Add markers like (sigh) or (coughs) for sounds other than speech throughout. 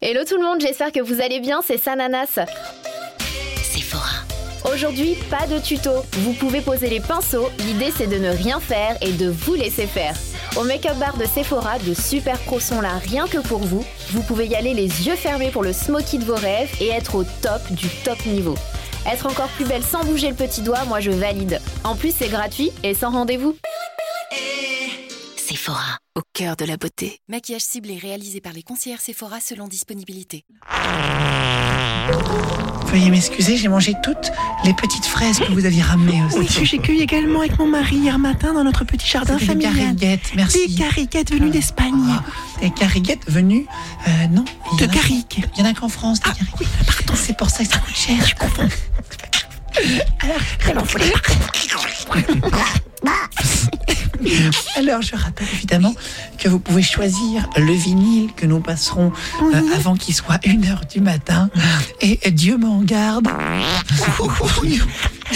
Hello tout le monde, j'espère que vous allez bien, c'est Sananas. Sephora. Aujourd'hui, pas de tuto. Vous pouvez poser les pinceaux, l'idée c'est de ne rien faire et de vous laisser faire. Au make-up bar de Sephora, de super pros sont là rien que pour vous. Vous pouvez y aller les yeux fermés pour le smoky de vos rêves et être au top du top niveau. Être encore plus belle sans bouger le petit doigt, moi je valide. En plus, c'est gratuit et sans rendez-vous. Sephora. Au cœur de la beauté. Maquillage ciblé réalisé par les conseillères Sephora selon disponibilité. Veuillez m'excuser, j'ai mangé toutes les petites fraises que vous aviez ramenées aussi. Oui, que j'ai cueilli également avec mon mari hier matin dans notre petit jardin C'était des familial. cariguettes, merci. Des cariguettes venues d'Espagne. Ah, des cariguettes venues euh, Non. il y De en a- Carrigue. Il y en a qu'en France, des Ah, oui, pardon. C'est pour ça que ça coûte cher. Je confonds. (laughs) Alors, faut les- (laughs) Alors, je rappelle évidemment que vous pouvez choisir le vinyle que nous passerons euh, avant qu'il soit 1h du matin. Et euh, Dieu m'en garde.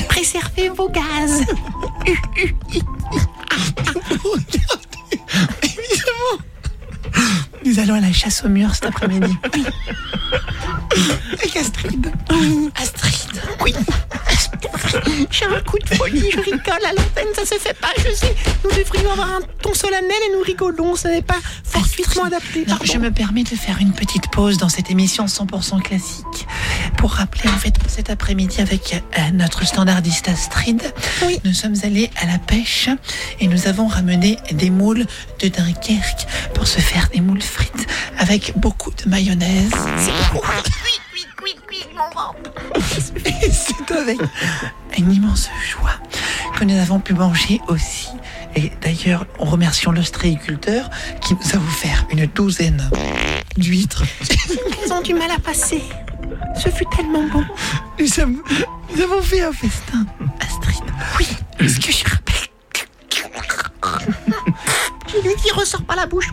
Préservez vos gaz. (laughs) Évidemment. Nous allons à la chasse au mur cet après-midi. (laughs) Avec Astrid. Astrid. Oui. J'ai un coup de folie, je rigole à l'antenne, ça se fait pas, je sais. Nous devrions avoir un ton solennel et nous rigolons, ce n'est pas fortuitement adapté. Non, je me permets de faire une petite pause dans cette émission 100% classique pour rappeler en fait cet après-midi avec euh, notre standardiste Astrid. Oui. Nous sommes allés à la pêche et nous avons ramené des moules de Dunkerque pour se faire des moules frites avec beaucoup de mayonnaise. Et c'est avec une immense joie que nous avons pu manger aussi. Et d'ailleurs, on remercions l'ostréiculteur qui nous a offert une douzaine d'huîtres. Ils ont du mal à passer. Ce fut tellement bon. Nous, sommes- nous avons fait un festin. Astrid, oui, est-ce que je rappelle lui qui ressort par la bouche.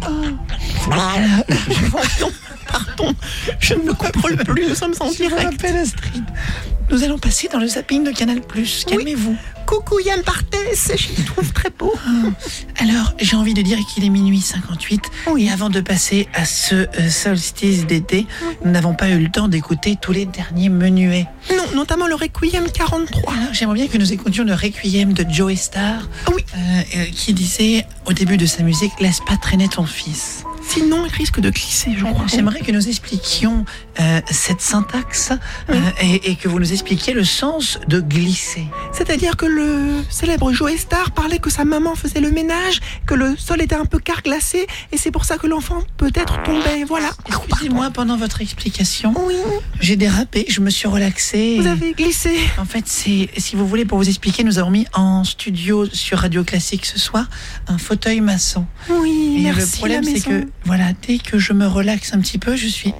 Voilà, Pardon, pardon, je ne me contrôle plus, nous sommes en direct. Nous allons passer dans le zapping de Canal+. Calmez-vous. Coucou Yann Barthès, je le trouve très beau. (laughs) Alors, j'ai envie de dire qu'il est minuit 58. Oui. Et avant de passer à ce euh, solstice d'été, nous n'avons pas eu le temps d'écouter tous les derniers menuets. Non, notamment le Requiem 43. Alors, j'aimerais bien que nous écoutions le requiem de Joe Star, Oui. euh, euh, qui disait au début de sa musique Laisse pas traîner ton fils. Sinon, il risque de glisser, je crois. J'aimerais que nous expliquions euh, cette syntaxe euh, et, et que vous nous expliquiez le sens de glisser. C'est-à-dire que le célèbre Joe Star parlait que sa maman faisait le ménage, que le sol était un peu carglacé, et c'est pour ça que l'enfant peut-être tombait. Voilà. Excusez-moi, pendant votre explication, Oui, j'ai dérapé, je me suis relaxée. vous avez glissé. En fait, c'est, si vous voulez, pour vous expliquer, nous avons mis en studio sur Radio Classique ce soir un fauteuil maçon. Oui, Et merci le problème, c'est que, voilà, dès que je me relaxe un petit peu, je suis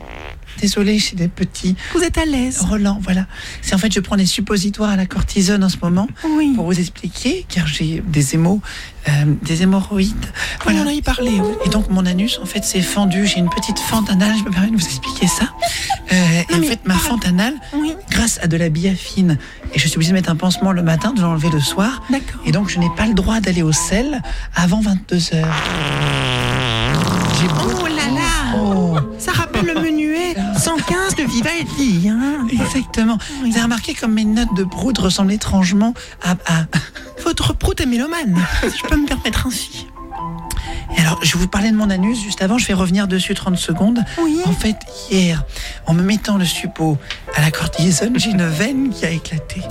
désolée, j'ai des petits Vous êtes à l'aise. relents, voilà. C'est en fait, je prends des suppositoires à la cortisone en ce moment Oui. pour vous expliquer, car j'ai des hémos, euh, des hémorroïdes. Voilà. on a y parlé. oui. Et donc mon anus en fait c'est fendu, j'ai une petite fente anale, je me permets de vous expliquer ça. Euh, et en fait ma fente anale, Oui, grâce à de la biafine, et je suis obligée de mettre un pansement le matin, de l'enlever le soir, d'accord. et donc je n'ai pas le droit d'aller au sel avant 22 heures. Oh là là Oh, Ça 115 de Vivaldi. Hein. exactement. Vous avez remarqué comme mes notes de prout ressemblent étrangement à, à- (laughs) Votre prout est mélomane, si je peux me permettre ainsi. Et alors, je vous parlais de mon anus juste avant, je vais revenir dessus 30 secondes. Oui. En fait, hier, en me mettant le suppôt à la cortisone, j'ai une veine qui a éclaté.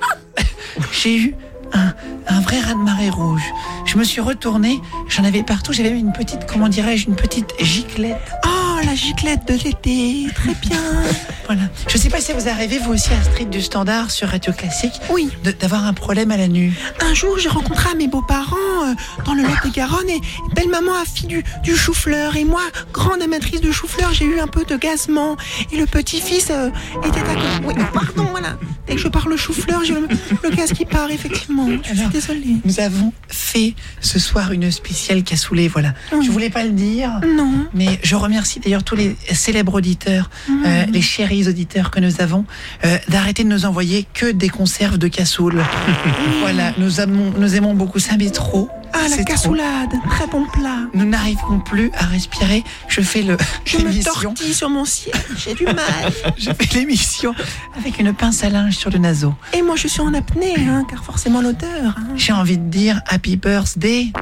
(laughs) j'ai eu un, un vrai raz-de-marée rouge. Je me suis retournée, j'en avais partout, j'avais une petite, comment dirais-je, une petite giclette. Oh, la giclette de l'été, très bien. (laughs) Voilà. Je sais pas si vous arrivez, vous aussi, Astrid du Standard sur Radio Classique, Oui, d'avoir un problème à la nuit. un jour j'ai rencontré mes beaux-parents euh, dans le Lot-et-Garonne et belle-maman a fait du, du chou-fleur et moi, grande amatrice de chou-fleur, j'ai eu un peu de gazement et le petit-fils euh, était à côté. Oui, pardon, voilà. Dès que je parle chou-fleur, j'ai le, le gaz qui part, effectivement. Je suis désolée. Nous avons fait ce soir une spéciale cassoulet, voilà. Oui. Je voulais pas le dire. Non. Mais je remercie d'ailleurs tous les célèbres auditeurs, euh, les chéris auditeurs que nous avons, euh, d'arrêter de nous envoyer que des conserves de cassoules. (laughs) voilà, nous, amons- nous aimons beaucoup ça, mais trop. Ah, la cassoulade, très bon plat. Nous n'arrivons plus à respirer. Je fais le Je me tortille sur mon siège, j'ai du mal. (laughs) Je fais l'émission avec une pince à linge sur le naseau. Et moi, je suis en apnée, hein, car forcément l'odeur. hein. J'ai envie de dire Happy Birthday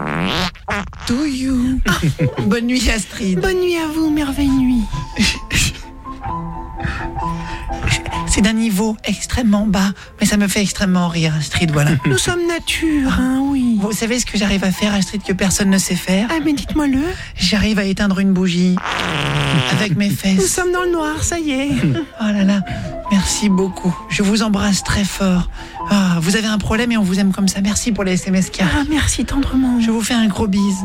to you. (laughs) Bonne nuit Astrid. Bonne nuit à vous, merveille nuit. (laughs) C'est d'un niveau extrêmement bas, mais ça me fait extrêmement rire Astrid, voilà. (laughs) Nous sommes nature, hein, oui. Vous savez ce que j'arrive à faire Astrid que personne ne sait faire Ah, mais dites-moi-le. J'arrive à éteindre une bougie avec mes Nous fesses. sommes dans le noir, ça y est. (laughs) Oh là là, merci beaucoup. Je vous embrasse très fort. Ah, vous avez un problème et on vous aime comme ça. Merci pour les SMS arrivent. Ah, merci tendrement. Je vous fais un gros bise.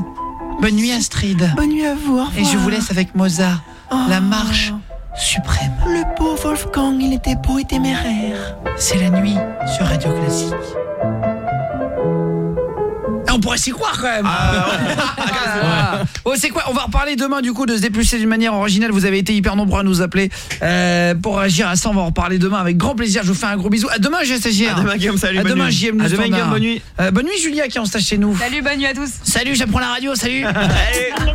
Bonne nuit Astrid. Bonne nuit à vous, au revoir. Et je vous laisse avec Mozart, Oh. la marche suprême. Le beau Wolfgang, il était beau et téméraire. C'est la nuit sur Radio Classique. On pourrait s'y croire quand même. Ah, (laughs) Oh, c'est quoi? On va reparler demain du coup de se déplucher d'une manière originale. Vous avez été hyper nombreux à nous appeler euh, pour réagir à ça. On va en reparler demain avec grand plaisir. Je vous fais un gros bisou. À demain, j'ai stagiaire. À demain, Guillaume, salut, À bonne demain. JM. À demain. Guillaume, bonne nuit. Euh, bonne nuit, Julia qui est en stage chez nous. Salut, bonne nuit à tous. Salut, j'apprends la radio. Salut.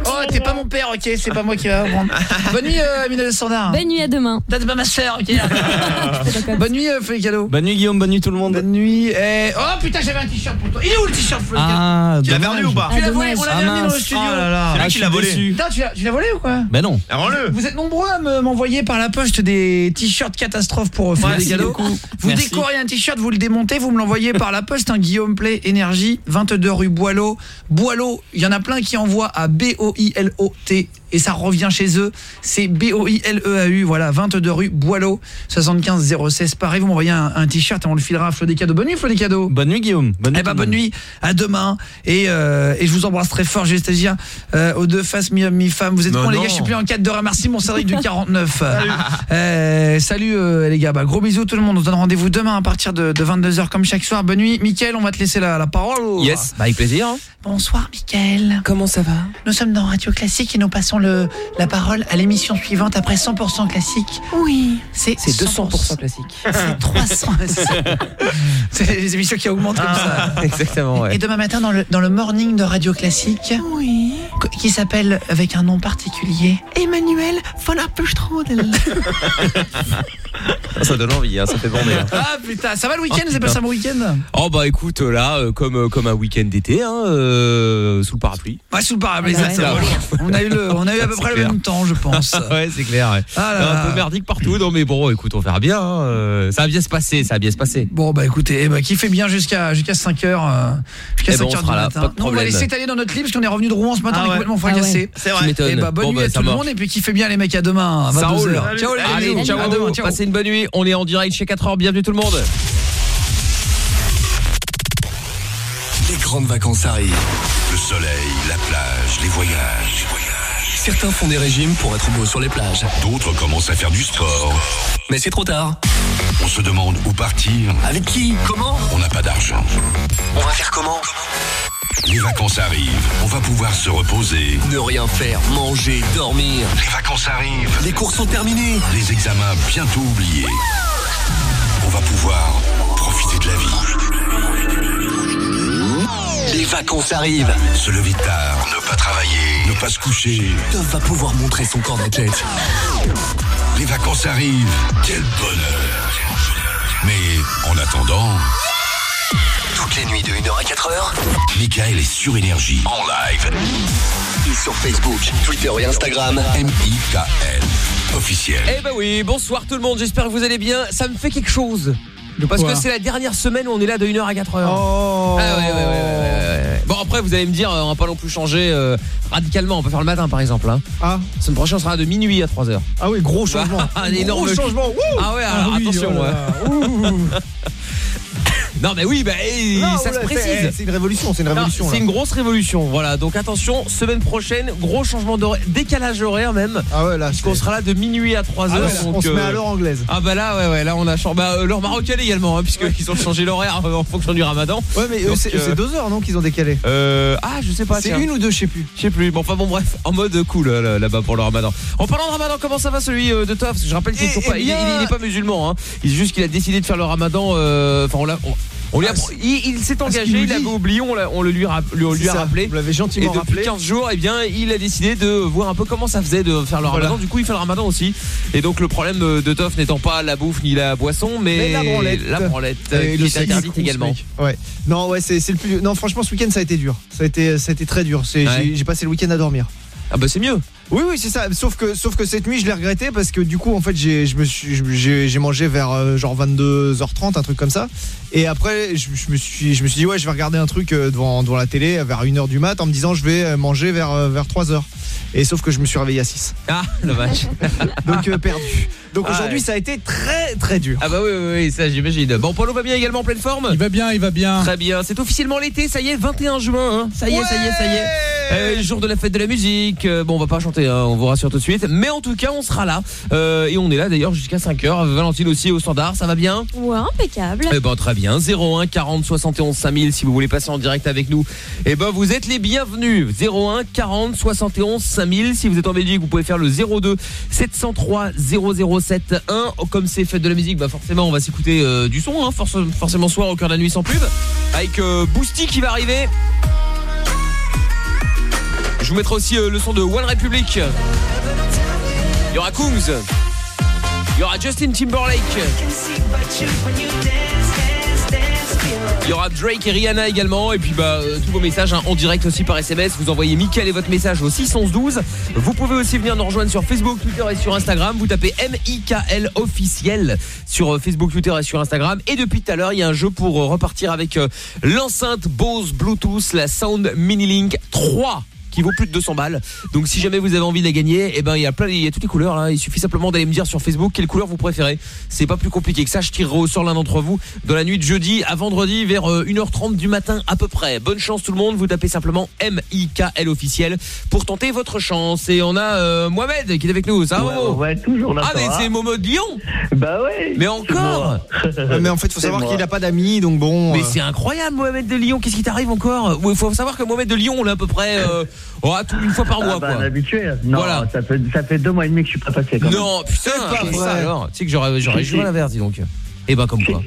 oh, t'es pas mon père, ok. C'est pas moi qui va apprendre. Bonne nuit, euh, Amina le standard. Bonne nuit à demain. T'es pas ma soeur, ok. (laughs) Bonne nuit, euh, Flo Bonne nuit Guillaume, bonne nuit tout le monde. Bonne nuit. Eh, Oh putain, j'avais un t-shirt pour toi. Il est où le t-shirt Flo Ah, Tu l'as perdu ou pas Tu l'as Ah, volé, on Ah, amené dans le mince. studio. Oh là là. C'est lui Ah, qui je l'a suis volé. déçu. Putain, tu l'as tu l'as volé ou quoi Ben non. Rends-le Vous êtes nombreux à me- m'envoyer par la poste des t-shirts catastrophes pour faire des cadeaux. beaucoup. Vous Merci. décorez un t-shirt, vous le démontez, vous me l'envoyez par la poste, un Guillaume Play Énergie, 22 rue Boileau. Boileau, il y en a plein qui envoient à B-O-I-L-O-T et ça revient chez eux. C'est B-O-I-L-E-A-U, voilà, 22 rue Boileau, 75 016. Pareil, vous m'envoyez un, un t-shirt et on le filera à Flo des cadeaux. Bonne nuit, Flo des cadeaux. Bonne nuit Guillaume. Bonne nuit. Eh ben bonne nuit, à demain et, euh, et je vous embrasse très fort, j'ai les stagiaires euh, aux deux faces mi-homme mi-femme. Vous êtes Non, cons les gars, je suis plus en 4 de Merci mon Cédric du (laughs) 49. Euh, salut euh, les gars, bah, gros bisous tout le monde. On se donne rendez-vous demain à partir de, 22h comme chaque soir. Bonne nuit, Mickaël, on va te laisser la, la parole. Yes, bah avec plaisir. hein. Bonsoir Mickaël. Comment ça va? Nous sommes dans Radio Classique et nous passons le, la parole à l'émission suivante après 100% classique. Oui. C'est C'est 200% 100%. classique. (laughs) C'est 300. (laughs) C'est les émissions qui augmentent comme ça. Exactement, ouais. Et demain matin dans le, dans le morning de Radio Classique Oui. qui s'appelle avec un nom particulier? Emmanuel von Appelstrudel. (laughs) Ça donne envie, hein, ça fait bander. hein. Ah putain, ça va le week-end Vous avez passé un bon week-end Oh bah écoute, là, euh, comme, euh, comme un week-end d'été, hein, euh, sous le parapluie. Ouais, sous le parapluie, Ah bah ça, ouais. ça va. On a eu le, on a eu à peu près le même temps, je pense. (laughs) ouais, c'est clair. Ouais. Ah là un peu merdique partout, non mais bon, écoute, on verra bien. hein, euh, ça va bien se passer, ça va bien se passer. Bon bah écoutez, eh bah, kiffez bien jusqu'à jusqu'à 5h euh, jusqu'à Eh ben, 5h on sera du matin. on va laisser s'étaler dans notre lit parce qu'on est revenu de Rouen ce matin, Ah on est ouais. complètement Ah ouais. fracassé. C'est vrai. Et bah bonne Bon, nuit bah, à tout le marche. monde et puis kiffez bien les mecs à demain à 22h. Ça roule. Ciao les Allez, bisous. ciao, à demain, ciao. Une bonne nuit. On est en direct chez 4h, bienvenue tout le monde. Les grandes vacances arrivent. Le soleil, la plage, les voyages. Certains font des régimes pour être beaux sur les plages. D'autres commencent à faire du sport. Mais c'est trop tard. On se demande où partir. Avec qui? Comment? On n'a pas d'argent. On va faire comment? Les vacances arrivent. On va pouvoir se reposer. Ne rien faire, manger, dormir. Les vacances arrivent. Les cours sont terminés. Les examens bientôt oubliés. On va pouvoir profiter de la vie. Les vacances arrivent. Se lever tard, ne pas travailler, ne pas se coucher. Dove va pouvoir montrer son corps d'athlète. Les vacances arrivent. Quel bonheur. Mais en attendant... Toutes les nuits de 1h à 4h, Michael est sur Énergie en live. Et sur Facebook, Twitter et Instagram, M-I-K-L. Officiel. Eh ben oui, bonsoir tout le monde, j'espère que vous allez bien. Ça me fait quelque chose. Parce que c'est la dernière semaine où on est là de 1h à 4h. Oh. Ah ouais, ouais, ouais, ouais, après vous allez me dire euh, on va pas non plus changer euh, radicalement, on peut faire le matin par exemple hein. Ah. Semaine prochaine on sera de minuit à 3h. Ah oui, gros changement. (laughs) Un énorme Gros changement. Wouh Ah ouais, alors oui, attention. oh là ouais. (laughs) Non mais oui, bah, eh, Non, ça se précise. C'est une révolution, c'est une révolution. C'est une grosse révolution. Voilà, donc attention, semaine prochaine, gros changement d'horaire, décalage horaire même. Ah ouais, là. Puisqu'on sera là de minuit à 3h. Ah ouais, on se met euh, à l'heure anglaise. Ah bah là ouais ouais là on a changé bah, euh, l'heure marocaine également hein, puisqu'ils ont changé l'horaire euh, en fonction du ramadan. Ouais, mais c'est euh, deux heures, non, qu'ils ont décalé Euh, ah je sais pas C'est une ou deux, je sais plus. Je sais plus. Bon enfin bon bref, en mode cool là- là-bas pour le ramadan. En parlant de ramadan, comment ça va celui de toi Parce que je rappelle qu'il est, Eh, toujours pas- eh il il est- il est pas musulman hein. Il est juste qu'il a décidé de faire le ramadan enfin on l'a on- On lui a- il il s'est engagé, il dit. avait oublié, on, on le lui, rapp- lui- on lui a ça, rappelé. L'avez Et gentiment depuis rappelé. 15 jours, eh bien, il a décidé de voir un peu comment ça faisait de faire le Voilà. ramadan. Du coup, il fait le ramadan aussi. Et donc, le problème de, de Toff n'étant pas la bouffe ni la boisson, mais, Mais la branlette. la branlette, Et euh, qui le est interdite également. Ouais. Non, ouais, c'est c'est le plus. Non, franchement, ce week-end, ça a été dur. Ça a été, ça a été très dur. Ouais. J'ai passé le week-end à dormir. Ah bah c'est mieux. Oui, oui, c'est ça. Sauf que, sauf que cette nuit, je l'ai regretté parce que du coup, en fait, j'ai, je me suis, j'ai, mangé vers euh, genre 22h30, un truc comme ça. Et après, je, me suis, je me suis dit ouais, je vais regarder un truc euh, devant, devant la télé vers 1h du mat en me disant je vais euh, manger vers, vers 3h. Et sauf que je me suis réveillé à 6. Ah, dommage. (laughs) Donc euh, perdu. Donc Ah, aujourd'hui, ouais. ça a été très très dur. Ah bah oui, oui, oui, ça j'imagine. Bon, Polo va bien également en pleine forme? Il va bien, il va bien. Très bien, c'est officiellement l'été, ça y est, 21 juin, hein. ça y est, ça y est, ça y est. Euh, jour de la fête de la musique, Euh, bon on va pas chanter, hein, on vous rassure tout de suite, mais en tout cas on sera là, Euh, et on est là d'ailleurs jusqu'à 5h, Valentine aussi au standard, ça va bien? Ouais, impeccable. Eh ben très bien, 01 40 71 5000 si vous voulez passer en direct avec nous. Eh ben vous êtes les bienvenus. 01 40 71 5000 si vous êtes en Belgique, vous pouvez faire le 02 703 007 1. Comme c'est fête de la musique, bah forcément on va s'écouter euh, du son hein, forc- forcément soir au cœur de la nuit sans pub avec euh, Boosty qui va arriver. Je vous mettrai aussi euh, le son de One Republic. Il y aura Kungs. Il y aura Justin Timberlake. Il y aura Drake et Rihanna également et puis bah euh, tous vos messages hein, en direct aussi par SMS. Vous envoyez Mickaël et votre message au 612. Vous pouvez aussi venir nous rejoindre sur Facebook, Twitter et sur Instagram. Vous tapez MIKL officiel sur euh, Facebook, Twitter et sur Instagram. Et depuis tout à l'heure, il y a un jeu pour euh, repartir avec l'enceinte Bose Bluetooth, la Sound Mini Link 3 qui vaut plus de 200 balles. Donc si jamais vous avez envie de la gagner, eh ben il y a plein il y a toutes les couleurs là, il suffit simplement d'aller me dire sur Facebook quelle couleur vous préférez. C'est pas plus compliqué que ça, je tirerai au sort l'un d'entre vous dans la nuit de jeudi à vendredi vers euh, 1h30 du matin à peu près. Bonne chance tout le monde, vous tapez simplement M-I-K-L officiel pour tenter votre chance. Et on a euh, Mohamed qui est avec nous, ça va Ouais, toujours là. Ah mais c'est Momo de Lyon Bah ouais. Mais encore (laughs) mais en fait, faut savoir qu'il a pas d'amis, donc bon. Mais euh, c'est incroyable Mohamed de Lyon, qu'est-ce qui t'arrive encore? Il faut savoir que Mohamed de Lyon, on l'a à peu près euh, oh, tout- une fois par Ah mois bah, un quoi. habitué. Non, Voilà. ça fait ça fait deux mois et demi que je suis pas passé. Quand. Non, putain, pas c'est vrai. ça alors. Tu sais que j'aurais juré si. l'inverse, dis donc. Eh ben comme quoi.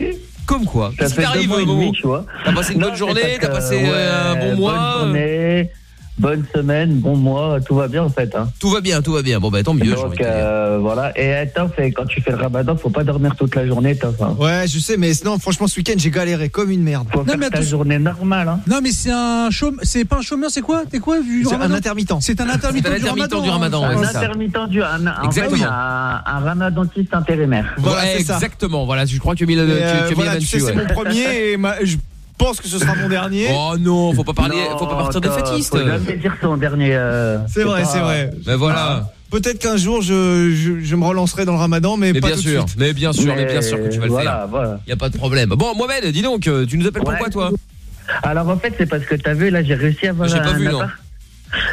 Comme quoi. Ça fait deux mois et demi, tu vois. T'as passé une Non, bonne journée, t'as passé euh, un bon mois. Bonne journée, bonne semaine, bon mois, tout va bien en fait. Hein. Tout va bien, tout va bien. Bon bah tant mieux. Donc euh, voilà. Et eh, et quand tu fais le ramadan, faut pas dormir toute la journée. Hein. Ouais, je sais, mais non, franchement, ce week-end, j'ai galéré comme une merde. Faut faire mais ta journée normale. Hein. Non, mais c'est un chômeur. C'est pas un chômeur, c'est quoi? T'es quoi du C'est un ramadan? intermittent. C'est un intermittent, C'est un intermittent du ramadan, hein. ouais, un intermittent du un, en fait, Exactement. un, un ramadantiste intérimaire. Voilà, Ouais, c'est ça. exactement. Voilà, je crois que tu as mis, tu- euh, tu as mis voilà, tu sais, c'est mon premier et ma- je pense que ce sera mon dernier. Oh non, faut pas parler, Non, faut pas partir de Toff, fétiste. Faut jamais dire son dernier. euh, c'est vrai, pas- c'est vrai. Ben voilà. Peut-être qu'un jour, je, je, je me relancerai dans le ramadan, mais, Mais pas bien tout sûr, de suite. mais bien sûr, mais bien sûr que tu vas le voilà, faire. Voilà. Y a pas de problème. Bon, Mohamed, dis donc, euh, tu nous appelles Ouais. pourquoi toi? Alors en fait, c'est parce que t'as vu, là, j'ai réussi à avoir J'ai pas un vu, non.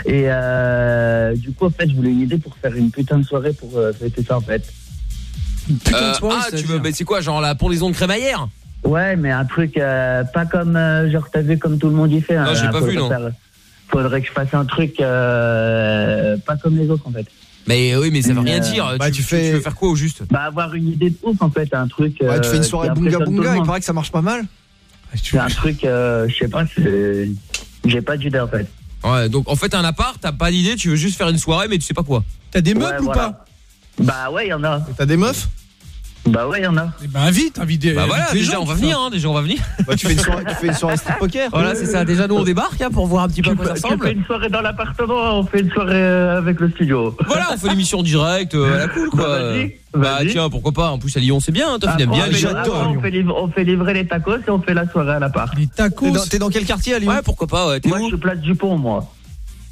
Et euh, du coup, en fait, je voulais une idée pour faire une putain de soirée pour euh, fêter ça, en fait. Putain Euh, de soirée, Ah, tu veux, mais c'est quoi, genre la pendaison de crémaillère Ouais, mais un truc euh, pas comme, euh, genre, t'as vu comme tout le monde y fait. Non, hein, j'ai pas faudrait vu, non. faire- faudrait que je fasse un truc euh, pas comme les autres, en fait. Mais oui, mais ça veut rien dire. bah, tu, fais- tu veux faire quoi au juste? Bah, avoir une idée de ouf, en fait, un truc. Ouais, tu fais une soirée bunga bunga, il paraît que ça marche pas mal. C'est un truc, euh, je sais pas, j'ai pas d'idée, en fait. Ouais, donc en fait, t'as un appart, t'as pas d'idée, tu veux juste faire une soirée, mais tu sais pas quoi. T'as des meubles Ouais, ou voilà. pas? Bah ouais, il y en a. T'as des meufs? Bah ouais, il y en a. Ben invite, invite. Bah voilà, déjà gens, on va venir, hein, déjà on va venir. (laughs) bah, tu, fais une soirée, tu fais une soirée street poker. Voilà, c'est ça. Déjà nous on débarque hein, pour voir un petit peu à Tu, quoi ça ressemble. fais une soirée dans l'appartement, on fait une soirée euh, avec le studio. Voilà, on fait l'émission en direct, euh, à la cool quoi. Bah, Bah tiens, pourquoi pas. En plus à Lyon c'est bien, hein, toi tu aimes bien on les fait- gens. après, on, fait livrer, on fait livrer les tacos et on fait la soirée à l'appart. Les T'es tacos. dans, t'es dans quel quartier à Lyon? Ouais, pourquoi pas, ouais. T'es Moi, où? je suis place du pont, moi.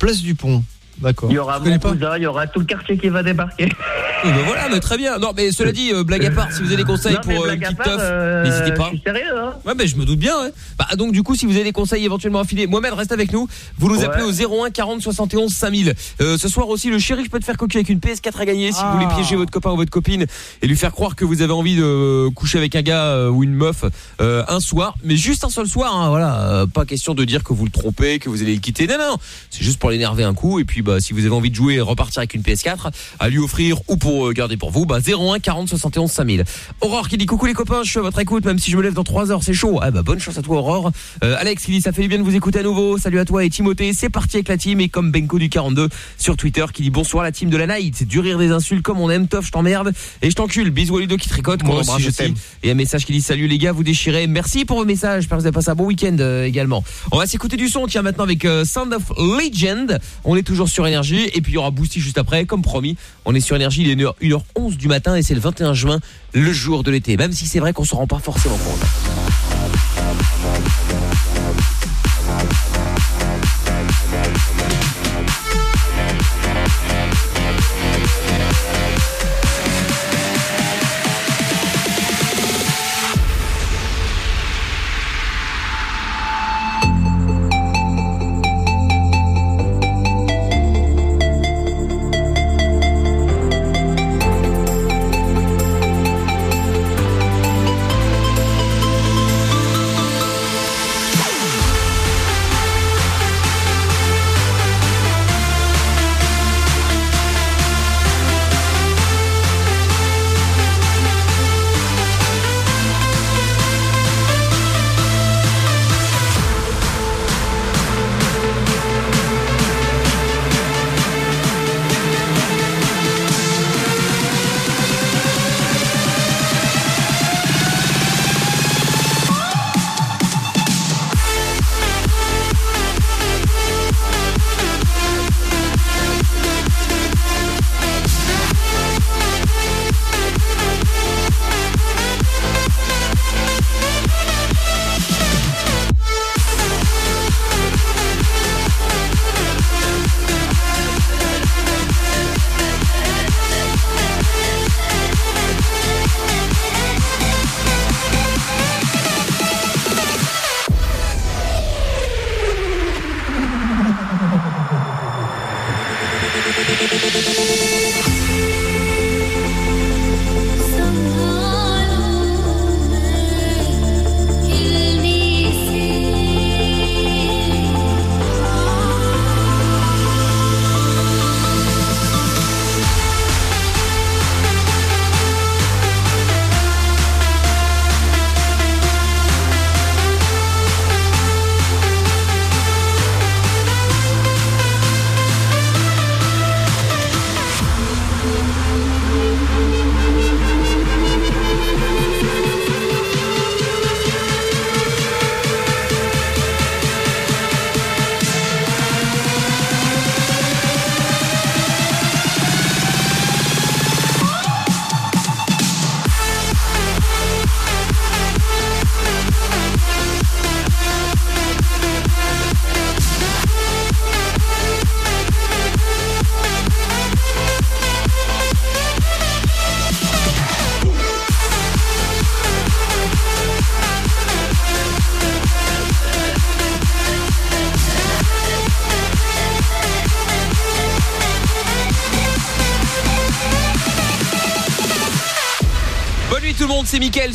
Place du Pont. D'accord. Il y aura Je connais mon pas. cousin, il y aura tout le quartier qui va débarquer. (laughs) Eh ben voilà, mais très bien. Non, mais cela dit, euh, blague à part, si vous avez des conseils Non, pour euh, une petite part, teuf, euh, n'hésitez pas. Je suis sérieux, hein. Ouais, mais je me doute bien, ouais. Bah, donc, du coup, si vous avez des conseils éventuellement affilés, Mohamed, reste avec nous. Vous nous Ouais. appelez au 01 40 71 5000. Euh, ce soir aussi, le chéri, je peux te faire coquer avec une PS4 à gagner si vous voulez Ah. piéger votre copain ou votre copine et lui faire croire que vous avez envie de coucher avec un gars euh, ou une meuf euh, un soir, mais juste un seul soir, hein, voilà. Euh, pas question de dire que vous le trompez, que vous allez le quitter. Non, non. C'est juste pour l'énerver un coup et puis, bah, si vous avez envie de jouer et repartir avec une PS4, à lui offrir ou pour euh, garder pour vous, bah 01 40 71 5000. Aurore qui dit coucou les copains, je suis à votre écoute même si je me lève dans 3 heures, c'est chaud. Ah bah bonne chance à toi Aurore. Euh, Alex qui dit ça fait du bien de vous écouter à nouveau. Salut à toi et Timothée, c'est parti avec la team et comme Benko du 42 sur Twitter qui dit bonsoir la team de la night, du rire des insultes comme on aime, tof, je t'emmerde et je t'encule. Bisous à Ludo qui tricote, Moi aussi, embrasse je t'aime. Et un message qui dit salut les gars, vous déchirez. Merci pour vos messages. J'espère que vous avez passé un bon week-end euh, également. On va s'écouter du son. Tiens maintenant avec euh, Sound of Legend. On est toujours sur énergie et puis il y aura Boosty juste après, comme promis. On est sur énergie. Il est 1h, 1h11 du matin et c'est le 21 juin, le jour de l'été. Même si c'est vrai qu'on se rend pas forcément compte.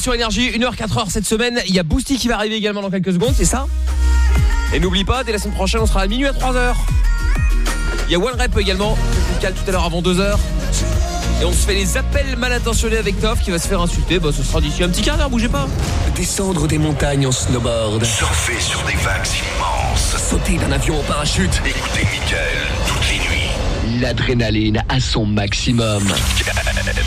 Sur Énergie, 1h 4h cette semaine. Il y a Boosty qui va arriver également dans quelques secondes, c'est ça Et n'oublie pas, dès la semaine prochaine, on sera à minuit à 3h. Il y a One Rep également, je vous cale tout à l'heure avant 2h. Et on se fait les appels mal intentionnés avec Toff qui va se faire insulter. Bah, ce sera d'ici un petit quart d'heure, bougez pas. Descendre des montagnes en snowboard. Surfer sur des vagues immenses. Sauter d'un avion en parachute. Écoutez Mickaël toutes les nuits. L'adrénaline à son maximum.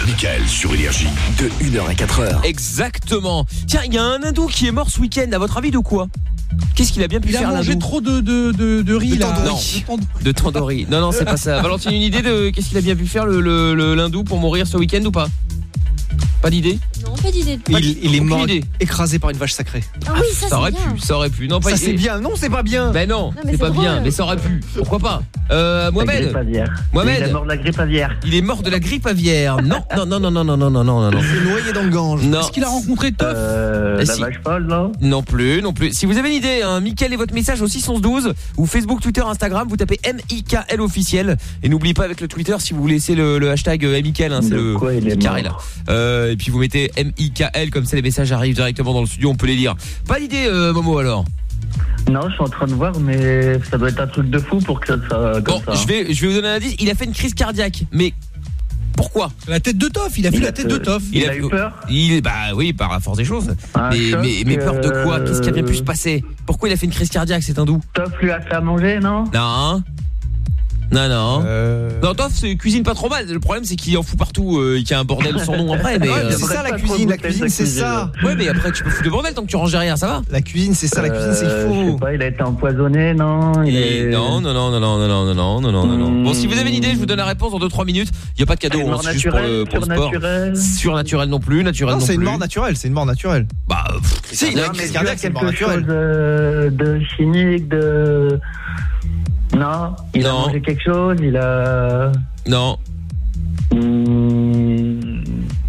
Mickaël sur Énergie. De 1h à 4h. Exactement. Tiens, il y a un hindou qui est mort ce week-end, à votre avis de quoi? Qu'est-ce qu'il a bien pu Il a faire mangé l'hindou trop de, de, de, de riz De là. tandoori. De tando- (laughs) De tandoori. Non, non, c'est pas ça. (laughs) Valentine, une idée de qu'est-ce qu'il a bien pu faire le, le, le- l'hindou pour mourir ce week-end ou pas? Pas d'idée? Non, pas d'idée. Il, il est mort idée. écrasé par une vache sacrée. Ah oui, ça, aurait bien. pu, ça aurait pu. Non, pas Ça c'est bien. Non, c'est pas bien. Ben non, c'est c'est pas drôle. bien, mais ça aurait pu. Pourquoi pas? Euh, Mohamed. Il est mort de la grippe aviaire. Il est mort de la grippe aviaire. Non, non, non, non, non, non, non, non, non, non. Il est noyé dans le gange. Non. Est-ce qu'il a rencontré Toff Euh, Eh la si. vache folle, là Non plus, non plus. Si vous avez une idée, hein, Mickaël et votre message au 612 ou Facebook, Twitter, Instagram, vous tapez M-I-K-L officiel. Et n'oubliez pas avec le Twitter si vous laissez le, le hashtag euh, MIKL, hein, c'est le, carré là. Euh, et puis vous mettez M-I-K-L, comme ça les messages arrivent directement dans le studio, on peut les lire. Pas d'idée, euh, Momo alors Non, je suis en train de voir, mais ça doit être un truc de fou pour que ça. Comme Bon, ça. je vais, je vais vous donner un indice. Il a fait une crise cardiaque, mais Pourquoi? La tête de Toff, il a fait la tête de Toff. Il, a, eu peur? il, Bah oui, par la force des choses. Un mais, mais, mais peur de quoi? Euh, Qu'est-ce qui a bien pu se passer? Pourquoi il a fait une crise cardiaque, c'est un doux Toff lui a fait à manger, non? Non. Non, non. Euh, Non, Toff c'est- cuisine pas trop mal. Le problème, c'est qu'il en fout partout, euh, qu'il y a un bordel sans nom après. Mais, (laughs) Ouais, euh, mais c'est ça la cuisine, la cuisine c'est ça. Ouais, mais après, tu peux foutre le bordel tant que tu ranges derrière, ça va La cuisine c'est ça, la cuisine c'est Euh, il Je sais faut. pas, il a été empoisonné, non il est... Non, non, non, non, non, non, non, non, non, non, non, non. Bon, si vous avez une idée, je vous donne la réponse dans 2-3 minutes. Il y a pas de cadeau, hein, c'est juste pour le, naturelle, pour le sport. surnaturelle Surnaturel non plus, naturel Non, non, c'est une mort naturelle, c'est une mort naturelle. Bah, pff, Si, mais c'est une mort quelque chose naturelle. euh, de chimique, de... Non, il a Non. mangé quelque chose, il a... Non. Hmm,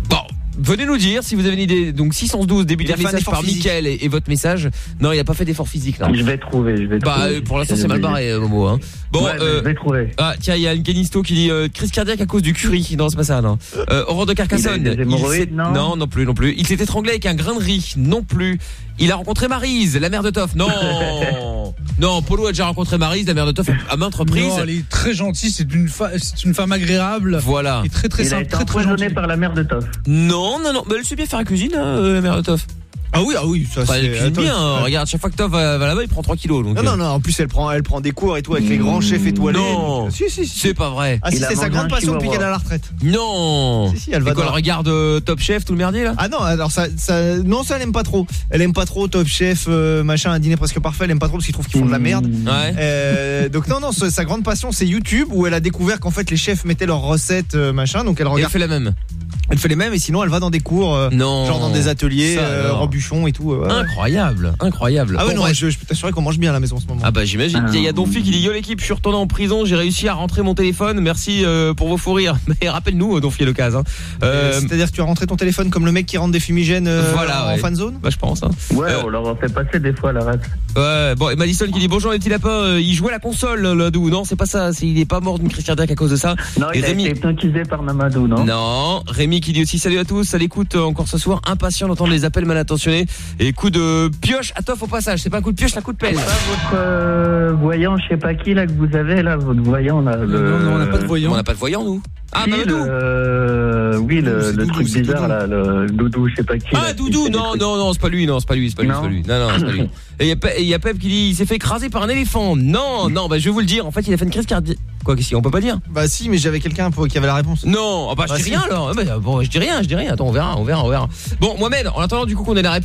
Bon, venez nous dire si vous avez une idée. Donc 612, début a d'un message par. Mickaël et, et votre message. Non, il a pas fait d'effort physique là. Je vais trouver, je vais Bah, trouver. euh, pour l'instant, c'est mal barré, euh, Momo. Hein. Bon, Ouais, euh, je vais trouver. Ah tiens, il y a une Canisto qui dit euh, crise cardiaque à cause du curry. Non, c'est pas ça, non. Euh, Aurore de Carcassonne. Il non, non plus, non plus. Il s'est étranglé avec un grain de riz. Non plus. Il a rencontré Marise, la mère de Toff. Non. (laughs) non, Polo a déjà rencontré Marise, la mère de Toff, à maintes reprises. Non, elle est très gentille, c'est une, fa- c'est une femme agréable. Voilà. Et très très Il a simple, été très très gentille. par la mère de Toff. Non, non, non. Mais elle sait bien faire la cuisine, hein, euh, la mère de Toff. Ah oui, ah oui, ça Enfin, elle cuisine bien. hein. ouais. Regarde, chaque fois que Toff va, va là-bas, il prend 3 kilos. Donc, Non, non, non, en plus elle prend, elle prend des cours et tout avec les grands chefs étoilés. Non. donc, Si, si, si. C'est pas vrai. Ah si, c'est sa grande passion depuis qu'elle est à la retraite. Non. Si, si, elle va Et quoi, dans- elle regarde euh, Top Chef, tout le merdier là Ah non, alors ça, ça, non, ça elle aime pas trop. Elle aime pas trop Top Chef, euh, machin, un dîner presque parfait. Elle aime pas trop parce qu'ils trouvent qu'ils font de la merde. Ouais. Euh, donc non, non, sa grande passion c'est YouTube où elle a découvert qu'en fait les chefs mettaient leurs recettes, euh, machin. Donc elle Et elle regarde, fait la même. elle fait les mêmes et sinon elle va dans des cours, euh, Non. genre dans des ateliers, et tout. euh, ouais. Incroyable, incroyable. Ah ouais, Bon, non, je, je peux t'assurer qu'on mange bien à la maison en ce moment. Ah bah j'imagine. Il y a Donfi qui dit Yo l'équipe, je suis retourné en prison, j'ai réussi à rentrer mon téléphone. Merci euh, pour vos fous rires. (laughs) Mais rappelle-nous euh, Donfi cas. Hein. Euh, C'est-à-dire que tu as rentré ton téléphone comme le mec qui rentre des fumigènes euh, Voilà, en ouais. fan zone? Bah je pense. Hein. Ouais, Euh, on leur a fait passer des fois la rate. Ouais. Bon et Madison qui dit bonjour les petits lapins. il jouait à la console Ladou. Non c'est pas ça. c'est- Il est pas mort d'une crise cardiaque à cause de ça. Non, Et il a Rémi- été hypnotisé par Namadou, non? Non, Rémi qui dit aussi salut à tous, ça l'écoute encore ce soir, impatient d'entendre les appels mal intentionnés et coup de pioche à Toff au passage, c'est pas un coup de pioche, c'est un coup de pelle. C'est pas votre euh, voyant, je sais pas qui, là, que vous avez, là, votre voyant, là. Le... Non, non, on n'a pas de On voyant. n'a pas de voyant nous. Ah Si, Mamadou. le... Oui, le, C'est le Doudou, truc bizarre, Doudou. là, le Doudou, je sais pas qui. Ah là, Doudou, non non non, c'est pas lui, non, c'est pas lui, c'est pas lui, c'est Non. pas lui. Non non, c'est pas lui. Et il y y a Pep qui dit il s'est fait écraser par un éléphant. Non, non, bah je vais vous le dire, en fait, il a fait une crise cardiaque. Quoi qu'est-ce qu'on peut pas dire? Bah si, mais j'avais quelqu'un pour qui avait la réponse. Non, ah bah je Bah, dis si. rien alors. Ah bah, bon, je dis rien, je dis rien. Attends, on verra, on verra, on verra. Bon, Mohamed, en attendant du coup qu'on ait la réponse,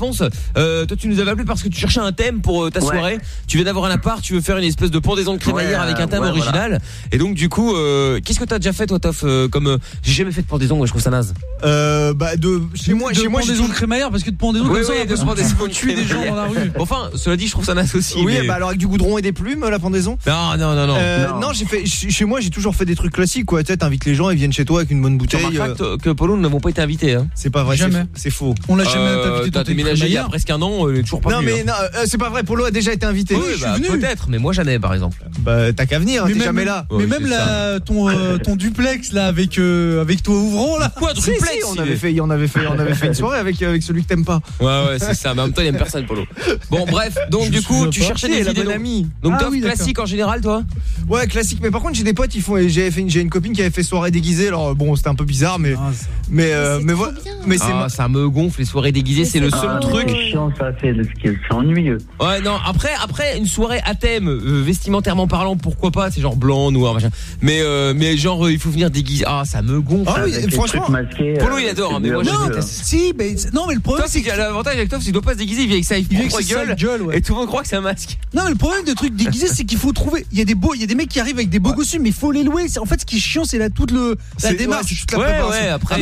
euh, toi tu nous avais appelé parce que tu cherchais un thème pour euh, ta Ouais. soirée. Tu viens d'avoir un appart, tu veux faire une espèce de pendaison de crémaillère Ouais, avec un thème ouais, original. Et donc du coup, euh, qu'est-ce que t'as déjà fait toi, Toff euh, Comme euh, j'ai jamais fait de pendaison, moi je trouve ça naze. Euh, bah de chez moi, de chez moi j'ai pendaison de crémaillère parce que de pendaison Oui, comme ça, oui, on a de se pendaison tuer des gens crémaillère. dans la rue. (laughs) Enfin, cela dit, je trouve ça naze aussi. Oui, mais- bah alors avec du goudron et des plumes, la pendaison. Non, non, non, non. Non. non, j'ai fait chez moi, j'ai toujours fait des trucs classiques quoi. Tu t'invites les gens, ils viennent chez toi avec une bonne bouteille. que, que Polo, nous n'avons pas été invités. Hein. C'est pas vrai, c'est Jamais. faux- c'est faux. On l'a jamais invité déménagé il y a presque un an, il est toujours pas Non venu. mais hein. non, euh, c'est pas vrai. Polo a déjà été invité. Oui, Je suis bah, venu. peut-être, mais moi jamais par exemple. Bah t'as qu'à venir, Mais t'es jamais là. Mais Ouais, même c'est la, ton, euh, (laughs) ton duplex là avec, euh, avec toi ouvrant là. (laughs) Quoi, Si, si, duplex on avait fait, on avait fait, on avait fait une soirée avec avec celui que t'aimes pas. Ouais, ouais, c'est ça. Mais en même temps, il aime personne, Polo. Bon, bref, donc du coup, souviens tu pas. cherchais Si, des la idées. bonne Donc, amie. donc Ah top oui, d'accord. classique en général, toi? Ouais, classique. Mais par contre, j'ai des potes, ils font. J'ai fait, une- j'ai une copine qui avait fait soirée déguisée. Alors bon, c'était un peu bizarre, mais Ah, ça. mais euh, mais voilà. bien. Mais c'est Ah, ça me gonfle les soirées déguisées, c'est le seul Ah, truc. C'est chiant, ça, c'est ennuyeux. Ouais, non, après, après une soirée à thème, euh, vestimentairement parlant, pourquoi pas, c'est genre blanc, noir, machin. Mais, euh, mais genre, euh, il faut venir déguisé. Ah, ça me gonfle. Ah oui, franchement, masqués, Polo, il adore, hein, mais moi, je déteste. Si, mais non, mais le problème Toi, c'est que l'avantage avec toi, c'est qu'il doit pas se déguiser, il vient avec sa Il vient avec gueule. gueule, ouais. Et tout le monde croit que c'est un masque. Non mais le problème des trucs déguisés c'est qu'il faut trouver il y a des beaux il y a des mecs qui arrivent avec des beaux costumes mais il faut les louer C'est- en fait ce qui est chiant c'est là toute le la démarche toute la préparation. après,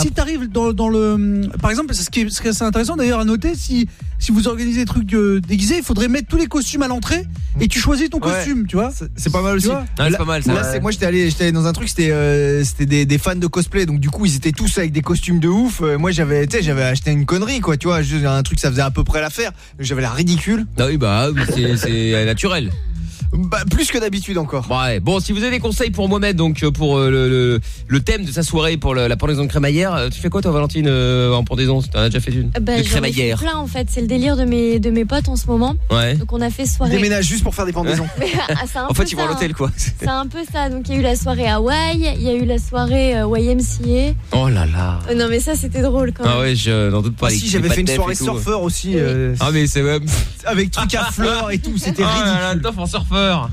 Si t'arrives dans, dans le par exemple ce qui est, ce qui est assez intéressant d'ailleurs à noter si si vous organisez des trucs euh, déguisés il faudrait mettre tous les costumes à l'entrée et tu choisis ton Ouais. costume tu vois c'est- pas mal Tu aussi. Ah, c'est pas mal ça. Là, c'est- moi j'étais allé, j'étais allé dans un truc, c'était euh, c'était des, des fans de cosplay, donc du coup ils étaient tous avec des costumes de ouf. Euh, moi j'avais, tu j'avais acheté une connerie quoi, tu vois, juste un truc ça faisait à peu près l'affaire. J'avais la ridicule, Ah oui, bah, oui, c'est- (laughs) naturel. bah, plus que d'habitude encore. Ouais. Bon, si vous avez des conseils pour Mohamed, donc euh, pour euh, le, le, le thème de sa soirée pour le- la pendaison de crémaillère, crémaillère. Euh, Tu fais quoi toi Valentine euh, en pendaison? T'en as déjà fait une? Bah, De crémaillère. plein en fait, c'est le délire de mes, de mes potes en ce moment. Ouais. Donc on a fait soirée. Déménage juste pour faire des pendaisons. Mais, (laughs) ah, En fait, ils vont à l'hôtel hein. quoi. C'est un peu ça. Donc il y a eu la soirée Hawaï, il y a eu la soirée euh, YMCA. Oh là là. Euh, non mais ça c'était drôle quand même. Ah ouais, je n'en doute pas. Ah si, j'avais fait une soirée surfeur aussi. euh, Ah mais c'est même. (laughs) avec trucs à fleurs et tout, c'était Oh (laughs) là là, ridicule. Toff en surfeur.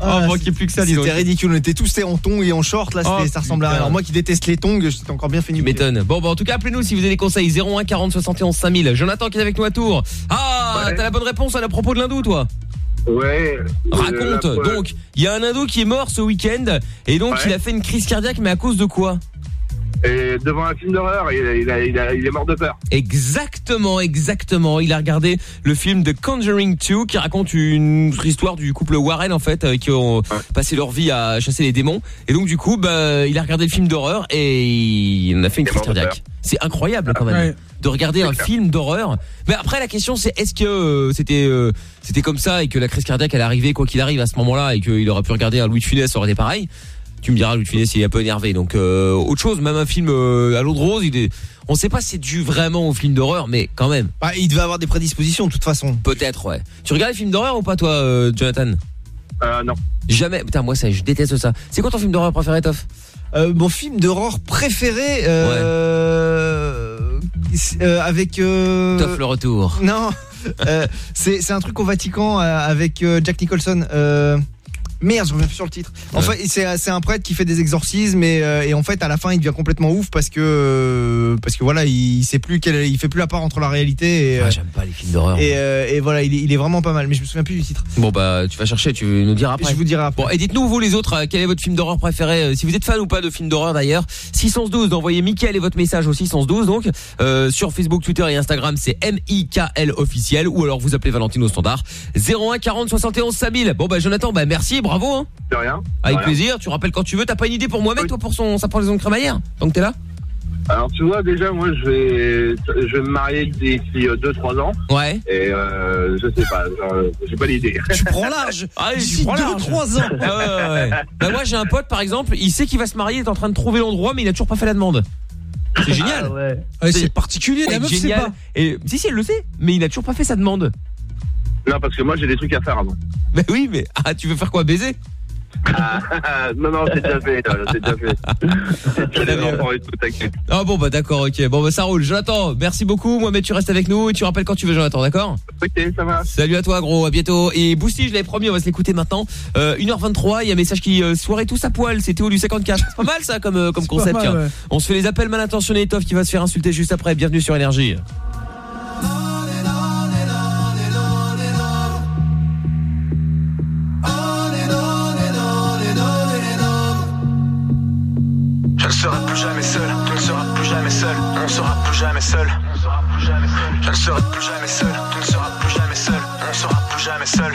Ah, oh, manquait plus que ça. C'était ridicule, on était tous en tongs et en short, là, Oh, ça ressemblait à. Alors moi qui déteste les tongs, j'étais encore bien nu. M'étonnes. Bon, bah en tout cas, appelez-nous si vous avez des conseils. 01 40 71 5000. Jonathan qui est avec nous à Tours. Ah, Ouais. t'as la bonne réponse à propos de l'hindou, toi Ouais. Raconte. Euh, la- Donc, il y a un hindou qui est mort ce week-end et donc Ouais. il a fait une crise cardiaque, mais à cause de quoi? Et devant un film d'horreur, il, est mort de peur. Exactement, exactement. Il a regardé le film The Conjuring 2 qui raconte une autre histoire du couple Warren en fait euh, qui ont passé leur vie à chasser les démons et donc du coup bah il a regardé le film d'horreur et il en a fait une crise de cardiaque. C'est incroyable quand même Ouais. de regarder un film d'horreur. Mais après la question c'est est-ce que euh, c'était euh, c'était comme ça et que la crise cardiaque elle arrivait quoi qu'il arrive à ce moment-là et qu'il aurait pu regarder un Louis de Funès ça aurait été pareil? Tu me diras Louis de Funès il est un peu énervé donc euh, autre chose même un film euh, à l'eau de rose il est on sait pas si c'est dû vraiment au film d'horreur mais quand même Bah, il devait avoir des prédispositions de toute façon. Peut-être, ouais. Tu regardes les films d'horreur ou pas, toi, euh, Jonathan? Euh, non. Jamais. Putain, moi, ça, je déteste ça. C'est quoi ton film d'horreur préféré, Toff? Euh, mon film d'horreur préféré euh, euh, avec euh, Toff le retour. non (laughs) euh, c'est c'est un truc au Vatican euh, avec euh, Jack Nicholson euh, Merde, je reviens plus sur le titre. En Ouais. fait, c'est c'est un prêtre qui fait des exorcismes et, euh, et en fait à la fin il devient complètement ouf parce que euh, parce que voilà il, sait plus quel, il fait plus la part entre la réalité et Ah, euh, j'aime pas les films d'horreur. et, euh, et voilà il est, il est vraiment pas mal mais je me souviens plus du titre. Bon, bah, tu vas chercher, tu nous diras après. Je vous dirai après. Bon, et dites-nous, vous les autres, euh, quel est votre film d'horreur préféré Si vous êtes fan ou pas de films d'horreur d'ailleurs, 612, d'envoyer Mickaël et votre message au 612, donc, euh, sur Facebook, Twitter et Instagram, c'est M-I-K-L officiel, ou alors vous appelez Valentine au standard, 01 40 71 5000. Bon, bah, Jonathan, bah, merci, bravo, hein. De rien. Avec rien. plaisir, tu rappelles quand tu veux, t'as pas une idée pour Mohamed, Oui. toi, pour son, sa pendaison de crémaillère Donc t'es là? Alors tu vois déjà moi je vais je vais me marier d'ici 2-3 ans Ouais. et euh, je sais pas, j'ai pas l'idée. Tu prends large. (laughs) Ah, D'ici prends large. 2-3 ans. Ah ouais, ouais, ouais. (laughs) Bah moi j'ai un pote par exemple, il sait qu'il va se marier, il est en train de trouver l'endroit mais il a toujours pas fait la demande. C'est génial. Ah ouais. Ouais, c'est particulier, la meuf sait génial. pas. Et si si elle le sait, mais il a toujours pas fait sa demande. Non parce que moi j'ai des trucs à faire avant. (laughs) Bah oui, mais ah tu veux faire quoi baiser Ah, (laughs) non non c'est déjà fait, là, c'est déjà fait. (laughs) C'est déjà t'inquiète. Ah bon bah d'accord, OK. Bon bah ça roule. Jonathan, merci beaucoup. Mohamed, tu restes avec nous et tu rappelles quand tu veux Jonathan, d'accord? Ok ça va. Salut à toi gros, à bientôt. Et Boosty, je l'avais promis, on va se l'écouter maintenant. Euh, 1h23, il y a un message qui euh, soirée tous à poil, c'est Théo du 54. C'est pas mal ça comme euh, comme concept. mal, ouais. On se fait les appels mal intentionnés, Toff qui va se faire insulter juste après. Bienvenue sur énergie. Je ne serai plus jamais seul, tu ne seras plus jamais seul, on ne sera plus jamais seul. Je ne serai plus jamais seul, tu ne seras plus jamais seul, on ne sera plus jamais seul.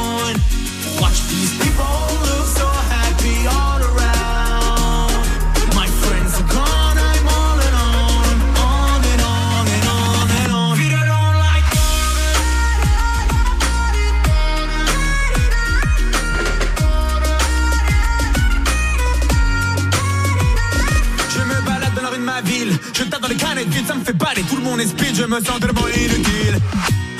Je me balade dans la rue de ma ville. Je tape dans les canettes ça me fait baler Tout le monde je me sens tellement inutile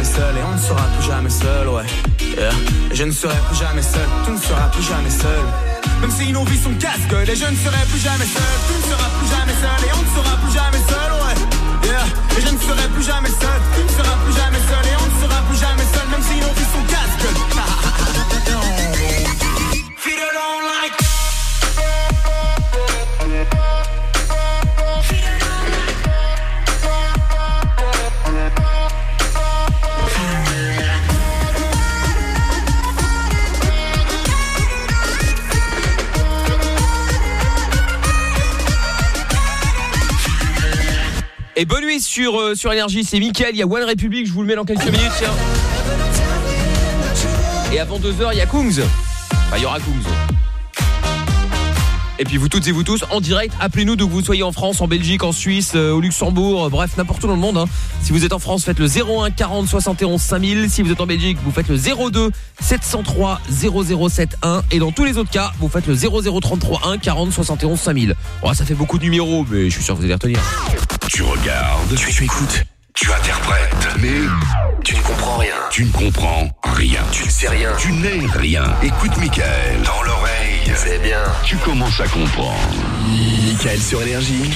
et on ne sera plus jamais seul, ouais. Et je ne serai plus jamais seul, tu ne seras plus jamais seul. Même si nos vies sont casse-gueule et je ne serai plus jamais seul, tu ne seras plus jamais seul et on ne sera plus jamais seul, ouais. Et je ne serai plus jamais seul, Et bonne nuit sur, euh, sur c'est Mickaël, il y a One Republic, je vous le mets dans quelques minutes, tiens. Et avant 2h, il y a Kungs. Il y aura Kungs. Et puis vous toutes et vous tous, en direct, appelez-nous d'où que vous soyez en France, en Belgique, en Suisse, euh, au Luxembourg, euh, bref, n'importe où dans le monde. hein. Si vous êtes en France, faites le 01 40 71 5000. Si vous êtes en Belgique, vous faites le 02 703 0071. Et dans tous les autres cas, vous faites le 0033 1 40 71 5000. Oh, ça fait beaucoup de numéros, mais je suis sûr que vous allez retenir. Tu regardes, tu, tu écoutes, tu interprètes, mais tu ne comprends rien. Tu ne comprends rien. Tu ne sais rien. Tu n'es rien. Écoute Michael. Dans l'oreille. C'est bien. Tu commences à comprendre. Michael sur Énergie.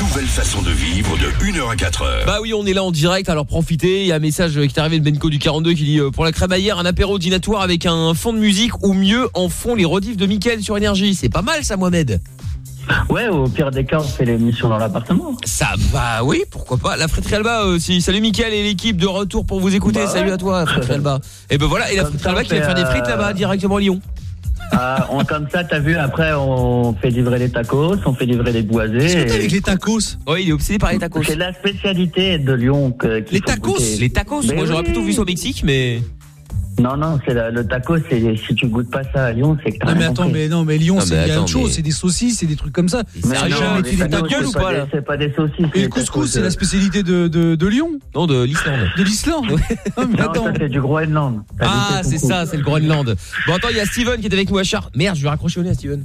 Nouvelle façon de vivre de 1h à 4h. Bah oui, on est là en direct, alors profitez. Il y a un message qui est arrivé de Benko du 42 qui dit euh, pour la crémaillère, un apéro dînatoire avec un fond de musique ou mieux en fond les rediffs de Mickaël sur énergie. C'est pas mal ça Mohamed. Ouais, au pire des cas, on fait l'émission dans l'appartement. Ça va, oui, pourquoi pas. La friterie Alba aussi. Salut Mickaël et l'équipe de retour pour vous écouter. Bah Salut à toi, friterie (laughs) Alba. Et ben voilà, et la ça, Alba qui va faire des frites euh, là-bas directement à Lyon. Ah, on, comme ça, t'as vu, après, on fait livrer les tacos, on fait livrer les boisés. Qu'est-ce que t'as et- avec les tacos Oui, il est obsédé par les tacos. C'est la spécialité de Lyon. Que, Les tacos. Les tacos, Mais moi j'aurais plutôt vu ça au Mexique, mais. Non, non, c'est la- le taco, c'est si tu goûtes pas ça à Lyon, c'est que t'as Non mais rien attends, compris. mais non mais Lyon Non, c'est mais il y a attends, autre chose, mais- c'est des saucisses, c'est des trucs comme ça. Mais Sérieux, non, jamais les tacos, ta gueule c'est ou pas pas, des- là C'est pas des saucisses. Et les le couscous, c'est euh, la spécialité de, de, de Lyon, Non, de l'Islande. de l'Islande. (laughs) Non, mais Non, attends. ça, c'est du Groenland. T'as Ah, c'est ça, c'est le Groenland. Bon, attends, il y a Steven qui est avec nous à Char. Merde, je vais raccrocher au nez à Steven.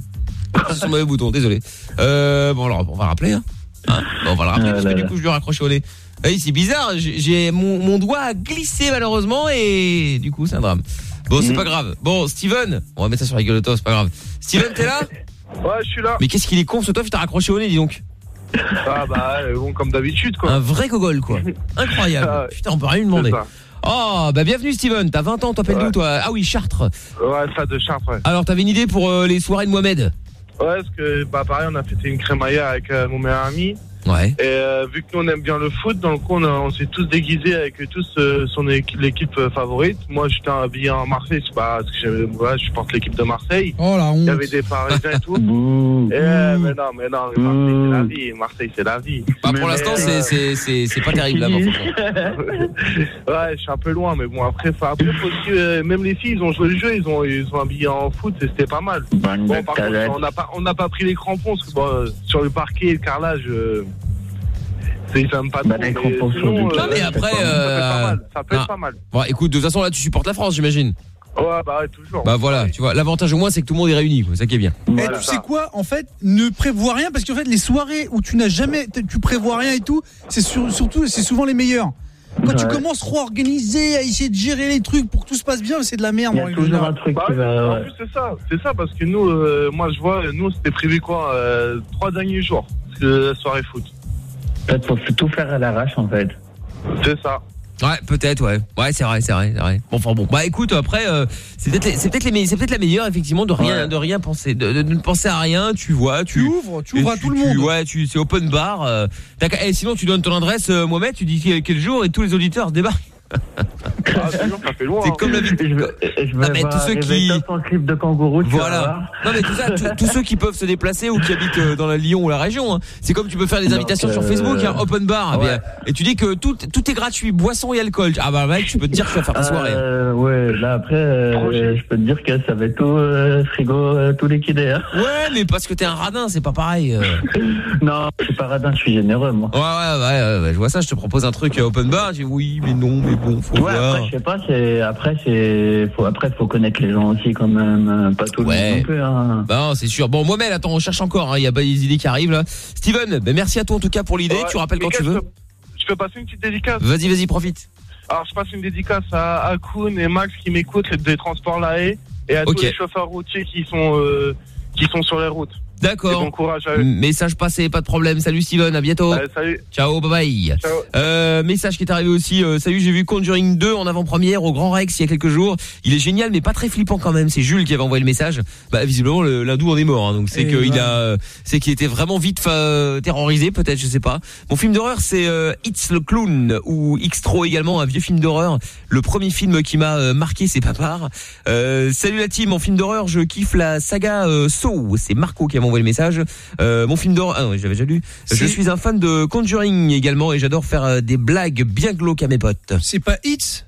C'est son mauvais bouton, désolé. Euh, bon, alors, on va le rappeler, hein. Hein Bon, on va le rappeler, Ah parce que là du là. coup, je lui ai raccroché au nez. Oui, c'est bizarre, j'ai mon, mon doigt a glissé malheureusement et du coup, c'est un drame. Bon, c'est Mhm. pas grave. Bon, Steven, on va mettre ça sur la gueule de toi, c'est pas grave. Steven, t'es là? Ouais, je suis là. Mais qu'est-ce qu'il est con, ce toi, tu t'as raccroché au nez, dis donc. Ah bah, bon, comme d'habitude, quoi. Un vrai gogol, quoi. (laughs) Incroyable. Ah, Putain, on peut rien lui demander. Oh, bah bienvenue Steven, t'as 20 ans, t'appelles Ouais. d'où toi Ah oui, Chartres. Ouais, ça de Chartres, ouais. Alors, t'avais une idée pour euh, les soirées de Mohamed? Ouais, parce que, bah, pareil, on a fêté une crémaillère avec euh, mon meilleur ami. Ouais. Et euh, vu que nous, on aime bien le foot, dans le coup, on, a- on s'est tous déguisés avec tous euh, son équipe, l'équipe euh, favorite. Moi, j'étais habillé en Marseille, c'est pas parce que j'aime- voilà, je porte l'équipe de Marseille. Oh la Il y honte. avait des Parisiens et tout. (laughs) Et, euh, mais non, mais non, Marseille, c'est la vie. Marseille, c'est la vie. Bah, pour l'instant, c'est euh, c'est c'est c'est pas terrible (laughs) ouais, je suis un peu loin, mais bon, après, après aussi, euh, même les filles, ils ont joué le jeu, ils ont, ils sont habillés en foot, et c'était pas mal. Bon, par contre, on n'a pas, on n'a pas pris les crampons, parce que bon, euh, sur le parquet et le carrelage, euh, c'est, ça me pas Bah, trop, mais euh, Non, mais ça après, peut être pas euh, mal, ça peut être ah. pas mal. Bon, écoute, de toute façon là, tu supportes la France, j'imagine. Ouais, bah ouais, toujours. Bah voilà, tu vois, l'avantage au moins c'est que tout le monde est réuni, quoi, c'est ça qui est bien. Eh, Voilà. tu sais quoi En fait, ne prévois rien parce qu'en fait, les soirées où tu n'as jamais, tu prévois rien et tout, c'est sur- surtout, c'est souvent les meilleurs. Quand tu commences trop à organiser, à essayer de gérer les trucs pour que tout se passe bien, c'est de la merde. Il y en a toujours un truc Bah qui ouais, va. en plus, c'est ça, c'est ça, parce que nous, euh, moi, je vois, nous, c'était prévu quoi, euh, trois derniers jours, parce que la soirée foot. Fait, faut tout faire à l'arrache, en fait. C'est ça. Ouais, peut-être, ouais. Ouais, c'est vrai, c'est vrai, c'est vrai. Bon, enfin bon. Bah écoute, après, euh, c'est peut-être, les- c'est peut-être les, c'est peut-être la meilleure, effectivement, de rien, Ouais. de rien penser, de, de- de ne penser à rien. Tu vois, Tu tu. ouvres, tu ouvres à tout le monde. ouais, tu, c'est open bar. euh, et sinon, tu donnes ton adresse, euh, Mohamed, tu dis quel, quel jour et tous les auditeurs débarquent. Ah, toujours, ça fait loin. C'est hein. comme la vie. Je je Non, mais tous ceux qui- 200 clips de kangourou, Voilà. Non mais tout ça, tous- tous ceux qui peuvent se déplacer ou qui habitent euh, dans la Lyon ou la région, hein. c'est comme tu peux faire des invitations sur euh, Facebook, hein, open bar, eh et tu dis que tout, tout est gratuit, boisson et alcool. Ah bah mec, tu peux te dire que tu vas faire ta soirée. Euh, ouais, là après, euh, je peux te dire que ça va être tout euh, frigo, euh, tout liquidé. Hein. Ouais, mais parce que t'es un radin, c'est pas pareil. (laughs) Non, je suis pas radin, je suis généreux, moi. Ouais, ouais, ouais, ouais, ouais, je vois ça, je te propose un truc euh, open bar, j'ai dit oui, mais non, mais bon, faut Ouais, voir. après, je sais pas, c'est, après, c'est, faut, après, faut connaître les gens aussi, quand même, euh, pas tout le monde non plus, hein. Bah non, c'est sûr. Bon, Mohamed, attends, on cherche encore, hein, il y a pas des idées qui arrivent là. Steven, ben merci à toi en tout cas pour l'idée, Ouais, tu rappelles quand tu veux. Je peux, passer une petite dédicace? Vas-y, vas-y, profite. Alors, je passe une dédicace à Akun et Max qui m'écoutent, des transports La Haye, et à tous les chauffeurs routiers qui sont, euh, qui sont sur les routes. D'accord. bon courage à eux. Message passé, pas de problème. Salut Steven, à bientôt. Ouais, salut. Ciao, bye bye. Ciao. Euh, message qui est arrivé aussi. euh, salut, j'ai vu Conjuring 2 en avant-première au Grand Rex il y a quelques jours. Il est génial, mais pas très flippant quand même. C'est Jules qui avait envoyé le message. Bah visiblement le- l'hindou en est mort. hein, donc c'est Et qu'il voilà. a, euh, c'est qu'il était vraiment vite euh, terrorisé, peut-être, je sais pas. Mon film d'horreur, c'est euh, It's le clown ou X-Tro également, un vieux film d'horreur. Le premier film qui m'a euh, marqué, c'est Papar. Euh, salut la team, en film d'horreur, je kiffe la saga euh, Saw. C'est Marco qui m'a envoyé le message. Euh, mon film d'horreur, ah non, j'avais déjà lu. Je C'est- suis un fan de Conjuring également et j'adore faire euh, des blagues bien glauques à mes potes. C'est pas Hits?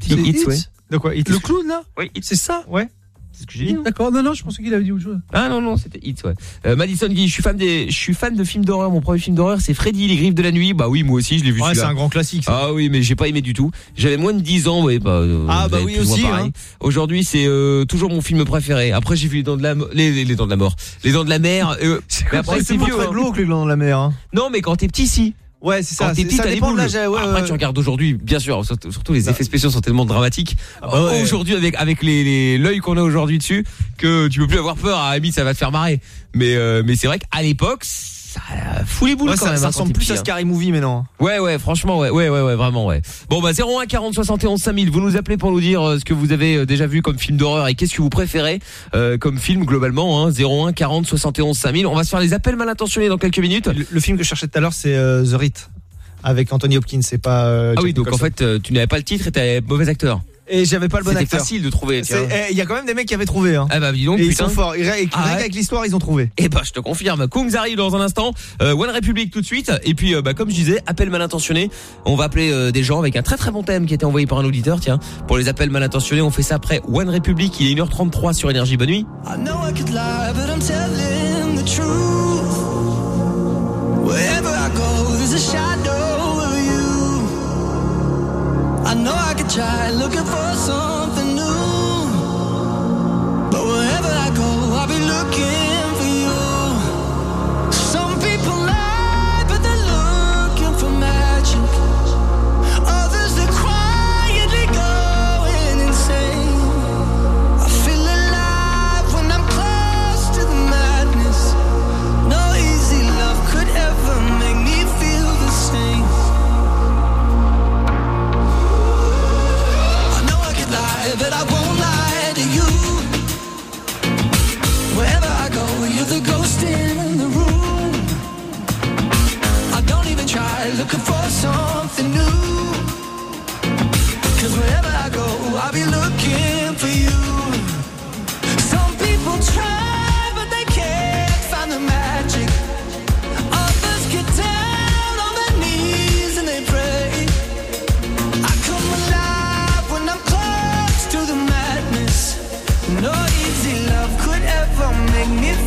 Si, Hits, ouais. De quoi? Hits? Le clown là? Oui, C'est ça? Ouais. C'est ce que j'ai dit. D'accord, non, non, je pensais qu'il avait dit autre chose. Ah non non, c'était Hits ouais. Euh, Madison Guy, je suis fan des je suis fan de films d'horreur. Mon premier film d'horreur, c'est Freddy les griffes de la nuit. Bah oui, moi aussi, je l'ai vu Ouais, c'est un grand classique. ça. Ah oui, mais j'ai pas aimé du tout. J'avais moins de 10 ans, ouais, bah, euh, Ah, bah oui, aussi, hein. Aujourd'hui, c'est euh, toujours mon film préféré. Après, j'ai vu les dents de la les, les, les dents de la mort, les dents de la mer. euh, (laughs) mais après, c'est pas vieux. hein. glauque les glands de la mer. hein. Non, mais quand t'es petit, si. Ouais, c'est Quand ça. t'es petit, t'as boules. l'âge. ouais, Après, ouais. tu regardes aujourd'hui, bien sûr. Surtout, les effets spéciaux sont tellement dramatiques. Ah bah ouais. Aujourd'hui, avec avec les les- l'œil qu'on a aujourd'hui dessus, que tu peux plus avoir peur. À la limite, ça va te faire marrer. Mais euh, mais c'est vrai qu'à l'époque, ça fout les boules Ouais, quand ça, même. ça hein, ressemble plus à hein. Scary Movie maintenant. Ouais ouais franchement ouais ouais ouais ouais vraiment ouais. Bon bah 01 40 71 5000 vous nous appelez pour nous dire euh, ce que vous avez euh, déjà vu comme film d'horreur et qu'est-ce que vous préférez euh, comme film globalement hein 01 40 71 5000 on va se faire les appels mal intentionnés dans quelques minutes. Le, le film que je cherchais tout à l'heure, c'est euh, The Rite avec Anthony Hopkins. C'est pas. euh, Ah oui donc en fait euh, tu n'avais pas le titre et t'avais mauvais acteur. Et j'avais pas le bon C'était acteur. facile de trouver. C'est- eh, Il y a quand même des mecs qui avaient trouvé. Hein. Ah bah dis donc Et ils putain. sont forts. Ils- et Ah ouais qu'avec l'histoire, ils ont trouvé. Eh bah je te confirme, Kungs arrive dans un instant, euh, One Republic tout de suite, et puis euh, bah, comme je disais, appel mal intentionné, on va appeler euh, des gens avec un très très bon thème qui a été envoyé par un auditeur, tiens, pour les appels mal intentionnés, on fait ça après One Republic, il est 1h33 sur Énergie, bonne nuit. I know I could lie, but I'm telling the truth. Wherever I go, there's a I know I could try looking for something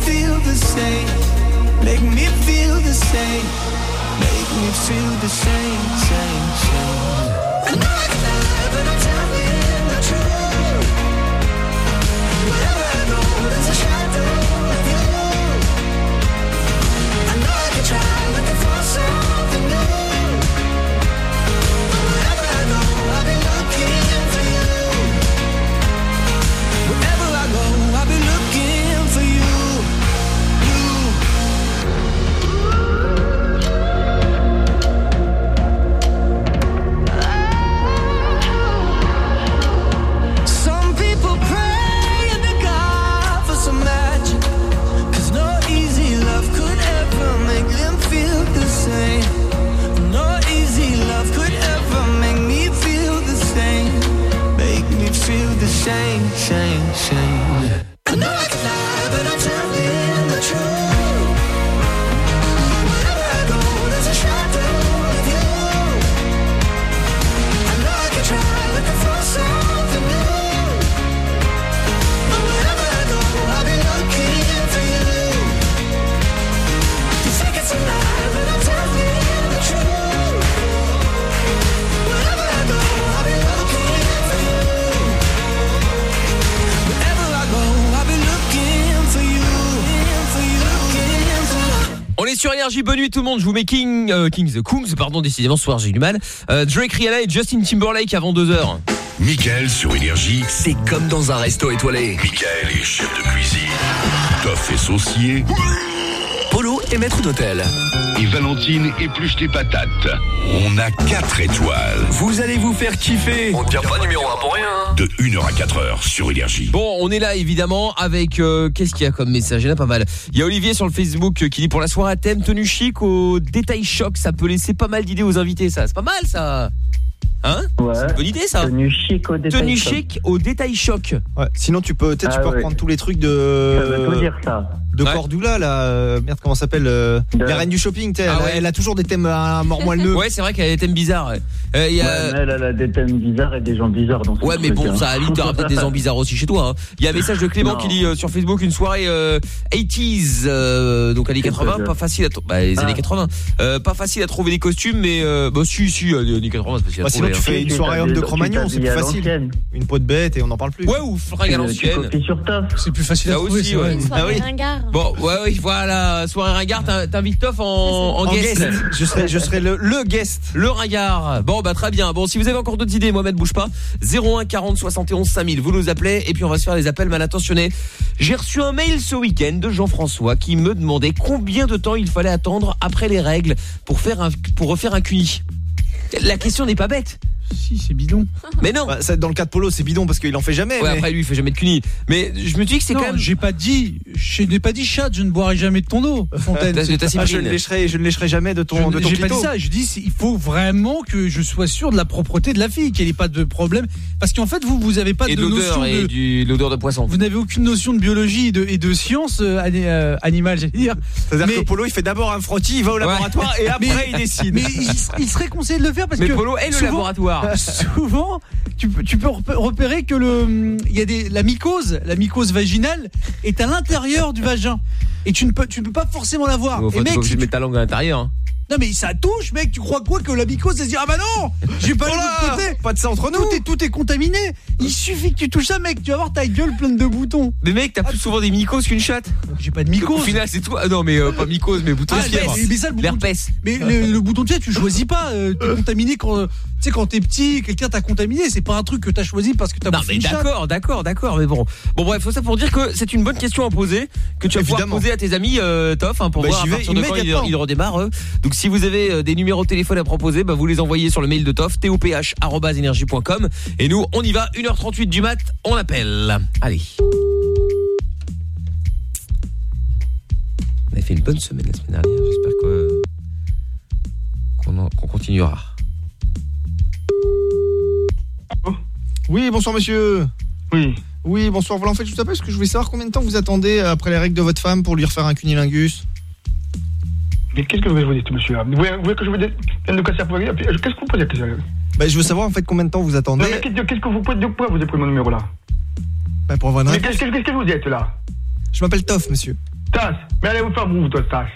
feel the same. Make me feel the same. Make me feel the same, same, same. I know I can lie, but I'm telling the Wherever change. Énergie, bonne nuit tout le monde. Je vous mets King, euh, King the Kungs, pardon, décidément, ce soir j'ai du mal. Euh, Drake, Rihanna et Justin Timberlake avant 2h. Michael sur Énergie, c'est comme dans un resto étoilé. Michael est chef de cuisine. Toff est saucier. Est maître d'hôtel. Et Valentine épluche les patates. On a 4 étoiles. Vous allez vous faire kiffer. On ne tient pas numéro 1 pour rien. De 1h à 4h sur Énergie. Bon, on est là évidemment avec euh, qu'est-ce qu'il y a comme message? Il y en a pas mal. Il y a Olivier sur le Facebook euh, qui dit pour la soirée à thème tenue chic au détail choc, ça peut laisser pas mal d'idées aux invités ça. C'est pas mal ça. Hein C'est une bonne idée ça. Tenue chic au détail Tenue choc. chic au détail choc. Ouais, sinon tu peux peut-être tu Ah peux ouais. reprendre tous les trucs Ça veut tout de dire ça. de Cordula là, euh, merde comment ça s'appelle euh, la reine du shopping, tu sais, Ah elle, a- ouais. elle a toujours des thèmes à mort moelleux. Ouais, c'est vrai qu'elle a des thèmes bizarres. ouais. Euh, il y a- Ouais, mais elle, elle a des thèmes bizarres et des gens bizarres dans son Ouais mais bon ça limite t'auras peut-être des gens bizarres aussi chez toi hein. Il y a un message de Clément Non. qui dit euh, sur Facebook une soirée euh, 80s euh, donc années C'est 80 quoi, ça pas facile à bah, les Ah. années 80 euh, pas facile à trouver des costumes mais euh, bah si si euh, années 80 c'est facile à tu fais une soirée homme de Cro-Magnon, c'est plus facile. Une peau de bête et on n'en parle plus. Ouais ou fringue à l'ancienne. C'est plus facile à trouver, aussi, ouais. Ah oui. Bon ouais oui voilà soirée ringard t'in- t'invites Toff en, guest. je serai je serai le, guest. Le ringard. Bon bah très bien. Bon si vous avez encore d'autres idées, Mohamed bouge pas. 01 40 71 5000. Vous nous appelez et puis on va se faire les appels mal intentionnés. J'ai reçu un mail ce week-end de Jean-François qui me demandait combien de temps il fallait attendre après les règles pour faire un pour refaire un CUNY. La question n'est pas bête. Si, c'est bidon. (laughs) Mais non. Bah, ça, dans le cas de Polo, c'est bidon parce qu'il en fait jamais. Ouais, mais- après lui il fait jamais de CUNY. Mais je me dis que c'est quand même j'ai pas dit, je n'ai pas dit chat, je ne boirai jamais de ton eau, (laughs) Fontaine. Ah, je ne lécherai, je ne lécherai jamais de Je ton, de ne- ton J'ai pas dit ça, je dis il faut vraiment que je sois sûr de la propreté de la fille, qu'il n'y ait pas de problème. Parce qu'en fait, vous, vous avez pas et de notion et de. du l'odeur de poisson. Vous n'avez aucune notion de biologie et de, et de science euh, euh, animale, j'allais dire. C'est-à-dire Mais- que Polo, il fait d'abord un frottis, il va au laboratoire et après (laughs) Mais- il décide. Mais il, il serait conseillé de le faire parce Mais que. Polo est le souvent- laboratoire. (laughs) Souvent, tu, peux- tu peux repé- repérer que le, il y a des, la mycose, la mycose vaginale est à l'intérieur du vagin. Et tu ne peux, tu ne peux pas forcément la voir. Et mec, tu- mettre ta langue à l'intérieur. hein. non mais ça touche, mec. Tu crois quoi que la mycose, elle se dit ah bah non, j'ai pas le côté. pas de ça entre nous. Tout est, tout est contaminé. Il suffit que tu touches ça, mec. Tu vas voir ta gueule pleine de boutons. Mais mec, t'as plus souvent des mycoses qu'une chatte. J'ai pas de Au mycose. final, c'est toi. Ah non, mais euh, pas mycose, mais bouton Ah, de fièvre. mais- mais ça, le bouton de- L'herpès. Mais le, le bouton de fièvre, tu choisis pas. euh, t'es (laughs) contaminé quand, sais, quand t'es petit, quelqu'un t'a contaminé. C'est pas un truc que t'as choisi parce que t'as Non mais d'accord, d'accord, d'accord, mais bon. Bon bref, faut ça pour dire que c'est une bonne question à poser, que tu vas pouvoir poser à tes amis euh, Toff, hein, pour Bah, voir à partir de quand ils, redémarrent. eux. Donc si vous avez euh, des numéros de téléphone à proposer, bah, vous les envoyez sur le mail de Toff, toph@energie.com et nous on y va 1h38 du mat, on appelle. Allez. On a fait une bonne semaine la semaine dernière, j'espère qu'on en- qu'on continuera. Oui, bonsoir monsieur. Oui. Oui, bonsoir. Voilà, en fait, je vous appelle parce que je voulais savoir combien de temps vous attendez après les règles de votre femme pour lui refaire un cunilingus. Mais qu'est-ce que vous voulez dire, monsieur Vous voulez, vous voulez que je vous dise Qu'est-ce que vous posez Bah, je veux savoir en fait combien de temps vous attendez. Qu'est-ce que vous pouvez dire Pourquoi vous avez pris mon numéro là? Bah, pour avoir une Mais qu'est-ce qu'est-ce que vous êtes là? Je m'appelle Toff, monsieur. Tasse Mais allez vous faire vous, toi, Tasse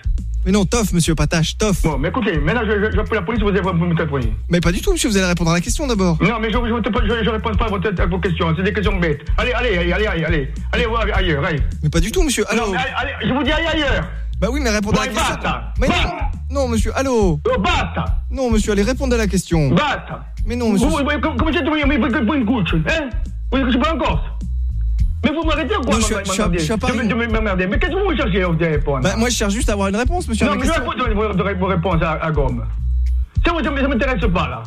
Mais non, Toff, monsieur, pas Tache, Toff. Bon, mais écoutez, maintenant je, je, j'appelle la police, vous allez vous me téléphoner. Mais pas du tout, monsieur, vous allez répondre à la question d'abord. Non, mais je ne je, je réponds pas à, votre, à vos questions, c'est des questions bêtes. Allez, allez, allez, allez, allez, allez, allez ailleurs, allez. Mais pas du tout, monsieur. Non, Allô mais allez, allez, je vous dis allez ailleurs. Bah oui, mais répondez à la question. basta. Mais non, non, monsieur, allô Oh, basta Non, monsieur, allez répondre à la question. Basta Mais non, monsieur. Comment vous vous vous une couche Hein Vous voulez que je parle en Corse Mais vous m'arrêtez ou quoi Non, je je à- je à de m'emmerder. Mais qu'est-ce que vous cherchez au téléphone Bah, moi, je cherche juste à avoir une réponse, monsieur. à Non, mais je vais pas donner vos, réponses à, à Gomme. Ça, vous- ça ne m'intéresse pas, là.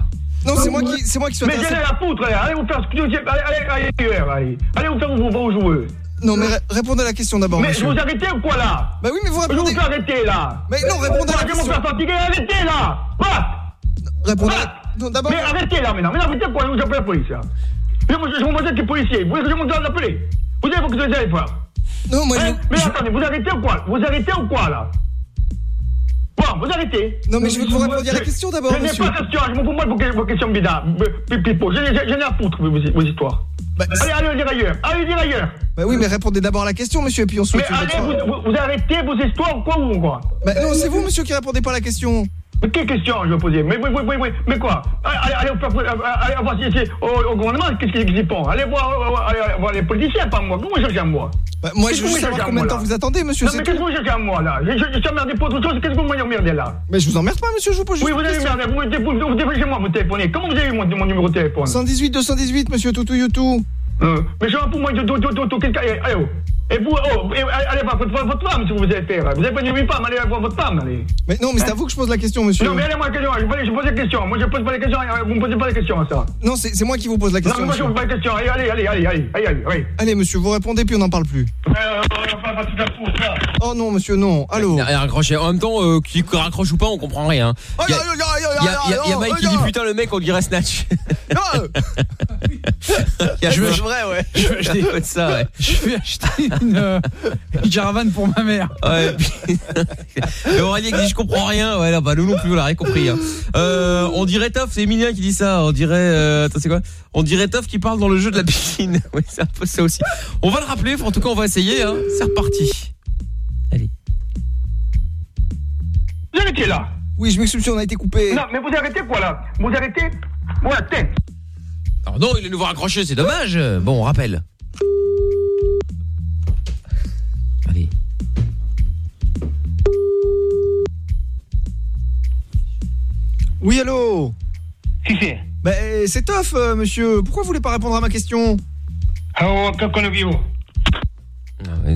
Non, c'est moi qui, c'est moi qui suis Mais j'allais la foutre, là. Allez vous faire ce que vous allez, allez, allez, allez. Allez vous faire vos, vos joueurs. Non, mais ré- répondez à la question d'abord, Mais vous arrêtez ou quoi, là? Bah oui, mais vous Je vous répondez. arrêter, là. Mais non, répondez à la Je vais question. me faire fatiguer, arrêtez, là. Répondez. à Non, d'abord. Mais arrêtez, là, maintenant. Mais arrêtez quoi, je vous appelle la police, là. Je vous je vous demande est policier. Vous voulez que je vous l'appeler Vous savez que vous allez faire Non, moi, Hein je- Mais attendez, vous arrêtez ou quoi? Vous arrêtez ou quoi, là? Bon, vous arrêtez. Non, mais je veux que vous répondiez à la question d'abord, Je n'ai pas de question, je m'en fous moi de vos, questions bizarres. B- Pipo, je n'ai je n'ai à foutre, vos, histoires. Bah, allez, allez dire ailleurs, allez dire ailleurs. Bah oui, mais répondez d'abord à la question, monsieur, et puis on se Mais allez, vous, vous, vous arrêtez vos histoires ou quoi ou quoi? Bah non, c'est vous, monsieur, qui répondez pas à la question. Mais quelle question je vais poser Mais oui, oui, oui, oui, mais quoi Allez, allez, allez, allez voir si, si- au, gouvernement, qu'est-ce qu'ils y font Allez voir, euh, allez, allez voir les politiciens, pas moi. Comment vous cherchez à moi Bah, moi, je veux savoir à combien de moi, temps vous attendez, monsieur, Non, c'est mais qu'est-ce que vous cherchez à moi, là Je je- je emmerdé pour autre chose, qu'est-ce que vous m'emmerdez, là Mais je vous emmerde pas, monsieur, je vous pose juste Oui, vous question. m'emmerder, vous, vous, vous, vous dépêchez-moi, vous téléphonez. Comment vous avez eu mon, mon numéro de téléphone 118 218, monsieur Toutou Youtou. Euh, mais je pour moi, de, de, quelqu'un. Allez, oh. Et vous, oh, et, allez voir votre, votre femme si vous allez faire. Vous avez pas une femme, allez voir votre femme, allez. Mais non, mais c'est à vous que je pose la question, monsieur. Non, mais allez-moi la question, je, pose- je pose la question. Moi, je pose pas la question, vous me posez pas la question, à ça. Non, c'est c'est moi qui vous pose la Non, question. mais moi, je monsieur. pose pas la question. Allez, allez, allez, allez, allez, allez, allez, allez. Allez, monsieur, vous répondez puis on n'en parle plus. Euh. Oh non, monsieur, non. Allô Il a raccroché. En même temps, euh, qu'il raccroche ou pas, on comprend rien. Il y y y y a Mike qui dit putain le mec on dirait Snatch. (laughs) (laughs) Il y a- Je vais- c'est vrai ouais. Je vais acheter ça ouais. Je vais acheter une, euh, une caravane pour ma mère. Ouais, puis- Et Aurélien qui dit je comprends rien. Ouais, là, bah nous non plus, on l'a rien compris. hein. Euh, on dirait Toff, c'est Emilien qui dit ça. On dirait, euh, attends, c'est quoi? On dirait Toff qui parle dans le jeu de la piscine. (laughs) Ouais, c'est un peu ça aussi. On va le rappeler. En tout cas, on va essayer. Hein. C'est reparti. Vous arrêtez là? Oui, je m'excuse, on a été coupé. Non, mais vous arrêtez quoi là? Vous arrêtez Voilà, tête. Alors non, il est nouveau raccroché, c'est dommage. Bon, on rappelle. Oui, allô Si, c'est. Bah, c'est tough, euh, monsieur. Pourquoi vous voulez pas répondre à ma question Oh. Ah,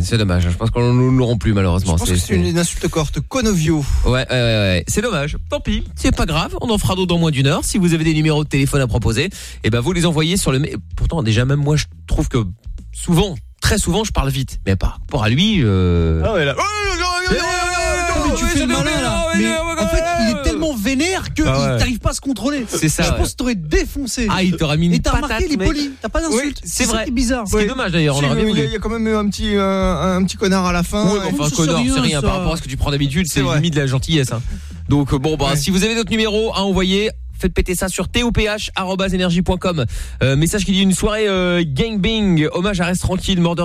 C'est dommage. Je pense qu'on ne l'auront plus malheureusement. Je pense que c'est une, une insulte corte. Conovio. Ouais, ouais, ouais, ouais. c'est dommage. Tant pis, c'est pas grave. On en fera d'autres dans moins d'une heure. Si vous avez des numéros de téléphone à proposer, eh ben vous les envoyez sur le. Pourtant, déjà même moi, je trouve que souvent, très souvent, je parle vite. Mais par rapport à lui. Euh... Ah ouais là. mais tu fais le malin là. Mais en fait, tellement vénère que Ah ouais. pas à se contrôler. C'est ça, Je ouais. pense que t'aurais défoncé. Ah, il t'aura mis une Et t'as remarqué, il est poli. T'as pas d'insulte. Oui, c'est vrai. qui est bizarre. Ce qui est dommage d'ailleurs. Si, il y, a- y quand même eu un petit, euh, un petit connard à la fin. Enfin, ça, connard, c'est c'est rien, ça. par rapport à ce que tu prends d'habitude, c'est C'est limite de la gentillesse. hein. Donc euh, bon, bah Ouais. si vous avez d'autres numéros à envoyer, faites péter ça sur toph@energie.com. Euh, message qui dit une soirée euh, hommage à Reste tranquille, mort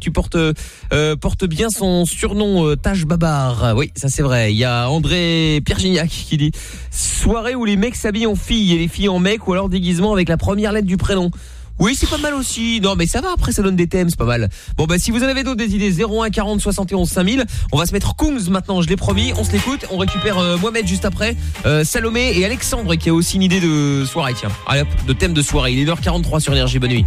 tu portes euh, porte bien son surnom euh, Taj Babar. Oui, ça c'est vrai. Il y a André Pierre Gignac qui dit soirée où les mecs s'habillent en filles et les filles en mecs ou alors déguisement avec la première lettre du prénom. Oui, c'est pas mal aussi. Non, mais ça va. Après, ça donne des thèmes, c'est pas mal. Bon, bah, si vous en avez d'autres, des idées, 01 40 71 5000. On va se mettre Kungs maintenant. Je l'ai promis. On se l'écoute. On récupère euh, Mohamed juste après, euh, Salomé et Alexandre qui a aussi une idée de soirée. Tiens, allez hop, de thème de soirée. Il est 1h43 sur énergie. Bonne nuit.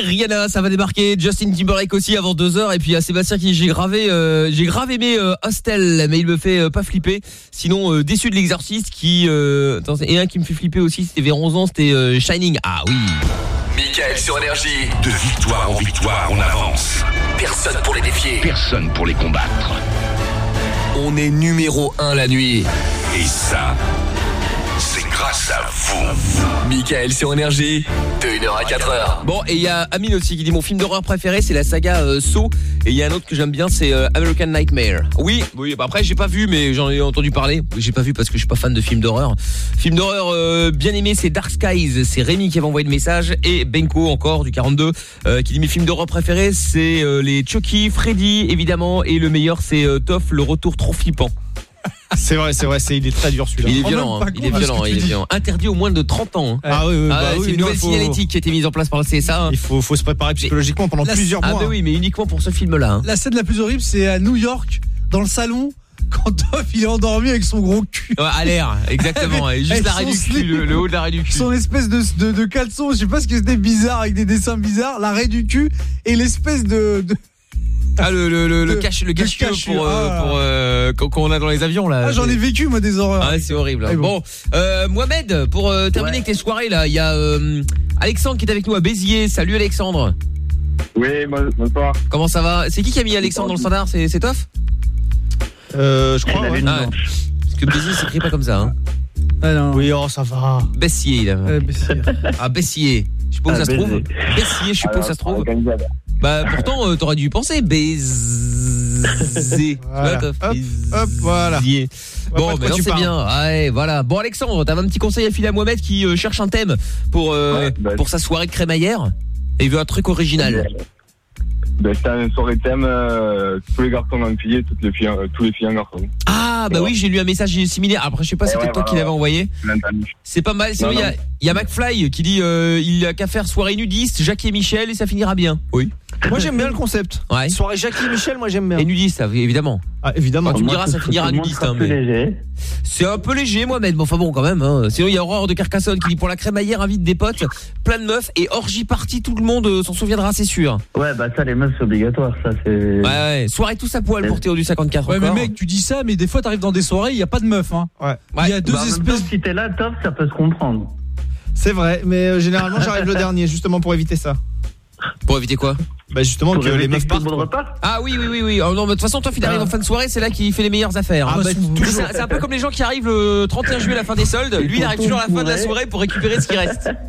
Rihanna, ça va débarquer, Justin Timberlake aussi avant 2h et puis il y a Sébastien qui j'ai gravé euh, j'ai grave aimé euh, Hostel mais il me fait euh, pas flipper. Sinon euh, déçu de l'exorciste qui euh, attends, et un qui me fait flipper aussi, c'était vers 11 ans, c'était euh, Shining. Ah oui. Michael sur Énergie. De victoire en victoire, on avance. Personne pour les défier. Personne pour les combattre. On est numéro 1 la nuit. Et ça, vous. Michael sur Énergie. De 1h à 4h. Bon, et il y a Amine aussi qui dit mon film d'horreur préféré, c'est la saga euh, Saw. Et il y a un autre que j'aime bien, c'est euh, American Nightmare. Oui, oui. Bah après, j'ai pas vu, mais j'en ai entendu parler. J'ai pas vu parce que je suis pas fan de films d'horreur. Film d'horreur euh, bien aimé, c'est Dark Skies. C'est Rémi qui avait envoyé le message et Benko encore du 42 euh, qui dit mes films d'horreur préférés, c'est euh, les Chucky, Freddy évidemment, et le meilleur c'est euh, Toff, le retour trop flippant. C'est vrai, c'est vrai, c'est il est très dur celui-là. Il est violent, hein, il est violent, il est violent. Interdit au moins de 30 ans. hein. Ah oui, oui, bah ouais, oui, c'est une nouvelle faut- signalétique qui a été mise en place par le CSA. hein. Il faut, faut se préparer psychologiquement pendant La- plusieurs Ah mois. bah oui, mais uniquement pour ce film-là. hein. La scène la plus horrible, c'est à New York, dans le salon, quand Toff il est endormi avec son gros cul. Ouais, à l'air, exactement. (laughs) Juste Avec l'arrêt son du cul, le, le haut de l'arrêt du cul. Son espèce de, de, de caleçon, je sais pas ce que c'était bizarre, avec des dessins bizarres, l'arrêt du cul et l'espèce de, de- Ah, le, le, le, le cache, le cache pour, euh, ah. pour euh, quand, quand on a dans les avions là. Ah, j'en ai vécu moi des horreurs. Ah, c'est horrible. Mais Bon, euh, Mohamed, pour euh, terminer avec tes soirées là, il y a euh, Alexandre qui est avec nous à Béziers. Salut Alexandre. Oui, bonsoir. Comment ça va? C'est qui qui a mis Alexandre dans le standard? C'est c'est Toff? Euh, je crois. Ouais. Ah, Parce que Béziers s'écrit pas comme ça. Hein. Ah non. Oui, oh, ça va. Bessier, il a. Euh, mais c'est- Ah, Bessier. Je sais pas où Ah, ça se trouve. Béziers. Bessier, je sais pas où ça se trouve. Bah pourtant euh, t'aurais dû penser baiser. Voilà. Tu vois, Toff, Hop, hop, voilà. Ouais, Bon, de mais quoi non, tu c'est parles. bien. Ouais, voilà. Bon, Alexandre, t'avais un petit conseil à filer à Mohamed qui euh, cherche un thème pour euh, Ouais, bah, pour sa soirée de crémaillère et il veut un truc original. Ben, c'était une soirée thème, euh, tous les garçons en filles, toutes les filles, euh, tous les filles en garçon. Ah, bah oui, j'ai lu un message similaire. Après, je sais pas, Ouais, c'était ouais, toi qui voilà, l'avais envoyé. C'est pas mal. Sinon, Non, il y a, non. il y a McFly qui dit euh, il a qu'à faire soirée nudiste, Jackie et Michel et ça finira bien. Oui. Moi j'aime bien le concept. Ouais. Soirée Jackie et Michel, moi j'aime bien. Et nudiste, ça, évidemment. Ah, évidemment. Quand tu me diras, ça finira nudiste. hein, mais- léger. C'est un peu léger, Mohamed, mais enfin bon, quand même. Hein. Sinon, il y a Aurore de Carcassonne qui dit pour la crémaillère, invite des potes, plein de meufs et orgie party, tout le monde euh, s'en souviendra, c'est sûr. Ouais, bah ça, les meufs, c'est obligatoire, ça, c'est... Ouais, ouais. Soirée tous à poil pour Théo du 54 Ouais, mais mec, tu dis ça, mais des fois t'arrives dans des soirées, il y a pas de meuf. Hein. Ouais. Il y a deux Bah, même espèces. temps, si t'es là, top, ça peut se comprendre. C'est vrai, mais euh, généralement j'arrive le dernier justement pour éviter ça. Pour éviter quoi Bah justement Pour que les meufs partent. Ah oui, oui, oui, oui. Oh, non, mais de toute façon, toi, il arrive en fin de soirée, c'est là qu'il fait les meilleures affaires. Ah, hein. bah, Mais toujours. c'est un peu comme les gens qui arrivent le 31 juillet à la fin des soldes. Lui, il arrive toujours à la fin de la soirée pour récupérer ce qui reste. (laughs)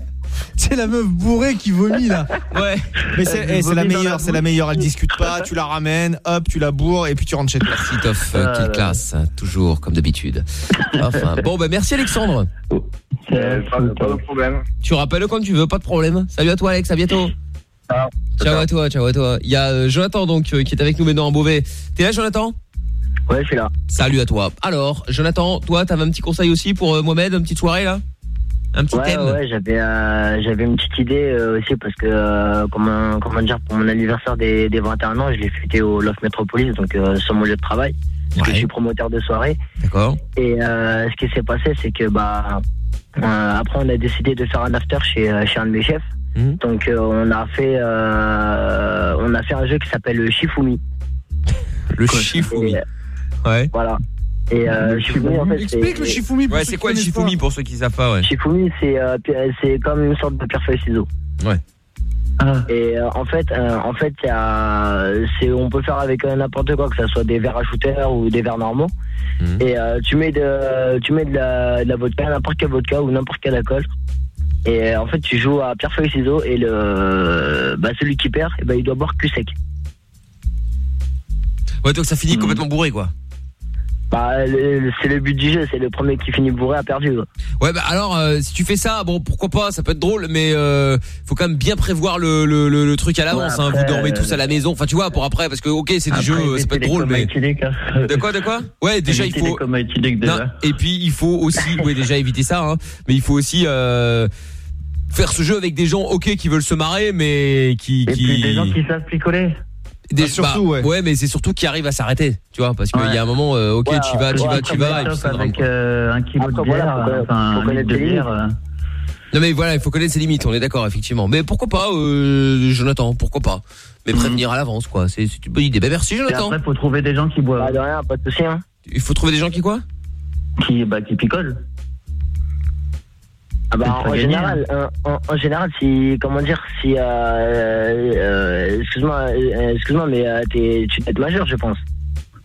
C'est la meuf bourrée qui vomit là. Ouais. Mais c'est eh, la meilleure, c'est la meilleure. Elle discute pas, tu la ramènes, hop, tu la bourres et puis tu rentres chez toi. Merci, Toff. euh, Ah, quelle là. classe. Toujours, comme d'habitude. Enfin, bon, bah, merci, Alexandre. C'est pas, pas de problème. Tu rappelles quand tu veux, pas de problème. Salut à toi, Alex. À bientôt. Ciao. Ciao à toi, ciao à toi. Il y a euh, Jonathan donc euh, qui est avec nous maintenant en Beauvais. T'es là Jonathan? Ouais, je suis là. Salut à toi. Alors, Jonathan, toi t'avais un petit conseil aussi pour euh, Mohamed, une petite soirée là? Un petit Ouais, thème? ouais, j'avais euh, j'avais une petite idée euh, aussi parce que euh, comment comment dire pour mon anniversaire des, des 21 ans, je l'ai fêté au Loft Metropolis donc sur mon lieu de travail. Parce que je suis promoteur de soirée D'accord. et ce qui s'est passé c'est que bah après on a décidé de faire un after chez chez un de mes chefs. Mhm. Donc euh, on a fait euh, on a fait un jeu qui s'appelle le Shifumi. Le Shifumi. Et, Ouais. Voilà. Et euh, Shifumi, en fait, Explique le Shifumi pour Ouais, c'est qui quoi le Shifumi pour ceux qui savent pas, ouais. Shifumi, c'est euh, c'est comme une sorte de pierre feuille ciseaux. Ouais. Et euh, en fait, euh, en fait, y a- on peut faire avec euh, n'importe quoi, que ce soit des verres à shooter ou des verres normaux. Mhm. Et euh, tu mets de, tu mets de la, de la vodka, n'importe quel vodka ou n'importe quel alcool. Et euh, en fait, tu joues à pierre feuille ciseaux et le, bah, celui qui perd, eh ben, il doit boire cul sec. Ouais, donc ça finit complètement bourré, quoi. Bah, c'est le but du jeu, c'est le premier qui finit bourré a perdu. quoi. Ouais, bah alors, euh, si tu fais ça, bon, pourquoi pas, ça peut être drôle, mais euh, faut quand même bien prévoir le, le, le, le truc à l'avance. Ouais, hein, vous dormez tous euh, à la maison. Enfin, tu vois, pour après, parce que ok, c'est jeux, euh, ça peut être drôle, mais. hein. De quoi, de quoi? Ouais, déjà il faut. Non, et puis il faut aussi, (laughs) oui, déjà éviter ça, hein, mais il faut aussi euh, faire ce jeu avec des gens, ok, qui veulent se marrer, mais qui, Et qui... puis des gens qui savent picoler. Des- Ah, surtout, bah, ouais. mais c'est surtout qui arrivent à s'arrêter, tu vois, parce qu'il Ouais. y a un moment, euh, ok, Ouais, tu vas, tu vas, tu vas, et puis avec euh, un kilo de voilà, bière, faut enfin faut un litre de bière. Non mais voilà, il faut connaître ses limites, on est d'accord, effectivement. Mais pourquoi pas, euh, Jonathan, pourquoi pas? Mais prévenir à l'avance, quoi. C'est une bonne idée. Ben merci, Et Jonathan. après, faut trouver des gens qui boivent. Pas de rien, pas de souci. Hein. Il faut trouver des gens qui quoi? Qui, bah, qui picolent. Ah bah, en, général, euh, en, en général, si comment dire, si euh, euh, excuse-moi, euh, excuse-moi, mais euh, t'es, tu dois être majeur, je pense.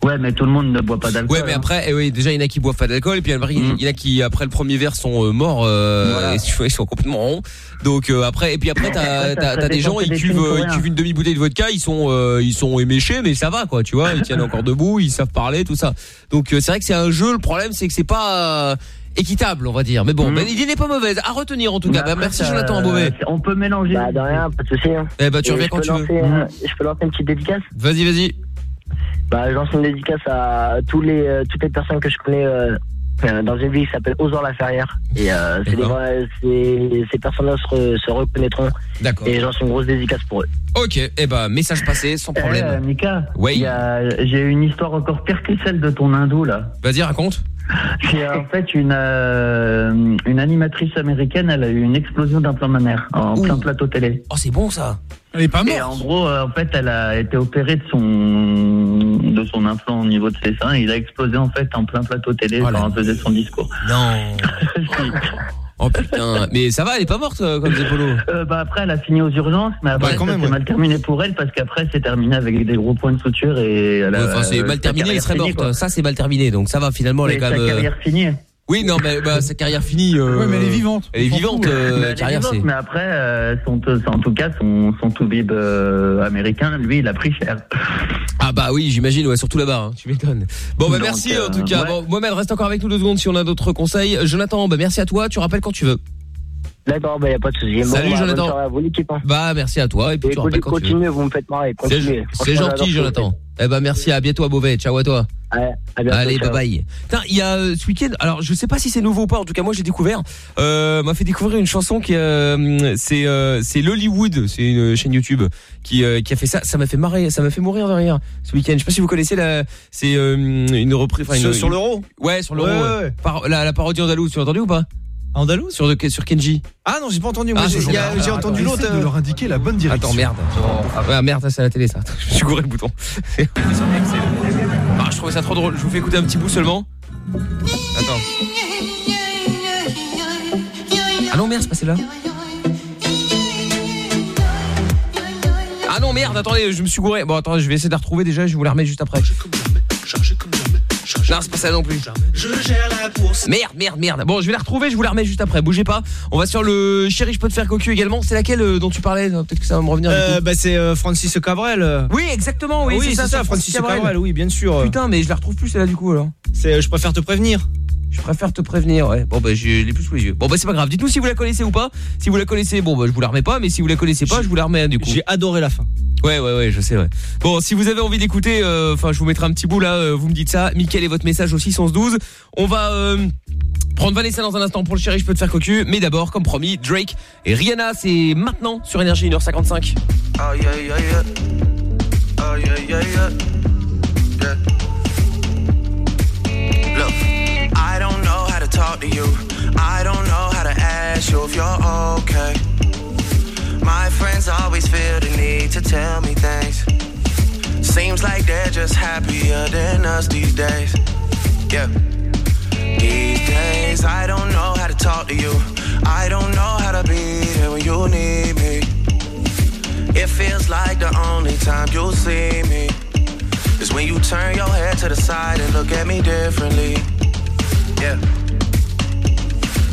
Ouais, mais tout le monde ne boit pas d'alcool. Ouais, mais après, eh oui, déjà il y en a qui boivent pas d'alcool, et puis il y en a- Mm. il y en a qui après le premier verre sont euh, morts, euh, et ils sont complètement ronds. Donc euh, après, et puis après t'as (laughs) t'as des gens ils cuvent, euh, ils cuvent une demi bouteille de vodka, ils sont euh, ils sont éméchés, mais ça va quoi, tu vois, ils tiennent encore debout, ils savent parler, tout ça. Donc euh, c'est vrai que c'est un jeu. Le problème c'est que c'est pas euh, équitable, on va dire. Mais bon, mais l'idée n'est pas mauvaise. À retenir en tout cas. Mm. Bah, après, merci Jonathan Beauvais. On peut mélanger. Bah de rien, pas de souci. Hein. Eh bah tu Et reviens je quand peux tu veux. lancer, euh, Je peux lancer une petite dédicace. Vas-y, vas-y. Bah, je lance une dédicace à tous les, euh, toutes les personnes que je connais euh, euh, dans une ville qui s'appelle Ozor-la-Ferrière. Et euh, c'est des ces personnes-là se, re- se reconnaîtront. D'accord. Et je lance une grosse dédicace pour eux. Ok, eh bah message passé, sans Eh, problème. Mika, Oui. il y a- j'ai une histoire encore pire que celle de ton hindou là. Vas-y, raconte. C'est en fait une euh, une animatrice américaine, elle a eu une explosion d'implant mammaire en plein plateau télé. Oh, c'est bon ça. Elle est pas Et en gros, euh, en fait, elle a été opérée de son de son implant au niveau de ses seins. Et il a explosé en fait en plein plateau télé quand elle faisait son discours. Non. (laughs) Oh putain, mais ça va, elle est pas morte euh, comme Zepolo? Euh, bah après, elle a fini aux urgences, mais après, quand ouais. mal terminé pour elle parce qu'après, c'est terminé avec des gros points de suture et elle a. Ouais, Enfin, c'est euh, mal terminé, elle serait morte. quoi. Ça, c'est mal terminé, donc ça va. Finalement, elle est quand même. euh, carrière finie. Oui, non, mais bah, sa carrière finie. euh, Ouais, mais elle est vivante. Elle est vivante. euh, Mais elle est carrière, vivante, c'est. mais après, euh, son, en tout cas, son, son toubib euh, américain, lui, il a pris cher. Ah bah oui, j'imagine, ouais, surtout là-bas. hein, tu m'étonnes. Bon, bah Donc, merci euh, en tout cas. ouais. Bon, Mohamed, reste encore avec nous deux secondes si on a d'autres conseils. Jonathan, bah merci à toi. Tu rappelles quand tu veux. D'accord, bah y a pas de souci. Bon, Salut, bah, bonne Jonathan. soirée à vous l'équipe. hein. Bah merci à toi et puis Et tu rappelles quand tu veux. continuez, vous me faites marrer. C'est Continuez. gentil, Jonathan. Eh ben merci, à bientôt à Beauvais. Ciao à toi. Ouais, à bientôt, Allez, ciao. bye bye. Putain, il y a euh, ce week-end. Alors, je sais pas si c'est nouveau ou pas. En tout cas, moi, j'ai découvert. Euh, m'a fait découvrir une chanson qui, euh, c'est, euh, c'est Lollywood. C'est une chaîne YouTube qui, euh, qui a fait ça. Ça m'a fait marrer. Ça m'a fait mourir de rire ce week-end. Je sais pas si vous connaissez la. C'est euh, une reprise. Sur- une- sur l'euro? Ouais, sur l'euro. Ouais, ouais. ouais, ouais. Par- la, la parodie andalouse. Tu as entendu ou pas? Andalouse Sur de- sur Kenji. Ah non, j'ai pas entendu. Moi, Ah, j'ai entendu l'autre. de euh, leur indiquer la bonne direction. Attends, merde. Ah, merde, ça, c'est à la télé, ça. (laughs) Je me suis gouré le bouton. Ah, je trouvais ça trop drôle. Je vous fais écouter un petit bout seulement. Attends. Ah non, merde, c'est pas celle-là. Ah non, merde, attendez, je me suis gouré. Bon, attends, je vais essayer de la retrouver déjà, je vous la remets juste après. Non, c'est pas ça non plus. Je gère la course. Merde, merde, merde. Bon, je vais la retrouver, je vous la remets juste après. Bougez pas. On va sur le chéri, je peux te faire cocu également. C'est laquelle euh, dont tu parlais? Peut-être que ça va me revenir. Euh, bah c'est euh, Francis Cabrel. Oui, exactement, oui, oui, c'est ça, Francis Cabrel. Cabrel. Oui, bien sûr. Putain, mais je la retrouve plus celle-là du coup alors. C'est, euh, je préfère te prévenir. Je préfère te prévenir, ouais. Bon bah je l'ai plus sous les yeux. Bon bah c'est pas grave. Dites-nous si vous la connaissez ou pas. Si vous la connaissez, bon bah je vous la remets pas, mais si vous la connaissez pas, je vous la remets hein, du coup. J'ai adoré la fin. Ouais ouais ouais, je sais ouais. Bon, si vous avez envie d'écouter euh, enfin je vous mettrai un petit bout là, euh, vous me dites ça. Mickaël et votre message au 612. On va euh, prendre Vanessa dans un instant pour le chéri, je peux te faire cocu, mais d'abord comme promis, Drake et Rihanna, c'est maintenant sur énergie 1h55. Oh yeah, yeah, yeah. Oh yeah, yeah, yeah. Yeah. Talk to you. I don't know how to ask you if you're okay. My friends always feel the need to tell me things. Seems like they're just happier than us these days. Yeah. These days, I don't know how to talk to you. I don't know how to be there when you need me. It feels like the only time you'll see me is when you turn your head to the side and look at me differently. Yeah.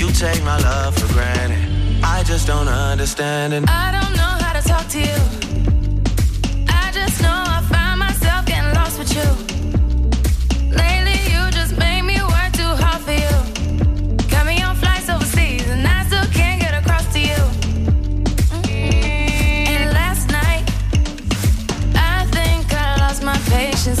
You take my love for granted. I just don't understand it. I don't know how to talk to you. I just know I find myself getting lost with you. Lately, you just make me work too hard for you. Got me on flights overseas, and I still can't get across to you. And last night, I think I lost my patience.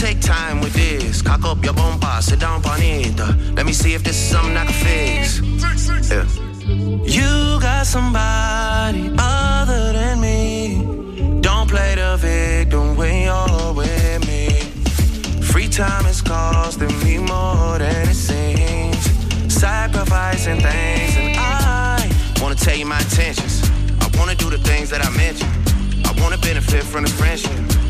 Take time with this. Cock up your bomba, sit down, on bonita. Uh, let me see if this is something I can fix. Yeah. You got somebody other than me. Don't play the victim when you're with me. Free time is costing me more than it seems. Sacrificing things, and I wanna tell you my intentions. I wanna do the things that I mentioned. I wanna benefit from the friendship.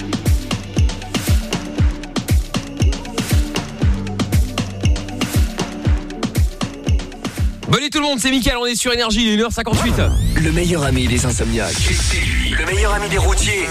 Bonne nuit tout le monde, c'est Mickaël, on est sur Énergie, il est 1h58. Le meilleur ami des insomniaques. Le meilleur ami des routiers.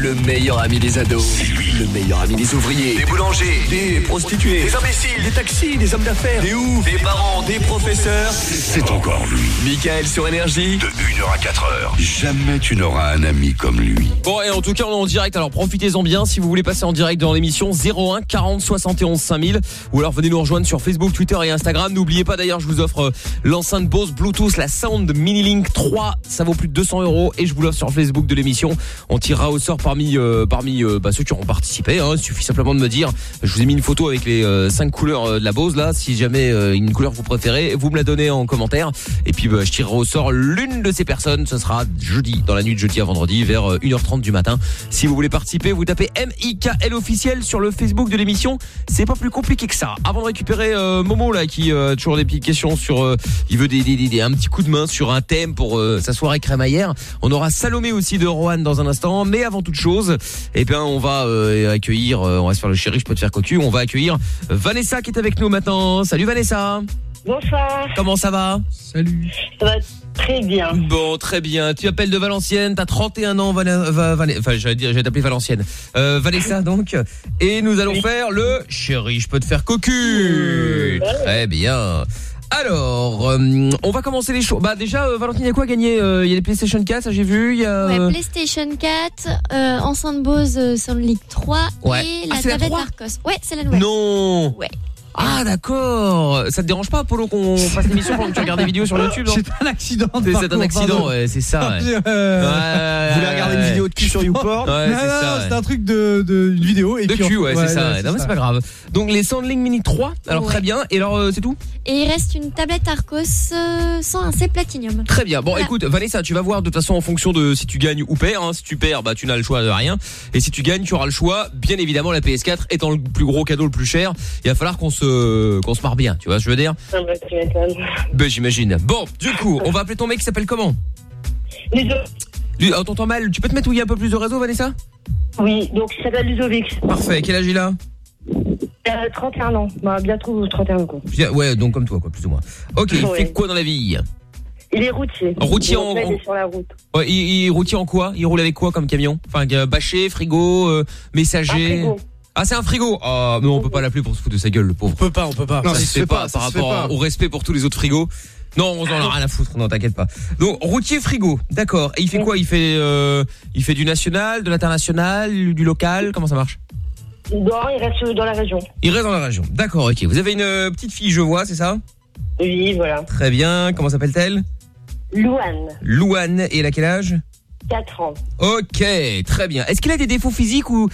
Le meilleur ami des ados. Le meilleur ami des ouvriers. Des boulangers. Des prostituées. Des imbéciles. Des taxis. Des hommes d'affaires. Des oufs. Des parents. Des professeurs. C'est encore lui. Michael sur Énergie. De 1h à 4h. Jamais tu n'auras un ami comme lui. Bon et en tout cas on est en direct alors profitez-en bien si vous voulez passer en direct dans l'émission 01 40 71 5000 ou alors venez nous rejoindre sur Facebook, Twitter et Instagram. N'oubliez pas d'ailleurs je vous offre euh, l'enceinte Bose Bluetooth la Sound Mini Link 3 ça vaut plus de 200 euros et je vous l'offre sur Facebook de l'émission. On tirera au sort parmi euh, parmi euh, bah, ceux qui auront participé. Hein. Il suffit simplement de me dire je vous ai mis une photo avec les 5 couleurs euh, de la Bose là si jamais euh, une couleur vous préférez vous me la donnez en commentaire et puis bah, je tirerai au sort l'une de ces personnes ce sera jeudi dans la nuit de jeudi à vendredi vers euh, 1h30 du matin. Si vous voulez participer, vous tapez M-I-K-L officiel sur le Facebook de l'émission. C'est pas plus compliqué que ça. Avant de récupérer euh, Momo là qui euh, a toujours des petites questions sur euh, il veut des, des, des- un petit coup de main sur un thème pour euh, sa soirée crémaillère. On aura Salomé aussi de Rohan dans un instant, mais avant toute chose, eh bien on va euh, accueillir euh, on va se faire le chéri, je peux te faire cocu, on va accueillir Vanessa qui est avec nous maintenant. Salut Vanessa. Bonsoir. Comment ça va? Salut. Ça va très bien. Bon, très bien. Tu appelles de Valenciennes, t'as 31 ans, Val Va- enfin, j'allais dire, j'allais t'appeler Valenciennes. Euh, Vanessa, (laughs) donc. Et nous allons faire le chéri, je peux te faire cocu. Très bien. Alors, euh, on va commencer les choses. Bah déjà, euh, Valentine, il y a quoi à gagner Euh, Il y a les PlayStation 4, ça j'ai vu. Il y a. Ouais, PlayStation 4, euh, enceinte Bose euh, Sound League 3 Ouais. et Ah, la c'est la tablette 3? Arcos. Ouais, c'est la nouvelle. Non. Ouais. Ah d'accord. Ça te dérange pas, Polo, qu'on fasse l'émission pendant que tu regardes des vidéos sur (laughs) YouTube non C'est un accident. de C'est un accident, ouais, c'est ça. Ouais. (laughs) Euh, Ouais, Vous voulez regarder une vidéo de cul sur (laughs) YouPorn Ouais, non, c'est non, c'est un truc de, de une vidéo et De cul, ouais, c'est ça. ouais. Non, mais c'est pas grave. Donc les Sandling Mini 3, alors très bien. Et alors, euh, c'est tout? Et il reste une tablette Arcos euh, 101C Platinum. Très bien. Bon, Voilà. écoute, Vanessa, tu vas voir de toute façon en fonction de si tu gagnes ou perds. hein. Si tu perds, bah tu n'as le choix de rien. Et si tu gagnes, tu auras le choix. Bien évidemment, la PS4 étant le plus gros cadeau, le plus cher. Il va falloir qu'on se qu'on se marre bien. Tu vois ce que je veux dire Ah bah, tu m'étonnes. Ben j'imagine. Bon, du coup, on va appeler ton mec qui s'appelle comment Lui, on t'entend mal. Tu peux te mettre où il y a un peu plus de réseau, Vanessa Oui, donc il s'appelle Ludovic. Parfait. Quel âge il a Il a 31 ans. Bah, bientôt 31 quoi. Bien, Ouais, donc comme toi, quoi, plus ou moins. Ok. Il Ouais. fait quoi dans la vie Il est routier. Routier Donc en- là, il est sur la route. Ouais, il, il routier en quoi? Il roule avec quoi comme camion? Enfin, euh, bâché, frigo, euh, messager. Un frigo. Ah, c'est un frigo. Ah, mais on peut pas l'appeler pour se foutre de sa gueule, le pauvre. On peut pas, on peut pas. ça se fait pas, par rapport au respect pour tous les autres frigos. Non, on en a rien à foutre, non, t'inquiète pas. Donc, routier frigo, d'accord. Et il fait quoi? Il fait euh, il fait du national, de l'international, du local, comment ça marche? Non, il reste dans la région. Il reste dans la région. D'accord, OK. Vous avez une euh, petite fille, je vois, c'est ça? Oui, voilà. Très bien. Comment s'appelle-t-elle? Louane, Louane et elle a quel âge? 4 ans. Ok, très bien. Est-ce qu'il a des défauts physiques ou,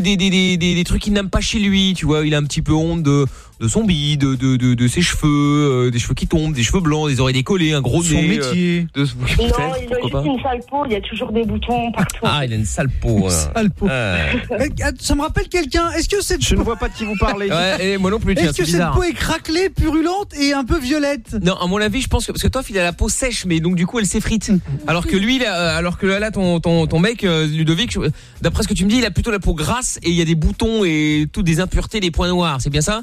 des, des trucs qu'il n'aime pas chez lui Tu vois, il a un petit peu honte de, de son bide, de, de, de, de ses cheveux, euh, des cheveux qui tombent, des cheveux blancs, des oreilles décollées, un gros Son nez. métier. euh, de... Non, il a juste pas. une sale peau, il y a toujours des boutons partout. Ah, il a une sale peau. voilà. Sale peau. Ouais. Eh, att- Ça me rappelle quelqu'un. Est-ce que cette Je ne vois pas de qui vous parlez. Ouais, et moi non plus, tiens, Est-ce c'est que cette bizarre. peau est craquelée, purulente et un peu violette? Non, à mon avis, je pense que parce que toi, il a la peau sèche, mais donc du coup, elle s'effrite. (laughs) Alors que lui, là, euh, alors que là, ton ton ton mec, euh, Ludovic, je- d'après ce que tu me dis, il a plutôt la peau grasse et il y a des boutons et toutes des impuretés, des points noirs. C'est bien ça?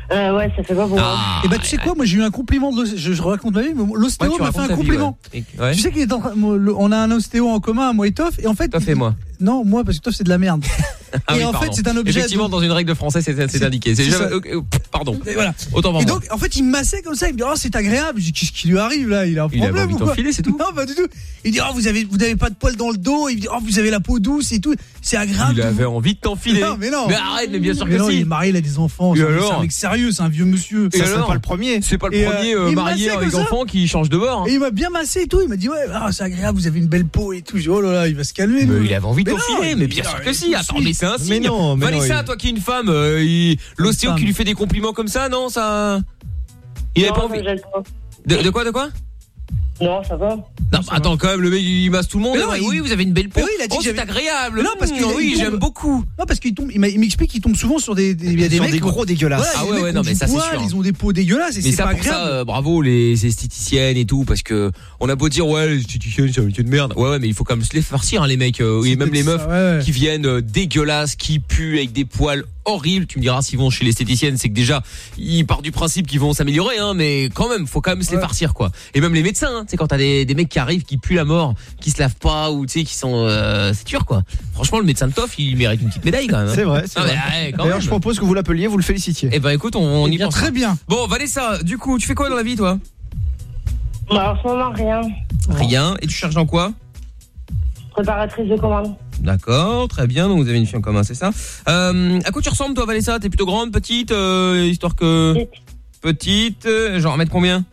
Euh, ouais, ça fait pas pour moi. Ah, Et bah tu sais quoi, moi j'ai eu un compliment de je, je raconte ma vie, mais l'ostéo Ouais, m'a fait un vie, compliment. ouais. Et-. Tu sais qu'il est en train- on a un ostéo en commun, moi et Toff, et en fait. Toi, fais moi. Non, moi parce que Toff c'est de la merde. (laughs) Ah et oui, en pardon. fait c'est un objet. Effectivement, dans une règle de français, c'est indiqué. C'est jamais- euh, euh, pardon. Et voilà. Autant Et donc en fait il me massait comme ça, il me dit oh c'est agréable. Je dis qu'est-ce qui lui arrive là? Il a un Il problème envie ou de quoi? t'enfiler, c'est tout (laughs) Non pas du tout. Il dit oh vous avez vous n'avez pas de poils dans le dos. Il me dit oh vous avez la peau douce et tout. C'est agréable. Il avait envie de t'enfiler. Non, mais non. Mais arrête, mais bien sûr Mais que non, si. il est marié, il a des enfants. Et C'est un- alors c'est un mec sérieux, c'est un vieux monsieur. Et Ça alors pas le premier. C'est pas le Et, euh, premier euh, me marié avec enfant qui change de bord. hein. Et il m'a bien massé et tout. Il m'a dit ouais, ah, c'est agréable, vous avez une belle peau et tout. Dit, oh là là, il va se calmer. Mais il avait envie de Mais il- mais bien sûr que si. Attends, mais c'est un Mais signe. non, mais non, Vanessa, il- toi qui es une femme, euh, l'ostéo qui lui fait des compliments comme ça, non, ça. Il avait pas envie. de quoi, de quoi? Non, ça va. Non, attends, quand même, le mec il masse tout le monde. Mais non, il- oui, vous avez une belle peau. Oui, il a dit oh, que c'est agréable. Non, parce Mmh, qu'il- oui, j'aime beaucoup. Non, parce qu'il tombe, il m'explique qu'il tombe souvent sur des, des, il y a des Sur mecs des gros dégueulasses. Voilà, Ah ouais, ouais, non, mais ça, c'est sûr. Ils ont des peaux dégueulasses et Mais c'est ça pas pour ça, agréable. euh, bravo les esthéticiennes et tout, parce que on a beau dire ouais les esthéticiennes c'est un métier de merde. Ouais ouais mais il faut quand même se les farcir hein, les mecs euh, et même les meufs qui viennent euh, dégueulasses, qui puent avec des poils horribles. Tu me diras s'ils vont chez l'esthéticienne, c'est que déjà ils partent du principe qu'ils vont s'améliorer, hein, mais quand même faut quand même se les farcir quoi. Et même les médecins, hein, tu sais quand t'as des, des mecs qui arrivent qui puent la mort, qui se lavent pas ou tu sais qui sont euh, c'est dur quoi. Franchement le médecin de Toff il mérite une petite médaille quand même. hein. C'est vrai, c'est Ah, vrai. ouais, D'ailleurs, je propose que vous l'appeliez, vous le félicitiez. Eh ben écoute on, on Eh y bien, pense. très bien. Bon Vanessa, du coup tu fais quoi dans la vie toi? Bah, en ce moment, rien. Rien. Et tu cherches dans quoi? Préparatrice de commande. D'accord, très bien. Donc vous avez une fille en commun, c'est ça. Euh, à quoi tu ressembles toi, Vanessa? T'es plutôt grande, petite, euh, histoire que petite. euh, genre mètre combien?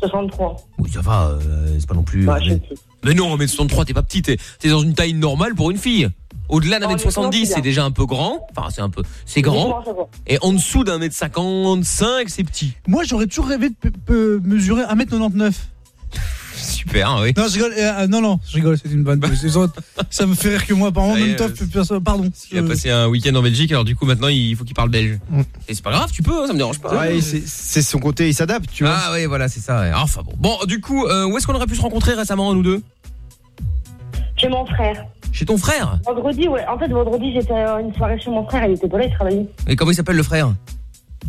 63. Oui, ça va. euh, c'est pas non plus. Bah, je suis mais... petite. mais non, mais 63, t'es pas petite. T'es t'es dans une taille normale pour une fille. Au-delà d'un mètre mais comment 70, c'est c'est bien déjà un peu grand. Enfin, c'est un peu, c'est grand. Et en dessous d'un mètre 55, c'est petit. Moi, j'aurais toujours rêvé de pe- pe- mesurer 1m99. (laughs) Super, oui. Non, je rigole. euh, euh, non, non, je rigole, c'est une. C'est (laughs) ça, me fait rire que moi, apparemment, même Toff, euh, personne- pardon. Il a passé un week-end en Belgique, alors du coup maintenant il faut qu'il parle belge. Mm. Et c'est pas grave, tu peux, hein, ça me dérange pas. Ouais, c'est- c'est son côté, il s'adapte, tu vois. Ah ouais, voilà, c'est ça. ouais. Enfin bon. Bon, du coup, euh, où est-ce qu'on aurait pu se rencontrer récemment, nous deux? Chez mon frère. Chez ton frère? Vendredi, ouais. En fait, vendredi, j'étais à une soirée chez mon frère. Il était pas là, il travaillait. Et comment il s'appelle le frère?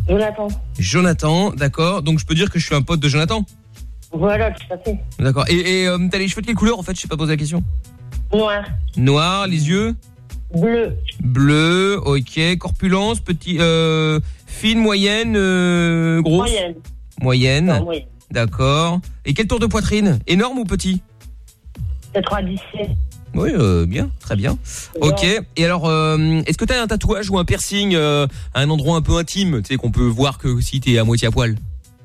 Jonathan. Jonathan, d'accord. Donc je peux dire que je suis un pote de Jonathan? Voilà, tout à fait. D'accord. Et, et euh, t'as les cheveux de quelle couleur en fait? Je sais pas poser la question. Noir. Noir, les yeux? Bleu. Bleu, ok. Corpulence, petit, euh, fine, moyenne, euh, grosse? Moyenne. Moyenne. Non, moyenne. D'accord. Et quel tour de poitrine? Énorme ou petit? 97. Oui, euh, bien, très bien. Ok. Et alors, euh, est-ce que t'as un tatouage ou un piercing euh, à un endroit un peu intime, tu sais, qu'on peut voir que si t'es à moitié à poil?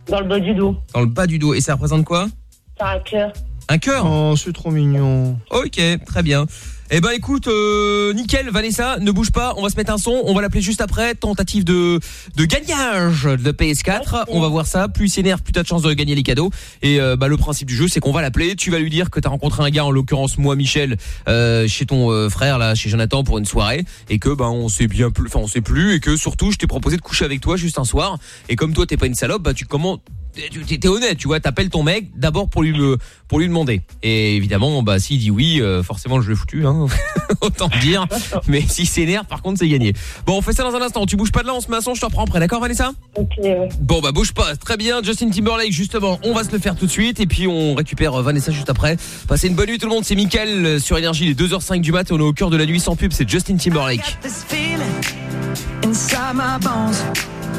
Dans le bas du dos. Dans le bas du dos. Et ça représente quoi? C'est un cœur. Un cœur? Oh, c'est trop mignon. Ok, très bien. Eh ben écoute, euh, nickel, Vanessa, ne bouge pas, on va se mettre un son, on va l'appeler juste après, tentative de de gagnage de PS4, on va voir ça, plus il s'énerve, plus t'as de chances de gagner les cadeaux, et euh, bah le principe du jeu c'est qu'on va l'appeler, tu vas lui dire que t'as rencontré un gars, en l'occurrence moi Michel, euh, chez ton euh, frère là, chez Jonathan pour une soirée, et que bah on sait bien plus, enfin on sait plus, et que surtout je t'ai proposé de coucher avec toi juste un soir, et comme toi t'es pas une salope, bah tu comment t'es honnête, tu vois, t'appelles ton mec d'abord pour lui le pour lui demander. Et évidemment, bah s'il dit oui, euh, forcément je l'ai foutu, hein, (laughs) autant le dire. Mais s'il s'énerve, par contre, c'est gagné. Bon, on fait ça dans un instant. Tu bouges pas de là, on se met un son, je te reprends après, d'accord, Vanessa? Ok, ouais. Bon bah bouge pas, très bien. Justin Timberlake, justement, on va se le faire tout de suite et puis on récupère euh, Vanessa juste après. Passez une bonne nuit tout le monde. C'est Mickaël euh, sur énergie, les 2h05 du mat. On est au cœur de la nuit sans pub. C'est Justin Timberlake. this my bones.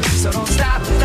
So don't stop.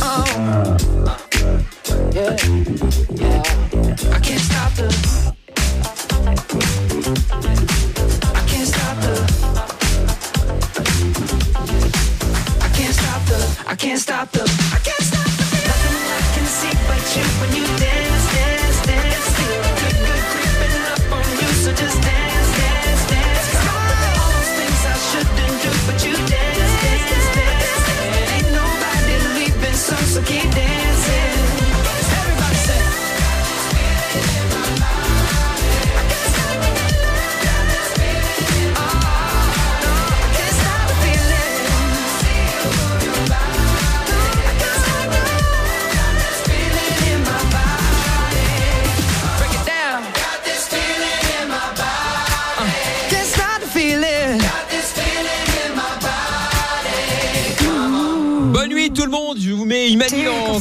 Oh.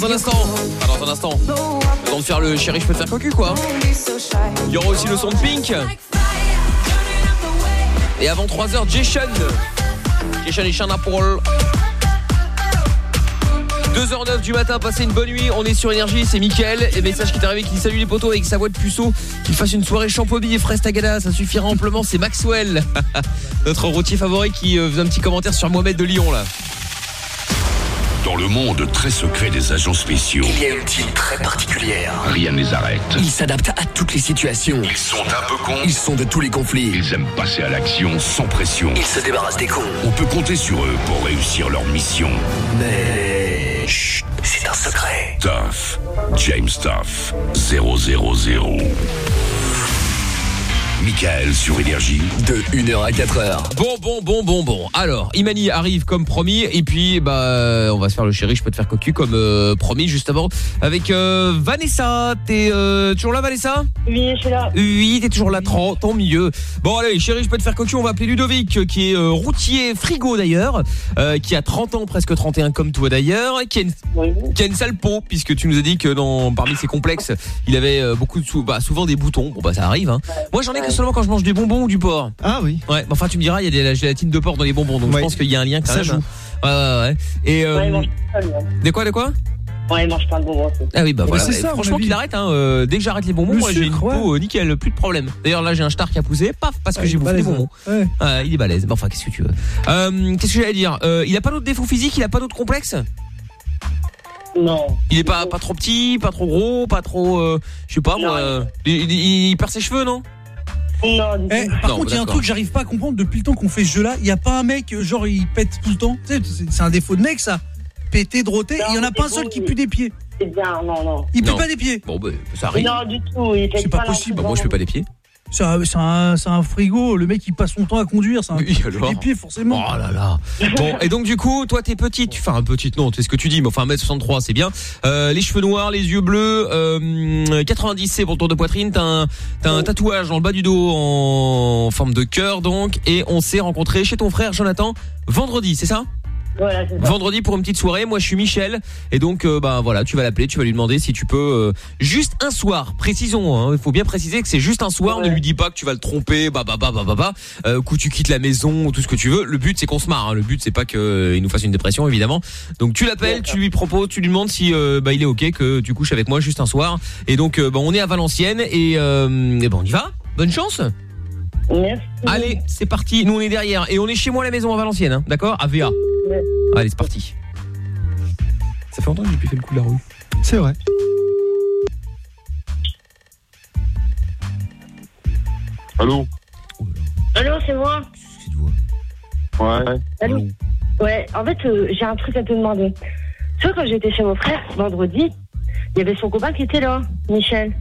Un instant. Enfin, dans un instant. Le de faire le chéri, je peux te faire cocu quoi. Il y aura aussi le son de Pink. Et avant 3h, Jason. Kishan et Shana Paul. 2h09 du matin, passez une bonne nuit, on est sur énergie, c'est Mickaël et message qui est arrivé qui dit salut les potos avec sa voix de puceau, qu'il fasse une soirée champoby et fraise tagada, ça suffira amplement, c'est Maxwell, (laughs) notre routier favori qui euh, faisait un petit commentaire sur Mohamed de Lyon là. Dans le monde très secret des agents spéciaux, Il y a une team très particulière. rien ne les arrête. Ils s'adaptent à toutes les situations. Ils sont un peu cons. Ils sont de tous les conflits. Ils aiment passer à l'action sans pression. Ils se débarrassent des cons. On peut compter sur eux pour réussir leur mission. Mais... Chut, c'est un secret. Tough. James Tough. 000. Michael sur Énergie. De 1h à 4h. Bon, bon, bon, bon, bon. Alors, Imani arrive comme promis et puis bah on va se faire le chéri, je peux te faire cocu comme euh, promis juste avant avec euh, Vanessa. T'es euh, toujours là Vanessa? Oui, je suis là. Oui, t'es toujours là, tant, tant mieux. Bon allez, chérie, je peux te faire cocu, on va appeler Ludovic, qui est euh, routier frigo d'ailleurs, euh, qui a 30 ans, presque 31 comme toi d'ailleurs, qui a une, qui a une sale peau, puisque tu nous as dit que dans parmi ses complexes, il avait euh, beaucoup de sou- bah, souvent des boutons. Bon bah ça arrive. Hein. Moi j'en ai seulement quand je mange du bonbon ou du porc. Ah oui. Ouais, enfin tu me diras, il y a de la gélatine de porc dans les bonbons, donc je Ouais. pense qu'il y a un lien quand Ça même. joue. Ouais, ouais, ouais. Et euh, Ouais, hein. de quoi, de quoi? Ouais, il mange pas de bonbons. ah oui bah voilà, mais ça, franchement qu'il arrête hein, euh, dès que j'arrête les bonbons Le moi j'ai une ouais. peau euh, nickel, plus de problème. D'ailleurs là j'ai un star qui a poussé, paf parce que Ouais, j'ai bouffé des bonbons. ouais. Ah, il est balèze. Bon, enfin qu'est-ce que tu veux euh, Qu'est-ce que j'allais dire? Euh, Il a pas d'autres défauts physiques, il a pas d'autres complexes? Non. Il est pas pas trop petit, pas trop gros, pas trop euh, je sais pas moi. il, il- il perd ses cheveux non? Non, du Eh, tout. par Non, contre, il y a un truc que j'arrive pas à comprendre depuis le temps qu'on fait ce jeu-là. Il y a pas un mec, genre, il pète tout le temps. C'est- un défaut de mec, ça. Péter, droter. Non, Il y en a pas un seul bon, qui pue des pieds. C'est bien, non, non. Il pue Non. pas des pieds. Bon bah ça arrive. Non, du tout. Il C'est pas possible. Bah, moi je fais pas les pieds. C'est un, c'est un- c'est un frigo. Le mec, il passe son temps à conduire. C'est un Oui, alors pieds, forcément. Oh là là. Bon, et donc du coup, toi t'es petite, enfin petite non, sais ce que tu dis, mais enfin 1m63, c'est bien. Euh, les cheveux noirs, les yeux bleus, euh, 90 c'est pour le tour de poitrine, t'as un, tatouage dans le bas du dos en forme de cœur donc, et on s'est rencontré chez ton frère Jonathan vendredi, c'est ça? Voilà. Vendredi pour une petite soirée, moi je suis Michel et donc euh, bah voilà, tu vas l'appeler, tu vas lui demander si tu peux euh, juste un soir, précisons hein, il faut bien préciser que c'est juste un soir, ne lui dis pas que tu vas le tromper, bah bah bah bah bah bah, euh, coup tu quittes la maison, tout ce que tu veux. Le but c'est qu'on se marre, hein. le but c'est pas que euh, nous fasse une dépression évidemment. Donc tu l'appelles, tu lui proposes, tu lui demandes si euh, bah il est OK que tu couches avec moi juste un soir et donc euh, bah, on est à Valenciennes et, euh, et ben on y va. Bonne chance. Merci. Allez, c'est parti. Nous on est derrière et on est chez moi à la maison à Valenciennes, hein, d'accord À VA. Ouais. Allez, c'est parti. Ça fait longtemps que j'ai plus fait le coup de la rue. C'est vrai. Allô Allô, c'est moi. Ouais. Allô. Ouais, en fait, euh, j'ai un truc à te demander. Tu vois, quand j'étais chez mon frère, vendredi, il y avait son copain qui était là, Michel.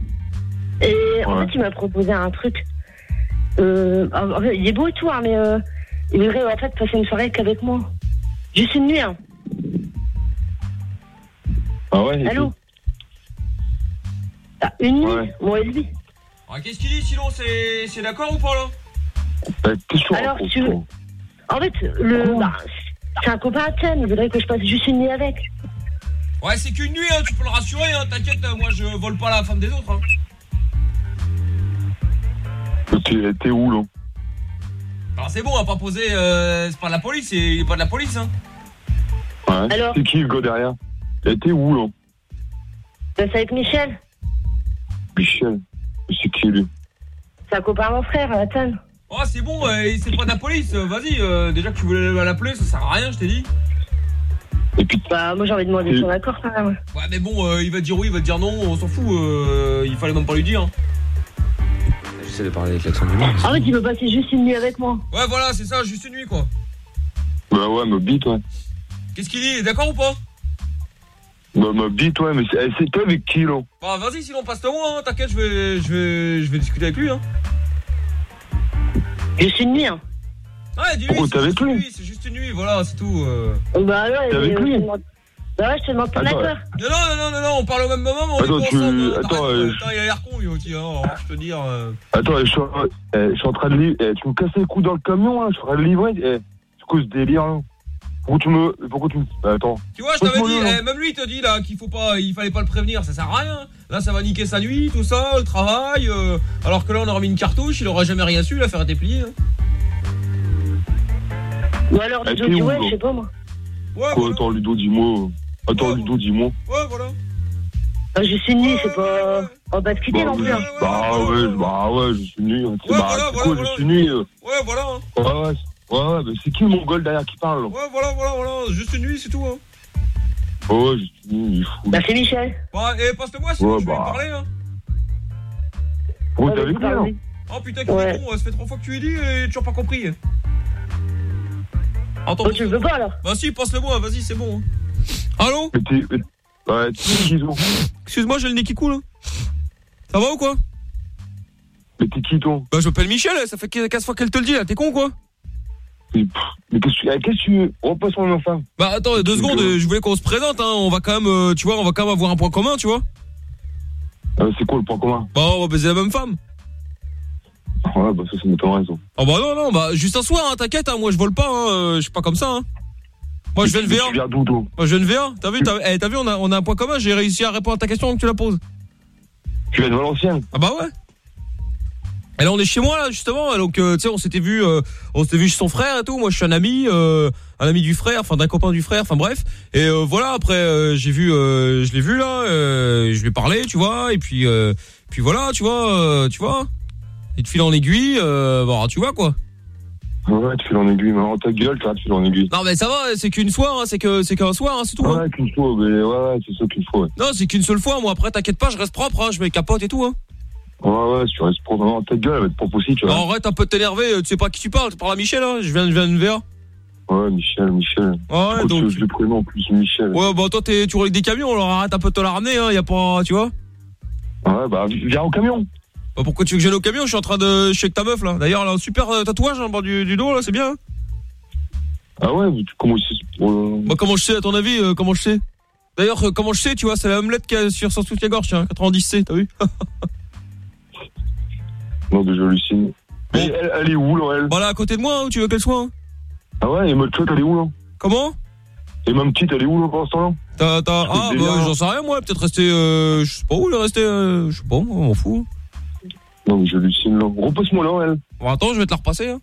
Et en Ouais. fait, il m'a proposé un truc. Euh, en fait, il est beau et tout, hein, mais euh, il voudrait en fait passer une soirée qu'avec moi. Juste une nuit, hein. Ah ouais et Allô Ah, Une nuit, Ouais. moi et lui. Ah, Qu'est-ce qu'il dit sinon C'est d'accord ou pas là? Tout Bah, que tu Alors, racontes, tu veux- En fait, le, bah, c'est un copain à Tienne, il voudrait que je passe juste une nuit avec. Ouais, c'est qu'une nuit, hein, tu peux le rassurer, hein, t'inquiète, euh, moi je vole pas la femme des autres. Hein. T'es t'es où, là? Alors c'est bon, on va pas poser, euh, c'est pas de la police, c'est- il est pas de la police. Hein. Ouais. Alors C'est qui, le gars derrière? Et t'es où, là? Ben, C'est avec Michel, Michel? C'est qui, lui? C'est un copain à mon frère, à Tienne. Oh, c'est bon, euh, c'est pas de la police, euh, vas-y, euh, déjà que tu voulais l'appeler, ça sert à rien, je t'ai dit. Et puis, Bah, moi j'ai envie de demander son accord quand même. Ouais, mais bon, euh, il va te dire oui, il va te dire non, on s'en fout, euh, il fallait même pas lui dire. J'essaie de parler avec l'accent du monde. En fait, il veut passer juste une nuit avec moi. Ouais, voilà, c'est ça, juste une nuit quoi. bah ouais, ma bite, ouais. Qu'est-ce qu'il dit D'accord ou pas Bah, ma bite, ouais, mais c'est eh, avec qui, là Bah, vas-y, sinon passe-toi moi, hein, t'inquiète, je vais, je, vais, je vais discuter avec lui. Hein. Juste une nuit, hein. Ouais, dis-lui, c'est t'es avec juste une nuit, c'est juste une nuit, voilà, c'est tout. euh. Bah ouais, T'es avec lui demande- Bah ouais, je te demande ton Attends, accord. Non, non, non, non, non, on parle au même moment, mais on Attends, est tu- ensemble. hein, attends, euh, Putain, il a l'air con lui aussi, hein, je te dire. euh. Attends, je suis, en- eh, je suis en train de livrer. Eh, tu me casses les coups dans le camion, là Je suis en train de livrer. Eh, c'est quoi ce délire, là Pourquoi tu me. Pourquoi tu me. eh, Attends. Tu vois, je t'avais dit, eh, même lui il te dit là qu'il faut pas, il fallait pas le prévenir, ça sert à rien. Là, ça va niquer sa nuit, tout ça, le travail. euh, alors que là, on aurait mis une cartouche, il aurait jamais rien su, l'affaire était pliée. hein. Ou alors Ludo ouais, je sais pas moi. Quoi, attends, Ludo, dis-moi. Attends, Ludo, dis-moi. Ouais, voilà. Ah, je suis nuit, c'est pas. On va se quitter Bah, non plus. hein. bah ouais, bah ouais, je suis nu. C'est bah, c'est quoi, je suis nu. euh. Ouais, voilà. hein. Ouais, ouais, ouais, ouais, mais c'est qui le mongol derrière qui parle là? Ouais, voilà, voilà, voilà. Juste une nuit, c'est tout. Hein. Ouais, ouais, je suis nu, il est fou. Bah, c'est Michel. Bah, et passe-le-moi sinon Ouais, je vais lui bah. parler. Hein. T'es avec lui là Oh putain, qu'il est con, ça fait trois fois que tu lui dis et toujours pas compris. Attends. Oh, tu le veux pas alors? Bah, si, passe-le-moi, vas-y, c'est bon. hein. Allô Ouais, Excuse-moi, j'ai le nez qui coule. hein. Ça va ou quoi Mais t'es qui, toi Bah, je m'appelle Michel, ça fait 15 fois qu'elle te le dit là, t'es con quoi Mais qu'est-ce que tu- qu'est-ce que tu veux Repasse-moi ma femme. Bah, attends, deux secondes, je voulais qu'on se présente, hein. On va quand même, euh, tu vois, on va quand même avoir un point commun, tu vois. Euh, c'est quoi le point commun Bah, on va baiser la même femme. Ouais, bah ça, ça m'étonnerait, ça. Oh bah non, non, bah juste un soir, hein, t'inquiète, hein, moi je vole pas, hein, euh, je suis pas comme ça. Hein. Moi je viens de Mais VA. Tu viens d'où, Moi je viens de VA. T'as vu, t'as eh, vu, on a, on a un point commun, j'ai réussi à répondre à ta question que tu la poses. Tu viens de Valenciennes? Ah bah ouais. Et là on est chez moi là justement, donc euh, tu sais on s'était vu, euh, on s'était vu chez son frère et tout. Moi je suis un ami, euh, un ami du frère, enfin d'un copain du frère, enfin bref. Et voilà après j'ai vu, je l'ai vu là, je lui ai parlé, tu vois, et puis puis voilà, tu vois, tu vois. Il te file en aiguille, bon tu vois quoi. Ouais, tu files en aiguille, mais en ta gueule, tu files en aiguille. Non mais ça va, c'est qu'une soir, hein, c'est que c'est qu'un soir, hein, c'est tout. hein. Ouais, qu'une fois, mais ouais, ouais, c'est ça qu'une fois, ouais. Non, c'est qu'une seule fois. Moi après, t'inquiète pas, je reste propre, hein, je mets capote et tout. Hein. Ouais, ouais, tu restes propre. Non, ta gueule, elle va être propre aussi, tu vois. Non, arrête un peu de t'énerver. Tu sais pas à qui tu parles. Tu parles à Michel. Hein. Je viens, je viens de VA. Ouais, Michel, Michel. Ouais, donc- Je le prénom en plus, Michel. Ouais, bah toi, t'es- tu roules avec des camions. Alors arrête un peu de te la ramener. Hein. Y a pas, tu vois. Ouais, bah viens au camion. Bah, pourquoi tu veux que je vienne au camion? Je suis en train de chez ta meuf là. D'ailleurs, elle a un super euh, tatouage en bas du, du dos là. C'est bien. hein? Ah ouais, mais comment pour le- Bah comment je sais à ton avis euh, Comment je sais? D'ailleurs, euh, comment je sais Tu vois, c'est la même lettre qu'il y a sur son soutien-gorge. Tiens, 90C. T'as vu? (laughs) Non, mais j'hallucine. Mais elle, elle est où, là, elle? Voilà, à côté de moi. hein, où tu veux qu'elle soit hein. Ah ouais, et ma petite, elle est où, là? Comment? Et ma petite, elle est où, là, pour l'instant, là? T'as, t'as, Je fais ah, bah, j'en sais rien, moi. Peut-être rester, euh, je sais pas où elle est restée, euh, je sais pas, moi, on m'en fout. Non, mais j'hallucine, là. Repasse-moi, là, elle. Bon, attends, je vais te la repasser, hein.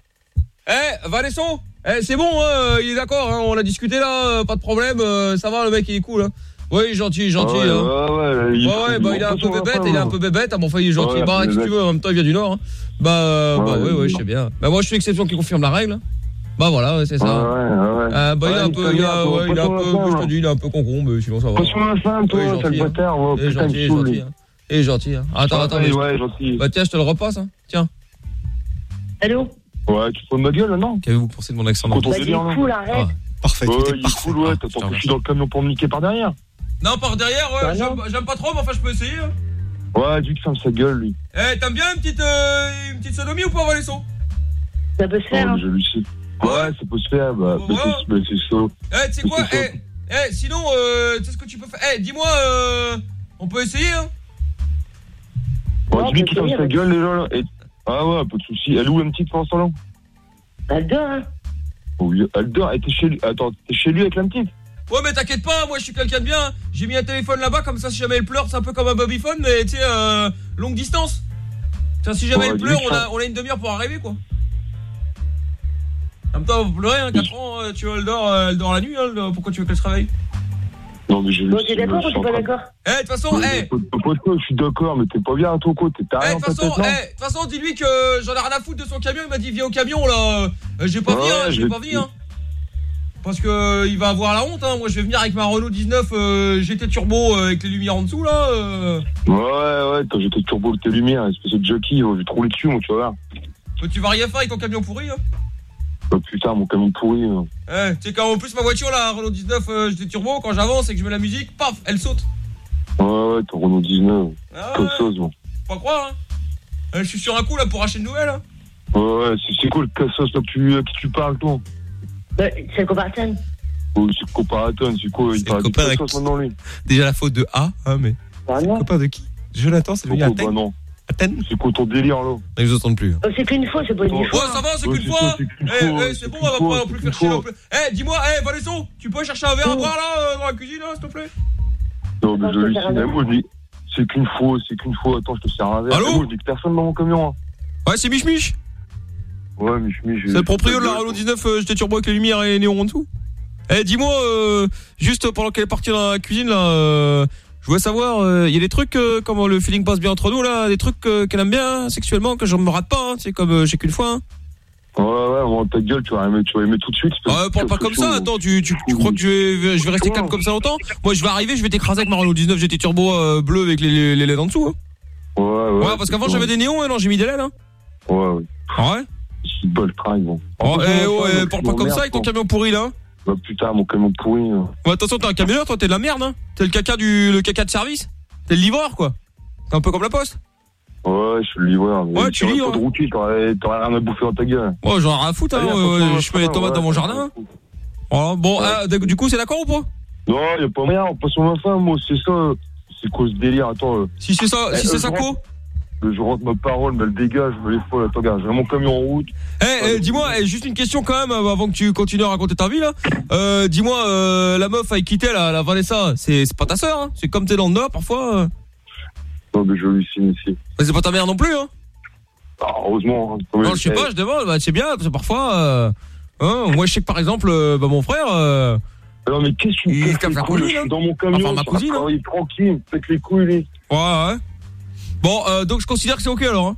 Eh, Valesson Eh, c'est bon, hein, il est d'accord, hein, on a discuté là, euh, pas de problème, euh, ça va, le mec, il est cool, hein. Ouais, il est gentil, gentil, Ah ouais, hein. ouais, ouais, il est ouais, bah, il est un peu bébête, il est un peu bébête, ah, bon, enfin, il est gentil. Ouais, bah, si tu veux, en même temps, il vient du Nord, hein. Bah, euh, bah, ouais, ouais, je sais bien. Bah, moi, je suis l'exception qui confirme la règle. hein. Bah, voilà, ouais, c'est ça. Ouais, ouais, ouais. Ah, bah, il est un peu, il est, un peu, moi, je te dis, il est un peu concombre, sinon, ça va. Repasse-moi la femme, toi, sale hein. bâtard. Oh, putain, il est gentil, hein. Il est gentil, hein. Attends, Ah, attends. ouais, ouais, gentil. Bah, tiens, je te le repasse, hein. Tiens. Allô Ouais, tu te fous de ma gueule, là, non Qu'avez-vous pensé de mon accent Quand on Bah, se cool, arrête. Parfait, Ouais, il est cool, ouais, t'attends que je suis dans le camion pour me niquer par derrière. Non, par derrière, ouais, Bah, j'aime pas trop, mais enfin, je peux essayer. hein. Ouais, dis que ferme sa gueule, lui. Eh, t'aimes bien une petite, euh, une petite sodomie ou pas, Valesson Ça peut se faire. Oh, hein. Ouais, ça peut se faire, bah, bah, c'est- bah, c'est ça. Eh, tu sais quoi? Eh, eh, sinon, euh, tu sais ce que tu peux faire? Eh, dis-moi, euh, on peut essayer, hein Bon, dis-lui qu'il ferme sa gueule, déjà, là. Et- Ah ouais, pas de soucis. Elle est où, la petite, pendant ce temps-là Elle dort, hein. Oui, elle dort. Elle était chez lui. Attends, t'es chez lui avec la petite? Ouais, mais t'inquiète pas, moi, je suis quelqu'un de bien. J'ai mis un téléphone là-bas, comme ça, si jamais elle pleure, c'est un peu comme un babyphone, mais tu sais, euh, longue distance. Tiens, si jamais Ouais, elle pleure, on a, on a une demi-heure pour arriver, quoi. En même temps, vous pleurez, hein, 4 ans, euh, tu vois, elle dort, euh, elle dort la nuit, hein, pourquoi tu veux qu'elle se réveille? Non, mais j'ai Bon, t'es d'accord ou t'es pas d'accord Eh, de toute façon, eh, je suis d'accord, mais t'es pas bien, toi, quoi T'es Eh, rien de toute façon, non eh, de toute façon, dis-lui que j'en ai rien à foutre de son camion. Il m'a dit viens au camion là. Euh, je vais pas venir, hein, je je vais- pas venir. hein. Parce que euh, il va avoir la honte. Hein. Moi, je vais venir avec ma Renault 19 euh, GT Turbo euh, avec les lumières en dessous là. euh. Ouais, ouais, quand j'étais turbo avec tes lumières, espèce de jockey, oh, je vais te rouler dessus, moi, tu vas voir. Tu vas rien faire avec ton camion pourri. Hein? Oh, putain, mon camion pourri. hein. Eh, tu sais quand en plus ma voiture là, Renault 19 euh, GT Turbo, quand j'avance et que je mets la musique, paf, elle saute. Ouais, ouais, ton Renault 19. Ah ouais. ça, moi. Faut pas croire. Hein. Eh, je suis sur un coup là pour acheter une nouvelle. Hein. Ouais, ouais, c'est- quoi le cassos là que tu, à qui tu parles, toi Bah, c'est le comparaton. Oh, c'est le comparaton, c'est quoi Il parle de cassos maintenant, lui Déjà la faute de A, hein, mais. Bah non. Copain de qui Jonathan, c'est devenu Oh, Athènes bah non. C'est quoi ton délire, là Ils nous entendent plus. Oh, c'est qu'une fois, c'est pas une Ouais, fois. ça va, c'est Ouais, qu'une fois. c'est Eh, bon, on va pas non plus faire chier. Eh, dis-moi, eh, Valesson, tu peux chercher un verre à boire là, euh, dans la cuisine, là, s'il te plaît? Non, mais je dis, verre. moi, je dis, c'est qu'une fois, c'est qu'une fois. Attends, je te sers un verre. Allô je dis que personne dans mon camion. hein. Ouais, c'est Mich Mich. Ouais, mais je C'est le proprio de la Renault 19 euh, GT Turbo avec les lumières et néons en dessous Eh, dis-moi, euh, juste pendant qu'elle est partie dans la cuisine, là, je voulais savoir, il y a des trucs, euh, comment le feeling passe bien entre nous, là, des trucs euh, qu'elle aime bien, hein, sexuellement, que je me rate pas, hein, c'est comme euh, j'ai qu'une fois. hein. Ouais, ouais, bon, ta gueule, tu vas aimer, tu vas aimer tout de suite. Ah, parle pas comme ça, attends, tu, tu, crois que je vais, je vais rester calme comme ça longtemps? Moi, je vais arriver, je vais t'écraser avec ma Renault 19 GT Turbo euh, bleu avec les, les, LED en dessous. Hein. Ouais, ouais. Ouais, parce qu'avant j'avais des néons, et non, j'ai mis des LED. Hein. Ouais, ouais. Ah ouais? C'est bol bon. Oh, eh, eh, parle pas comme ça avec ton camion pourri là. Bah putain, mon camion pourri. hein. Ouais, attention, t'es un camionneur, toi, t'es de la merde, hein. T'es le caca du, le caca de service. T'es le livreur, quoi. T'es un peu comme la poste. Ouais, je suis le livreur. Ouais, tu livres. pas de routier, t'aurais rien à bouffer dans ta gueule. Oh, j'en ai rien à foutre, hein. Ouais, ouais, je mets les tomates dans mon jardin. Voilà, bon, ah, du coup, c'est d'accord ou pas? Non, y a pas moyen, on passe sur ma femme, moi, c'est ça. C'est quoi ce délire? Attends. euh, Si c'est ça, eh, si c'est euh, ça quoi? Je rentre ma parole, mais elle dégage, je me les folle. Attends, regarde, j'ai mon camion en route. Eh, eh, dis-moi, eh, juste une question quand même euh, avant que tu continues à raconter ta vie là. Euh, dis-moi, euh, la meuf avec qui t'es là, la Vanessa, c'est pas ta sœur, hein C'est comme t'es dans le Nord parfois. euh. Non, mais je lui signe ici. Mais c'est pas ta mère non plus, hein Ah, heureusement. hein. Non, je sais pas, je demande. Bah, c'est bien, parce que parfois. euh, hein, moi, je sais que par exemple, bah, mon frère. Euh, non, mais qu'est-ce que tu Il me la suis dans mon camion, Enfin, ma cousine, hein. travailler tranquille, faites les couilles, lui. Ouais, ouais. Bon, euh, donc je considère que c'est ok alors. Hein.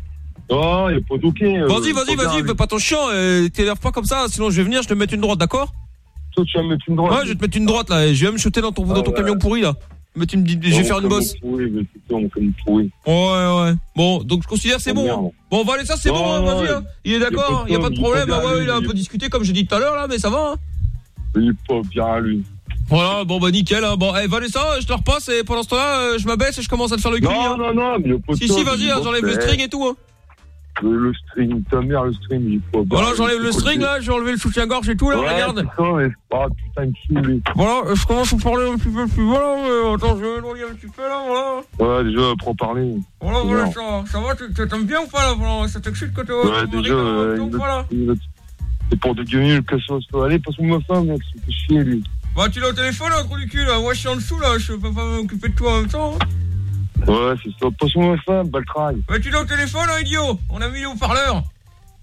Ah, y a pas d'ok. euh, Vas-y, vas-y, vas-y, fais pas ton chien, euh, t'énerve pas comme ça, sinon je vais venir, je te mettre une droite, d'accord? Toi, tu vas me mettre une droite. Ouais, je vais te mettre une droite là, et je vais me shooter dans ton, dans ton camion pourri là. Mais tu me dis, je vais faire une bosse. pourri, mais c'est ça, mon camion pourri. Ouais, ouais. Bon, donc je considère que c'est Oh, bon. hein. Bon, va aller ça, c'est Non, bon, hein, non, vas-y. il- hein. Il est il d'accord, il y a pas de problème, il Ah ouais, il a un peu discuté comme j'ai dit tout à l'heure là, mais ça va. Hein. Il est pas bien, lui. Voilà, bon bah nickel. Hein. Bon, eh, va aller ça, je te repasse et pendant ce temps-là, euh, je m'abaisse et je commence à te faire le cul. Non, hein. non, non, mais de Si, si, vas-y, hein, j'enlève le string et tout. Hein. Le, le string, ta mère, le string, il est pas. Voilà, j'enlève le string là, j'ai enlevé le soutien-gorge et tout là, Ouais, regarde. mais pas, putain, me saoule. Voilà, euh, je commence à parler un petit peu plus. Voilà, mais attends, je vais m'éloigner un petit peu là, voilà. Ouais, déjà, prends parler. Voilà, voilà, ça, ça va, tu t'aimes bien ou pas là voilà, Ça t'excite que tu Ouais, déjà, euh, voilà. c'est pour dégueuler le cassos. Allez, passe-moi ma femme, mec, c'est chier, lui. Bah, tu l'as au téléphone, là, trou du cul là. Moi, je suis en dessous là, je peux pas m'occuper de toi en même temps. Ouais, c'est ça. Passe-moi ma femme, baltraille. Bah, tu l'as au téléphone, hein, idiot. On a mis le haut-parleur.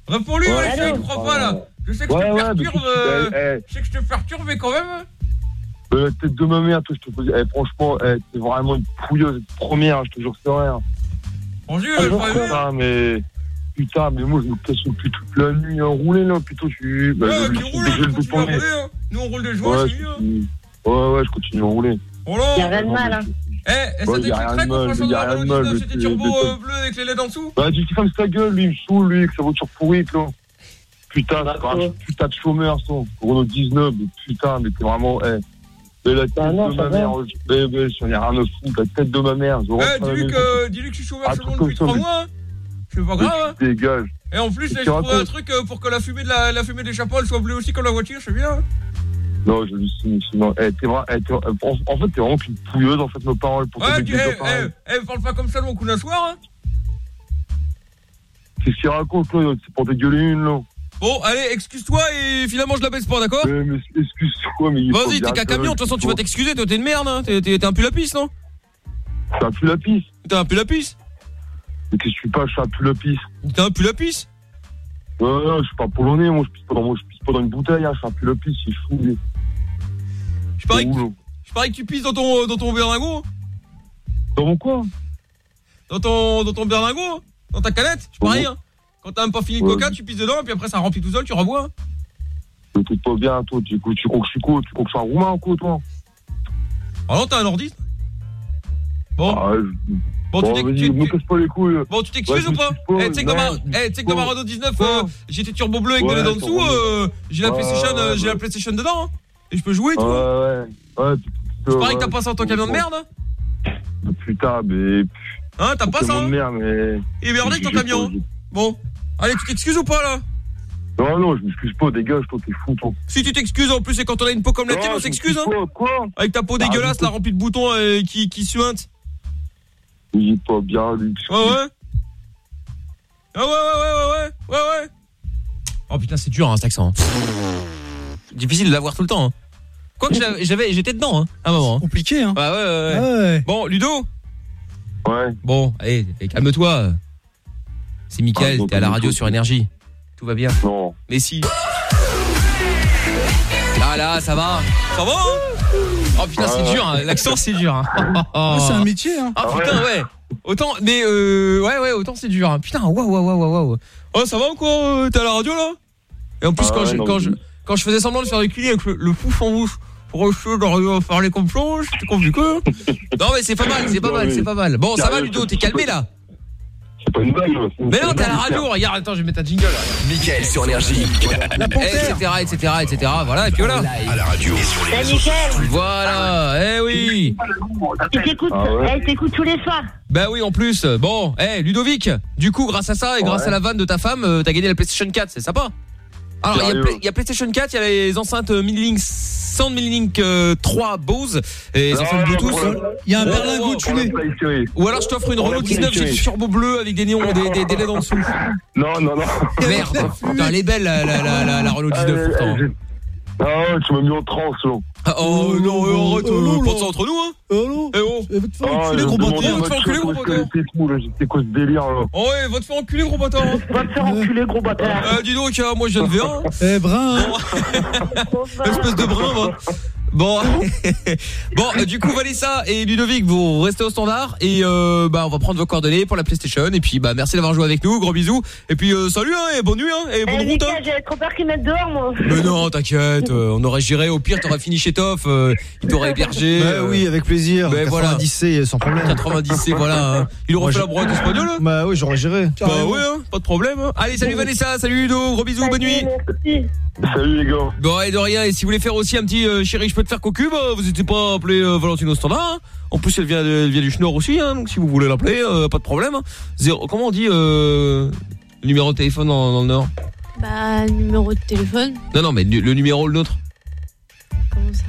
Réponds-lui, Ouais, ouais, je sais, allô il croit pas là. Je sais que Ouais, je te ouais, perturbe. tu- euh, eh, eh. Je sais que je te perturbe, mais quand même. hein. Euh, la tête de ma mère, toi, je te pose. Eh, franchement, eh, t'es vraiment une pouilleuse première, je te jure, c'est rien. Bonjour, Ah, je pas mais. Putain, mais moi, je me casse cul toute la nuit à rouler, là. Je suis. Bah, Ouais, je- tu je- roules, je- tu je- je- continues à je- rouler, hein. Nous, on roule des joints, Ouais, c'est je mieux. hein. continue. ouais, ouais, je continue à rouler. Voilà. Y a rien de mal, hein. Eh, et ça de qu'on mal, fasse y un a rien de Renault mal, 19 mais c'était turbo euh, bleu avec les LED en dessous Bah, tu fermes ta gueule, lui, il me saoule, lui, avec sa voiture pourrie, là. Putain, c'est un putain de chômeur, ça. Renault 19, mais putain, mais t'es vraiment, eh. Mais la tête Bah non, de ma mère, je- mais, mais, j'en ai rien à foutre, la tête de ma mère, je Eh, dis-lui que, dis-lui que je suis chômeur truc moi depuis comme ça, 3 mais- mois. Hein. C'est pas grave. hein. tu dégage. Et en plus, j'ai tu trouvé un truc euh, pour que la fumée de la, la fumée des chapeaux soit bleue aussi comme la voiture, c'est bien. Non, je sinon, eh, t'es vraiment, eh, t'es- en, en fait, t'es vraiment qu'une pouilleuse, en fait, nos paroles, pour Ouais, te dire eh, eh, eh, parle pas comme ça de mon coup d'un soir. Hein. Qu'est-ce qu'il raconte, là? C'est pour dégueuler une, là. Bon, allez, excuse-toi et finalement je la baisse pas, d'accord Mais, mais excuse-toi, mais il faut Vas-y, t'es qu'un camion, de toute façon tu vas t'excuser, toi t'es une merde, hein. T'es t'es- t'es un pull-lapis, non T'es un pull-lapis. T'es un pull-lapis Mais qu'est-ce que tu pas, je suis un pull-lapis. T'es un pull-lapis Ouais, ouais, je suis pas polonais, moi, je pisse pas dans, moi, je pisse pas dans une bouteille, hein, je suis un pull-lapis, c'est fou, lui. Je parie, que, je parie que tu pisses dans ton, dans ton berlingot. hein. Dans mon quoi Dans ton, dans ton berlingot hein. Dans ta canette, je parie. Hein. Quand t'as même pas fini le coca, tu pisses dedans, et puis après ça remplit tout seul, tu rebois. hein. Mais t'es pas bien, toi, tu, tu crois que je suis quoi? Tu crois que je suis un roumain, quoi, toi? Ah non, t'es un nordiste Bon. Ah, je- Bon, tu me casse pas les couilles. Bon, tu t'excuses Ouais, ou pas Eh, tu sais que dans eh, dans ma pas. Renault 19, euh, j'étais turbo bleu avec Ouais, des en dessous, euh, j'ai la PlayStation, euh, j'ai la. PlayStation dedans, hein. Et je peux jouer, tu vois. ouais, ouais. C'est pareil que t'as pas ça dans ton camion de merde, hein Putain, mais. Hein, t'as pas ça, hein de merde, mais. Il est ton camion. Bon. Allez, tu t'excuses ou pas, là? Non, non, je m'excuse pas, dégage, toi, t'es fou, toi. Si tu t'excuses, en plus, c'est quand on a une peau comme la tienne, on s'excuse, hein Quoi Avec ta peau Ah, dégueulasse, là, remplie de boutons euh, qui, qui suinte. Il est pas bien, lui. Ouais, ouais. Ah ouais, ouais, ouais, ouais, ouais, ouais, ouais. Oh putain, c'est dur, hein, cet accent. Difficile de l'avoir tout le temps. Hein. Quoique j'avais- j'étais dedans, hein, à un moment. Compliqué, hein. Ouais, ouais, ouais. Ah ouais. Bon, Ludo Ouais. Bon, allez, calme-toi. C'est Mickaël, Ah, t'es à la radio sur Énergie. tout va bien. Non. Mais si. Là, là, ça va. Ça va hein Oh putain, c'est dur, hein. l'accent c'est dur. hein. Ah, c'est un métier, hein. Ah putain, ouais. Autant, mais euh, ouais, ouais, autant c'est dur. hein. Putain, waouh, waouh, waouh, waouh. Oh, ça va ou quoi euh, T'es à la radio là? Et en plus, Ah quand, ouais, je, quand, je, quand je faisais semblant de faire des clés avec le, le pouf en bouche pour parler comme ça, c'était compliqué. non, mais c'est pas mal, c'est pas mal, c'est pas mal. Bon, ça va, Ludo, t'es calmé là? C'est pas une blague. C'est- Mais non, à la radio, regarde, attends, je vais mettre un jingle. là. Mickaël sur Énergie. Etc, etc, etc. Voilà, et puis voilà. À la radio. Salut Michel, Voilà, eh oui. il t'écoute, Ah ouais. elle t'écoute tous les soirs. Bah oui, en plus. Bon, eh Ludovic, du coup, grâce à ça et grâce à la vanne de ta femme, euh, t'as gagné la PlayStation 4, c'est sympa. Alors, il y, a Sérieux Play- il y a PlayStation 4, il y a les enceintes euh, Mini-Link Sound Mini-Link euh, 3 Bose et les Non, enceintes Bluetooth. Il y a un berlingot tuné. Ou alors je t'offre une Renault la 19 PlayStation. GT Turbo bleu avec des néons, des, des, des LED en dessous. Non, non, non. Merde, putain, elle est belle la, la, la, la, la Renault 19 Euh, pourtant. Euh, Ah ouais, tu m'as mis en transe, là. Ah, Oh non, euh, arrête, Oh, euh, non, pas non. ça entre nous, hein. Allô Eh oh. Eh, va te faire Ah, enculer, je gros me demandais bâtard. va te faire enculer, gros là. C'était quoi ce délire, là Oh ouais, va te faire enculer, gros bâtard. Va te faire enculer, gros bâtard. Euh, dis donc, euh, moi je viens de V1. hein. Eh, brun. hein. (laughs) Espèce de brin, va. Bon, (laughs) bon, euh, du coup Vanessa et Ludovic, vous restez au standard et euh, bah on va prendre vos coordonnées pour la PlayStation et puis bah merci d'avoir joué avec nous, gros bisous et puis euh, salut hein, et bonne nuit hein, et bonne Eh, route. Hein. J'avais trop peur qu'ils mettent dehors, moi. Mais non, t'inquiète, euh, on aurait géré. Au pire, t'aurais fini chez Toff, euh, il t'aurait hébergé. Bah euh, oui, avec plaisir. Ben voilà. 90 C sans problème. 90 c'est voilà. hein. Il aurait Moi, fait la brotte espagnole. hein. Bah oui, j'aurais géré. Bah ouais, hein, pas de problème. hein. Allez, salut Vanessa, salut Ludo, gros bisous, bonne nuit. Merci. Salut, les gars. Bon, et de rien. Et si vous voulez faire aussi un petit euh, chéri, je peux faire cocu, bah, vous n'hésitez pas à appeler euh, Valentine au standard. hein. En plus, elle vient, elle vient du Schnorr aussi, hein, donc si vous voulez l'appeler, euh, pas de problème. hein. Zéro, comment on dit euh, le numéro de téléphone dans, dans le Nord? Bah, numéro de téléphone. Non, non, mais le numéro, le nôtre. Comment ça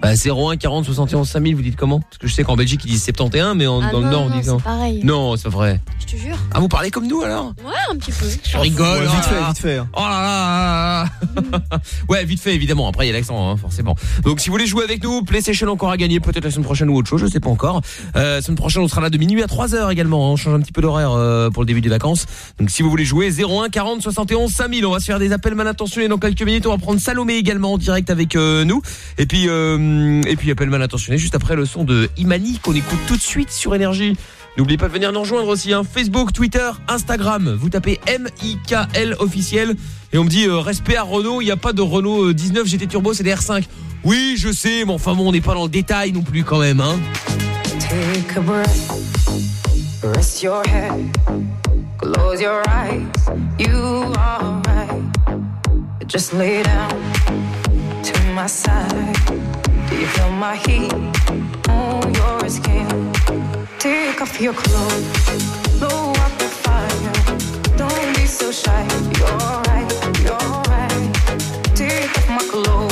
Bah, 01 40 71 5000, vous dites comment Parce que je sais qu'en Belgique, ils disent 71, mais en- Ah dans le non, Nord, on non, dit c'est non. pareil. Non, c'est pas vrai. Je te jure. Ah, vous parlez comme nous alors Ouais, un petit peu. Je rigole. Ouais, oh vite fait, vite fait. hein. Oh là là, là là. (laughs) Ouais, vite fait, évidemment. Après, il y a l'accent, hein, forcément. Donc, si vous voulez jouer avec nous, PlayStation encore à gagner, peut-être la semaine prochaine ou autre chose, je sais pas encore. Euh, semaine prochaine, on sera là de minuit à 3h également. hein. On change un petit peu d'horaire euh, pour le début des vacances. Donc, si vous voulez jouer, 01 40 71 5000. On va se faire des appels mal intentionnés dans quelques minutes. On va prendre Salomé également en direct avec euh, nous. Et puis, euh, et puis appel mal intentionné juste après le son de Imani qu'on écoute tout de suite sur Énergie. N'oubliez pas de venir nous rejoindre aussi, hein. Facebook, Twitter, Instagram. Vous tapez M-I-K-L officiel. Et on me dit, euh, respect à Renault, il n'y a pas de Renault euh, 19 GT Turbo, c'est des R5. Oui, je sais, mais enfin bon, on n'est pas dans le détail non plus quand même, hein. Take a breath, rest your head, close your eyes. You are right. Just lay down my side. Do you feel my heat on your skin? Take off your clothes, blow up the fire. Don't be so shy. You're right, you're right. Take off my clothes.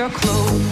your clothes,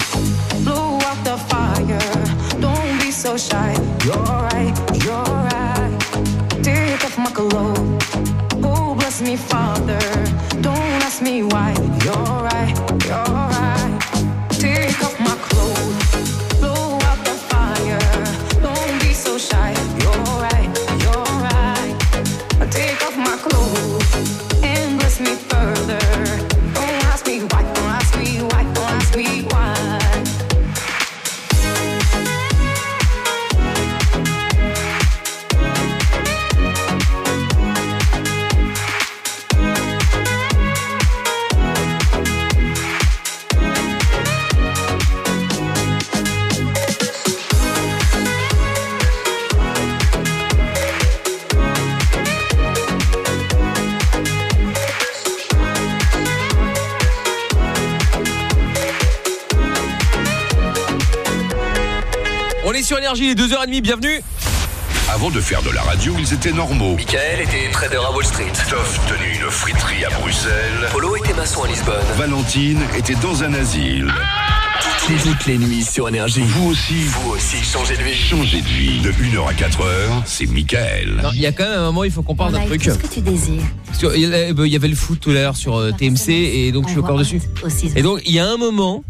Énergie, les 2h30, bienvenue Avant de faire de la radio, ils étaient normaux. Michael était trader à Wall Street. Toff tenait une friterie à Bruxelles. Polo était maçon à Lisbonne. Valentine était dans un asile. Toutes les nuits sur Énergie. Vous aussi, Vous aussi, changez de vie. changez de vie. De 1h à 4h, c'est Michael. Il y a quand même un moment, il faut qu'on parle d'un truc. Qu'est-ce que tu désires Parce que, Il y avait le foot tout à l'heure sur euh, TMC et donc je suis encore dessus. Et donc il y a un moment,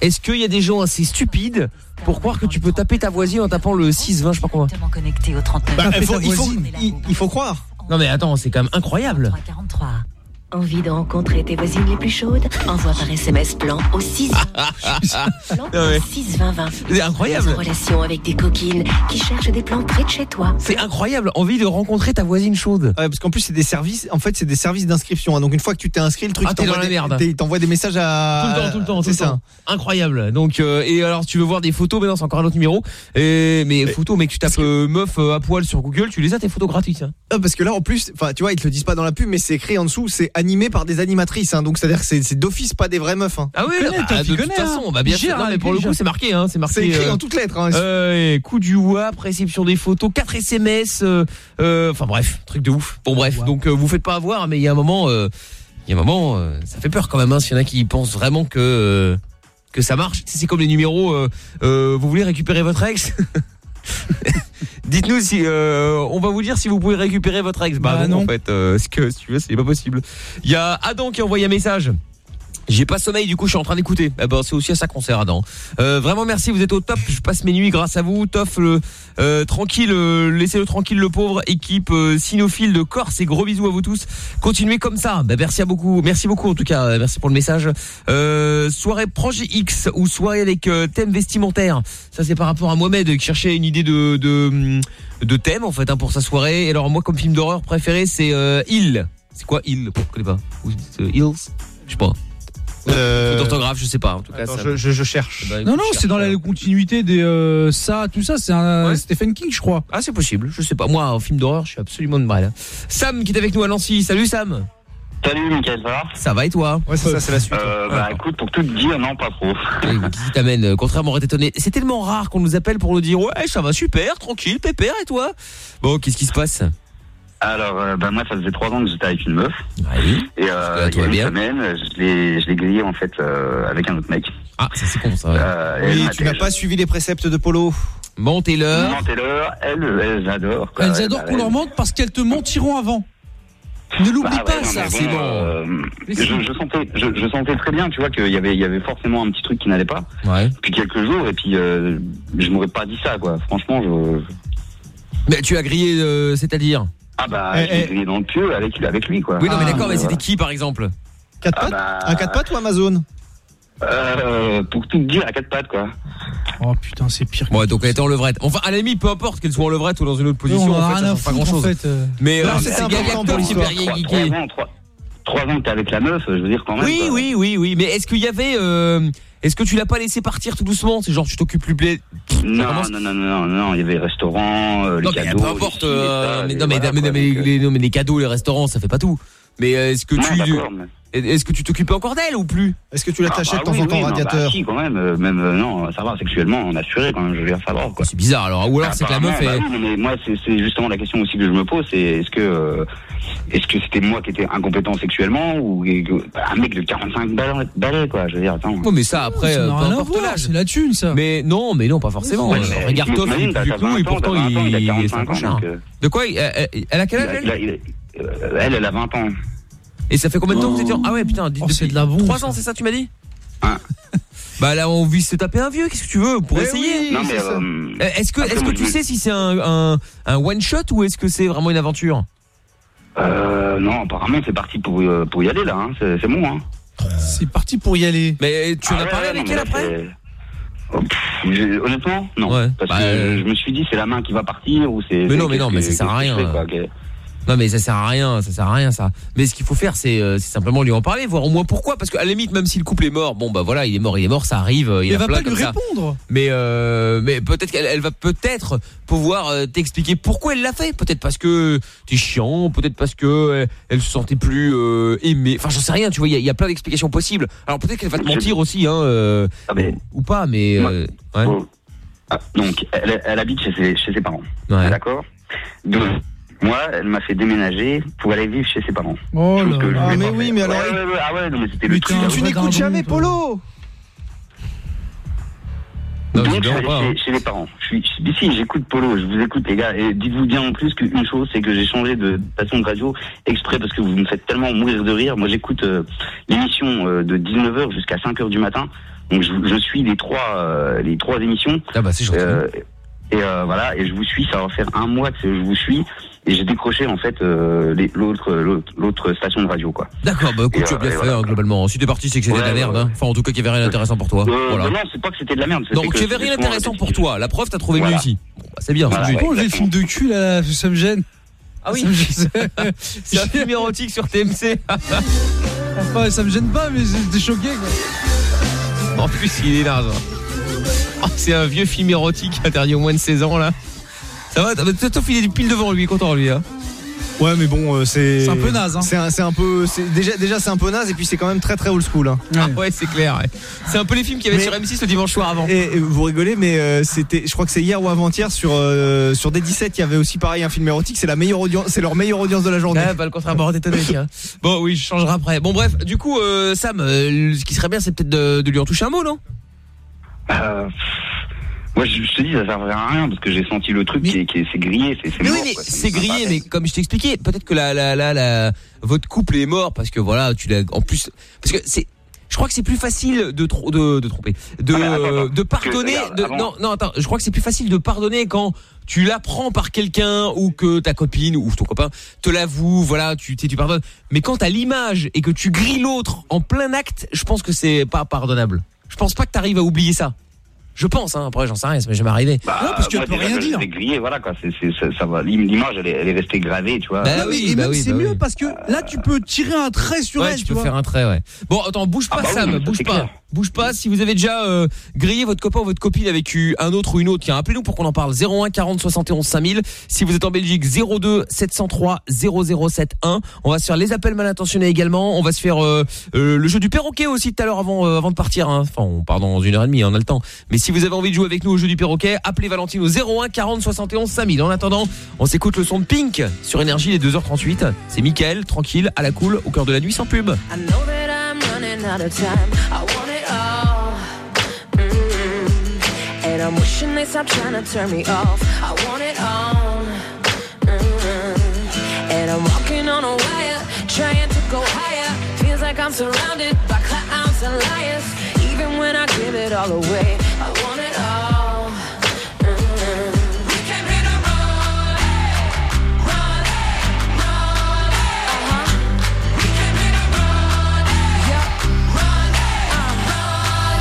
est-ce qu'il y a des gens assez stupides croire que tu peux taper ta voisine en tapant le 6-20, je sais pas 39. Bah, il, faut, il, faut, il- il faut croire. Non mais attends, c'est quand même incroyable. 43. Envie de rencontrer tes voisines les plus chaudes Envoie par SMS plan au 6 (laughs) plan Non, mais- au 6 20 20. C'est incroyable. En relation avec des coquines qui cherchent des plans près de chez toi. C'est incroyable, envie de rencontrer ta voisine chaude. Ouais, parce qu'en plus c'est des services, en fait c'est des services d'inscription. hein. Donc une fois que tu t'es inscrit, le truc Ah, t'es t'envoie dans la des- t'envoie des messages à. Tout le temps, tout le temps, C'est ça. temps. Incroyable. Donc euh, et alors tu veux voir des photos, mais non, c'est encore un autre numéro. Et mais photos, mec, tu tapes euh, meuf euh, à poil sur Google, tu les as tes photos gratuites. hein. Ah, parce que là en plus, enfin tu vois, ils te le disent pas dans la pub, mais c'est écrit en dessous, c'est animé par des animatrices. hein. donc c'est à dire que c'est d'office, pas des vraies meufs. hein. Ah oui, connais, bah, de toute connais, façon, hein. bah bien sûr. Non, mais pour le coup, c'est marqué, hein, c'est marqué. C'est écrit euh, en toutes lettres. hein. Euh, coup du WAP, réception des photos, 4 SMS, euh, euh, enfin bref, truc de ouf. Bon bref, donc euh, vous faites pas avoir, mais il y a un moment, euh, il y a un moment, euh, ça fait peur quand même. Hein, S'il y en a qui pensent vraiment que euh, que ça marche, c'est c'est comme les numéros. euh, euh, vous voulez récupérer votre ex? (laughs) (laughs) Dites-nous si euh, on va vous dire si vous pouvez récupérer votre ex. Bah, Bah, non, non. en fait, euh, ce que si tu veux, c'est pas possible. Il y a Adam qui a envoyé un message. J'ai pas sommeil, du coup, je suis en train d'écouter. Eh ben, c'est aussi à ça qu'on sert, Adam. Euh, vraiment, merci, vous êtes au top. Je passe mes nuits grâce à vous. Toff, le, euh, tranquille, euh, laissez-le tranquille, le pauvre. Équipe euh, cynophile de Corse et gros bisous à vous tous. Continuez comme ça. Ben, merci à beaucoup, merci beaucoup en tout cas. Merci pour le message. Soirée proche X ou soirée avec thème vestimentaire. Ça, c'est par rapport à Mohamed qui cherchait une idée de de, de thème en fait hein, pour sa soirée. Et alors moi, comme film d'horreur préféré, c'est Hill. C'est quoi Hill? Je connais pas. Hills? Je sais pas. Euh, d'orthographe, je sais pas. En tout cas, Attends, ça- je, je- je cherche. Bah, Non, écoute, non, je c'est dans la continuité des euh, ça, tout ça. C'est un Ouais. Stephen King, je crois. Ah, c'est possible. Je sais pas. Moi, en film d'horreur, je suis absolument de mal. Sam qui est avec nous à Nancy. Salut Sam. Salut Mickaël, ça va? Ça va et toi? Ouais, c'est ça, c'est la suite. euh, Bah écoute, pour tout te dire, non, pas trop. Qu'est-ce qui t'amène Euh, Contrairement, été étonné. C'est tellement rare qu'on nous appelle pour nous dire ouais, ça va super, tranquille, pépère et toi? Bon, qu'est-ce qui se passe? Alors, euh, bah moi, ça faisait trois ans que j'étais avec une meuf. Oui. Et euh, il y a une bien. semaine, je l'ai je l'ai grillé en fait euh, avec un autre mec. Ah, ça c'est con ça. ouais. Euh, Oui, tu n'as pas suivi les préceptes de Polo. Montez-leur. Mentez-leur, elles, elles adorent. quoi. Elles adorent qu'on leur mente parce qu'elles te mentiront avant. Ne l'oublie Bah ouais, pas, non, ça. mais c'est bon. euh, je, sentais, je, je sentais très bien, tu vois, qu'il y avait, il y avait forcément un petit truc qui n'allait pas Ouais. depuis quelques jours, et puis euh, je m'aurais pas dit ça, quoi. Franchement, je, Mais tu as grillé, euh, c'est-à-dire? Ah bah, Eh, je l'ai eh. dans le pieu avec, avec lui, quoi. Oui, non, mais Ah, d'accord, mais voilà. c'était qui par exemple Quatre Ah pattes bah, Un quatre pattes ou Amazon euh, Pour tout dire, à quatre pattes, quoi. Oh putain, c'est pire. que Bon, tout donc elle était en levrette. Enfin, à la limite, peu importe qu'elle soit en levrette ou dans une autre Non, position, on en en fait, ça pas grand en chose. fait. euh. Mais Non, euh, c'est Tom l'histoire. super Trois, geeké. trois ans, trois, trois ans que t'es avec la meuf, je veux dire, quand même. Oui, quoi. oui, oui, oui. Mais est-ce qu'il y avait. euh, est-ce que tu l'as pas laissé partir tout doucement C'est genre tu t'occupes plus. blé- Non, non, non, non, non, non, il y avait les restaurants, euh, les Non, mais cadeaux. peu importe. les les euh, mais et non, mais, non, mais les cadeaux, les restaurants, ça fait pas tout. Mais euh, est-ce que non, tu. mais- Est-ce que tu t'occupais encore d'elle ou plus? Est-ce que tu l'attachais Ah, de bah temps oui, en temps oui, au non, radiateur? bah, si, quand même, euh, même, euh, non, ça va, sexuellement, on a assuré quand même, je veux dire, ça va, quoi. C'est bizarre alors. Ou alors c'est que la meuf est. Apparemment, bah oui, mais moi, c'est c'est justement la question aussi que je me pose, c'est est-ce que euh, est-ce que c'était moi qui étais incompétent sexuellement ou bah, un mec de 45 balais, balais, quoi, je veux dire, attends. Non, mais ça après, euh, peu importe l'âge. c'est la thune, ça. Mais non, mais non, pas forcément. Ouais, mais Regarde Toff, du clou 20 et pourtant t'as 20 ans, il a est 45 c'est pas ans, De quoi il- elle, a quel âge elle euh, elle, elle a 20 ans. Et ça fait combien de temps que vous étiez en- Ah ouais, putain, dites Oh, c'est de la bombe, 3 ça. ans, c'est ça tu m'as dit Hein (laughs) Bah là, on vise se taper un vieux, qu'est-ce que tu veux Pour Mais essayer oui, non, mais c'est ça. euh, Euh, Est-ce que, Après, est-ce que moi, tu je- sais si c'est un, un, un one shot ou est-ce que c'est vraiment une aventure euh, non, apparemment, c'est parti pour, euh, pour y aller, là, hein, c'est c'est bon, hein. C'est parti pour y aller. Mais tu en Ah as ouais, parlé ouais, avec non, elle après Oh, Honnêtement, non. Ouais, Parce bah, que euh, je me suis dit, c'est la main qui va partir ou c'est. Mais non, mais non, mais ça sert à qu'est-ce que rien. je fais, quoi, que- Non mais ça sert à rien, ça sert à rien ça. Mais ce qu'il faut faire c'est euh, c'est simplement lui en parler, voir au moins pourquoi parce qu'à la limite même si le couple est mort, bon bah voilà, il est mort, il est mort, ça arrive, euh, il a va plein pas lui ça. répondre. Mais euh, mais peut-être qu'elle elle va peut-être pouvoir euh, t'expliquer pourquoi elle l'a fait. Peut-être parce que t'es chiant, peut-être parce que euh, elle se sentait plus euh, aimée. Enfin j'en sais rien, tu vois, il y, a- il y a plein d'explications possibles. Alors peut-être qu'elle va te mentir aussi, hein, euh, Ah, mais- ou pas, mais euh, ouais. Oh. Ah, donc, elle, elle habite chez ses, chez ses parents. D'accord? Donc, moi, elle m'a fait déménager pour aller vivre chez ses parents. Oh Chose que je Ah mais oui, mais alors. Ouais, ouais, ouais, ah ouais, non, mais c'était le truc. tu n'écoutes jamais Polo Donc, je suis allé chez, chez les parents. Je suis, je- ici, j'écoute Polo, je vous écoute, les gars. Et dites-vous bien en plus qu'une chose, c'est que j'ai changé de station de radio exprès parce que vous me faites tellement mourir de rire. Moi, j'écoute euh, l'émission euh, de 19h jusqu'à 5h du matin. Donc, je, je suis les trois, euh, les trois émissions. Ah bah, c'est gentil. Euh, et euh, voilà, et je vous suis, ça va faire un mois que je vous suis. Et j'ai décroché, en fait, euh, l'autre, station de radio, quoi. D'accord, bah écoute, tu as euh, bien et fait voilà. hein, globalement. Si t'es parti, c'est que c'était Ouais, de la merde. ouais, hein. Enfin, en tout cas, qu'il y avait rien d'intéressant pour toi. Euh, voilà. bah non, c'est pas que c'était de la merde. Donc, c'était que il y avait rien d'intéressant pour toi. La preuve, t'as trouvé mieux ici. Bon, bah, c'est bien. Juste. les films de cul là, ça me gêne. Ah (laughs) oui C'est un film érotique sur TMC. Enfin, ça me gêne pas, mais j'étais choqué quoi. En plus, il est large. Oh, c'est un vieux film érotique interdit au moins de 16 ans là. Ça va, t'as t'as- t'as filé pile devant lui, content lui. Hein. Ouais mais bon euh, c'est C'est un peu naze, hein. C'est un, c'est un peu déjà déjà c'est un peu naze et puis c'est quand même très très old school hein. Ah ouais, c'est clair. ouais. C'est un peu les films qu'il y avait Mais- sur M6 le dimanche soir avant. Et, et vous rigolez mais euh, c'était je crois que c'est hier ou avant-hier sur euh, sur D17 il y avait aussi pareil un film érotique, c'est la meilleure audience c'est leur meilleure audience de la journée. Ouais, pas le contraire, bon, t'étonné, tiens. (laughs) Bon, oui, je changerai après. Bon, bref, du coup, euh, Sam, euh, ce qui serait bien, c'est peut-être de, de lui en toucher un mot, non? Euh, moi, je, je te dis, ça servait à rien parce que j'ai senti le truc qui est, qui est, c'est grillé, c'est, Mais oui, mais c'est grillé, mais comme je t'expliquais, peut-être que la, la, la, la, votre couple est mort parce que voilà, tu l'as, en plus, parce que c'est, je crois que c'est plus facile de, tro- de, de tromper, de, Ah, mais attends, attends. de que, pardonner. de, non, non, attends, je crois que c'est plus facile de pardonner quand tu l'apprends par quelqu'un ou que ta copine ou ton copain te l'avoue, voilà, tu, tu, tu pardonnes. Mais quand t'as l'image et que tu grilles l'autre en plein acte, je pense que c'est pas pardonnable. Je pense pas que t'arrives à oublier ça. Je pense, hein, après j'en sais rien, ça m'est jamais arrivé. Bah, moi, déjà que j'étais grillé, voilà, quoi. C'est, c'est, ça, ça va. L'image, elle est, elle est restée gravée, tu vois. Bah Non, mais- et même c'est mieux parce que là tu peux tirer un trait sur Ouais, elle, tu tu peux vois. faire un trait, ouais. Bon, attends, bouge pas, Ah bah oui, Sam, mais bouge pas. clair. Bouge pas. Si vous avez déjà euh, grillé votre copain ou votre copine avec un autre ou une autre, tiens, appelez-nous pour qu'on en parle. 01 40 71 5000. Si vous êtes en Belgique, 02 703 0071. On va se faire les appels mal intentionnés également. On va se faire euh, euh, le jeu du perroquet aussi tout à l'heure avant, euh, avant de partir. hein. Enfin, on part dans une heure et demie, hein, on a le temps. Mais si vous avez envie de jouer avec nous au jeu du perroquet, appelez Valentine au 01 40 71 5000. En attendant, on s'écoute le son de Pink sur Énergie les 2h38. C'est Mickaël, tranquille, à la cool, au cœur de la nuit sans pub. And I'm wishing they stop trying to turn me off. I want it all. Mm. And I'm walking on a wire, trying to go higher. Feels like I'm surrounded by clowns and liars. Even when I give it all away, I want it all. We came here to run it, run it, run it. Uh-huh. We came here to run it, yeah, it, uh, run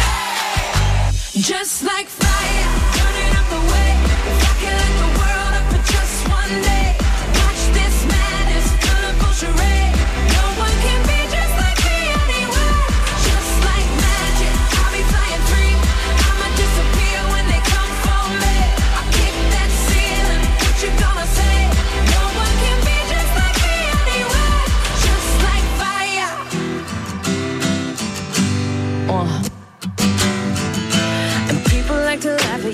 it. Just like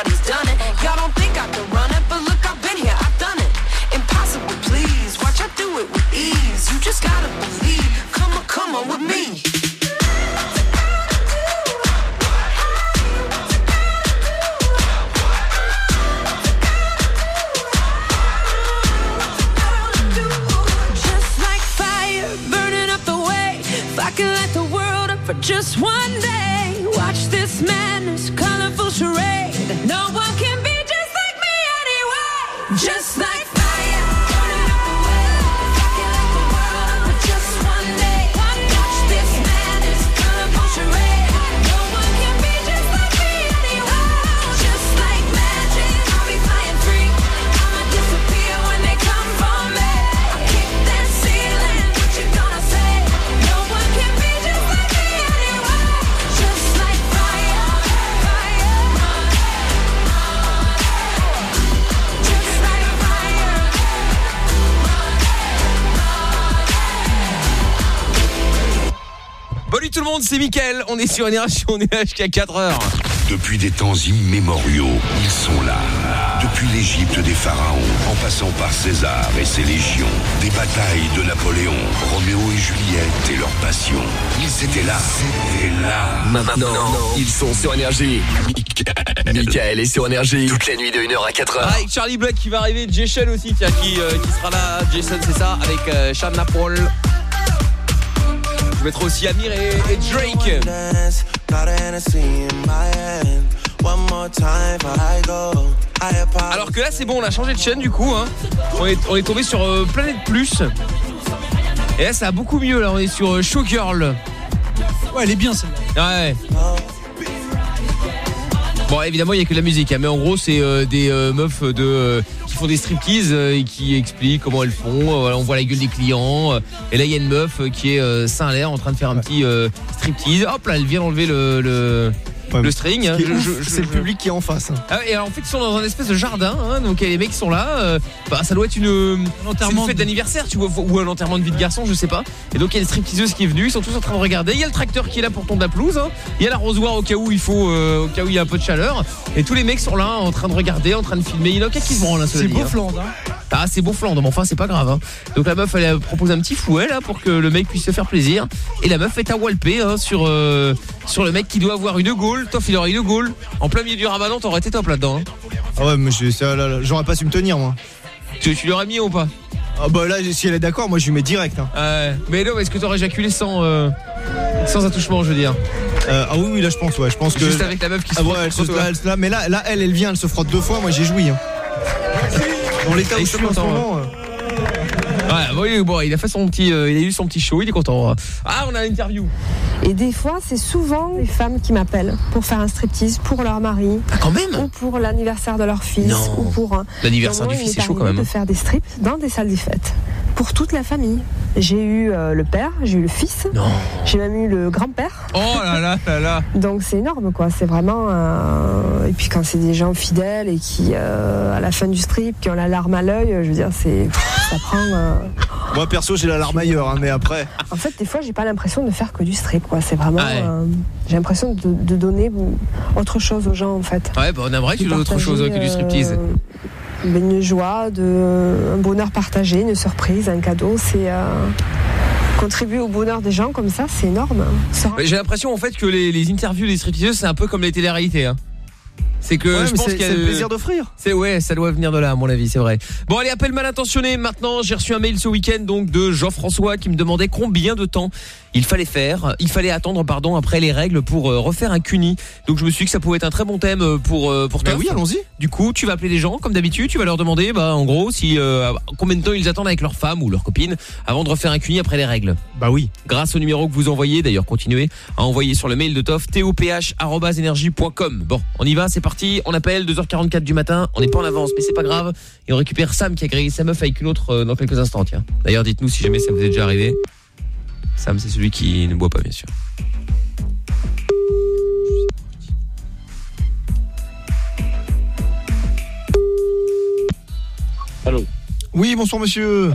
nobody's done it. Y'all don't think I can run it, but look, I've been here, I've done it. Impossible, please. Watch I do it with ease. You just gotta believe. Come on, come on with me. just one day. Watch this madness, colorful charade. Nuit tout le monde, c'est Mickaël, on est sur Énergie, on est là jusqu'à 4h. Depuis des temps immémoriaux, ils sont là. Depuis l'Égypte des pharaons, en passant par César et ses légions, des batailles de Napoléon, Roméo et Juliette et leur passion. Ils étaient là. C'était là. Maintenant, ils sont sur Énergie. Michael est sur Énergie. Toutes les nuits de 1h à 4h. Ah, avec Charlie Black qui va arriver, Jason aussi, tiens, qui, euh, qui sera là, Jason c'est ça, avec euh, Paul. Je mettrai aussi Amir et, et Drake. A. Alors que là c'est bon, on a changé de chaîne du coup. Hein. On, est, on est tombé sur euh, Planète Plus. Et là ça va beaucoup mieux, là on est sur euh, Showgirl. Ouais, elle est bien celle-là. Ouais. Bon évidemment il y a que de la musique, hein, mais en gros c'est euh, des euh, meufs de font des striptease euh, et qui expliquent comment elles font. Euh, on voit la gueule des clients. euh, et là il y a une meuf qui est euh, sein à l'air en train de faire un petit striptease. Hop là elle vient d'enlever le, le, le string. Ce (laughs) Je- c'est le public qui est en face. hein. ah, et alors, en fait, ils sont dans un espèce de jardin, hein, donc les mecs sont là. euh, bah, ça doit être une, une fête d'anniversaire, tu vois, ou un enterrement de vie de garçon, je sais pas. Et donc il y a une stripteaseuse qui est venue, ils sont tous en train de regarder. Il y a le tracteur qui est là pour tondre la pelouse. hein. Il y a l'arrosoir au cas où il faut, euh, au cas où il y a un peu de chaleur. Et tous les mecs sont là, en train de regarder, en train de filmer. Il y en a qu'est-ce qui se branle, hein, C'est beau hein. Flandre. Ah, c'est beau Flandre, mais enfin, c'est pas grave. hein. Donc la meuf, elle propose un petit fouet là pour que le mec puisse se faire plaisir. Et la meuf est à walper hein, sur euh, sur le mec qui doit avoir une gaule. Toff, il aurait une gaule. En plein milieu du ramadan, t'aurais été top là-dedans. hein. Ah ouais, mais j'aurais pas su me tenir moi. Tu, tu l'aurais mis ou pas? Ah bah là, si elle est d'accord, moi je lui mets direct. hein. Ouais. Mais non, est-ce que t'aurais éjaculé sans euh, sans attouchement, je veux dire? Euh, ah oui, oui, là je pense, ouais. Je pense que. Juste avec la meuf qui se Ah ouais, frotte elle se- là, mais là, là, elle, elle vient, elle se frotte deux fois. Moi j'ai joui. Hein. Dans l'état où je suis en ce moment. euh, Ouais, bon, il- a fait son petit, euh, il a eu son petit show, il est content. Ah, on a une interview. Et des fois, c'est souvent les femmes qui m'appellent pour faire un striptease pour leur mari. Ah, quand même Ou pour l'anniversaire de leur fils. Non. Ou pour un. L'anniversaire du il fils, c'est chaud quand même, de hein. faire des strips dans des salles des fêtes. Pour toute la famille. J'ai eu euh, le père, j'ai eu le fils. J'ai même eu le grand-père. Oh là là là là. (laughs) Donc c'est énorme quoi, c'est vraiment euh, et puis quand c'est des gens fidèles et qui euh, à la fin du strip qui ont la larme à l'œil, je veux dire c'est ça prend euh, Moi perso, j'ai la larme ailleurs, hein, mais après. en fait des fois j'ai pas l'impression de faire que du strip quoi, c'est vraiment Ah ouais. euh, j'ai l'impression de, de donner autre chose aux gens en fait. Ouais, bah on aimerait que tu donnes autre chose partager, que du striptease. euh, une joie, de, un bonheur partagé, une surprise, un cadeau, c'est euh, contribuer au bonheur des gens comme ça, c'est énorme. Mais J'ai l'impression en fait que les, les interviews des stripteaseuses c'est un peu comme les téléréalités. Hein. C'est que Ouais, je pense qu'il y a c'est le plaisir d'offrir. C'est ouais, ça doit venir de là à mon avis, c'est vrai. Bon allez, appel mal intentionné maintenant. J'ai reçu un mail ce week-end donc de Jean-François qui me demandait combien de temps il fallait faire, il fallait attendre pardon après les règles pour euh, refaire un cuni. Donc je me suis dit que ça pouvait être un très bon thème euh, pour euh, pour Bah toi. oui, allons-y. Du coup, tu vas appeler les gens comme d'habitude, tu vas leur demander bah en gros si euh, combien de temps ils attendent avec leur femme ou leur copine avant de refaire un cuni après les règles. Bah oui. Grâce au numéro que vous envoyez, d'ailleurs continuez à envoyer sur le mail de Toff toph@energie.com. Bon, on y va, c'est parti, on appelle 2h44 du matin, on n'est pas en avance mais c'est pas grave et on récupère Sam qui a grillé sa meuf avec une autre dans quelques instants tiens. D'ailleurs, dites-nous si jamais ça vous est déjà arrivé. Sam, c'est celui qui ne boit pas bien sûr. Allô Oui, bonsoir monsieur.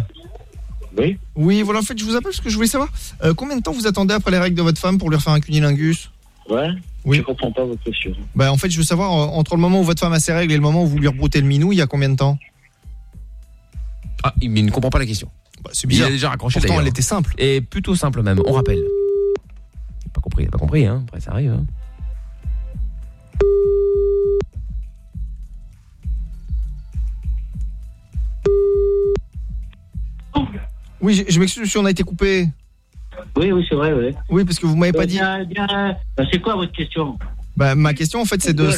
Oui Oui, voilà, en fait, je vous appelle parce que je voulais savoir euh, combien de temps vous attendez après les règles de votre femme pour lui refaire un cunilingus? Ouais Oui. Je comprends pas votre question. Bah, en fait, je veux savoir, euh, entre le moment où votre femme a ses règles et le moment où vous lui rebroutez le minou, il y a combien de temps? Ah, il il ne comprend pas la question. Bah, c'est Il bizarre. a déjà raccroché Pourtant, elle était simple. Et plutôt simple même, on rappelle. Il Pas compris, il pas compris hein, après ça arrive hein. Oui, je, je m'excuse si on a été coupé. Oui, oui, c'est vrai, oui. Oui, parce que vous m'avez pas Euh, dit. bien. Bah, c'est quoi votre question? Bah, ma question en fait c'est de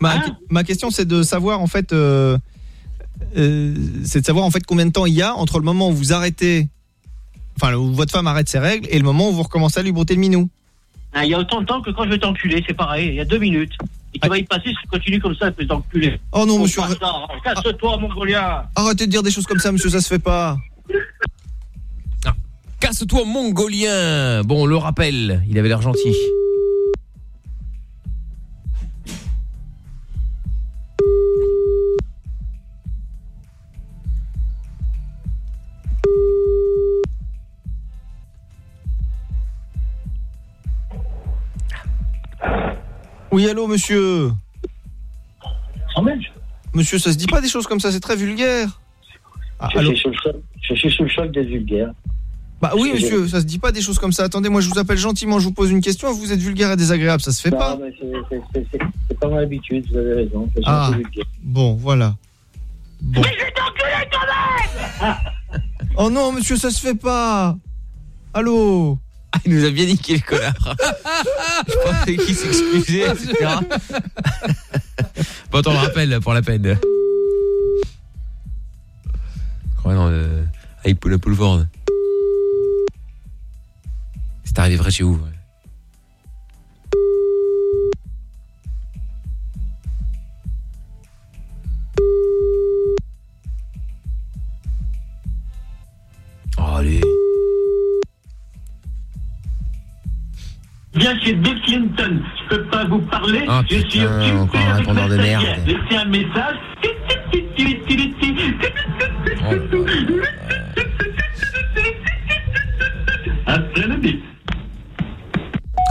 ma, ma question c'est de savoir en fait euh, euh, c'est de savoir en fait combien de temps il y a entre le moment où vous arrêtez enfin où votre femme arrête ses règles et le moment où vous recommencez à lui broter le minou. Ah, Il y a autant de temps que quand je vais t'enculer, c'est pareil, il y a deux minutes. Et tu vas y passer si tu continues comme ça, tu peux t'enculer. Oh non, monsieur. Casse-toi, mongolien Arrêtez de dire des choses comme ça monsieur, ça se fait pas. Casse-toi mongolien. Bon, on le rappelle, il avait l'air gentil. Oui, allô monsieur. Monsieur, ça se dit pas des choses comme ça, c'est très vulgaire. Ah, je, allô suis sous le choc, je suis sous le choc des vulgaires. Bah oui monsieur, ça se dit pas des choses comme ça. Attendez, moi je vous appelle gentiment, je vous pose une question, vous êtes vulgaire et désagréable, ça se fait Non, pas. mais c'est- pas mon habitude, vous avez raison. Je suis Ah. un peu vulgaire. Bon, voilà. Bon. (laughs) Oh non, monsieur, ça se fait pas. Allô (laughs) Il nous a bien niqué le connard. (laughs) Je pensais qu'il s'excusait, etc. (laughs) bon, le rappelle pour la peine. Ouais, non, euh, avec Paul Poulvord. C'est arrivé vrai chez vous. Oh, allez. Bien chez Bill Clinton, je peux pas vous parler, Ah, je suis putain, occupé encore un avec ma de merde. Laissez un message.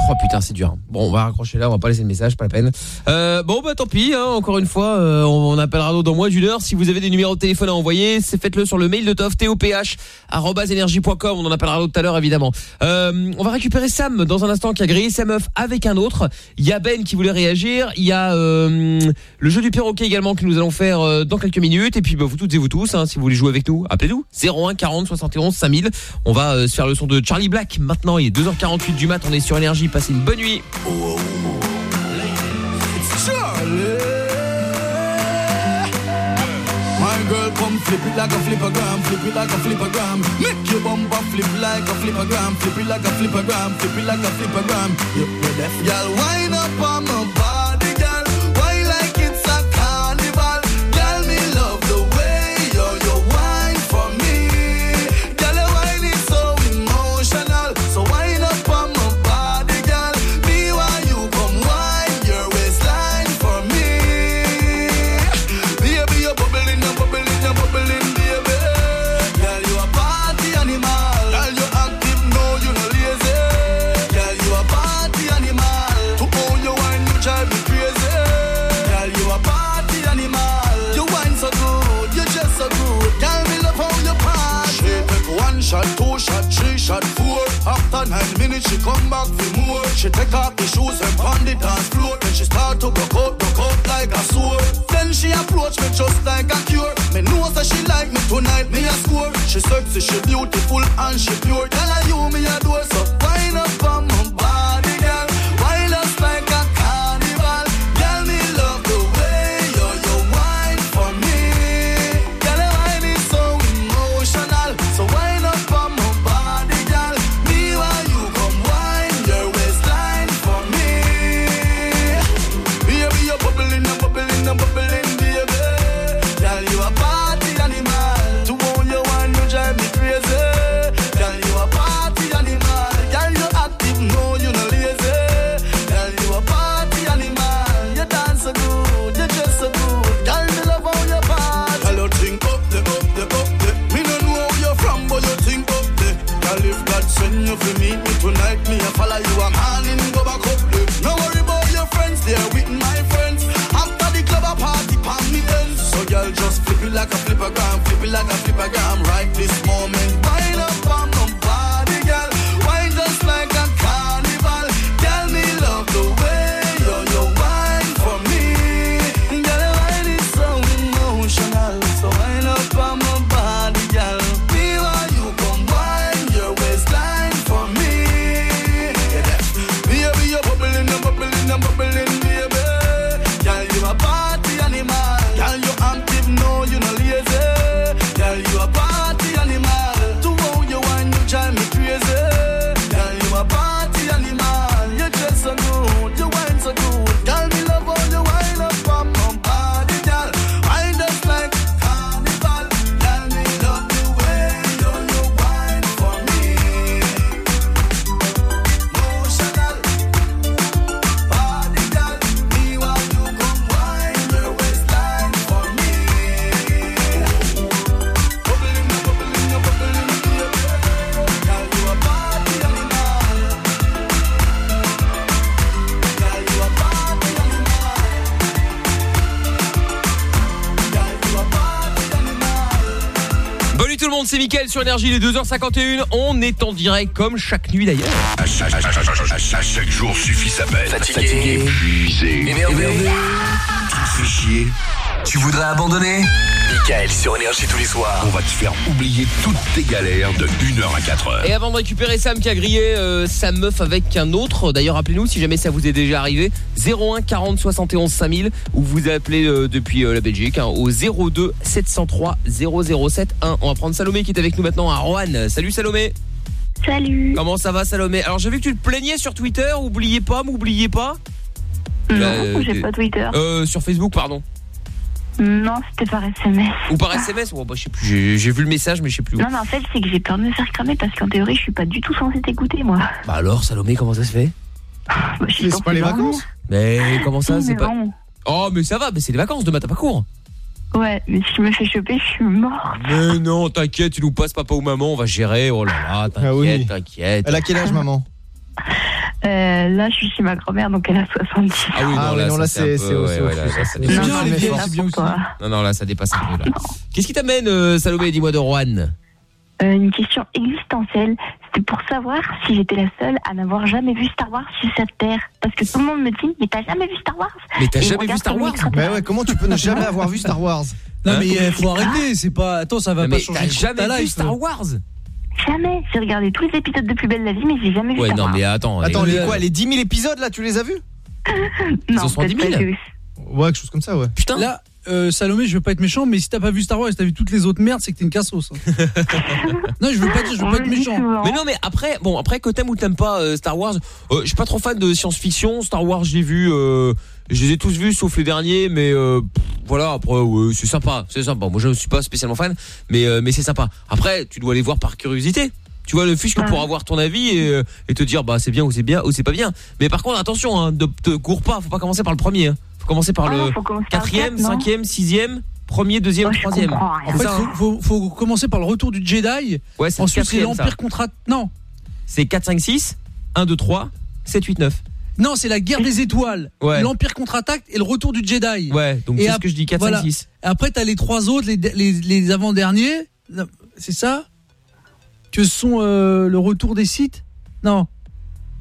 Oh putain, c'est dur. Bon, on va raccrocher là, on va pas laisser le message, pas la peine. Euh, bon, bah tant pis, hein, encore une fois, euh, on, on appellera dans moins d'une heure. Si vous avez des numéros de téléphone à envoyer, faites-le sur le mail de Toff, toph.energie.com. On en appellera tout à l'heure, évidemment. Euh, on va récupérer Sam dans un instant qui a grillé sa meuf avec un autre. Il y a Ben qui voulait réagir. Il y a le jeu du perroquet également que nous allons faire dans quelques minutes. Et puis, bah, vous toutes et vous tous, hein, si vous voulez jouer avec nous, appelez-nous. 01 40 71 5000. On va se faire le son de Charlie Black maintenant. Il est 2h48 du mat. On est sur Énergie. Passez une bonne nuit. My girl, come flip it like a flippergram, flip it like a flippergram. Make your bumper flip like a flippergram, flip it like a flippergram, flip it like a flippergram. You deaf, girl, wind up on my body, Minutes, she come back for more. She take off the shoes and pound it dance floor. Then she start to broke out, broke out like a sword. Then she approach me just like a cure. Me know that she like me tonight, me a score. She sexy, she beautiful and she pure. Tell her you me adore, so wind up on you to meet me tonight, me a follow you. I'm handing go back the. No worry about your friends, they're with my friends. After the club, a party, pan me ends. So girl, just flip it like a flippergram, flip it like a flippergram. Right Mickaël sur Énergie, les 2h51. On est en direct comme chaque nuit d'ailleurs. À chaque, à chaque- à chaque- à chaque- chaque jour suffit sa peine. Fatigué. épuisé, Énervé. Tu te fais chier. Tu voudrais abandonner? Michael sur Énergie tous les soirs. On va te faire oublier toutes tes galères de 1h à 4h. Et avant de récupérer Sam qui a grillé euh, sa meuf avec un autre, d'ailleurs appelez-nous si jamais ça vous est déjà arrivé, 01 40 71 5000 ou vous appelez euh, depuis euh, la Belgique hein, au 02 703 007 1. On va prendre Salomé qui est avec nous maintenant à Roanne. Salut Salomé. Salut. Comment ça va Salomé? Alors j'ai vu que tu te plaignais sur Twitter, oubliez pas, m'oubliez pas. Non, Euh, j'ai pas Twitter. Euh, sur Facebook pardon. Non, c'était par SMS. Ou par SMS oh, bah, je sais plus, j'ai- vu le message mais je sais plus où. Non, mais en fait, c'est que j'ai peur de me faire cramer parce qu'en théorie, je suis pas du tout censée t'écouter, moi. Bah alors Salomé comment ça se fait? C'est pas les vacances Mais comment ça c'est mais pas bon. Oh mais ça va, mais c'est les vacances demain t'as pas cours. Ouais, mais si je me fais choper, je suis morte. Mais non, t'inquiète, tu nous passes papa ou maman, on va gérer. Oh là là, t'inquiète, Ah oui. t'inquiète. Elle a quel âge, maman? Euh, là, je suis chez ma grand-mère, donc elle a 70 ans. Ah oui, non, Ah là, non, là, c'est c'est- ouais, ouais. Non, non, là, ça dépasse un peu, là. Qu'est-ce qui t'amène, euh, Salomé, dis-moi de Rouen Euh, une question existentielle. C'était pour savoir si j'étais la seule à n'avoir jamais vu Star Wars sur cette terre. Parce que tout le monde me dit, mais t'as jamais vu Star Wars Mais t'as jamais vu Star Wars Bah ouais, comment tu peux ne jamais avoir vu Star Wars Non Hein mais il faut arrêter, c'est pas attends, ça va Non, pas mais changer t'as ta jamais vu life. Star Wars Jamais. J'ai regardé tous les épisodes de Plus Belle la Vie, mais j'ai jamais vu Ouais, Star non, Wars. mais attends. Attends, les- les quoi Les 10 000 épisodes là, tu les as vus (laughs) non, ce sont peut-être 10 000. pas tous. Ouais, quelque chose comme ça, ouais. Putain Là, euh, Salomé, je veux pas être méchant, mais si t'as pas vu Star Wars et t'as vu toutes les autres merdes, c'est que t'es une cassos. hein. (laughs) non, je veux pas dire, je veux On pas être dit méchant. souvent. Mais non, mais après, bon, après que t'aimes ou t'aimes pas euh, Star Wars, euh, je suis pas trop fan de science-fiction. Star Wars, j'ai vu, euh, je les ai tous vus sauf les derniers, mais euh, pff, voilà, après, ouais, c'est sympa, c'est sympa. Moi, je suis pas spécialement fan, mais euh, mais c'est sympa. Après, tu dois aller voir par curiosité. Tu vois le fiche que pour avoir ton avis et, euh, et te dire bah c'est bien ou c'est bien ou c'est pas bien. Mais par contre attention, hein, ne te cours pas, faut pas commencer par le premier. hein. Faut commencer par Ah non, le commencer par quatrième, quatre, non cinquième, sixième, premier, deuxième, Moi, troisième. En fait, ça, faut, hein. faut, faut commencer par le retour du Jedi. Ouais, Ensuite, c'est l'Empire contre Non, C'est 4, 5, 6, 1, 2, 3, 7, 8, 9. non, c'est la guerre des étoiles, Ouais. l'Empire contre-attaque et le retour du Jedi. Ouais, donc Et c'est ce que je dis, 4, voilà. 5, 6. Après, t'as les trois autres, les, les, les avant-derniers. C'est ça? Que sont euh, le retour des sites Non.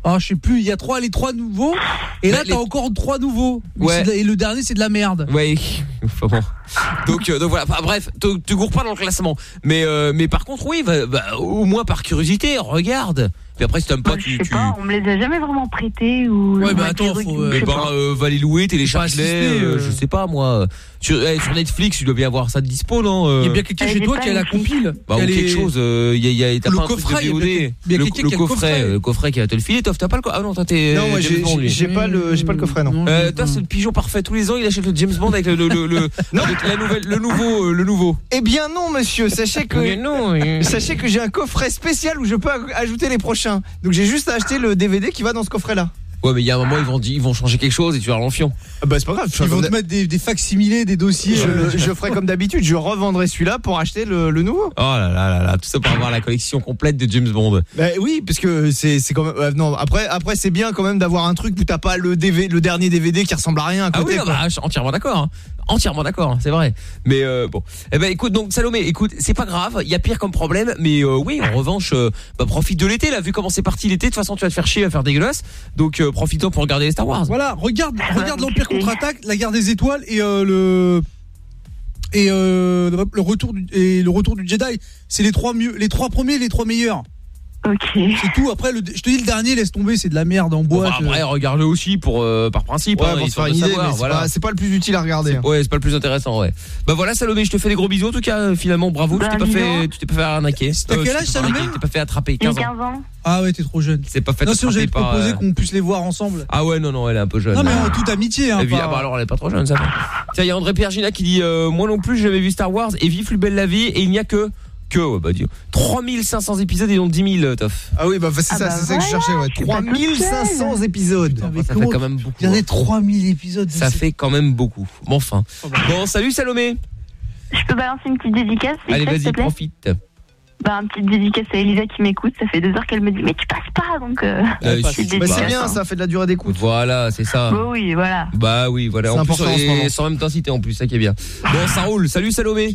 Ah, je sais plus, il y a trois, les trois nouveaux. Et là, Bah, les- t'as encore trois nouveaux. Ouais. la- Et le dernier, c'est de la merde. Ouais. (laughs) Donc, euh, donc voilà, Enfin, bref, te gourre pas dans le classement. Mais, euh, mais par contre, oui, va- au moins par curiosité, regarde. Puis après, si t'aimes pas, je tu... sais tu... pas, on me les a jamais vraiment prêtés ou. Ouais, ou bah, attends, truc, faut, je euh, Eh sais ben, pas. euh, va les louer, télécharge-les, assister, euh, euh. je sais pas moi. Sur, eh, sur Netflix, tu dois bien avoir ça de dispo, non euh Il y a bien quelqu'un Euh, chez toi qui a la compile. Bah, ou quelque chose, euh, y a, y a, t'as Le pas un truc coffret, de il y a VOD. bien- il y a le, quelqu'un le qui a le coffret, euh, le coffret qui va te le filer, Toff, t'as pas le coffret? Ah non, toi t'es Non, moi j'ai pas le j'ai pas le coffret non. Euh, toi c'est le pigeon parfait. Tous les ans, il achète le James Bond avec le, le, la nouvelle, le nouveau, euh, le nouveau. Eh bien non monsieur, sachez que Mais non. euh, sachez que j'ai un coffret spécial où je peux aj- ajouter les prochains. Donc j'ai juste à acheter le DVD qui va dans ce coffret là. Ouais, mais il y a un moment, ils vont, ils vont changer quelque chose et tu vas l'enfiant. Ah bah c'est pas grave, je, Ils vont te mettre des, des facsimilés, des dossiers. euh, je, je ferai comme d'habitude, je revendrai celui-là pour acheter le, le nouveau. Oh là là là là, tout ça pour avoir la collection complète de James Bond. Bah oui, parce que c'est c'est quand même euh, non, après après c'est bien quand même d'avoir un truc où t'as pas le DV, le dernier DVD qui ressemble à rien à Ah côté. oui, non, quoi. bah, je suis entièrement d'accord. hein. Entièrement d'accord, c'est vrai. Mais euh, bon, eh ben écoute, donc Salomé, écoute, c'est pas grave, il y a pire comme problème, mais euh, oui, en revanche, euh, bah, profite de l'été là, vu comment c'est parti l'été. De toute façon, tu vas te faire chier à faire dégueulasse, donc euh, profite-en pour regarder les Star Wars. Voilà, regarde, regarde l'Empire contre-attaque, la guerre des étoiles et euh, le et euh, le retour du et le retour du Jedi. C'est les trois mieux, les trois premiers, les trois meilleurs. Ok. C'est tout. Après, le, je te dis le dernier, laisse tomber, c'est de la merde en boîte. après, regarde-le aussi pour euh, par principe, Ouais, hein, pour se histoire faire de une idée, savoir, mais c'est voilà. pas, c'est pas le plus utile à regarder. hein. Ouais, c'est pas le plus intéressant, ouais. Bah voilà, Salomé, je te fais des gros bisous. En tout cas, euh, finalement, bravo, Bah, tu t'es pas fait, tu t'es pas fait arnaquer. T'as quel tu âge, t'es pas Salomé Tu t'es pas fait attraper, J'ai 15 ans. 15 ans. Ah ouais, t'es trop jeune. C'est pas fait Non, sinon proposer euh, qu'on puisse les voir ensemble. Ah ouais, non, non, elle est un peu jeune. Non mais en toute amitié. Hein, pas- ah bah alors elle est pas trop jeune ça. Tiens, il y a André Pergina qui dit euh, moi non plus j'ai jamais vu Star Wars et vive plus belle la vie et il n'y a que que ouais, bah Dieu 3500 épisodes et non 10 000 Toff. Ah oui, bah c'est Ah ça, bah c'est ça que je cherchais, ouais. je suis pas toute 3500 épisodes. Putain, mais ça fait quand même beaucoup. Il y en a hein. 3000 épisodes. Ça fait quand même beaucoup. Bon enfin. Oh, bah. Bon, salut Salomé. Je peux balancer une petite dédicace Allez, vas-y, profite. Bah, une petite dédicace à Elisa qui m'écoute. Ça fait deux heures qu'elle me dit, mais tu passes pas, donc. Euh... Euh, bah, c'est Bah bien, hein. ça fait de la durée d'écoute. Voilà, c'est ça. Bah oui, voilà. Bah oui, voilà. En plus, important en ce et moment. sans même t'inciter en plus, ça qui est bien. Bon, ça roule. Salut Salomé.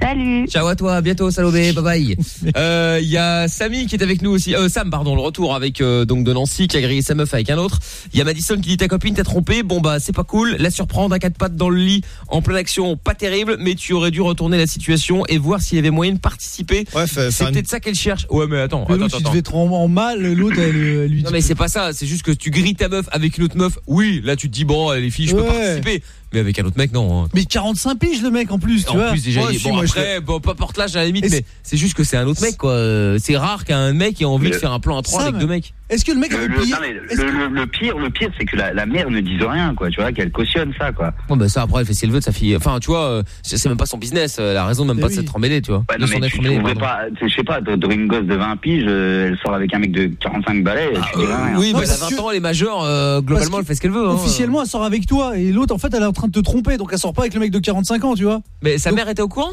Salut. Ciao à toi, à bientôt Salomé, (laughs) bye bye. Euh, Il y a Samy qui est avec nous aussi, euh, Sam pardon, le retour avec euh, donc de Nancy qui a grillé sa meuf avec un autre. Il y a Madison qui dit ta copine t'a trompé, bon bah c'est pas cool, la surprendre à quatre pattes dans le lit en pleine action, pas terrible, mais tu aurais dû retourner la situation et voir s'il y avait moyen de participer. c'est faire une- peut-être ça qu'elle cherche. Ouais mais attends, Mais attends, attends. devait être en, mal, l'autre, elle, elle lui dit. Non mais c'est pas ça, c'est juste que tu grilles ta meuf avec une autre meuf. Oui, là tu te dis bon les filles je peux Ouais. participer, mais avec un autre mec non. hein. Mais 45 piges, le mec, en plus, tu En vois. plus déjà, Ouais, il est- si, bon moi, je après, bon pas porte l'âge à la limite, mais c'est juste que c'est un autre mec quoi. C'est rare qu'un mec ait envie de faire un plan à trois avec deux mecs. Est-ce que le mec Le, le- non, mais le- le- le pire, le pire, c'est que la, la mère ne dise rien, quoi. Tu vois, qu'elle cautionne ça, quoi. Bon bah ça après elle fait ce qu'elle veut de sa fille. Enfin tu vois, euh, c'est même pas son business. Elle a raison même pas de s'être emmêlée, tu vois. De non, s'en mais être tu emmêlée, pas, je sais pas, de une gosse de 20 piges, euh, elle sort avec un mec de 45 balais, tu dirais rien. Oui, mais elle a parce 20 que- ans, elle est majeure, euh, globalement elle fait ce qu'elle veut. hein. Officiellement, elle sort avec toi et l'autre, en fait, elle est en train de te tromper, donc elle sort pas avec le mec de 45 ans, tu vois. Mais sa mère était au courant?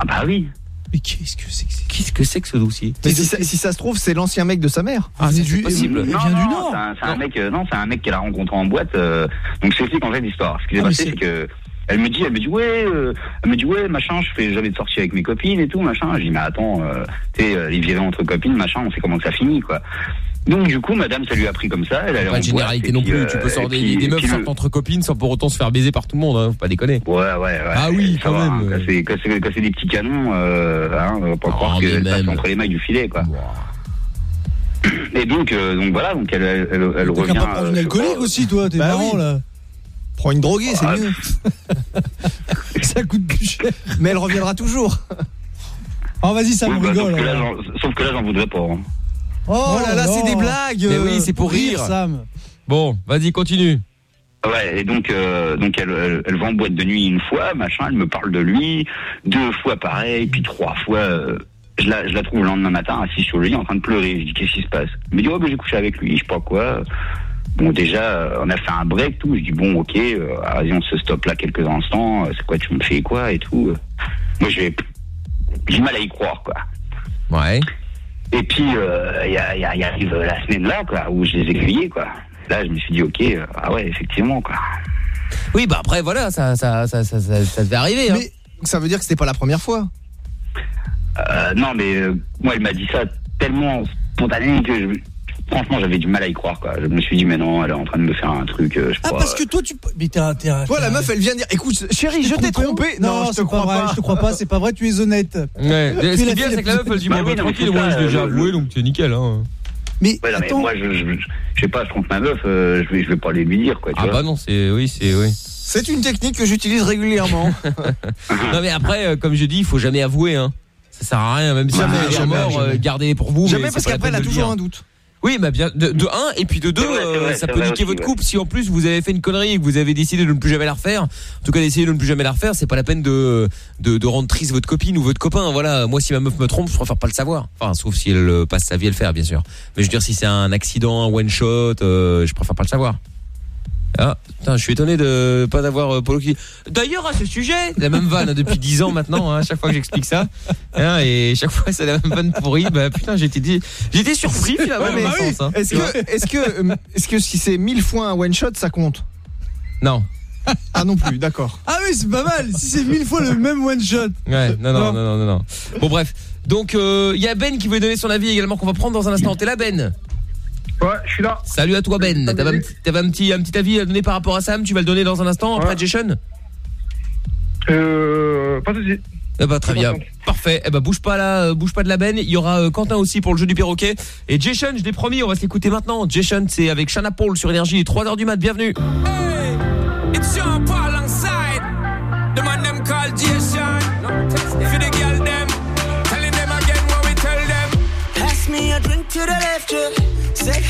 Ah bah oui. Mais qu'est-ce que c'est que Qu'est-ce que c'est que ce dossier Mais si ça, si ça se trouve, c'est l'ancien mec de sa mère. Ah, c'est possible. Non, non, c'est un, c'est un mec, euh, non, c'est un mec qu'elle a rencontré en boîte. euh, donc je t'explique en fait l'histoire. Ce qui s'est Ah, passé, c'est- c'est que elle me dit, elle me dit ouais, euh, elle me dit ouais, machin, je fais jamais de sortie avec mes copines et tout, machin. Je dis mais attends, euh, tu sais, euh, les virées entre copines, machin, on sait comment que ça finit, quoi. Donc du coup, madame, ça lui a pris comme ça. Elle allait Pas de généralité boîte, non plus. euh, Tu peux sortir des, meufs le- sortent entre copines sans pour autant se faire baiser par tout le monde. Hein, faut pas déconner. Ouais, ouais, ouais. Ah oui, quand va, même. hein, c'est des petits canons, euh, hein, on va pas croire qu'elle passe entre les mailles du filet, quoi. Et donc, euh, donc voilà, donc elle, elle, elle, elle T'as revient. qu'à pas prendre euh, une sais alcoolique aussi, toi, t'es Bah marrant, oui. là. Prends une droguée, c'est Ah. mieux. (laughs) Ça coûte plus cher. Mais elle reviendra toujours. Oh, vas-y, ça oui, me bah, rigole. sauf, que là, alors. j'en- sauf que là, j'en voudrais pas. Hein. Oh là là, c'est des blagues. Mais oui, c'est pour rire. Sam. Bon, vas-y, continue. Ouais, et donc, euh, donc elle, elle, elle va en boîte de nuit une fois, machin, elle me parle de lui, deux fois pareil, puis trois fois, euh, je, la, je la trouve le lendemain matin assise sur le lit en train de pleurer. Je dis, qu'est-ce qui se passe? Elle me dit, oh, ben, j'ai couché avec lui, je sais pas quoi. Bon, déjà, euh, on a fait un break, tout. Je dis, bon, ok, euh, vas-y, on se stoppe là quelques instants, c'est quoi, tu me fais quoi, et tout. Moi, j'ai j'ai du mal à y croire, quoi. Ouais. Et puis, euh, il y, a- il y a- il y arrive la semaine là, quoi, où je les ai cueillis, quoi. Là, je me suis dit, ok, euh, ah ouais, effectivement, quoi. Oui, bah après voilà, ça ça ça ça, ça, ça devait arriver. Hein. Mais ça veut dire que c'était pas la première fois? Euh, non, mais euh, moi, elle m'a dit ça tellement spontané que je- franchement, j'avais du mal à y croire. Quoi. Je me suis dit, mais non, elle est en train de me faire un truc. euh, je Ah, crois, parce que toi, tu. Mais t'es un. Toi, la meuf, elle vient dire Écoute, chérie, je t'ai trompé. Non, je te c'est pas crois vrai, pas. je te crois pas, c'est pas vrai, tu es honnête. Ouais. Tu Ce qui est bien, c'est que la meuf elle dit Bah bon, oui, bah, non, mais tranquille, moi j'ai déjà euh, avoué donc c'est nickel. Hein. Mais Ouais, non, mais attends, moi, je, je, je sais pas, je trompe ma meuf, euh, je, vais, je vais pas aller lui dire, quoi. Tu Ah vois. bah non, c'est oui, c'est oui. C'est une technique que j'utilise régulièrement. (laughs) non mais après, euh, comme je dis, il faut jamais avouer. Hein. Ça sert à rien, même si Jamais, vous êtes jamais, mort, euh, gardez-les pour vous. Jamais mais parce qu'après, elle a toujours un doute. Oui, mais bien de, de un et puis de deux, vrai, euh, vrai, ça peut niquer aussi, votre ouais. couple si en plus vous avez fait une connerie et que vous avez décidé de ne plus jamais la refaire. En tout cas, d'essayer de ne plus jamais la refaire, c'est pas la peine de, de de rendre triste votre copine ou votre copain. Voilà, moi si ma meuf me trompe, je préfère pas le savoir. Enfin, sauf si elle euh, passe sa vie à le faire, bien sûr. Mais je veux dire, si c'est un accident, un one shot, euh, je préfère pas le savoir. Ah, putain, je suis étonné de pas avoir euh, Polo qui. D'ailleurs, à ce sujet, la même vanne hein, depuis 10 ans maintenant, hein, à chaque fois que j'explique ça, hein, et chaque fois c'est la même vanne pourrie. Bah putain, j'étais dit, j'étais surpris finalement. Ouais, un sens, hein. Est-ce que, est-ce que, euh, est-ce que si c'est mille fois un one shot, ça compte? Non. Ah non plus, d'accord. Ah oui, c'est pas mal, si c'est mille fois le même one shot. Ouais, non, non, non, non, non, non. Bon, bref. Donc, il y a Ben qui veut donner son avis également qu'on va prendre dans un instant. T'es là, Ben? Ouais, je suis là. Salut à toi, Ben. T'avais un, petit- un petit, un petit avis à donner par rapport à Sam Tu vas le donner dans un instant après Jason Euh, pas de soucis. Eh bah, très bien. Parfait. Eh bah, bouge pas là, euh, bouge pas de la benne. Il y aura euh, Quentin aussi pour le jeu du perroquet. Et Jason, je l'ai promis, on va se l'écouter maintenant. Jason, c'est avec Shana Paul sur Énergie, 3h du mat. Bienvenue. It's Sean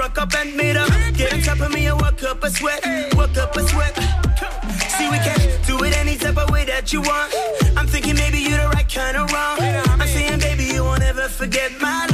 Broke up and made up. Get on top of me and walk up a sweat, walk up a sweat. See we can do it any type of way that you want. I'm thinking maybe you're the right kind of wrong. I'm saying baby you won't ever forget my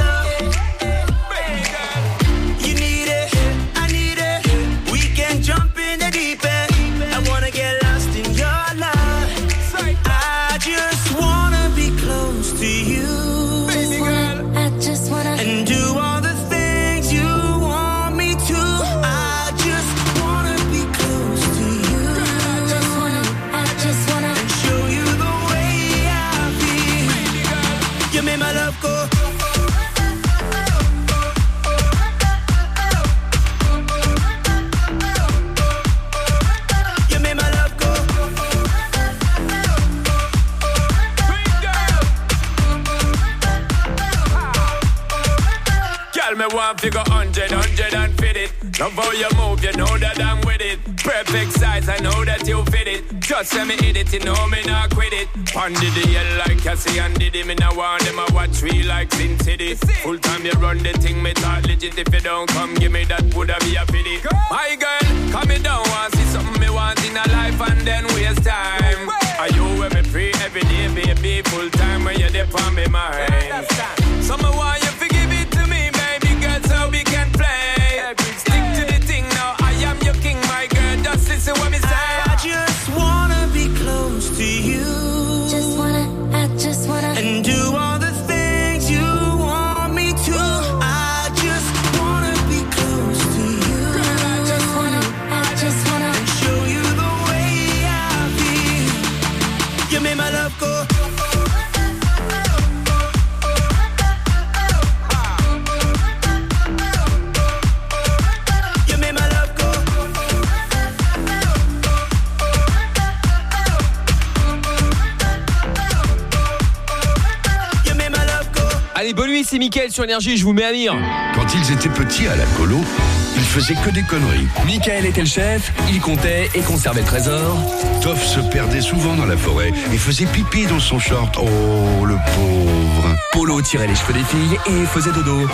want figure hundred, hundred and fit it. Love how you move, you know that I'm with it. Perfect size, I know that you fit it. Just let me hit it, you know me not quit it. Pondy the yell like Cassie and Diddy. Me now want them a watch me like Sin City. Full time you run the thing, me talk legit. If you don't come, give me that, would I be a pity? Girl. My girl, come me down, want see something me want in a life and then waste time. Are you with me free every day, baby? Full time when you're there for me mind. So me want bonne nuit, c'est Mickaël sur Énergie, je vous mets à mire. Quand ils étaient petits à la colo, ils faisaient que des conneries. Michael était le chef, il comptait et conservait le trésor. Toff se perdait souvent dans la forêt et faisait pipi dans son short. Oh, le pauvre. Polo tirait les cheveux des filles et faisait dodo.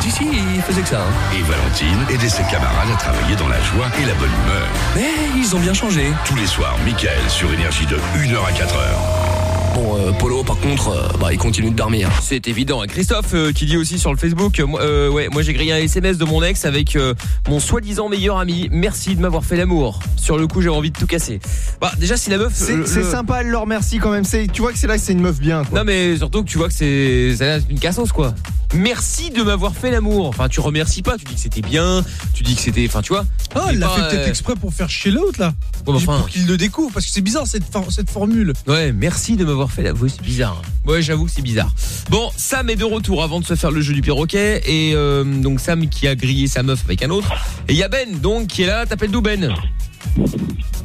Si, si, il faisait que ça. hein. Et Valentine aidait ses camarades à travailler dans la joie et la bonne humeur. Mais ils ont bien changé. Tous les soirs, Michael sur énergie de 1h à 4h. Bon, euh, Polo, par contre, euh, bah, il continue de dormir. C'est évident. Christophe euh, qui dit aussi sur le Facebook, moi, ouais, moi j'ai grillé un SMS de mon ex avec euh, mon soi-disant meilleur ami. Merci de m'avoir fait l'amour. Sur le coup, j'ai envie de tout casser. Bah déjà si la meuf, C'est le- le- sympa, elle leur remercie quand même. C'est- Tu vois que c'est là que c'est une meuf bien. Quoi. Non mais surtout que tu vois que c'est une cassos quoi. Merci de m'avoir fait l'amour. Enfin tu remercies pas, tu dis que c'était bien, tu dis que c'était enfin tu vois. Oh, C'est il l'a fait peut-être exprès pour faire chier l'autre là. Ouais, mais enfin- Pour qu'il le découvre, parce que c'est bizarre cette, for- cette formule. Ouais, merci de m'avoir fait l'amour, c'est bizarre. Ouais, j'avoue que c'est bizarre. Bon, Sam est de retour avant de se faire le jeu du perroquet et euh, donc Sam qui a grillé sa meuf avec un autre et il y a Ben donc qui est là, t'appelles d'où Ben?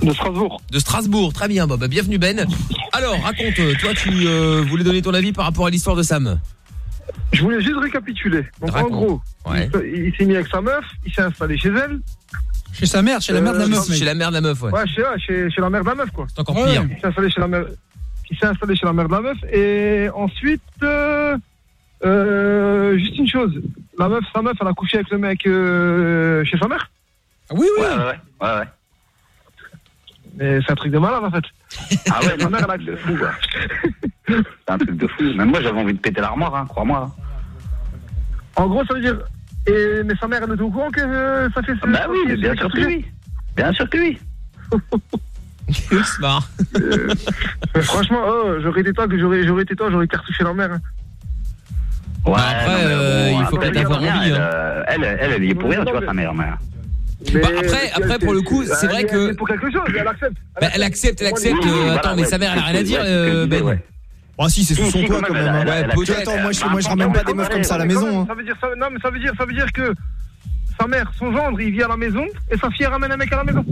De Strasbourg. De Strasbourg, très bien. Bah, bah, bienvenue Ben. Alors, raconte, euh, toi tu euh, voulais donner ton avis par rapport à l'histoire de Sam? Je voulais juste récapituler. Donc Raconte. en gros, Ouais. il, il s'est mis avec sa meuf, il s'est installé chez elle. Chez sa mère, chez la mère de la meuf. Chez la mère de la meuf, ouais. Ouais, chez, ouais, chez, chez la mère de la meuf, quoi. C'est encore Ouais. pire. Il s'est installé chez la mère. Il s'est installé chez la mère de la meuf. Et ensuite, euh, euh, juste une chose. La meuf, sa meuf, elle a couché avec le mec euh, chez sa mère. Ah oui, oui. Ouais, ouais, ouais, ouais. Mais c'est un truc de malade, en fait. Ah ouais, non, mère, elle a accepté. fou, quoi. C'est un truc de fou. Même moi, j'avais envie de péter l'armoire, hein, crois-moi. En gros, ça veut dire. Et, mais sa mère, elle est au courant que euh, ça fait Ah bah oui, bien sûr que oui. Bien sûr que oui. Il se marre. Mais franchement, oh, j'aurais été toi, que j'aurais, j'aurais été toi, j'aurais cartouché la mère. hein. Ouais, Bah, après, non, mais euh, il faut après, peut-être elle, avoir rien, envie, Elle, hein. euh, elle, elle, elle y est pour rien, tu vois, sa mère. Mais... Mais Bah, après- après, pour le coup, c'est vrai que- elle est pour quelque chose, elle accepte. Bah, elle accepte, elle accepte. Oui, euh, voilà, attends, mais ouais, sa mère, elle a rien à dire, euh, ouais, Ben. ouais. Ah si, c'est sous Si, son si, toit quand quand même, même. elle a- hein. elle a- Ouais, elle a- peut-être. Attends, moi je, moi, je ramène pas des meufs comme ça à la maison. hein. Ça veut dire, ça, non, mais ça veut dire, ça veut dire que sa mère, son gendre, il vit à la maison et sa fille elle ramène un mec à la maison.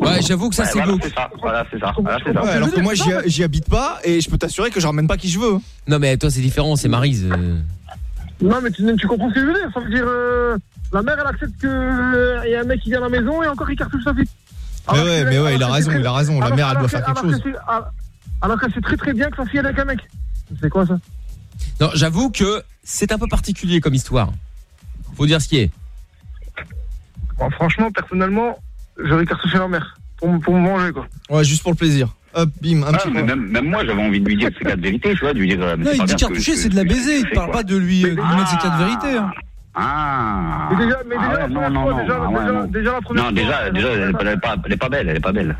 Ouais, j'avoue que ça c'est voilà, glauque. c'est ça. Voilà, c'est ça. Voilà, c'est ça. Ouais, alors que moi j'y j'y habite pas et je peux t'assurer que je ramène pas qui je veux. Non mais toi c'est différent, c'est Marise. euh. Non, mais tu, tu comprends ce que je veux dire Ça veut dire, euh, la mère, elle accepte qu'il y a un mec qui vient à la maison et encore il cartouche sa fille. Mais Alors ouais, que- mais ouais, alors il a que raison, c'est il a raison. La alors- mère, elle alors doit que- faire quelque alors que chose. c'est- alors- Alors qu'elle sait très très bien que sa fille elle est avec un mec. C'est quoi ça? Non, j'avoue que c'est un peu particulier comme histoire. Faut dire ce qui est. Bon, Franchement, personnellement, j'aurais cartouché la mère pour, pour me manger quoi. Ouais, juste pour le plaisir. Hop, bim, un Ah, petit mais même, même moi, j'avais envie de lui dire ses quatre vérités, tu vois, de lui dire. euh, Non, c'est il pas dit ce c'est de la baiser. Il parle pas de lui, euh, de lui mettre ses quatre vérités. hein. Ah. Mais déjà, mais Ah déjà, ouais, la non, première non, fois, non, déjà, ah ouais, déjà, non. déjà la première Non, fois, déjà, déjà, elle- elle elle elle est pas belle, elle est pas belle.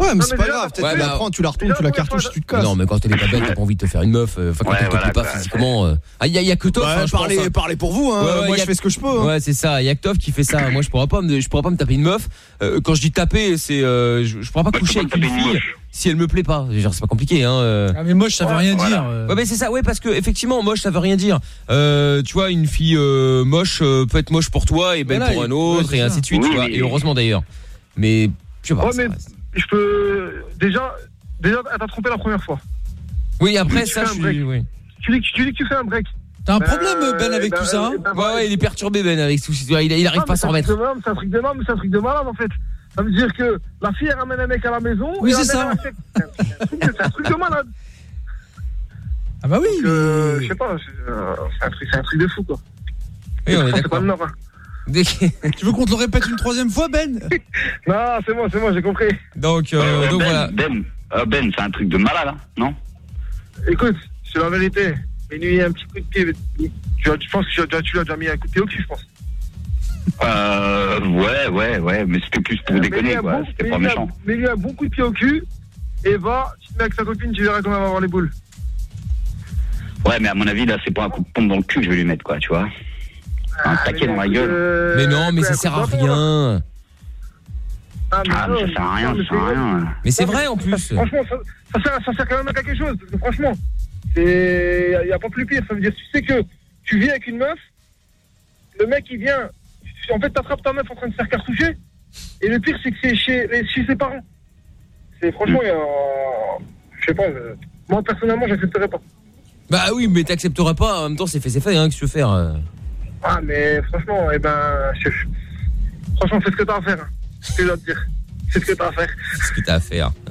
Ouais, mais c'est pas grave. Peut-être ouais, tu la bah, prends, tu la retournes, tu la cartouches, tu te casses. Non mais quand est pas belle, t'as pas envie de te faire une meuf. euh, Enfin quand Ouais, elle te voilà, plaît pas quoi, physiquement. euh. Ah y a, y a que Toff, Ouais, hein, je parlez, hein. pour vous, hein. Ouais, ouais, Moi, je fais ce que je peux. hein. Ouais, c'est ça. Il y a que Toff qui fait ça. Moi, je pourrais pas me, je pourrais pas me taper une meuf. Euh, quand je dis taper, c'est, euh, je, je pourrais pas coucher avec une fille si elle me plaît pas. Genre, c'est pas compliqué, hein. Ah, mais moche, ça veut rien dire. Ouais, mais c'est ça. Ouais, parce que effectivement, moche, ça veut rien dire. Euh, tu vois, une fille euh, moche euh, peut être moche pour toi et belle Voilà, pour un autre ouais, et ainsi de suite. Oui, tu vois. mais- Et heureusement d'ailleurs. Mais je sais pas. Ouais, mais je peux. Déjà, déjà, elle t'a trompé la première fois. Oui, après ça, je suis. Oui. Tu dis, que- tu dis que tu fais un break. T'as un Ben, problème, Ben, avec ben, tout ça hein ben, Ouais, ouais, il est perturbé Ben avec tout. Il, il, il arrive Ah, pas à s'en remettre. C'est un truc de mais c'est un truc de malade en fait. Ça veut dire que la fille elle ramène un mec à la maison. Oui, c'est ça. C'est un truc de- malade. (laughs) Ah bah oui. Donc, euh, je sais pas, c'est euh, un, un truc de fou quoi. Oui, on est pas d'accord. (laughs) Tu veux qu'on te le répète une troisième fois, Ben? Non, c'est moi, c'est moi, j'ai compris. Donc, euh, Euh, donc ben, voilà. Ben, euh, Ben, c'est un truc de malade, hein, non? Écoute, c'est la vérité. Mais lui, un petit coup de pied. Tu, as- je pense que tu, as- tu l'as déjà mis un coup de pied au cul, je pense. Euh, ouais, ouais, ouais, mais c'était plus pour déconner, quoi. bon- C'était pas méchant. Mais lui, un bon coup de pied au cul. Et va, tu te mets avec sa copine, tu verras comment elle va avoir les boules. Ouais, mais à mon avis, là, c'est pas un coup de pompe dans le cul que je vais lui mettre, quoi, tu vois. Un taquet dans la gueule. Euh, Mais non, mais quoi, ça sert à rien. Ah, mais Ah, non, mais ça sert à rien, mais ça sert à c'est- rien. Mais c'est vrai en plus. Franchement, ça, ça sert, ça sert quand même à quelque chose. Parce que franchement, il n'y a, pas plus pire. Ça veut dire, tu sais que tu vis avec une meuf, le mec il vient, en fait, t'attrapes ta meuf en train de se faire cartoucher, et le pire c'est que c'est chez, chez ses parents. C'est franchement, il y a. Je sais pas, euh, moi personnellement, j'accepterais pas. Bah oui, mais t'accepteras pas. En même temps, c'est fait, c'est fait. Hein, que tu veux faire euh? Ah, mais franchement, eh ben, je- franchement, fais ce que t'as à faire. hein. C'est ce que je dois te dire. C'est ce que t'as à faire. ce que t'as à faire. (laughs)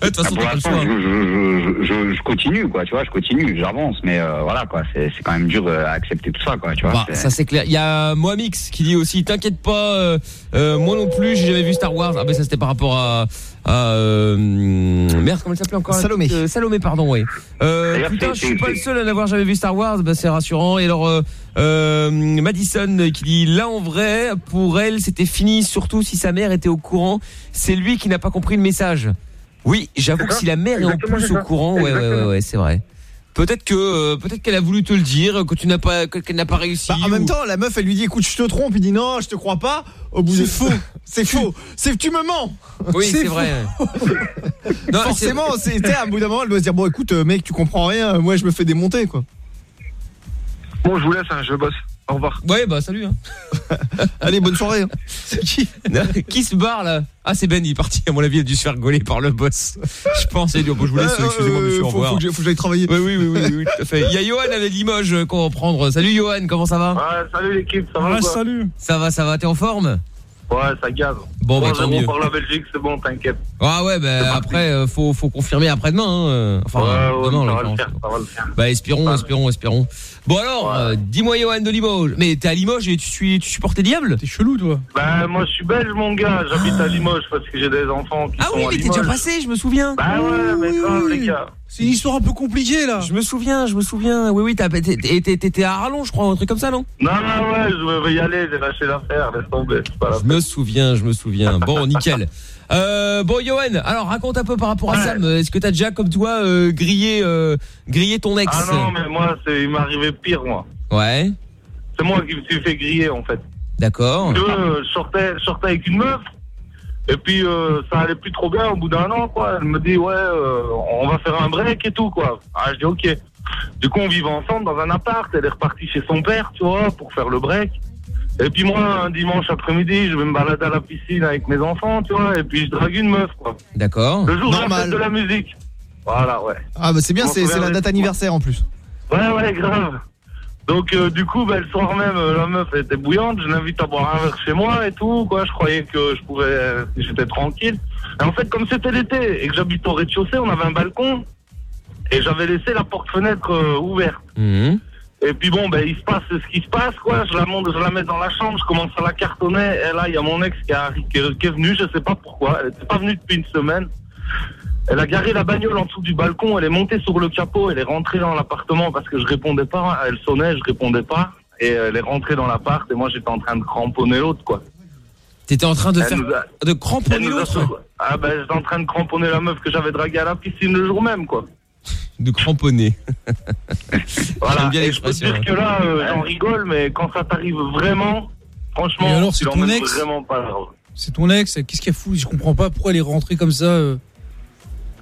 De toute Ah, façon, pour le l'instant, choix. je, je, je, je, je continue, quoi, tu vois, je continue, j'avance, mais euh, voilà, quoi, c'est c'est quand même dur euh, à accepter tout ça, quoi, tu vois. Bah, c'est- ça c'est clair. Il y a Moamix qui dit aussi T'inquiète pas, euh, euh, moi non plus, j'ai jamais vu Star Wars. Ah, ben ça c'était par rapport à. À euh, merde, comment elle s'appelait encore Salomé. Euh, Salomé, pardon, oui. Euh, putain, je suis pas le seul à n'avoir jamais vu Star Wars, bah, c'est rassurant. Et alors, euh, euh, Madison qui dit Là en vrai, pour elle, c'était fini, surtout si sa mère était au courant. C'est lui qui n'a pas compris le message. Oui, j'avoue que si la mère est en plus au courant, ouais, ouais, ouais, ouais, c'est vrai. Peut-être que euh, peut-être qu'elle a voulu te le dire, que tu n'as pas que- qu'elle n'a pas réussi. Bah, en même temps, la meuf, elle lui dit écoute, je te trompe. Il dit non, je te crois pas. Au bout C'est de faux. (laughs) C'est faux. C'est tu me mens. Oui, C'est c'est vrai. (laughs) Non, Forcément, sais, à un bout d'un moment, elle doit se dire bon, écoute, euh, mec, tu comprends rien. Moi, je me fais démonter, quoi. Bon, je vous laisse, hein, je bosse. Au revoir. Ouais, bah salut. Hein. (laughs) Allez, bonne soirée. hein. C'est qui Qui se barre là? Ah, c'est Ben, il est parti. À mon avis, il a dû se faire gauler par le boss. Je pense. Il a dit, oh, bon, je vous laisse. Euh, Excusez-moi, euh, monsieur. Au faut, revoir. faut que j'aille- faut que j'aille travailler. Oui, oui, oui, oui, oui, tout à fait. Il y a Johan avec Limoges euh, qu'on va prendre. Salut Johan, comment ça va? Ouais, salut l'équipe, ça va Ouais, salut. Ça va, ça va. T'es en forme? Ouais, ça gaze. Bon, bah tant mieux. pour la Belgique, c'est bon, t'inquiète. Ah ouais, bah après, euh, faut, faut confirmer après-demain. Hein. euh, Enfin, ouais, ouais, demain, ça va le faire, ça va le faire. Bah espérons, Ouais. espérons, espérons. Bon alors, euh, dis-moi Johan de Limoges. Mais t'es à Limoges et tu suis, tu supportes les diables? T'es chelou, toi. Bah, moi, je suis belge, mon gars. J'habite à Limoges parce que j'ai des enfants qui Ah sont oui, à mais t'es Limoges. déjà passé, je me souviens. Bah ouais, mais oui, grave, oui. les gars. C'est une histoire un peu compliquée, là. Je me souviens, je me souviens. Oui, oui, t'étais à Arlon, je crois, un truc comme ça, non? Non, non, ouais, je vais y aller, j'ai lâché l'affaire, laisse tomber. c'est pas la Je me souviens, je me souviens. Bon, (laughs) nickel. Euh, bon, Johan, alors raconte un peu par rapport à Ouais. Sam. Est-ce que t'as déjà, comme toi, euh, grillé, euh, grillé ton ex? Ah non, mais moi, il m'est arrivé pire, moi. Ouais, C'est moi qui me suis fait griller, en fait. d'accord. Que, euh, je sortais, je sortais avec une meuf, et puis euh, ça allait plus trop bien au bout d'un an, quoi. Elle me dit, ouais, euh, on va faire un break et tout, quoi. Ah, je dis, ok. Du coup, on vivait ensemble dans un appart. Elle est repartie chez son père, tu vois, pour faire le break. Et puis moi, un dimanche après-midi, je vais me balader à la piscine avec mes enfants, tu vois, et puis je drague une meuf, quoi. D'accord. Le jour de la Normal. fête de la musique. Voilà, ouais. Ah bah c'est bien, c'est la date toujours. anniversaire en plus. Ouais, ouais, grave. Donc, euh, du coup, bah, le soir même, euh, la meuf était bouillante. Je l'invite à boire un verre chez moi et tout, quoi. Je croyais que je pouvais, euh, j'étais tranquille. Et en fait, comme c'était l'été et que j'habite au rez-de-chaussée, on avait un balcon. Et j'avais laissé la porte-fenêtre euh, ouverte. Mhm. Et puis bon, ben, il se passe ce qui se passe, quoi. Je la monte, je la mets dans la chambre, je commence à la cartonner. Et là, il y a mon ex qui, a, qui, est, venu, je sais pas pourquoi. Elle était pas venue depuis une semaine. Elle a garé la bagnole en dessous du balcon, elle est montée sur le capot, elle est rentrée dans l'appartement parce que je répondais pas. Elle sonnait, je répondais pas. Et elle est rentrée dans l'appart et moi j'étais en train de cramponner l'autre, quoi. T'étais en train de Elle faire a- de cramponner l'autre, Ah ben j'étais en train de cramponner la meuf que j'avais draguée à la piscine le jour même, quoi. (laughs) de cramponner. (laughs) Voilà. J'aime bien Et je peux te dire que là, euh, j'en rigole, mais quand ça t'arrive vraiment, franchement, Et alors, c'est ton ex? vraiment pas. C'est ton ex, qu'est-ce qu'il y a fou? Je comprends pas pourquoi elle est rentrée comme ça. euh.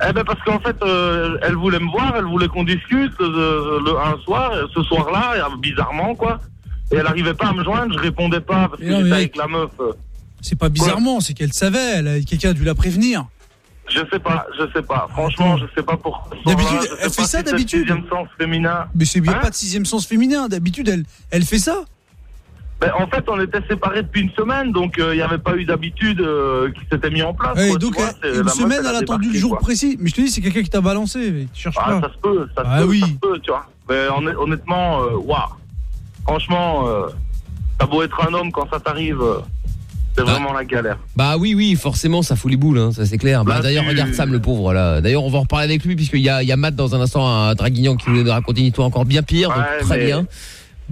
Eh ben parce qu'en fait, euh, elle voulait me voir, elle voulait qu'on discute euh, le, un soir, euh, ce soir-là, bizarrement quoi. Et elle arrivait pas à me joindre, je répondais pas parce que non, j'étais mais avec la meuf. C'est pas bizarrement, c'est qu'elle savait, elle quelqu'un a dû la prévenir. Je sais pas, je sais pas. Franchement, je sais pas pourquoi. D'habitude, elle fait ça si d'habitude. sixième sens féminin. Mais c'est bien Hein pas de sixième sens féminin, d'habitude elle, elle fait ça. Ben, en fait, on était séparés depuis une semaine, donc euh, il n'y avait pas eu d'habitude euh, qui s'était mis en place. Ouais, quoi, donc vois, la une semaine, elle a attendu le jour quoi. précis. Mais je te dis, c'est quelqu'un qui t'a balancé. Mais tu cherches Ah, pas. ça se peut, ça se Ah peut, oui. ça se peut, tu vois. Mais honn- honnêtement, euh, waouh. Franchement, euh, t'as beau être un homme quand ça t'arrive, euh, c'est vraiment la galère. Bah oui, oui, forcément, ça fout les boules, hein, ça c'est clair. Bah, Là, D'ailleurs, regarde Sam, le pauvre, là. D'ailleurs, on va en reparler avec lui, puisqu'il y a, il y a Matt dans un instant, un draguignan qui voulait nous raconter une histoire encore bien pire, donc très mais bien.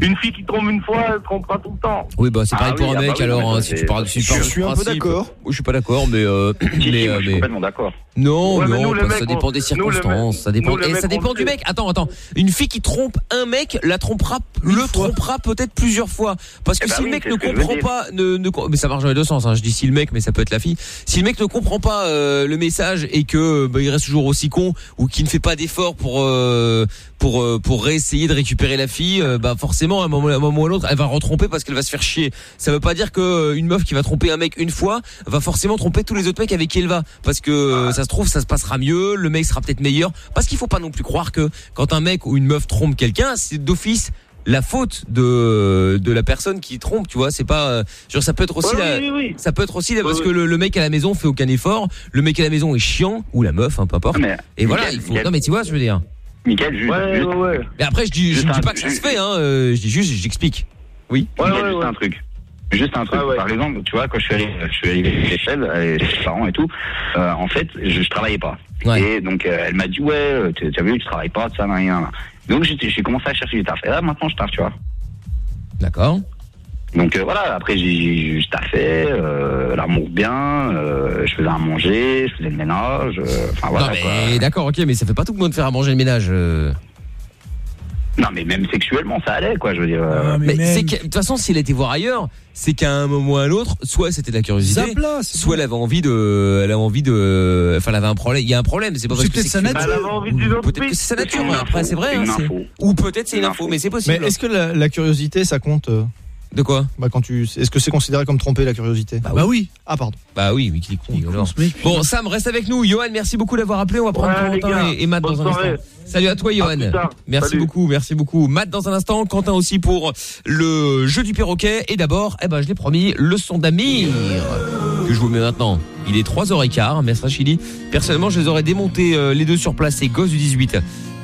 Une fille qui trompe une fois, elle trompe pas tout le temps. Oui, bah c'est Ah pareil pour oui, un ah mec, bah oui, alors, hein, si tu parles, parles je suis un peu d'accord. Oui, je suis pas d'accord, mais, euh, mais, euh, Je suis mais- complètement d'accord. Non, Ouais, non, nous, ça dépend on- des circonstances, ça dépend, nous, et ça dépend du mec. Attends, attends. Une fille qui trompe un mec, la trompera, le trompera peut-être plusieurs fois. Parce que Eh bah si le mec ne comprend pas, ne, ne, mais ça marche dans les deux sens, hein. Je dis si le mec, mais ça peut être la fille. Si le mec ne comprend pas, euh, le message et que, bah, il reste toujours aussi con ou qui ne fait pas d'effort pour, euh, pour, euh, pour réessayer de récupérer la fille, euh, bah, forcément, à un moment, à un moment ou à l'autre, elle va retromper parce qu'elle va se faire chier. Ça veut pas dire que euh, une meuf qui va tromper un mec une fois va forcément tromper tous les autres mecs avec qui elle va. Parce que ça se trouve, ça se passera mieux, le mec sera peut-être meilleur. Parce qu'il faut pas non plus croire que quand un mec ou une meuf trompe quelqu'un, c'est d'office la faute de de la personne qui trompe, tu vois, c'est pas euh, genre ça peut être aussi Ouais, la- oui, oui, oui. ça peut être aussi la- parce que le, le mec à la maison fait aucun effort, le mec à la maison est chiant ou la meuf, hein, peu importe. Et voilà, il faut non mais tu vois, je veux dire. Michael, juste, Ouais, juste- ouais, ouais. Mais après je dis je dis pas que ça se fait hein, euh, je dis juste j'explique. Oui. Michael, juste un truc. Juste un truc. Par exemple, tu vois, quand je suis allé, je suis allé chez elle, euh, chez ses parents et tout, euh, en fait, je, je travaillais pas. Et donc, euh, elle m'a dit, ouais, euh, tu tu as vu, tu travailles pas, ça rien. Donc, j'ai commencé à chercher du taf. Et là, maintenant, je taffe, tu vois. D'accord. Donc, euh, voilà, après, j'ai- je taffais, euh, l'amour bien, euh, je faisais à manger, je faisais le ménage, euh, enfin, voilà. non quoi. mais d'accord, OK, mais ça fait pas tout le monde de faire à manger le ménage. Non, mais même sexuellement, ça allait, quoi, je veux dire. euh. mais c'est que de toute façon s'il a été voir ailleurs, c'est qu'à un moment ou à l'autre, soit c'était de la curiosité, c'est soit elle avait envie de elle avait envie de enfin elle avait un problème, il y a un problème, c'est pas parce C'est que peut-être sa nature. Elle avait envie d'une autre Peut-être que c'est sa nature, mais après c'est vrai hein, c'est- ou peut-être c'est une info, mais c'est possible. Mais est-ce que la, la curiosité, ça compte euh? De quoi Bah quand tu, est-ce que c'est considéré comme tromper la curiosité Bah oui. Ah pardon. Bah oui, oui, con. alors. Bon, Sam, reste avec nous. Johan, merci beaucoup d'avoir appelé. On va prendre Ouais, Quentin gars, et, et Matt dans un soirée. instant. Salut à toi, Johan. Merci Salut. beaucoup, merci beaucoup. Matt dans un instant, Quentin aussi pour le jeu du perroquet. Et d'abord, eh ben, je l'ai promis, le son d'Amir que je vous mets maintenant. Il est 3h15, Mestre Chili. Personnellement, je les aurais démontés euh, les deux sur place, ces gosses du 18.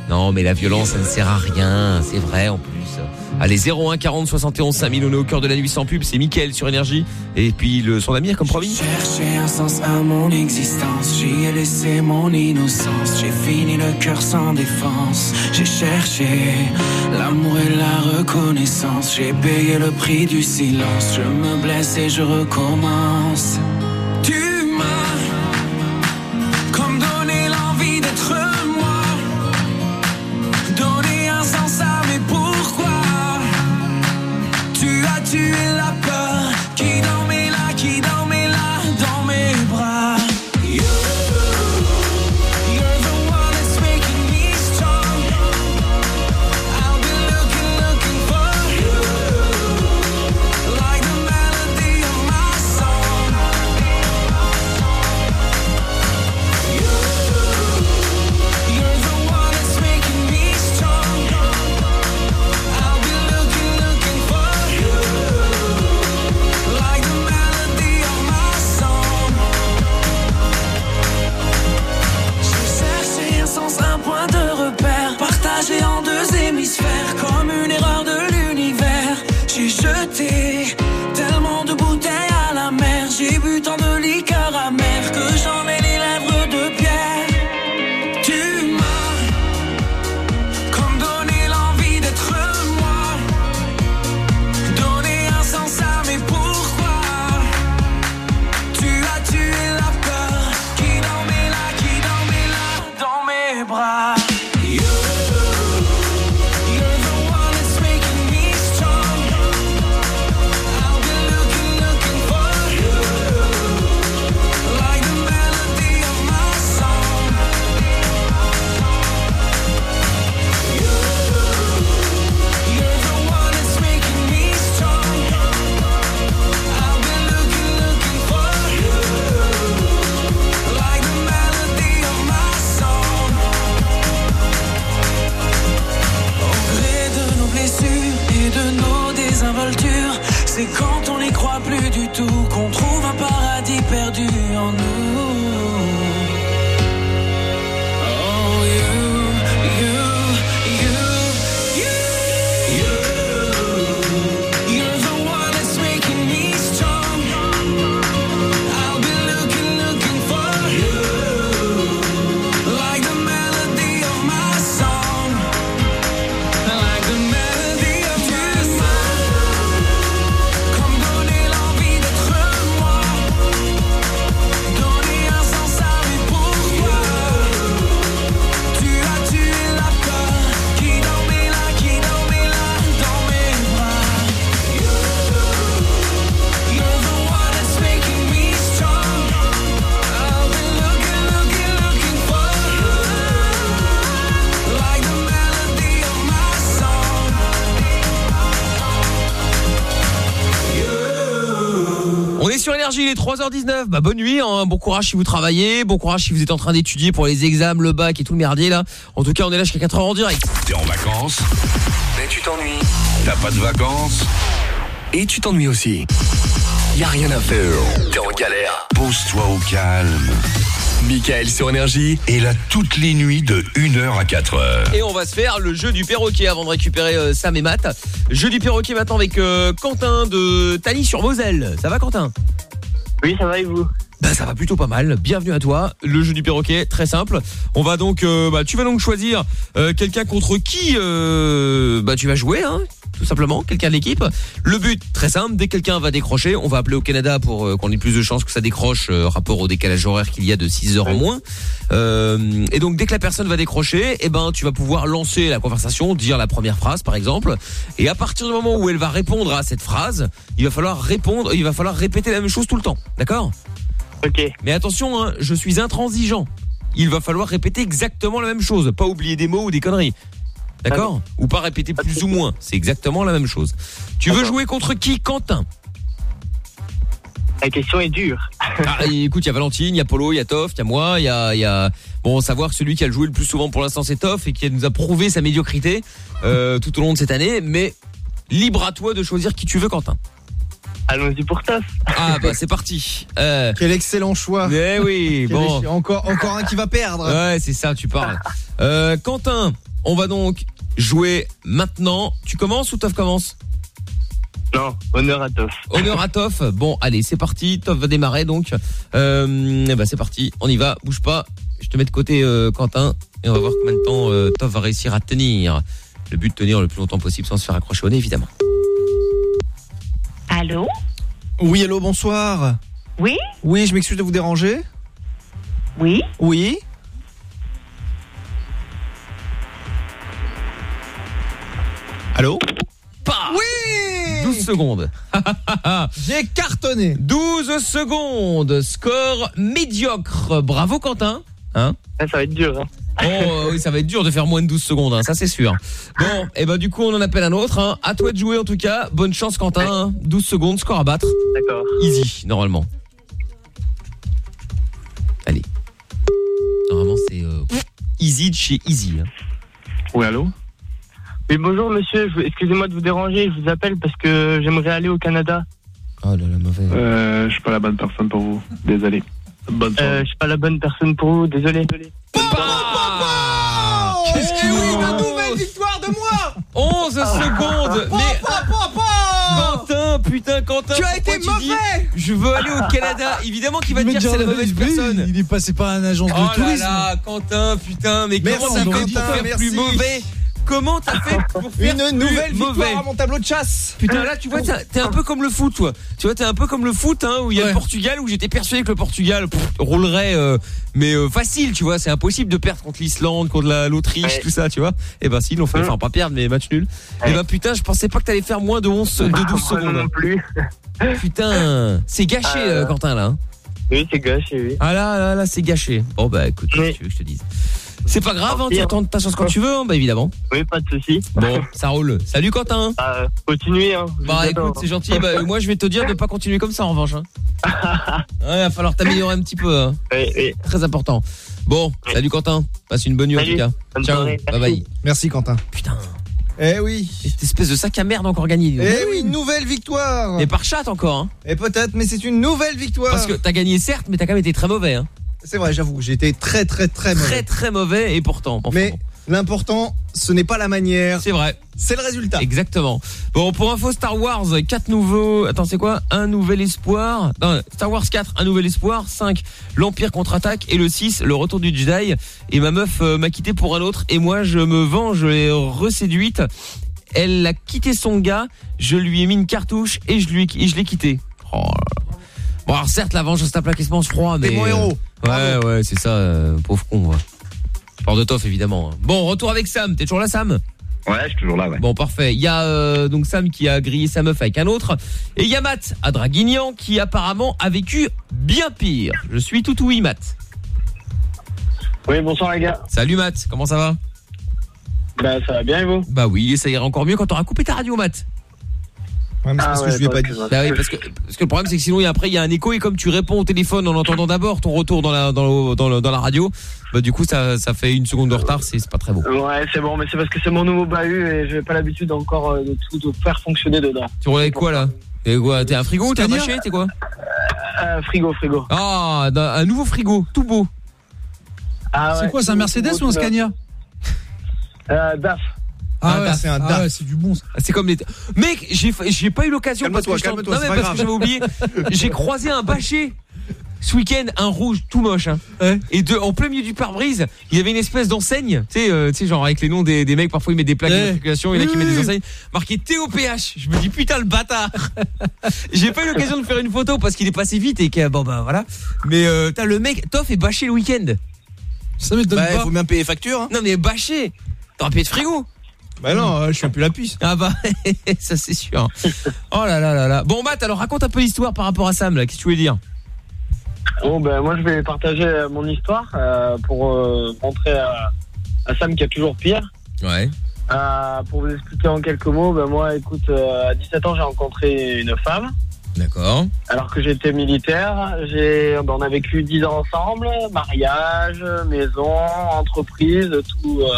Non, mais la violence, ça ne sert à rien, c'est vrai en plus. Allez, 01 40 71 5000, on est au cœur de la nuit sans pub, c'est Mickaël sur Énergie. Et puis le son d'Amir, comme promis. Chercher un sens à mon existence, j'y ai laissé mon innocence. J'ai fini le cœur sans défense. J'ai cherché l'amour et la reconnaissance. J'ai payé le prix du silence. Je me blesse et je recommence. Énergie, il est 3h19. Bah bonne nuit, hein. bon courage si vous travaillez, bon courage si vous êtes en train d'étudier pour les examens, le bac et tout le merdier là. En tout cas, on est là jusqu'à 4h en direct. T'es en vacances Mais tu t'ennuies. T'as pas de vacances Et tu t'ennuies aussi. Y a rien à faire. T'es en galère. Pose-toi au calme. Michael sur Énergie est là toutes les nuits de 1h à 4h. Et on va se faire le jeu du perroquet avant de récupérer euh, Sam et Matt. Jeu du perroquet maintenant avec euh, Quentin de Tani sur Moselle. Ça va Quentin? Oui, ça va et vous? Bah ça va plutôt pas mal. Bienvenue à toi. Le jeu du perroquet, très simple. On va donc, euh, bah, tu vas donc choisir euh, quelqu'un contre qui euh, bah tu vas jouer, hein, tout simplement, quelqu'un de l'équipe. Le but, très simple, dès que quelqu'un va décrocher, on va appeler au Canada pour euh, qu'on ait plus de chances que ça décroche euh, rapport au décalage horaire qu'il y a de 6 heures en moins. Euh, et donc dès que la personne va décrocher, eh ben tu vas pouvoir lancer la conversation, dire la première phrase par exemple, et à partir du moment où elle va répondre à cette phrase, il va falloir répondre, il va falloir répéter la même chose tout le temps, d'accord? Ok. Mais attention, hein, je suis intransigeant. Il va falloir répéter exactement la même chose, pas oublier des mots ou des conneries. D'accord Ou pas répéter plus ou moins, c'est exactement la même chose. Tu veux jouer contre qui, Quentin? La question est dure. Ah, (laughs) écoute, il y a Valentine, il y a Polo, il y a Toff, il y a moi, il y a, il y a... Bon, savoir que celui qui a le joué le plus souvent pour l'instant c'est Toff et qui nous a prouvé sa médiocrité euh, tout au long de cette année, mais libre à toi de choisir qui tu veux, Quentin. Allons-y pour Toff. Ah bah c'est parti. Euh... Quel excellent choix. Eh oui, bon. Encore, encore un qui va perdre. Ouais, c'est ça, tu parles. Euh, Quentin, on va donc jouer maintenant. Tu commences ou Toff commence Non, honneur à Toff. Honneur à Toff. Bon, allez, c'est parti. Toff va démarrer donc. Euh, eh ben, c'est parti. On y va. Bouge pas. Je te mets de côté, euh, Quentin, et on va voir combien de temps euh, Toff va réussir à tenir. Le but de tenir le plus longtemps possible sans se faire accrocher au nez, évidemment. Allô Oui, allô, bonsoir. Oui Oui, je m'excuse de vous déranger. Oui Oui. Allô Oui 12 secondes. (laughs) J'ai cartonné. 12 secondes. Score médiocre. Bravo, Quentin. Hein Ça va être dur. Hein. Oh euh, oui, ça va être dur de faire moins de 12 secondes, hein, ça c'est sûr. Bon, et ben du coup on en appelle un autre. Hein. À toi de jouer en tout cas. Bonne chance Quentin. hein. 12 secondes, score à battre. D'accord. Easy, normalement. Allez. Normalement c'est euh, easy de chez easy. hein. Oui, allô? Oui, bonjour monsieur, Je- excusez-moi de vous déranger, je vous appelle parce que j'aimerais aller au Canada. Oh là là, mauvais. Euh, je suis pas la bonne personne pour vous. Désolé. Bonne soirée. Euh, je suis pas la bonne personne pour vous, désolé. Qu'est-ce Eh oui, la nouvelle victoire de moi 11 secondes Mais Quentin, putain Quentin Tu as été mauvais Je veux aller au Canada (laughs) Évidemment qu'il va dire que c'est la mauvaise mais personne Il est passé par une agence Oh de là tourisme. là, Quentin, putain, mais comment t'as fait Quentin, pour faire plus mauvais Comment t'as fait pour faire Une nouvelle mauvais victoire à mon tableau de chasse. Putain, là, tu vois, t'es un peu comme le foot, toi. Tu vois, t'es un peu comme le foot, hein, où il y a Ouais. le Portugal, où j'étais persuadé que le Portugal pff, roulerait, euh, mais euh, facile, tu vois. C'est impossible de perdre contre l'Islande, contre la- l'Autriche, Ouais. tout ça, tu vois. Et ben, si, ils l'ont fait, Hum. enfin, pas perdre, mais match nul. Et ben, putain, je pensais pas que t'allais faire moins de 11, de 12 Moi non secondes. plus. (laughs) Putain, c'est gâché, Euh. euh, Quentin, là. hein. Oui, c'est gâché, oui. Ah là, là, là, c'est gâché. Bon, bah, écoute, qu'est-ce que Oui. tu veux que je te dise C'est pas grave, hein, tu attends ta chance quand tu veux, hein, bah, évidemment. Oui, pas de souci. Bon, ça roule. Salut, Quentin. Euh, continuez, hein. Bah écoute, c'est gentil. Bah, moi, je vais te dire de pas continuer comme ça en revanche. Hein. (laughs) Ouais, va falloir t'améliorer un petit peu. hein. Oui, oui. Très important. Bon, salut Quentin. Passe une bonne nuit en tout cas. Ciao. Bye bye. Merci Quentin. Putain, Eh oui. cette espèce de sac à merde encore gagné. Eh oui, une nouvelle victoire. Et par chat encore. Hein. Et peut-être, mais c'est une nouvelle victoire. Parce que t'as gagné certes, mais t'as quand même été très mauvais. Hein. C'est vrai, j'avoue, j'ai été très très très mauvais. Très très mauvais et pourtant. enfin, Mais bon. l'important, ce n'est pas la manière, c'est vrai. c'est le résultat. Exactement. Bon, pour info Star Wars, 4 nouveaux. Attends, c'est quoi? Un nouvel espoir. Non, Star Wars 4, un nouvel espoir. 5, l'Empire contre-attaque. Et le 6, le retour du Jedi. Et ma meuf euh, m'a quitté pour un autre. Et moi, je me venge, je l'ai reséduite. Elle a quitté son gars. Je lui ai mis une cartouche et je lui et je l'ai quitté. Oh. Bon, alors certes, la vengeance tape la question froid, mais. T'es mon euh, héros. Ouais, ouais, c'est ça, euh, pauvre con. Ouais. Port de toffe, évidemment. hein. Bon, retour avec Sam. T'es toujours là, Sam? Ouais, je suis toujours là, ouais. Bon, parfait. Il y a euh, donc Sam qui a grillé sa meuf avec un autre. Et il y a Matt à Draguignan qui apparemment a vécu bien pire. Je suis tout oui, Matt. Oui, bonsoir les gars. Salut Matt, comment ça va? Bah, ça va bien et vous? Bah oui, ça ira encore mieux quand t'auras coupé ta radio, Matt. Ouais, mais c'est parce que je lui ai pas dit. Bah oui, parce que, parce que le problème c'est que sinon après il y a un écho et comme tu réponds au téléphone en entendant d'abord ton retour dans la dans, le- dans, le- dans la radio, bah du coup ça ça fait une seconde de retard, c'est c'est pas très beau. Ouais, c'est bon, mais c'est parce que c'est mon nouveau bahut et j'ai pas l'habitude encore euh, de tout de faire fonctionner dedans. Tu roules avec quoi là T'es quoi T'es un frigo T'es un bâché T'es quoi Euh, frigo, frigo. Ah, un nouveau frigo, tout beau. Ah C'est ouais, quoi, c'est un Mercedes ou un Scania Euh, DAF. Ah, Un ouais, c'est un Ah ouais, c'est du bon. ça. C'est comme les. Mec, j'ai pas eu l'occasion parce que je non, mais parce que j'avais oublié. J'ai croisé un bâché ce week-end, un rouge tout moche. Hein. Et de, en plein milieu du pare-brise, il y avait une espèce d'enseigne, tu sais, euh, tu sais, genre avec les noms des, des mecs. Parfois ils mettent des plaques Ouais. d'immatriculation, il y en a qui mettent des enseignes marqué TOPH. Je me dis putain le bâtard. (laughs) j'ai pas eu l'occasion de faire une photo parce qu'il est passé vite et que bon bah voilà. Mais euh, t'as le mec, Toff est bâché le week-end. Ça m'étonne Bah, il pas. faut bien payer facture. Hein. Non mais bâché. T'aurais payé de frigo. Bah non, euh, je suis un peu la puce. Ah bah (laughs) ça c'est sûr. Oh là là là là. Bon Matt, alors raconte un peu l'histoire par rapport à Sam là. Qu'est-ce que tu voulais dire? Bon, ben, moi, je vais partager euh, mon histoire euh, pour euh, montrer à, à Sam qu'il y a toujours pire. Ouais. Euh, pour vous expliquer en quelques mots, ben, moi, écoute, euh, à 17 ans, j'ai rencontré une femme. D'accord. Alors que j'étais militaire, j'ai, ben, on a vécu 10 ans ensemble, mariage, maison, entreprise, tout, euh,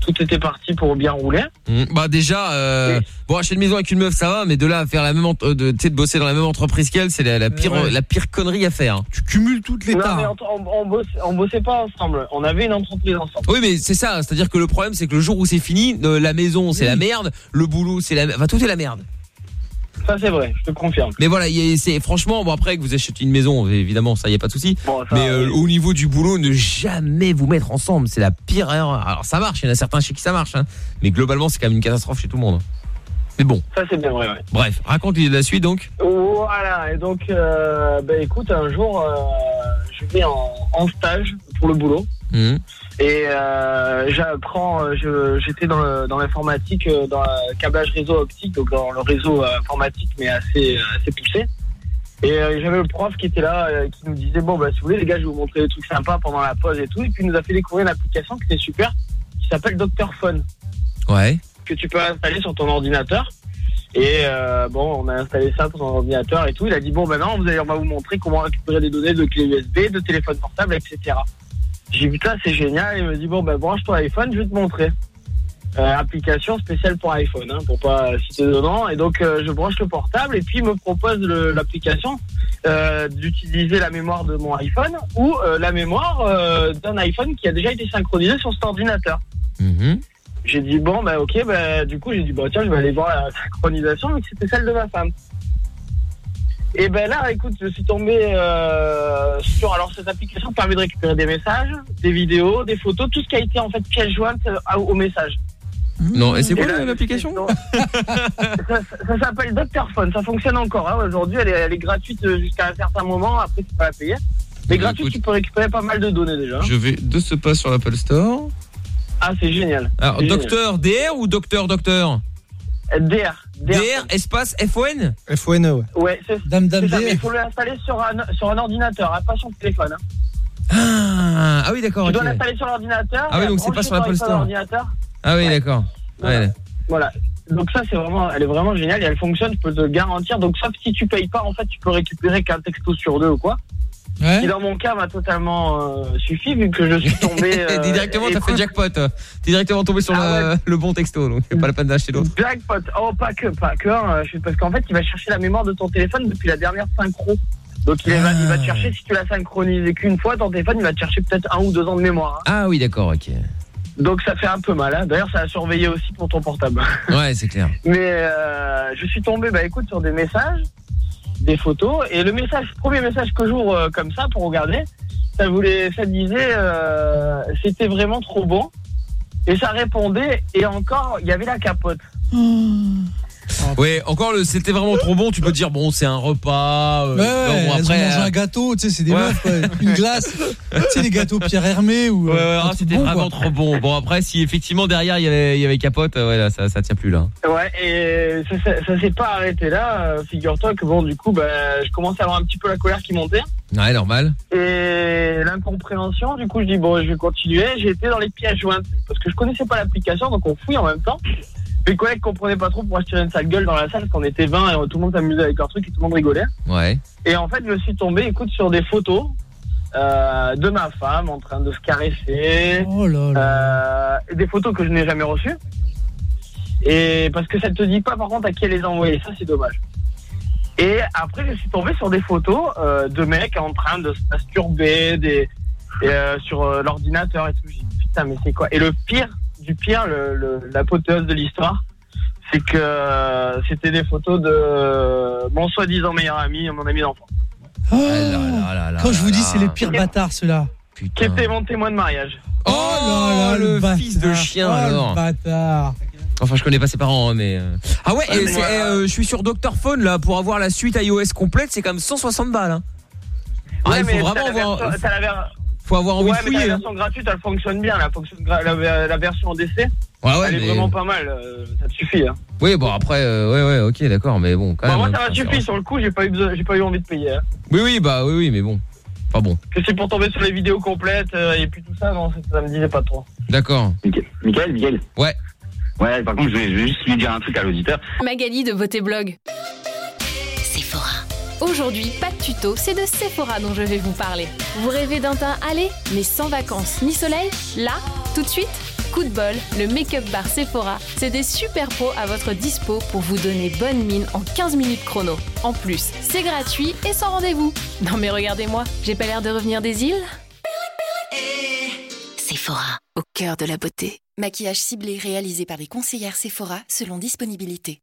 tout était parti pour bien rouler. Mm, Bah déjà, euh, bon acheter une maison avec une meuf ça va, mais de là à faire la même, euh, de, tu sais, de bosser dans la même entreprise qu'elle, c'est la, la pire, Ouais. la pire connerie à faire. Tu cumules toutes les Non, mais tares. on, on, on bossait, on bossait pas ensemble. On avait une entreprise ensemble. Oui, mais c'est ça, c'est-à-dire que le problème c'est que le jour où c'est fini, euh, la maison c'est la merde, le boulot c'est la, enfin tout est la merde. Ça, c'est vrai, je te confirme. Mais voilà, c'est franchement bon après que vous achetez une maison, évidemment ça y a pas de souci. Bon, mais euh, oui. au niveau du boulot, ne jamais vous mettre ensemble, c'est la pire erreur. Alors ça marche, il y en a certains chez qui ça marche, hein, mais globalement c'est quand même une catastrophe chez tout le monde. Mais bon, Ça, c'est bien vrai, ouais. bref, raconte la suite donc. Voilà, et donc, euh, ben écoute, un jour, euh, je vais en, en stage pour le boulot. Mhm. Et euh, j'apprends, euh, j'étais dans, l'informatique, euh, dans le câblage réseau optique, donc dans le réseau informatique, mais assez, assez poussé. Et euh, j'avais le prof qui était là, euh, qui nous disait, bon, bah, si vous voulez, les gars, je vais vous montrer des trucs sympas pendant la pause et tout. Et puis, il nous a fait découvrir une application qui était super, qui s'appelle Docteur Phone Ouais. que tu peux installer sur ton ordinateur. Et euh, bon, on a installé ça sur ton ordinateur et tout. Il a dit bon, vous allez, on va vous montrer comment récupérer des données de clés USB, de téléphone portable, etc. J'ai dit putain, c'est génial. Il me dit bon, ben branche ton iPhone, je vais te montrer. Euh, application spéciale pour iPhone, hein, pour pas citer de nom. Et donc euh, je branche le portable et puis il me propose l'application euh, d'utiliser la mémoire de mon iPhone ou la mémoire d'un iPhone qui a déjà été synchronisé sur cet ordinateur. Mhm. J'ai dit bon bah ok bah du coup j'ai dit bah tiens je vais aller voir la synchronisation mais c'était celle de ma femme. Et ben là écoute je suis tombé euh, sur alors cette application permet de récupérer des messages, des vidéos, des photos, tout ce qui a été en fait pièce jointe euh, au message. Non, et c'est quoi l'application (laughs) Ça, ça s'appelle Docteur Phone, ça fonctionne encore hein. aujourd'hui elle est, elle est gratuite euh, jusqu'à un certain moment après tu peux la payer. Mais Bah, gratuite écoute. tu peux récupérer pas mal de données déjà. Je vais de ce pas sur l'Apple Store. Ah c'est génial. Alors, docteur DR ou docteur docteur? DR. DR espace FON FONE, ouais. Ouais, c'est Dame, dame, c'est ça, mais il faut l'installer sur un, sur un ordinateur, hein, pas sur le téléphone. hein. Ah, ah oui, d'accord. Tu ok. dois l'installer sur l'ordinateur. Ah oui, donc c'est pas sur l'Apple Store. Ah oui, d'accord. Voilà. Ouais. Voilà. Donc ça, c'est vraiment, elle est vraiment géniale et elle fonctionne, je peux te le garantir. Donc sauf si tu payes pas, en fait, tu peux récupérer qu'un texto sur deux ou quoi. Ouais. Qui dans mon cas m'a totalement euh, suffi vu que je suis tombé. (laughs) euh, directement, t'as fait jackpot. T'es directement tombé sur Ah le, le bon texto, donc pas la peine d'acheter d'autres. Jackpot. Oh, pas que, pas que. hein, parce qu'en fait, il va chercher la mémoire de ton téléphone depuis la dernière synchro. Donc il, va, il va te chercher, si tu l'as synchronisé qu'une fois, ton téléphone, il va te chercher peut-être un ou deux ans de mémoire. hein. Ah oui, d'accord, ok. Donc ça fait un peu mal. hein. D'ailleurs, ça a surveillé aussi pour ton portable. Ouais, c'est clair. (laughs) Mais euh, je suis tombé, bah écoute, sur des messages, des photos, et le message, premier message que j'ouvre euh, comme ça pour regarder, ça voulait, ça disait, euh, c'était vraiment trop bon, et ça répondait, et encore, il y avait la capote. Ouais, encore le c'était vraiment trop bon, tu peux te dire bon, c'est un repas euh, Ouais, bon, elles ont après mangé euh, un gâteau, tu sais, c'est des Ouais. meufs, quoi. Une glace. (laughs) tu sais, les gâteaux Pierre Hermé ou. Ouais, ouais, euh, ah, c'était bon, vraiment quoi. trop bon. Bon après si effectivement derrière il y avait il y avait capote, euh, ouais là ça ça tient plus là. Ouais, et ça, ça, ça s'est pas arrêté là. Figure-toi que bon, du coup, bah, je commence à avoir un petit peu la colère qui montait. Ouais, normal. Et l'incompréhension, du coup, je dis bon, je vais continuer. J'ai été dans les pièces jointes parce que je connaissais pas l'application, donc on fouille en même temps. Mes collègues comprenaient pas trop pourquoi je tirais une sale gueule dans la salle, parce qu'on était 20 et tout le monde s'amusait avec leur truc et tout le monde rigolait. Ouais. Et en fait, je suis tombé, écoute, sur des photos euh, de ma femme en train de se caresser. Euh, et des photos que je n'ai jamais reçues. Et parce que ça te dit pas par contre à qui elle les a envoyées, ça c'est dommage. Et après, je suis tombé sur des photos euh, de mecs en train de se masturber des, et, euh, sur euh, l'ordinateur et tout. J'ai dit, putain, mais c'est quoi? Et le pire du pire, le, le- l'apothéose de l'histoire, c'est que euh, c'était des photos de mon soi-disant meilleur ami, mon ami d'enfance. Oh, Quand je vous dis, c'est les pires bâtards, ceux-là. Qui était mon témoin de mariage. Oh là là, le, fils de chien Oh, le alors. bâtard. Enfin, je connais pas ses parents, hein, mais. euh. Ah ouais, et c'est- moi, eh, euh, je suis sur Dr Phone là pour avoir la suite iOS complète, c'est quand même 160 balles. Hein. Ah, Ouais, il mais faut t'as vraiment version- t'as la ver- faut avoir envie ouais, de mais fouiller. la hein. version gratuite, elle fonctionne bien. La, fonction gra- la, la version en DC, Ouais, ouais, elle est mais- vraiment pas mal. euh, ça te suffit. Hein. Oui, bon après, euh, ouais, ouais, ok, d'accord, mais bon, quand même. moi, hein, ça m'a suffi. Sur le coup, j'ai pas eu, besoin- j'ai pas eu envie de payer. Hein. Oui, oui, bah oui, oui, mais bon, pas bon. Que c'est pour tomber sur les vidéos complètes euh, et puis tout ça, non, ça, me disait pas trop. D'accord. Michael, Michael Ouais. Ouais, par contre, je vais, je vais juste lui dire un truc à l'auditeur. Magali de Beauté Blog. Aujourd'hui, pas de tuto, c'est de Sephora dont je vais vous parler. Vous rêvez d'un teint allé, mais sans vacances ni soleil Là, tout de suite Coup de bol, le make-up bar Sephora, c'est des super pros à votre dispo pour vous donner bonne mine en 15 minutes chrono. En plus, c'est gratuit et sans rendez-vous. Non mais regardez-moi, j'ai pas l'air de revenir des îles Sephora, au cœur de la beauté. Maquillage ciblé réalisé par les conseillères Sephora selon disponibilité.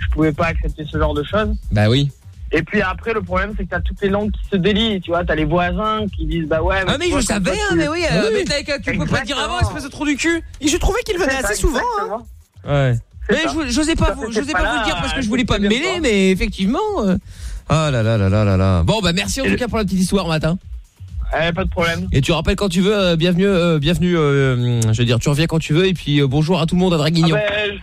Je pouvais pas accepter ce genre de choses. Bah oui. Et puis après, le problème, c'est que t'as toutes les langues qui se délient. Tu vois, t'as les voisins qui disent, bah ouais. Ah mais tu vois, je savais, hein, mais oui, euh, mais t'as- tu peux pas dire avant, espèce de trou du cul. Et je trouvais qu'il venait assez souvent. hein. Ouais. Mais je j'osais pas, vous- j'osais pas pas là, vous le dire parce que je voulais pas me mêler, mais effectivement. euh, Ah là là là là là là. Bon bah merci en tout cas pour la petite histoire matin. Eh, pas de problème. Et tu rappelles quand tu veux, euh, bienvenue, euh, bienvenue. euh, je veux dire, tu reviens quand tu veux et puis euh, bonjour à tout le monde à Ah Draguignan. ben,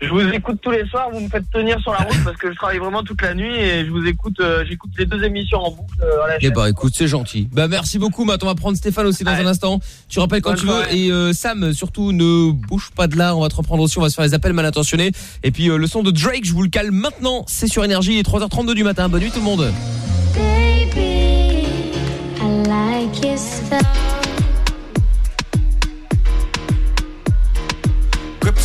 je, vous écoute tous les soirs, vous me faites tenir sur la route parce que je travaille vraiment toute la nuit et je vous écoute, euh, j'écoute les deux émissions en boucle euh, à la Eh chaîne. bah écoute, c'est gentil. Bah merci beaucoup, Matt. On va prendre Stéphane aussi dans un instant. Tu rappelles quand Bonne tu veux. soirée. Et euh, Sam, surtout, ne bouge pas de là. On va te reprendre aussi. On va se faire les appels mal intentionnés. Et puis euh, le son de Drake, je vous le cale maintenant. C'est sur Énergie. Il est 3h32 du matin. Bonne nuit tout le monde. Baby, I like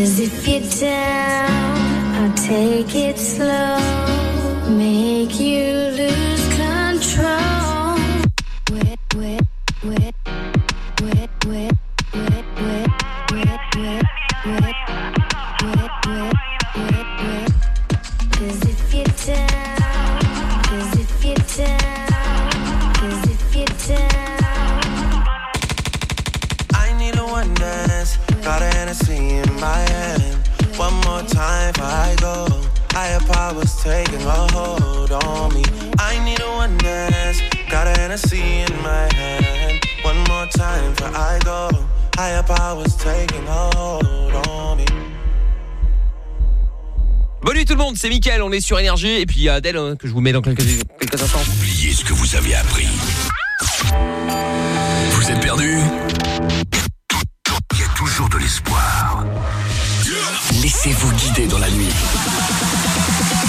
Cause if you're down, I'll take it slow, make you lose control. Wet, wet, wet, wet, wet, wet, wet, wet, wet, wet, wet, wet, wet, wet. Cause if you're down, cause if you're down, cause if you're down. I need a one dance, got a Hennessy in my more time before I go. Higher powers taking a hold on me. I need a one dance, got a Hennessy in my hand. One more time before I go. Higher powers taking a hold on me. Bonne nuit tout le monde, c'est Mickaël, on est sur Énergie et puis il y a Adèle hein, que je vous mets dans quelques, quelques instants. Oubliez ce que vous avez appris. Vous êtes perdu Il y a toujours de l'espoir. Laissez-vous guider dans la nuit.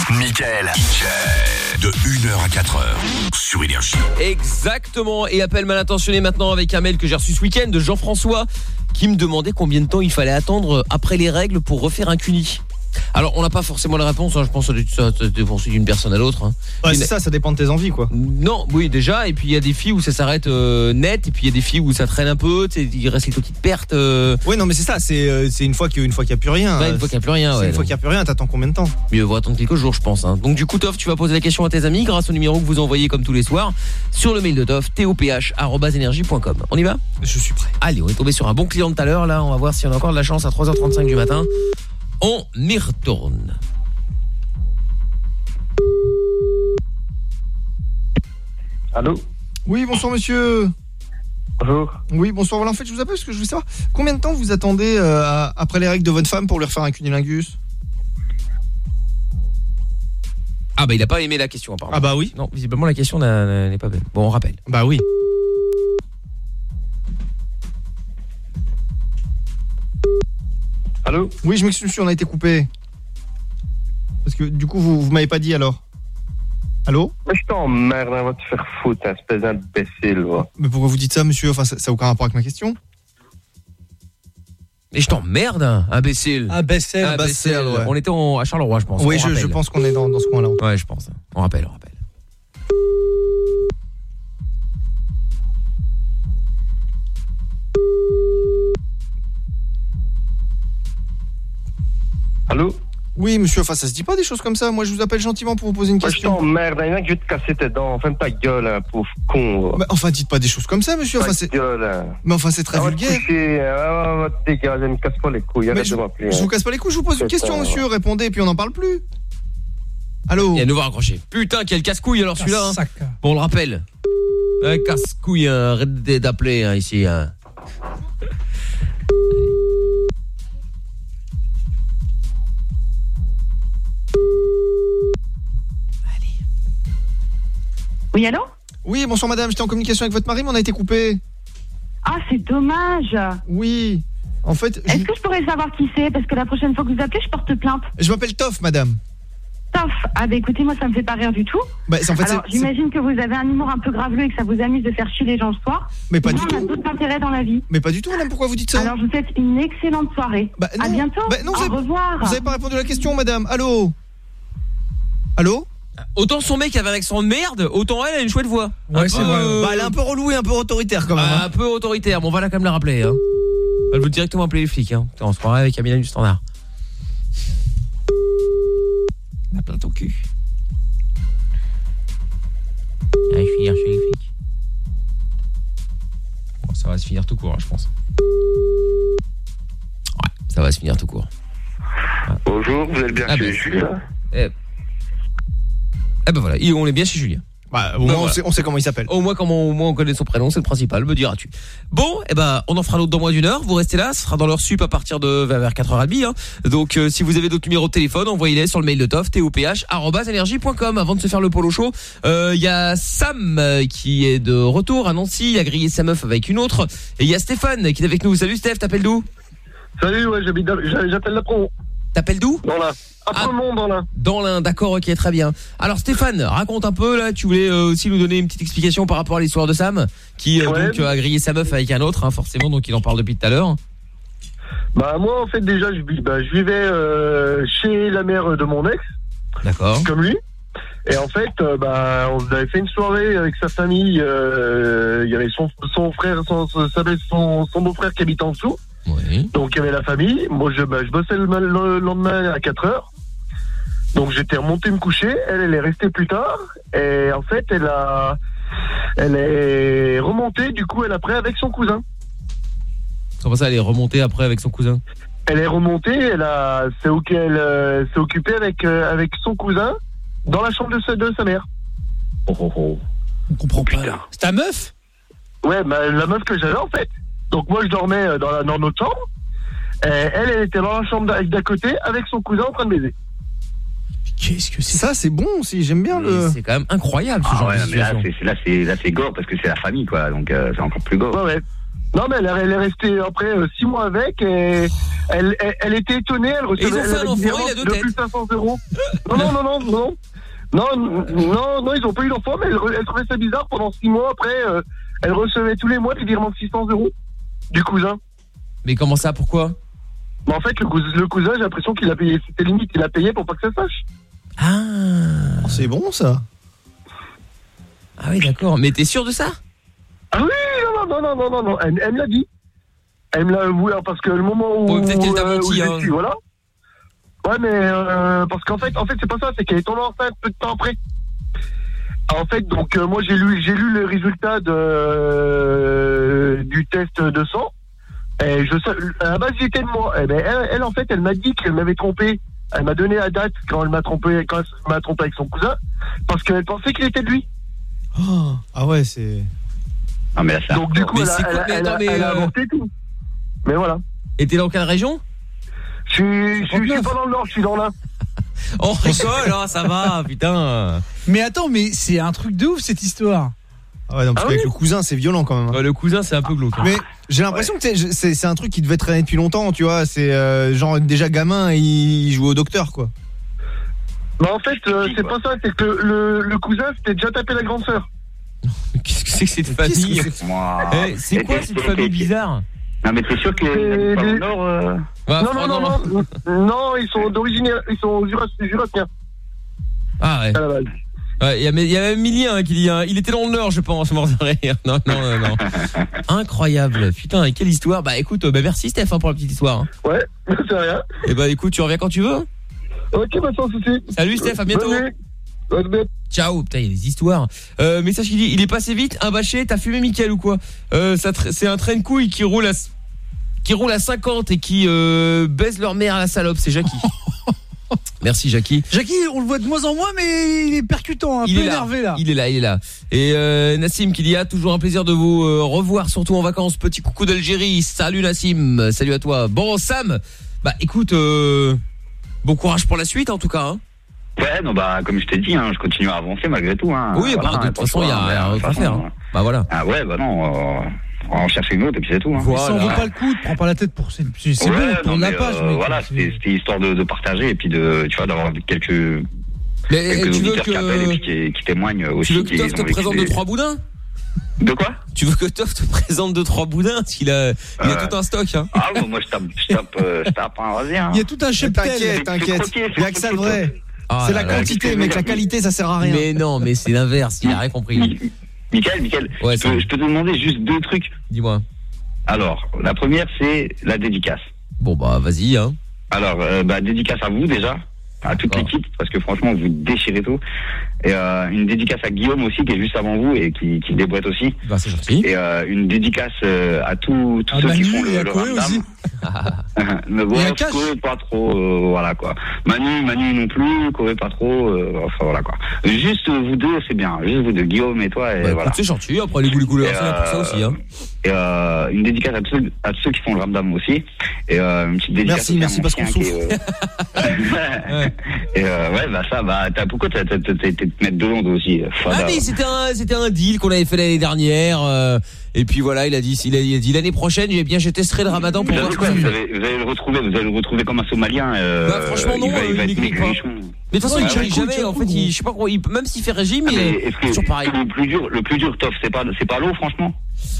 Michael. De 1h à 4h sur Énergie. Exactement, et appel mal intentionné maintenant avec un mail que j'ai reçu ce week-end de Jean-François qui me demandait combien de temps il fallait attendre après les règles pour refaire un cuni. Alors on n'a pas forcément la réponse, hein, je pense que ça dépend d'une personne à l'autre. hein. Ouais, c'est ça, ça dépend de tes envies, quoi. Non, oui déjà, et puis il y a des filles où ça s'arrête euh, net, et puis il y a des filles où ça traîne un peu, il reste les petites pertes. euh, Ouais, non, mais c'est ça, c'est euh, une fois qu'il une fois qu'il y a plus rien. Ouais, une fois qu'il y a plus rien, ouais, Une fois qu'il a plus rien, t'attends combien de temps? Mieux vaut attendre quelques jours, je pense. hein. Donc du coup, Toff, tu vas poser la question à tes amis grâce au numéro que vous envoyez comme tous les soirs sur le mail de Toff, toph@energie.com. On y va? Je suis prêt. Allez, on est tombé sur un bon client de tout à l'heure. Là, on va voir si on a encore de la chance à 3h35 du matin. On y retourne. Allô Oui, bonsoir monsieur. Bonjour. Oui, bonsoir. Voilà, en fait, je vous appelle parce que je voulais savoir combien de temps vous attendez euh, après les règles de votre femme pour lui refaire un cunilingus? Ah bah il a pas aimé la question apparemment. Ah bah oui. Non, visiblement la question n'a- n'est pas belle. Bon, on rappelle. Bah oui. Allô Oui, je m'excuse, monsieur, on a été coupé. Parce que du coup, vous, vous m'avez pas dit alors. Allô Mais je t'emmerde, hein, va te faire foutre, espèce d'imbécile, va. Mais pourquoi vous dites ça, monsieur Enfin, ça n'a aucun rapport avec ma question. Et je t'emmerde, hein, imbécile. Imbécile. Imbécile, ouais. On était en- à Charleroi, je pense. oui, on je, je rappelle. pense qu'on est dans, dans ce coin-là. Ouais, je pense. On rappelle, on rappelle. Oui, monsieur, enfin, ça se dit pas des choses comme ça. Moi, je vous appelle gentiment pour vous poser une Moi, je question. t'emmerde, il y en a que je vais te casser tes dents. Ferme ta gueule, hein, pauvre con. Mais enfin, dites pas des choses comme ça, monsieur. Ta Enfin, c'est... gueule, hein. Mais enfin, c'est très Ah, vulgaire. hein, me casse pas les couilles, arrête je, de m'appeler. je hein. vous casse pas les couilles, je vous pose une question, monsieur. Répondez, et puis on n'en parle plus. Allô Il a nouveau raccroché. Putain, quel casse-couille alors celui-là. Bon, on le rappelle. Un casse-couille, arrête d'appeler hein, ici. Oui, allô Oui, bonsoir madame, j'étais en communication avec votre mari, mais on a été coupé. Ah, c'est dommage. Oui. En fait, Est-ce que je pourrais savoir qui c'est? Parce que la prochaine fois que vous appelez, je porte plainte. je m'appelle Toff, madame. Toff. Ah, bah écoutez, moi, ça me fait pas rire du tout. Bah, en fait, Alors, j'imagine que vous avez un humour un peu graveleux et que ça vous amuse de faire chier les gens le soir. Mais pas du on a tout. d'autres intérêts dans la vie. Mais pas du tout, madame, pourquoi vous dites ça? Alors, je vous souhaite une excellente soirée. à bientôt. Bah, non, vous Au avez- revoir. Vous avez pas répondu à la question, madame. Allô? Allô? Autant son mec avait un accent de merde, autant elle a une chouette voix. Ouais, Un c'est peu, vrai. euh, Bah, elle est un peu relou et un peu autoritaire quand même. Ah, hein. Un peu autoritaire, bon on va la quand même la rappeler. Hein. Elle veut directement appeler les flics. Hein. Putain, On se croirait avec Amina du Standard. La plainte au cul. Allez, finir chez les flics. Bon, ça va se finir tout court, hein, je pense. Ouais, ça va se finir tout court. Bonjour, vous êtes bien Ah, chez ben, Julien Eh, eh ben voilà, et on est bien chez Julien. Bah, au Ben moins, on voilà. sait- on sait comment il s'appelle. Au moins, comment, au moins on connaît son prénom, c'est le principal, me diras-tu. Bon, eh ben, on en fera l'autre dans moins d'une heure. Vous restez là, ce sera dans l'heure sup à partir de vers vers 4h30. Hein. Donc, euh, si vous avez d'autres numéros de téléphone, envoyez-les sur le mail de Toff, toph@energie.com. Avant de se faire le polo show, euh, il y a Sam euh, qui est de retour à Nancy, il a grillé sa meuf avec une autre, et il y a Stéphane qui est avec nous. Salut Steph, t'appelles d'où? Salut, ouais, j'appelle la pro. T'appelles d'où Dans la. Après le monde, dans la. Dans l'un, d'accord, ok, très bien. Alors Stéphane, raconte un peu là, tu voulais euh, aussi nous donner une petite explication par rapport à l'histoire de Sam, qui euh, Ouais. donc a grillé sa meuf avec un autre, hein, forcément, donc il en parle depuis tout à l'heure. Bah, moi, en fait, déjà, je, bah, je vivais euh, chez la mère de mon ex. D'accord. Comme lui. Et en fait, euh, bah, on avait fait une soirée avec sa famille. euh, Il y avait son, son frère, son, son, son, son beau-frère qui habite en dessous. Donc il y avait la famille. Moi, je, bah, je bossais le, le lendemain à 4 heures. Donc j'étais remonté me coucher. Elle, elle est restée plus tard. Et en fait, elle a, elle est remontée. Du coup, elle après avec son cousin. Comment ça, elle est remontée après avec son cousin? Elle est remontée, elle a, s'est euh, s'est occupée avec, euh, avec son cousin dans la chambre de sa, de sa mère. Oh, oh, oh. On comprend pas. C'est ta meuf? Ouais, bah, la meuf que j'avais en fait. Donc moi je dormais euh, dans, la, dans notre chambre. Et elle, elle était dans la chambre d'à côté avec son cousin en train de baiser. Qu'est-ce que c'est Ça, c'est bon aussi, j'aime bien le. C'est quand même incroyable ce Ah genre ouais, de situation. là, c'est là, c'est gore parce que c'est la famille, quoi. Donc, euh, c'est encore plus gore. Ouais, ouais. Non, mais elle, elle est restée après euh, six mois avec et elle, elle, elle était étonnée. Elle recevait ils ont fait elle un avait enfant, des il a revanches deux de têtes. plus de 500 euros. Non, non, non, non, non. Non, non, non, ils ont pas eu d'enfant, mais elle, trouvait ça bizarre. Pendant six mois après, euh, elle recevait tous les mois des virements de 600 euros du cousin. Mais comment ça Pourquoi Mais en fait, le, cous- le cousin, j'ai l'impression qu'il a payé. C'était limite, il a payé pour pas que ça se sache. Ah. C'est bon ça. Ah oui, d'accord. Mais t'es sûr de ça Ah oui, non, non, non, non, non, non, elle, elle me l'a dit. Elle me l'a avoué hein, parce que le moment où. Ouais, peut-être qu'elle t'a euh, menti, hein. voilà. Ouais, mais euh, parce qu'en fait, en fait, c'est pas ça, c'est qu'elle est tombée enceinte peu de temps après. En fait, donc euh, moi j'ai lu, j'ai lu le résultat de euh, du test de sang. Et je à la base, il était de moi. Eh ben, elle, elle, en fait, elle m'a dit qu'elle m'avait trompé. Elle m'a donné la date quand elle m'a trompé, quand elle m'a trompé avec son cousin, parce qu'elle pensait qu'il était de lui. Oh, ah ouais, c'est. Ah, mais là, Donc du coup, Mais elle a, elle a- a- avorté tout. Mais voilà. Et t'es dans quelle région? Je suis, je suis, je suis pas dans le nord, je suis dans l'Ain. On rigole, hein, ça va, putain. Mais attends, mais c'est un truc de ouf cette histoire. Ah ouais, non, parce Ah qu'avec oui le cousin, c'est violent quand même. hein. Ouais, le cousin, c'est un peu glauque. hein. Mais j'ai l'impression que c'est- c'est c'est un truc qui devait traîner depuis longtemps, tu vois. C'est euh, genre déjà gamin, il joue au docteur, quoi. Bah en fait, euh, c'est pas ça, c'est que le, le cousin s'était déjà tapé la grande sœur. (laughs) Qu'est-ce que c'est que cette que famille c'est Moi. Eh, C'est quoi cette famille bizarre? Non, mais t'es sûr nord euh Non, non, non, non, non, ils sont d'origine, ils sont jura- jurassiens Ah ouais. à la base. Ouais, Il y, a- il y a même Emilien hein, qui dit hein, il était dans le Nord, je pense, mort de rire. (laughs) Non, non, non, non. (laughs) Incroyable. Putain, et quelle histoire. Bah écoute, euh, bah, merci Steph hein, pour la petite histoire. hein. Ouais, (laughs) c'est rien. Et bah écoute, tu reviens quand tu veux. Ok, bah sans souci. Salut Steph, à bientôt. Bonne nuit. Bonne nuit. Ciao, putain, il y a des histoires. Euh, message qui dit, il est passé vite, un bâché, t'as fumé Mickaël ou quoi? Euh, C'est un train de couille qui roule à qui roule à 50 et qui euh, baise leur mère à la salope, c'est Jackie. (laughs) Merci Jackie. Jackie, on le voit de moins en moins, mais il est percutant, un il peu est là. énervé là. Il est là, il est là. Et euh, Nassim qui dit ah, toujours un plaisir de vous euh, revoir, surtout en vacances. Petit coucou d'Algérie. Salut Nassim, salut à toi. Bon Sam, bah écoute, euh, bon courage pour la suite en tout cas. Hein. Ouais, non, bah, comme je t'ai dit, hein, je continue à avancer malgré tout. Hein. oui, Voilà, bah, de toute façon il y a rien à toute faire. hein. Bah voilà. Ah ouais, bah non, euh, en chercher une autre et puis c'est tout. Hein. Voilà. Ça en vaut pas le coup, prends pas la tête pour c'est c'est Ouais, bon, tourne la mais, page, euh. Voilà, c'était histoire de, de partager et puis de, tu vois, d'avoir quelques, Mais quelques tu veux qui appellent et puis que qui, qui témoignent aussi. tu veux que Toff te présente des- deux trois boudins? De quoi? Tu veux que Toff te présente deux trois boudins? Parce qu'il a il a Euh, tout un stock hein. Ah, bah, moi je tape, je tape, euh, je tape, hein, vas-y. Hein. Il y a tout un cheptel. T'inquiète, t'inquiète. Il y a que ça de vrai. Ah C'est la quantité, mec. La qualité, ça sert à rien. Mais non, mais c'est l'inverse, il a rien compris. (laughs) Michael, Michael, Ouais, je, peux, je peux te demander juste deux trucs. Dis-moi. Alors, la première, c'est la dédicace. Bon bah vas-y hein. Alors, euh, bah, dédicace à vous déjà, à toute l'équipe, parce que franchement, vous déchirez tout. Et euh, une dédicace à Guillaume aussi, qui est juste avant vous et qui, qui déboîte aussi. Bah c'est gentil. Et euh, une dédicace euh, à tous À ceux qui Manu font le, le Ramdam. Mais bon. Koé, (laughs) pas trop, euh, voilà quoi. Manu, Manu non plus, Koé pas trop, euh, enfin voilà quoi. Juste vous deux, c'est bien. Juste vous deux, Guillaume et toi, et Bah, voilà. c'est gentil, après les goûts les couleurs, c'est là pour ça aussi hein. Et euh, une dédicace à tous, à tous ceux qui font le Ramdam aussi. Et une petite dédicace Merci, merci, parce qu'on qui euh, (laughs) (laughs) Et ouais, bah ça, bah t'as pourquoi t'as mettre de l'onde aussi. Fada. Ah mais c'était un c'était un deal qu'on avait fait l'année dernière euh, et puis voilà, il a dit il a, il a dit l'année prochaine, j'ai bien je testerai le Ramadan pour Vous voir avez ce que quoi ça vous, allez le retrouver, vous allez le retrouver comme un Somalien. Euh, Bah, franchement, non, il va, il euh, va il être écrit pas. maigrichon. Mais de toute façon, Ouais, il ouais. tient jamais en fait, il, je sais pas quoi, il, même s'il fait régime, Ah, il mais est est-ce que toujours pareil. le plus dur, le plus dur, Toff, c'est pas, c'est pas l'eau, franchement?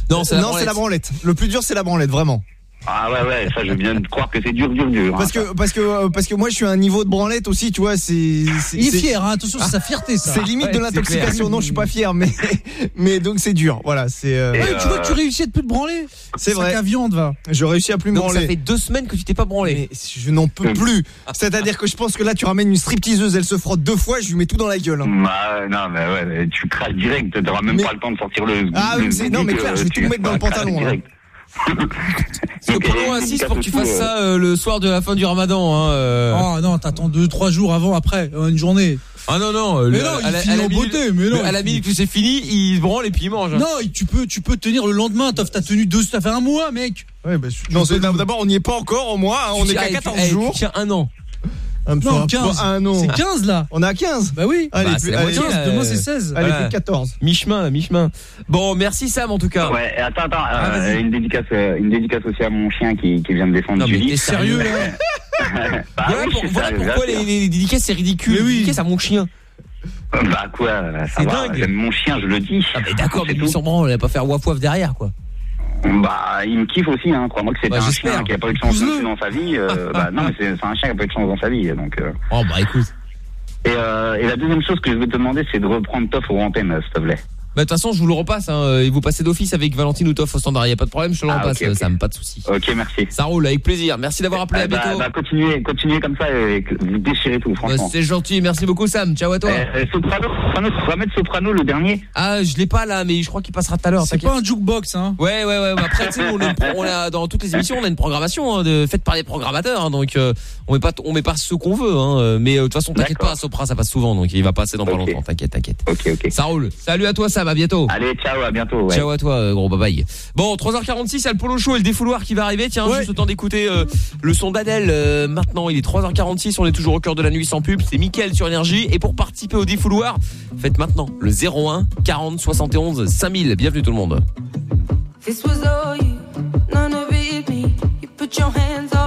Non, c'est la Non, c'est la branlette. Le plus dur, c'est la branlette, vraiment. Ah ouais, ouais, ça, je viens de croire que c'est dur, dur, dur. Parce hein, que, parce que, euh, parce que moi, je suis à un niveau de branlette aussi, tu vois, c'est. c'est- Il est fier, hein, attention, c'est sa fierté ça. C'est limite Ouais, de l'intoxication. Non, je suis pas fier, mais, mais donc c'est dur. Voilà, c'est. euh, Ouais, tu vois que tu réussis à te plus te branler. C'est vrai. À viande, va. Je réussis à plus me Donc ça branler. fait deux semaines que tu t'es pas branlé. Mais je n'en peux plus. C'est-à-dire que je pense que là, tu ramènes une stripteaseuse, elle se frotte deux fois, je lui mets tout dans la gueule. hein. Bah, non, mais ouais, tu craches direct, t'auras même Mais- pas le temps de sortir le. Ah le oui, non, mais clair, euh, je vais tu tout mettre dans le pantalon, hein. Parce que Polo insiste pour que tu fasses ça euh, le soir de la fin du ramadan. Hein, euh. Oh non, t'attends 2-3 jours avant, après, euh, une journée. Ah non, non. euh, Mais le- non, à la- finit à la en minute- beauté, mais non. À la minute que c'est fini, il se branle et puis il mange. hein. Non, tu peux, tu peux tenir le lendemain. T'as t'as tenu deux, ça fait un mois, mec. Ouais, bah, non, d'abord, on n'y est pas encore au mois, hein, on Tu est qu'à tu- 14 eh, tu jours. tiens un an. Un peu- Non, un peu- 15. un an. C'est 15 là. On est à 15 Bah oui. Allez, Bah, plus- allez, moitié, là, demain, euh, c'est 16. Allez, voilà. plus 14. Mi-chemin, mi-chemin. Bon, merci Sam en tout cas. Ouais, attends, attends, euh, Ah, vas-y. une dédicace, euh, une dédicace aussi à mon chien qui, qui vient de défendre Non, mais Julie. t'es sérieux là (laughs) Bah Voilà, oui, pour- voilà sérieux, pourquoi les, les dédicaces c'est ridicule. Les dédicaces à mon chien. Bah quoi, ça C'est va, dingue. j'aime mon chien, je le dis. Ah, mais d'accord, mais lui branle, il va pas faire waf waf derrière quoi. Bah, il me kiffe aussi, hein. Crois-moi que c'est Bah, un chien qui a pas eu de chance dans sa vie. euh, (laughs) bah, non, mais c'est un chien qui a pas eu de chance dans sa vie, donc. euh. Oh bah écoute. Et, euh, et la deuxième chose que je veux te demander, c'est de reprendre Toff aux antennes, s'il te plaît. Bah de toute façon je vous le repasse hein. et vous passez d'office avec Valentine ou Toff au standard, y a pas de problème, je te le Ah, repasse. Sam, pas de souci. Ok, merci. Ça roule avec plaisir. Merci d'avoir appelé, Ah, à bah, bientôt. bah, continuez, continuez comme ça et vous déchirez tout, Bah, franchement. c'est gentil, merci beaucoup Sam. Ciao à toi. Euh, soprano, soprano, on va mettre Soprano le dernier. Ah, je l'ai pas là mais je crois qu'il passera tout à l'heure, C'est pas un jukebox, hein. Ouais, ouais, ouais. bah Après, tu sais, on, a on a dans toutes les émissions, on a une programmation hein, de, faite par les programmateurs. hein, donc, euh, on met pas, on met pas ce qu'on veut. Hein, euh, mais euh, de toute façon, t'inquiète pas, Sopra, ça passe souvent, donc il va passer dans pas longtemps. T'inquiète, t'inquiète. Ok, ok. Ça roule. Salut à toi, Sam. À bientôt. Allez, ciao, à bientôt. Ouais. Ciao à toi, euh, gros bye bye. Bon, 3h46, il y a le polo show et le défouloir qui va arriver. Tiens, juste le temps d'écouter euh, le son d'Adèle. euh, maintenant, il est 3h46, on est toujours au cœur de la nuit sans pub. C'est Mickaël sur Énergie. Et pour participer au défouloir, faites maintenant le 01 40 71 5000. Bienvenue tout le monde. This was all you, none of it me. You put your hands on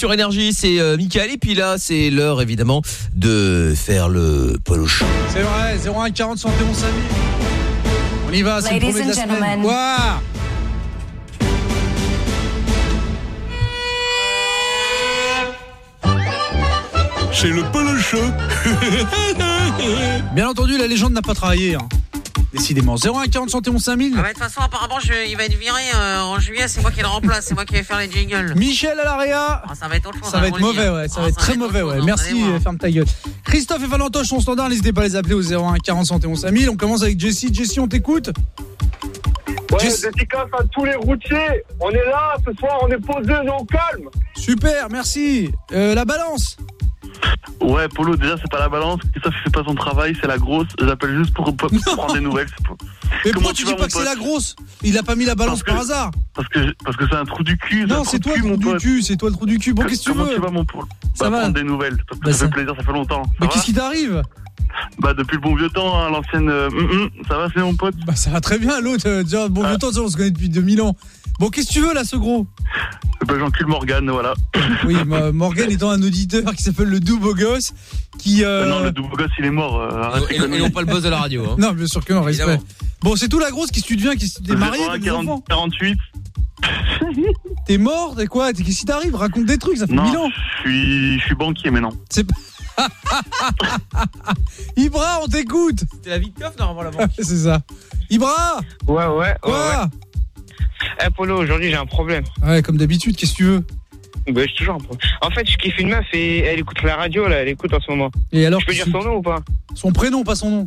sur Énergie, c'est euh, Mickaël et puis là c'est l'heure évidemment de faire le polo show. C'est vrai, 01 40 71 5000. On y va, c'est le premier de la semaine. gentlemen. Ouah C'est le polo show. Bien entendu, la légende n'a pas travaillé. hein. Décidément. 01 40 71 5000. Ah bah, de toute façon, apparemment, je- il va être viré euh, en juillet. C'est moi qui le remplace. C'est moi qui vais faire les jingles. Michel à l'AREA. Ah, ça va être autre chose. Ça hein, je vous le mauvais, hein. ouais. Ça Ah, va être très mauvais, ouais. Merci, euh, ferme ta gueule. Christophe et Valentoche sont standards. N'hésitez pas à les appeler au 01 40 71 5000. On commence avec Jessie. Jessie, on t'écoute Ouais, dédicace à tous les routiers. On est là, ce soir, on est posé, on est au calme. Super, merci. Euh, la balance Ouais, Polo, déjà, c'est pas la balance. Christophe, il fait pas son travail, c'est la grosse. J'appelle juste pour, pour- prendre des nouvelles. c'est pour- Mais Comment pourquoi tu dis pas que c'est la grosse? Il a pas mis la balance par hasard. Parce que, parce que c'est un trou du cul. Non, c'est toi de le trou du cul. C'est toi le trou du cul. Bon, qu'est-ce que tu Comment veux tu vas, mon Polo Ça Bah, va. prendre des nouvelles. Bah, ça ça- fait plaisir, ça fait longtemps. Ça Mais qu'est-ce qui t'arrive? Bah, depuis le bon vieux temps, hein, l'ancienne. euh, hum, hum, ça va, c'est mon pote Bah, ça va très bien, l'autre. euh, Déjà, bon, Ah. vieux temps, ça, on se connaît depuis 2000 ans. Bon, qu'est-ce que tu veux là, ce gros? Bah, j'encule Morgane, voilà. (coughs) Oui, Morgan étant un auditeur qui s'appelle le Double Gosse, qui. euh, Non, le double gosse, il est mort. euh, Et, et conneries. non pas le buzz de la radio. Hein. (laughs) Non, bien sûr que non, respect. Évidemment. Bon, c'est tout la grosse, qu'est-ce que tu deviens? Qu'est-ce que t'es marié 01, t'as des 40, enfants? 48. T'es mort T'es quoi? T'es- Qu'est-ce qui t'arrive? Raconte des trucs, ça fait Non, 1000 ans. je suis, je suis banquier maintenant. C'est pas. (laughs) Ibra, on t'écoute C'était la vie de coffre normalement la banque. (laughs) C'est ça. Ibra Ouais, ouais, ouais. Quoi Eh, Polo, aujourd'hui, j'ai un problème. Ouais, comme d'habitude, qu'est-ce que tu veux Bah, j'ai toujours un problème. En fait, je kiffe une meuf et elle écoute la radio, là, elle écoute en ce moment. Et alors Je peux dire son nom ou pas Son prénom, pas son nom.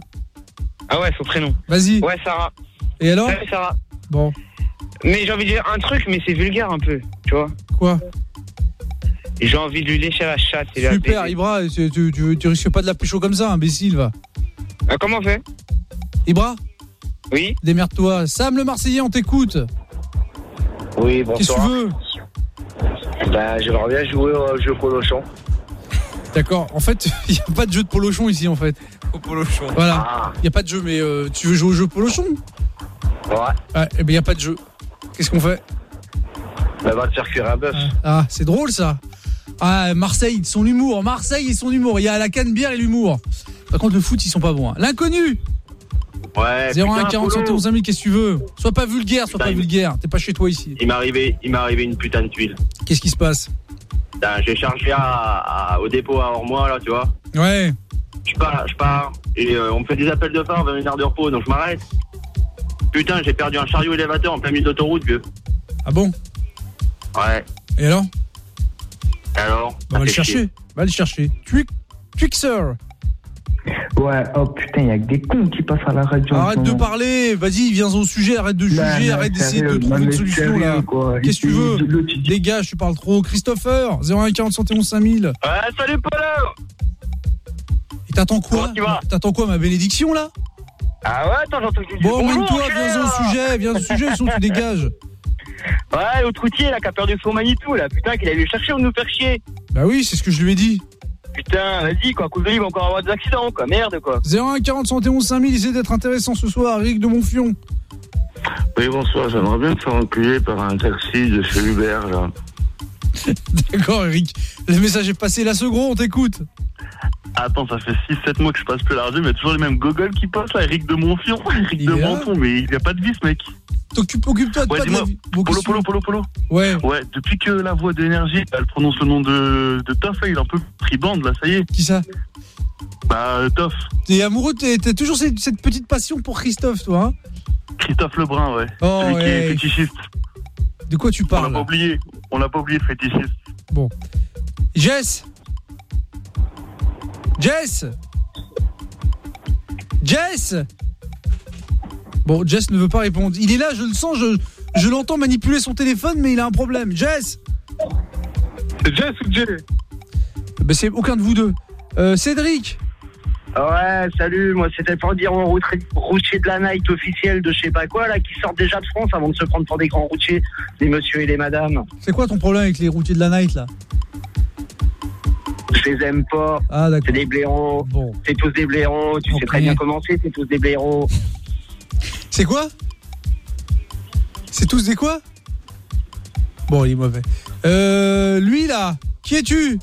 Ah ouais, son prénom. Vas-y. Ouais, Sarah. Et alors Ouais, Sarah. Bon, Mais j'ai envie de dire un truc, mais c'est vulgaire un peu, tu vois. quoi? J'ai envie de lui lécher la chatte. et la Super. Ibra, tu, tu, tu- tu risques pas de la pécho comme ça, imbécile, va. Ah, comment on fait Ibra Oui Démerde-toi. Sam le Marseillais, on t'écoute. Oui, Qu'est-ce que tu bonsoir. veux Bah, j'aimerais bien jouer au jeu Polochon. D'accord. En fait, (laughs) il n'y a pas de jeu de polochon ici, en fait. Au polochon. Voilà. Ah. Il n'y a pas de jeu, mais euh, tu veux jouer au jeu polochon Ouais. Ouais, eh ben, il n'y a pas de jeu. Qu'est-ce qu'on fait Bah, va te faire cuire un bœuf. Ah, c'est drôle, ça. Ah, Marseille, son humour. Marseille et son humour. Il y a la canne bière et l'humour. Par contre, le foot, ils sont pas bons. hein. L'inconnu Ouais. 01 putain, 40 Polo. 71 000, qu'est-ce que tu veux Sois pas vulgaire, sois Putain, pas vulgaire. T'es pas chez toi ici. Il m'est arrivé, il m'est arrivé une putain de tuile. Qu'est-ce qui se passe J'ai chargé à, à- au dépôt à Ormois, là, tu vois. Ouais. Je pars, je pars. Et euh, on me fait des appels de phare vers une heure de repos, donc je m'arrête. Putain, j'ai perdu un chariot élévateur en plein milieu d'autoroute, vieux. Ah bon Ouais. Et alors Alors On va le chercher. Va le chercher. Twixer. Ouais, oh putain, il y a que des cons qui passent à la radio. Arrête de parler. Vas-y, viens au sujet. Arrête de juger. là, Arrête d'essayer de trouver une solution là. sérieux. Qu'est-ce que tu veux Dégage, tu parles trop. Christopher, 01 40 71 5000. Ouais, salut Polo Et t'attends quoi T'attends quoi, ma bénédiction là Ah ouais, attends, j'entends que tu dis Bon, mène-toi, viens au sujet. Viens au sujet, sinon tu dégages. (laughs) Ouais, l'autre routier, là, qui a perdu son Manitou, là. Putain, qu'il allait le chercher ou nous faire chier. Bah oui, c'est ce que je lui ai dit. Putain, vas-y, quoi. Lui, il va encore avoir des accidents, quoi. Merde, quoi. 01 40 71 5000, essaie d'être intéressant ce soir, Eric de Monfion. Oui, bonsoir. J'aimerais bien me faire enculer par un taxi de chez Hubert, là. (laughs) D'accord, Eric. Le message est passé. La seconde, on t'écoute. Attends, ça fait 6-7 mois que je passe plus la radio, mais toujours les mêmes gogoles qui passent, là. Eric de Monfion, Eric Il de Menton, mais il n'y a pas de vis, mec. T'occupe, occupe-toi de Ouais, pas de la vie. Polo, Polo, Polo, Polo. Ouais. Ouais, depuis que la voix d'énergie, elle prononce le nom de, de Toff, là, il est un peu tribande, là, ça y est. Qui ça Bah, euh, Toff. T'es amoureux, t'es- t'as toujours cette, cette petite passion pour Christophe, toi, hein Christophe Lebrun, ouais. Oh, Celui qui est fétichiste. De quoi tu On l'a parles pas oublié. On l'a pas oublié, le fétichiste. Bon. Jess Jess Jess Bon, Jess ne veut pas répondre. Il est là, je le sens, je, je l'entends manipuler son téléphone, mais il a un problème. Jess C'est Jess ou Jay? Ben, c'est aucun de vous deux. Euh, Cédric Ouais, salut, moi c'était pour dire aux routiers de la night officiel de je sais pas quoi, là, qui sortent déjà de France avant de se prendre pour des grands routiers, des messieurs et des madames. C'est quoi ton problème avec les routiers de la night, là? Je les aime pas. Ah, d'accord. C'est des blaireaux. C'est tous des blaireaux. Tu sais très bien comment c'est, c'est tous des blaireaux. C'est quoi? C'est tous des quoi? Bon, il est mauvais. Euh, lui là, qui es-tu?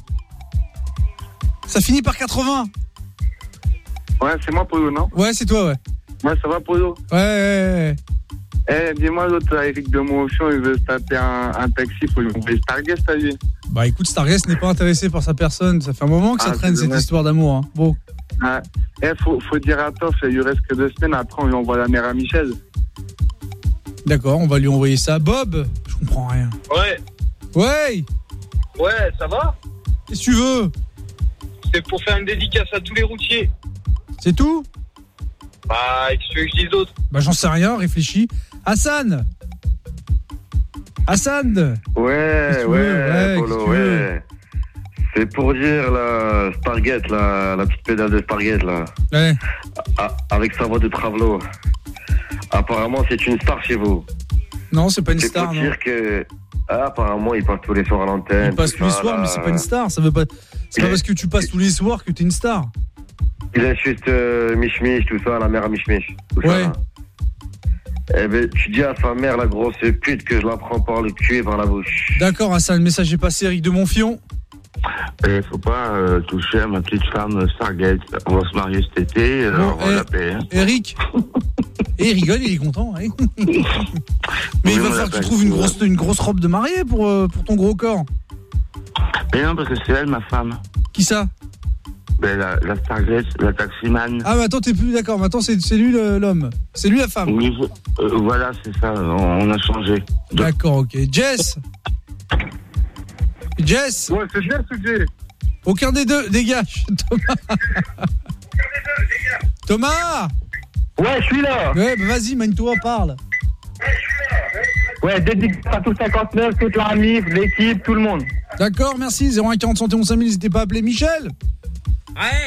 Ça finit par 80. Ouais, c'est moi, Polo, non Ouais, c'est toi, ouais. Ouais, ça va, Polo Ouais, ouais, ouais. Eh, dis-moi, l'autre, Eric de Motion, il veut se taper un, un taxi, faut lui envoyer Stargate, t'as vu Bah écoute, Stargast n'est pas intéressé par sa personne. Ça fait un moment que ça Ah, traîne c'est cette dommage. histoire d'amour. hein. Bon, Ouais. Eh, faut, faut dire à Toff, il lui reste que deux semaines, après, on lui envoie la mère à Michel. d'accord, on va lui envoyer ça. Bob, je comprends rien. Ouais, Ouais, ouais, ça va qu'est-ce que tu veux? C'est pour faire une dédicace à tous les routiers. C'est tout Bah, qu'est-ce que tu veux que je dise d'autre? Bah j'en sais rien, réfléchis. Hassan Hassan Ouais, ouais, veux? Ouais, Polo, ouais. C'est pour dire la Stargate, la, la petite pédale de Stargate, là. Ouais. Avec sa voix de Travelo. Apparemment, c'est une star chez vous. Non, c'est pas une C'est star, pour non. dire que. Ah, apparemment, il passe tous les soirs à l'antenne. Il passe tout tous les ça, soirs, là. mais c'est pas une star. Ça veut pas. C'est pas parce que tu passes tous les soirs que t'es une star. Il insulte euh, tout ça, la mère à Mich. tout ça, Ouais. là. Eh ben, tu dis à sa mère, la grosse pute, que je la prends par le cul et par la bouche. D'accord, Hassan, le message est passé, Eric de Monfion. Eh, faut pas euh, toucher à ma petite femme Stargate. On va se marier cet été, euh, Bon, on va eh, la payer. hein. Eric (laughs) Et il rigole, il est content. hein. (laughs) Mais il va falloir que tu trouves une grosse, une grosse robe de mariée pour, euh, pour ton gros corps. Mais non, parce que c'est elle, ma femme. Qui ça? Ben, la, la Stargate, la taximan. Ah, mais attends, t'es plus d'accord. Maintenant, c'est c'est lui l'homme. C'est lui la femme. Oui, euh, voilà, c'est ça, on, on a changé. D'accord, ok. Jess Jess Ouais, c'est Jess ou Jay Aucun des deux, dégage. (laughs) Thomas Thomas Ouais, je suis là. Ouais, bah vas-y, mène-toi, parle. Ouais, dédicace à tout 59, toute la l'équipe, tout le monde. D'accord, merci. 01 40 71 5000, n'hésitez pas à appeler Michel.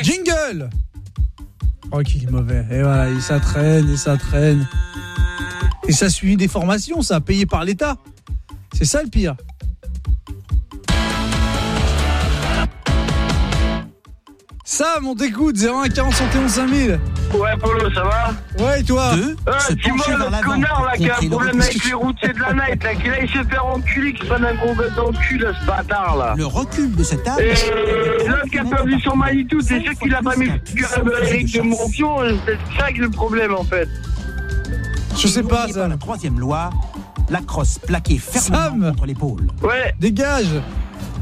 Jingle Oh, qu'il est mauvais. Et voilà, et ça traîne, et ça traîne. Et ça suit des formations, ça, payé par l'État. C'est ça le pire. Sam, on t'écoute, 01 40 71 5000. Ouais, Polo, ça va Ouais, et toi Ah, dis-moi, le connard là qui a un problème avec les routiers de la night, là, qui aille se faire enculer, qui prenne un gros bête dans le cul, là, ce bâtard là. Le recul de cette âme. Et l'autre qui a perdu son Manitou, c'est sûr qu'il a pas mis le Eric de Monfion, c'est ça qui est le problème en fait. Je sais pas, Par la troisième loi, la crosse plaquée fermement contre l'épaule. Ouais. Dégage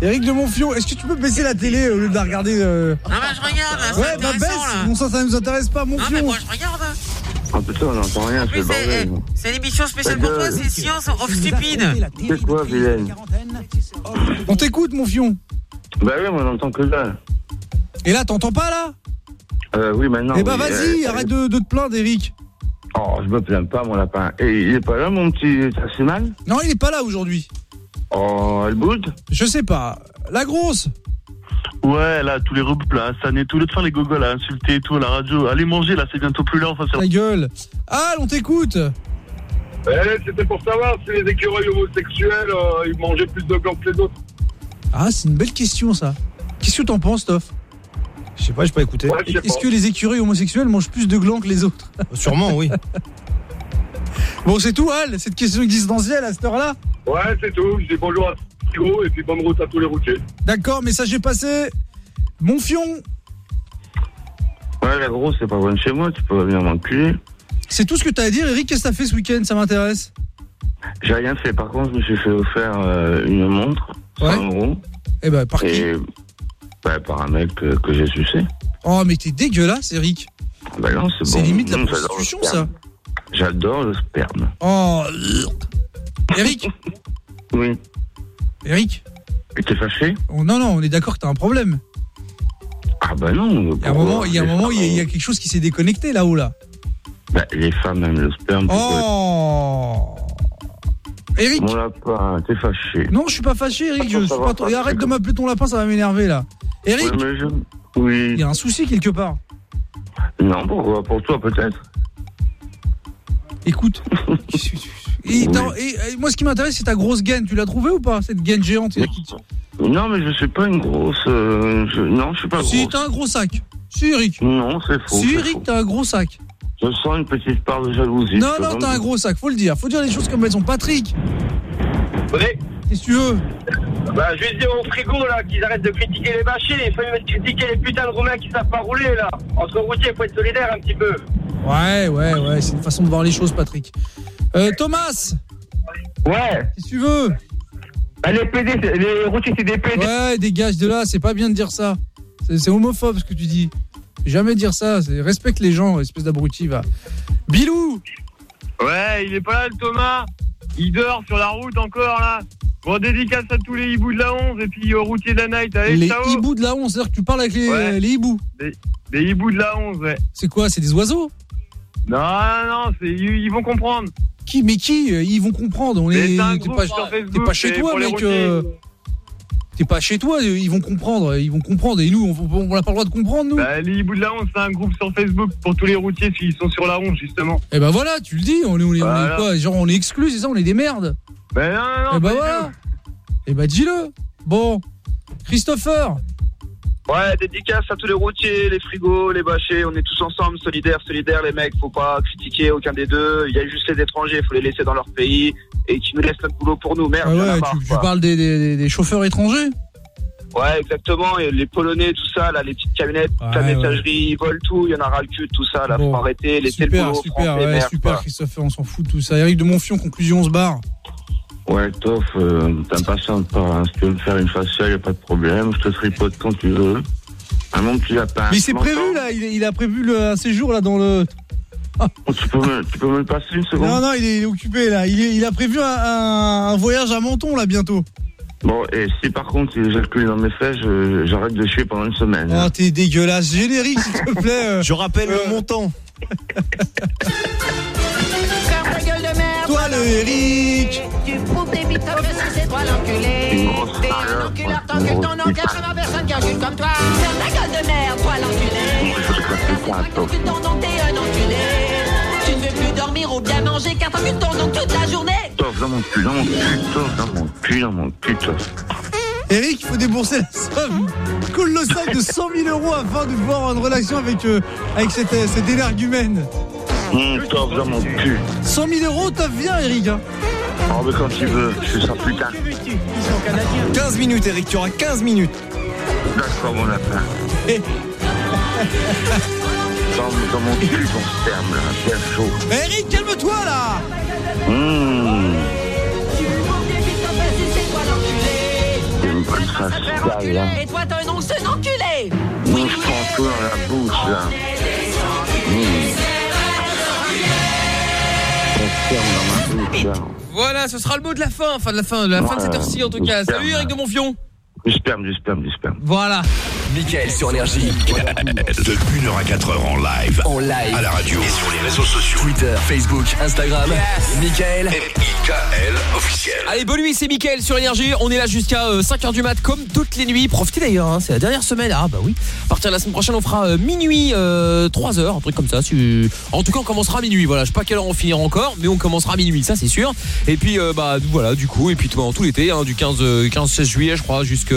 Eric de Monfion, est-ce que tu peux baisser la télé au lieu de la regarder euh... Ah bah je regarde là, c'est Ouais, bah baisse là. Bon ça, ça nous intéresse pas, Ah mais Monfion moi je regarde. Ah putain, on n'entend rien, c'est le c'est bordel. c'est l'émission spéciale pour toi, c'est Science of Stupide. C'est quoi, vilaine On t'écoute, Monfion Bah oui, moi, on n'entend que ça. Et là, t'entends pas là? Euh, oui, maintenant. Eh bah oui, vas-y, euh, arrête de, de te plaindre, Eric Oh, je me plains pas, mon lapin. Et il est pas là, mon petit taximan Non, il est pas là aujourd'hui. Oh, elle boude Je sais pas. La grosse Ouais, là, tous les replaces, ça n'est tout de faire les gogoles à insulter et tout à la radio. Allez manger, là, c'est bientôt plus là, enfin, c'est... Ta gueule Ah, on t'écoute Eh, c'était pour savoir si les écureuils homosexuels, euh, ils mangeaient plus de glands que les autres. Ah, c'est une belle question ça. Qu'est-ce que t'en penses, Toff? Je sais pas, j'ai pas écouté. Est-ce que les écureuils homosexuels mangent plus de glands que les autres? Sûrement, oui. (laughs) Bon, c'est tout, Al, cette question existentielle à cette heure-là Ouais, c'est tout. Je dis bonjour à Thibaut et puis bonne route à tous les routiers. D'accord, message est passé. Monfion, Ouais, la grosse, c'est pas loin de chez moi, tu peux venir m'enculer. c'est tout ce que t'as à dire, Eric Qu'est-ce que t'as fait ce week-end? Ça m'intéresse. J'ai rien fait, par contre, je me suis fait offrir euh, une montre, 100 euros. Eh ben, par qui? Et, bah, par un mec que, que j'ai sucé. Oh, mais t'es dégueulasse, Eric. Bah non, c'est bon. C'est limite la j'adore le prostitution, ça. J'adore le sperme. Oh, Eric (laughs) Oui. Eric Et t'es fâché? Oh, Non, non, on est d'accord que t'as un problème. Ah bah non. Il y a un moment, il y a, un moment, il y a- il y a quelque chose qui s'est déconnecté là-haut, là. Bah, les femmes aiment le sperme. Oh Eric Mon lapin, t'es fâché. Non, je suis pas fâché, Eric. Je suis pas Et arrête de m'appeler ton lapin, ça va m'énerver là. Eric, Ouais, mais je- Oui. il y a un souci quelque part. Non, pourquoi? Pour toi, peut-être? Écoute. (laughs) Et, t'as- et- et moi, ce qui m'intéresse, c'est ta grosse gaine. Tu l'as trouvée ou pas Cette gaine géante? Non, mais je suis pas une grosse. euh, je- Non, je suis pas Si, grosse. t'as un gros sac. Si, Eric. Non, c'est faux. Si, Eric, t'as un gros sac. Je sens une petite part de jalousie. Non, non, t'as un gros sac, faut le dire. Faut dire les choses comme elles sont. Patrick Ouais. Qu'est-ce que tu veux? Bah, je vais dire au frigo, là, qu'ils arrêtent de critiquer les bâchés. Il faut même critiquer les putains de Roumains qui savent pas rouler, là. Entre routiers, il faut être solidaire un petit peu. Ouais, ouais, ouais, c'est une façon de voir les choses, Patrick. Euh, Thomas Ouais. Si tu veux. Ah, les PD, les routiers, c'est des PD. Ouais, dégage de là, c'est pas bien de dire ça. C'est homophobe ce que tu dis. Jamais dire ça, respecte les gens, espèce d'abruti, va. Bilou Ouais, il est pas là le Thomas. Il dort sur la route encore là. Bon, dédicace à tous les hiboux de la 11 et puis au routier de la night. Allez, Les ciao. hiboux de la 11, c'est-à-dire que tu parles avec les, Ouais. les hiboux Les, les hiboux de la 11, ouais. C'est quoi, c'est des oiseaux? Non, non, non, c'est- ils, vont comprendre. Qui Mais qui euh, Ils vont comprendre? On est. pas, pas chez toi, mec. routiers. euh, T'es pas chez toi, ils vont comprendre, ils vont comprendre. Et nous, on n'a pas le droit de comprendre, nous. Bah, les hiboux de la 11, c'est un groupe sur Facebook pour tous les routiers s'ils sont sur la 11, justement. Et ben voilà, tu le dis, on est, on est, on est Voilà. quoi Genre, on est exclus, c'est ça On est des merdes. Ben non, non, non. Et bah pas du voilà. Et bah dis-le. Bon, Christopher. Ouais, dédicace à tous les routiers, les frigos, les bâchés. On est tous ensemble, solidaires, solidaires, les mecs. Faut pas critiquer aucun des deux. Il y a juste les étrangers, faut les laisser dans leur pays. Et qui nous laissent notre boulot pour nous. Merde, Ah ouais, marre, tu, parles des, des- chauffeurs étrangers Ouais, exactement. Et les Polonais, tout ça, là, les petites camionnettes, toute la ouais. messagerie, ils volent tout. Il y en a ras le cul, tout ça. Là, faut arrêter. Laisser le Super, super, Français, ouais, merde, super, quoi. Christopher, on s'en fout de tout ça. Eric de Monfion, conclusion, on se barre. Ouais, Toff, euh, t'impatientes pas. Hein. Si tu veux me faire une faciale, y a pas de problème. Je te tripote quand tu veux. Un mon petit lapin. Mais c'est prévu là, il, il a prévu le, un séjour là dans le. Oh, tu, peux me, tu peux me le passer une seconde Non, non, il est, occupé là. Il, est- il a prévu un, un- un voyage à Menton là bientôt. Bon, et si par contre il éjacule dans mes fesses, j'arrête de chier pendant une semaine. Oh, t'es dégueulasse. Générique, s'il te plaît. euh. Je rappelle le montant. (laughs) le Eric. Tu prouves des si c'est toi l'enculé. T'es un enculeur, t'encules ton nom, 80 personnes qui enculent comme toi? Ferme ta gueule de merde, toi l'enculé. T'encules ton nom, t'es un enculé. Tu ne veux plus dormir ou bien manger car t'encules ton nom toute la journée. Toff, dans mon cul, dans mon cul, Toff, dans mon cul, dans mon cul, Toff. Eric, il faut débourser la somme colossale de 100 000 euros afin de pouvoir avoir une relation avec, euh, avec cet, euh, cet énergumène. Hum, Toff, dans mon cul. 100 000 euros, t'as bien, Eric. hein. Oh, mais quand tu veux, je fais ça plus tard. 15 minutes, Eric, tu auras 15 minutes. D'accord, mon lapin. (laughs) Dans, dans mon cul, ton sperme, là, bien chaud. Eric, calme-toi là bonne face sale, là. Et toi, t'es un un enculé. Je prends tout dans la bouche, là. Hum. Voilà, ce sera le mot de la fin, enfin de la fin, de la fin de cette heure-ci en tout cas. Salut Eric de Monfion. Du sperme, du sperme, du sperme. Voilà. Mickaël sur Énergie. (laughs) De 1h à 4h en live. En live. À la radio. Et sur les réseaux sociaux. Twitter, Facebook, Instagram. Mickaël. M.I.K.L. officiel. Allez, bonne nuit, c'est Mickaël sur Énergie. On est là jusqu'à 5h du mat, comme toutes les nuits. Profitez d'ailleurs, hein, c'est la dernière semaine. Ah bah oui. À partir de la semaine prochaine, on fera euh, minuit, 3h, un truc comme ça. si- En tout cas, on commencera à minuit. Voilà, je sais pas à quelle heure on finira encore, mais on commencera à minuit, ça c'est sûr. Et puis, euh, bah voilà, du coup, et puis pendant tout l'été, hein, du 15, euh, 15-16 juillet, je crois, jusque,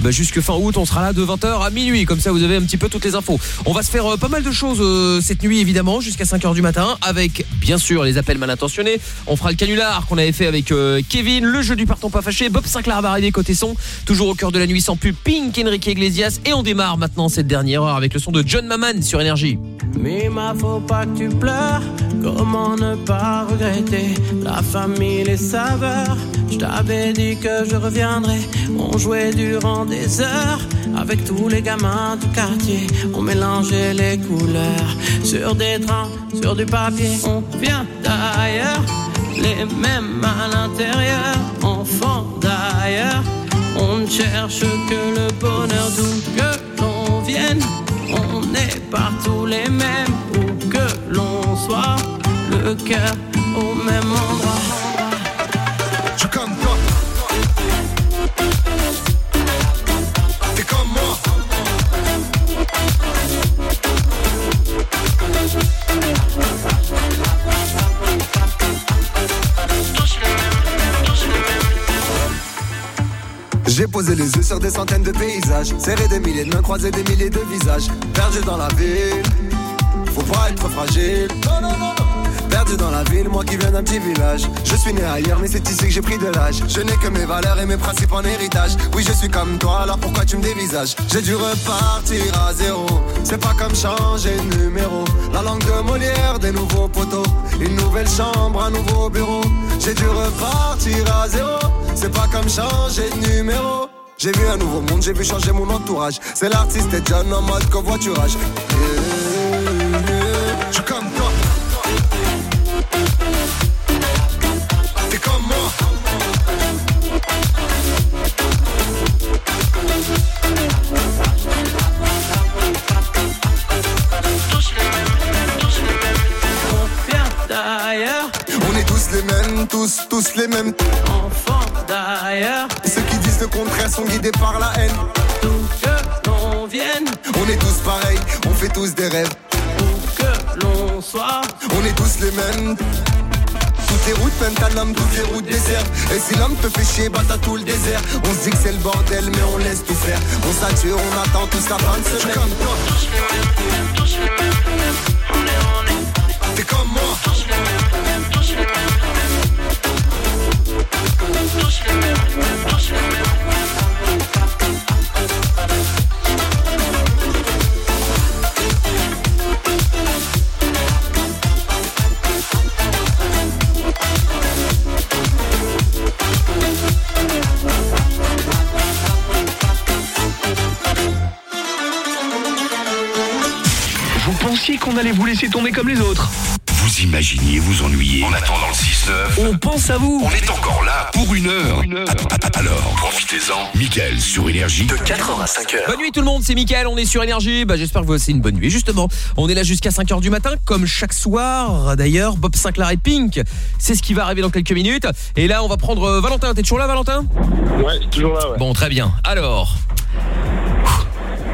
bah, jusque fin août, on sera là de 20h à minuit. Comme ça, vous avez un petit peu toutes les infos. On va se faire euh, pas mal de choses euh, cette nuit, évidemment, jusqu'à 5h du matin, avec bien sûr les appels mal intentionnés. On fera le canular qu'on avait fait avec euh, Kevin, le jeu du partons pas fâché. Bob Sinclair va arriver côté son, toujours au cœur de la nuit sans pub. Pink, Enrique Iglesias, et on démarre maintenant cette dernière heure avec le son de John Maman sur Énergie. Faut pas que tu pleures. Comment ne pas regretter la famille, les saveurs. Je t'avais dit que je. On jouait durant des heures avec tous les gamins du quartier. On mélangeait les couleurs sur des draps, sur du papier. On vient d'ailleurs, les mêmes à l'intérieur. Enfants d'ailleurs, on ne cherche que le bonheur d'où que l'on vienne. On est partout les mêmes, où que l'on soit, le cœur au même endroit. J'ai posé les yeux sur des centaines de paysages, serré des milliers de mains, croisé des milliers de visages, perdu dans la ville. Faut pas être fragile. Dans la ville, moi qui viens d'un petit village. Je suis né ailleurs, mais c'est ici que j'ai pris de l'âge. Je n'ai que mes valeurs et mes principes en héritage. Oui, je suis comme toi, alors pourquoi tu me dévisages? J'ai dû repartir à zéro. C'est pas comme changer de numéro. La langue de Molière, des nouveaux poteaux. Une nouvelle chambre, un nouveau bureau. J'ai dû repartir à zéro. C'est pas comme changer de numéro. J'ai vu un nouveau monde, j'ai vu changer mon entourage. C'est l'artiste et John en mode covoiturage. Yeah, mêmes, tous, tous les mêmes. enfant d'ailleurs, Ceux qui disent le contraire sont guidés par la haine. d'où que l'on vienne, On est tous pareils, on fait tous des rêves. où que l'on soit. On est tous les mêmes. Toutes les routes mènent à l'homme, toutes les routes désertes. Et si l'homme te fait chier, bah t'as tout le désert. On se dit que c'est le bordel, mais on laisse tout faire. On sature, on attend tous la fin de semaine. comme toi. T'es comme moi. Vous pensiez qu'on allait vous laisser tomber comme les autres Vous imaginiez vous ennuyer en attendant le 6-9 On pense à vous On est encore là pour une heure. Alors, profitez-en. Mickaël sur Énergie de 4h à 5h. Bonne nuit tout le monde, c'est Mickaël, on est sur Énergie. Bah, j'espère que vous aussi une bonne nuit. Justement, on est là jusqu'à 5h du matin, comme chaque soir. D'ailleurs, Bob Sinclair et Pink, c'est ce qui va arriver dans quelques minutes. Et là, on va prendre euh, Valentin. T'es toujours là, Valentin? Ouais, toujours là, ouais. Bon, très bien. Alors...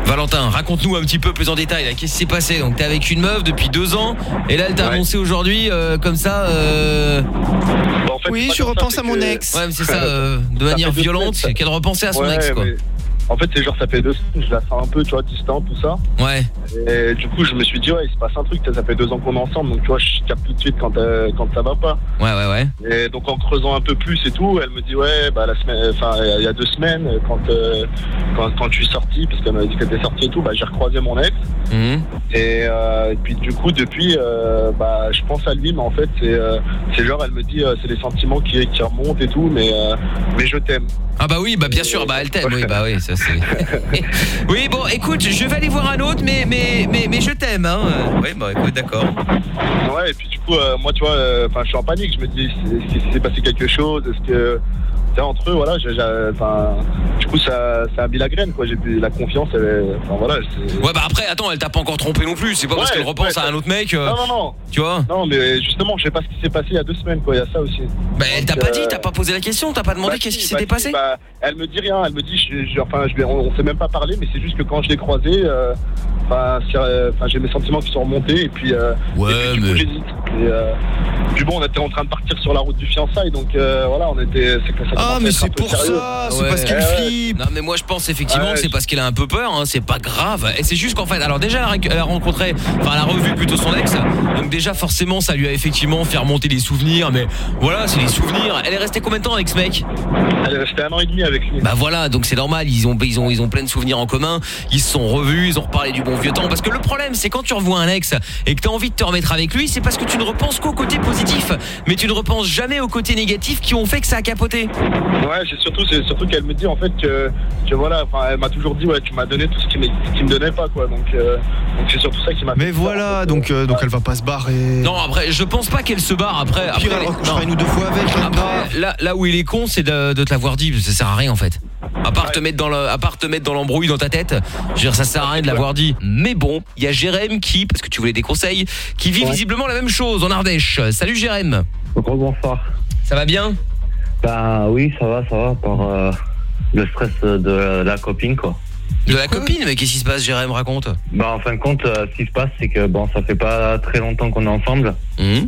Valentin, raconte-nous un petit peu plus en détail. là. Qu'est-ce qui s'est passé? Donc, t'es avec une meuf depuis deux ans, et là, elle t'a annoncé aujourd'hui, euh, comme ça. Euh... oui, je repense à mon ex. Ouais, mais c'est (laughs) ça, euh, de manière violente, qu'elle repensait à son Ouais, ex, quoi. mais En fait, c'est genre, ça fait deux semaines, je la sens un peu, tu vois, distante, tout ça. Ouais. Et du coup, je me suis dit, ouais, il se passe un truc, ça fait deux ans qu'on est ensemble, donc tu vois, je capte tout de suite quand, euh, quand ça va pas. Ouais, ouais, ouais. Et donc, en creusant un peu plus et tout, elle me dit, ouais, bah, la semaine, enfin, il y a deux semaines, quand, euh, quand, quand je suis sorti, parce qu'elle m'a dit qu'elle était sortie et tout, bah, j'ai recroisé mon ex. Mhm. Et, euh, et puis du coup depuis euh, bah je pense à lui mais en fait c'est genre elle me dit c'est les sentiments qui, qui remontent et tout mais mais je t'aime. Ah bah oui, bah bien sûr, bah elle t'aime, oui, (laughs) bah oui, ça. (laughs) oui, bon, écoute, je vais aller voir un autre, mais mais mais, mais je t'aime, hein. Oui, bah écoute, d'accord. Ouais et puis du coup euh, moi tu vois euh, enfin je suis en panique, je me dis est-ce qu'il s'est passé quelque chose, est-ce que entre eux voilà, j'ai- j'ai- enfin du coup ça ça a mis la graine quoi, j'ai plus la confiance elle voilà, Ouais, bah après, attends, elle t'a pas encore trompé non plus, c'est pas parce qu'elle repense ouais, à un autre mec, euh, Non non non. tu vois Non mais justement je sais pas ce qui s'est passé il y a deux semaines quoi, il y a ça aussi. Bah elle t'a pas dit, euh, t'as pas posé la question, t'as pas demandé Bah qu'est-ce qui s'était bah passé bah, Elle me dit rien, elle me dit, je, je- enfin, je, on, on s'est même pas parlé, mais c'est juste que quand je l'ai croisé, euh, enfin, euh, enfin, j'ai mes sentiments qui sont remontés et puis, euh, Ouais, et puis, j'hésite. Euh, puis bon, on était en train de partir sur la route du fiançailles, donc voilà, on était, c'est ça Ah, commençait à être un peu sérieux. Ouais. Non mais moi je pense effectivement Ouais, que c'est parce qu'elle a un peu peur, hein, c'est pas grave. Et c'est juste qu'en fait, alors déjà elle a, rencontré, enfin elle a revu plutôt son ex, donc déjà forcément ça lui a effectivement fait remonter des souvenirs, mais voilà c'est des souvenirs. Elle est restée combien de temps avec ce mec? Elle est restée un an et demi avec lui. Bah voilà, donc c'est normal, ils ont, ils ont, ils ont plein de souvenirs en commun, ils se sont revus, ils ont reparlé du bon vieux temps. Parce que le problème c'est quand tu revois un ex et que tu as envie de te remettre avec lui, c'est parce que tu ne repenses qu'au côté positif, mais tu ne repenses jamais au côté négatif qui ont fait que ça a capoté. Ouais, c'est surtout, c'est surtout qu'elle me dit en fait que, que voilà, enfin, elle m'a toujours dit ouais, tu m'as donné tout ce qui qui me donnait pas quoi, donc, euh, donc c'est surtout ça qui m'a. Mais voilà, donc, euh, donc elle va pas se barrer. Non, après, je pense pas qu'elle se barre après. Pire, après elle une ou deux fois avec. Après, là, là où il est con, c'est de, de te l'avoir dit, ça sert à rien en fait. À part te mettre dans le, à part te mettre dans l'embrouille dans ta tête, je veux dire, ça sert à rien de l'avoir dit. Mais bon, il y a Jérém qui, parce que tu voulais des conseils, qui vit visiblement la même chose en Ardèche. Salut Jérém. Bonsoir. Ça va bien? Bah oui, ça va, ça va, par euh, le stress de la copine, quoi. De la copine Mais qu'est-ce qui se passe, Jérém Raconte. Bah en fin de compte, euh, ce qui se passe, c'est que bon, ça fait pas très longtemps qu'on est ensemble. Mmh.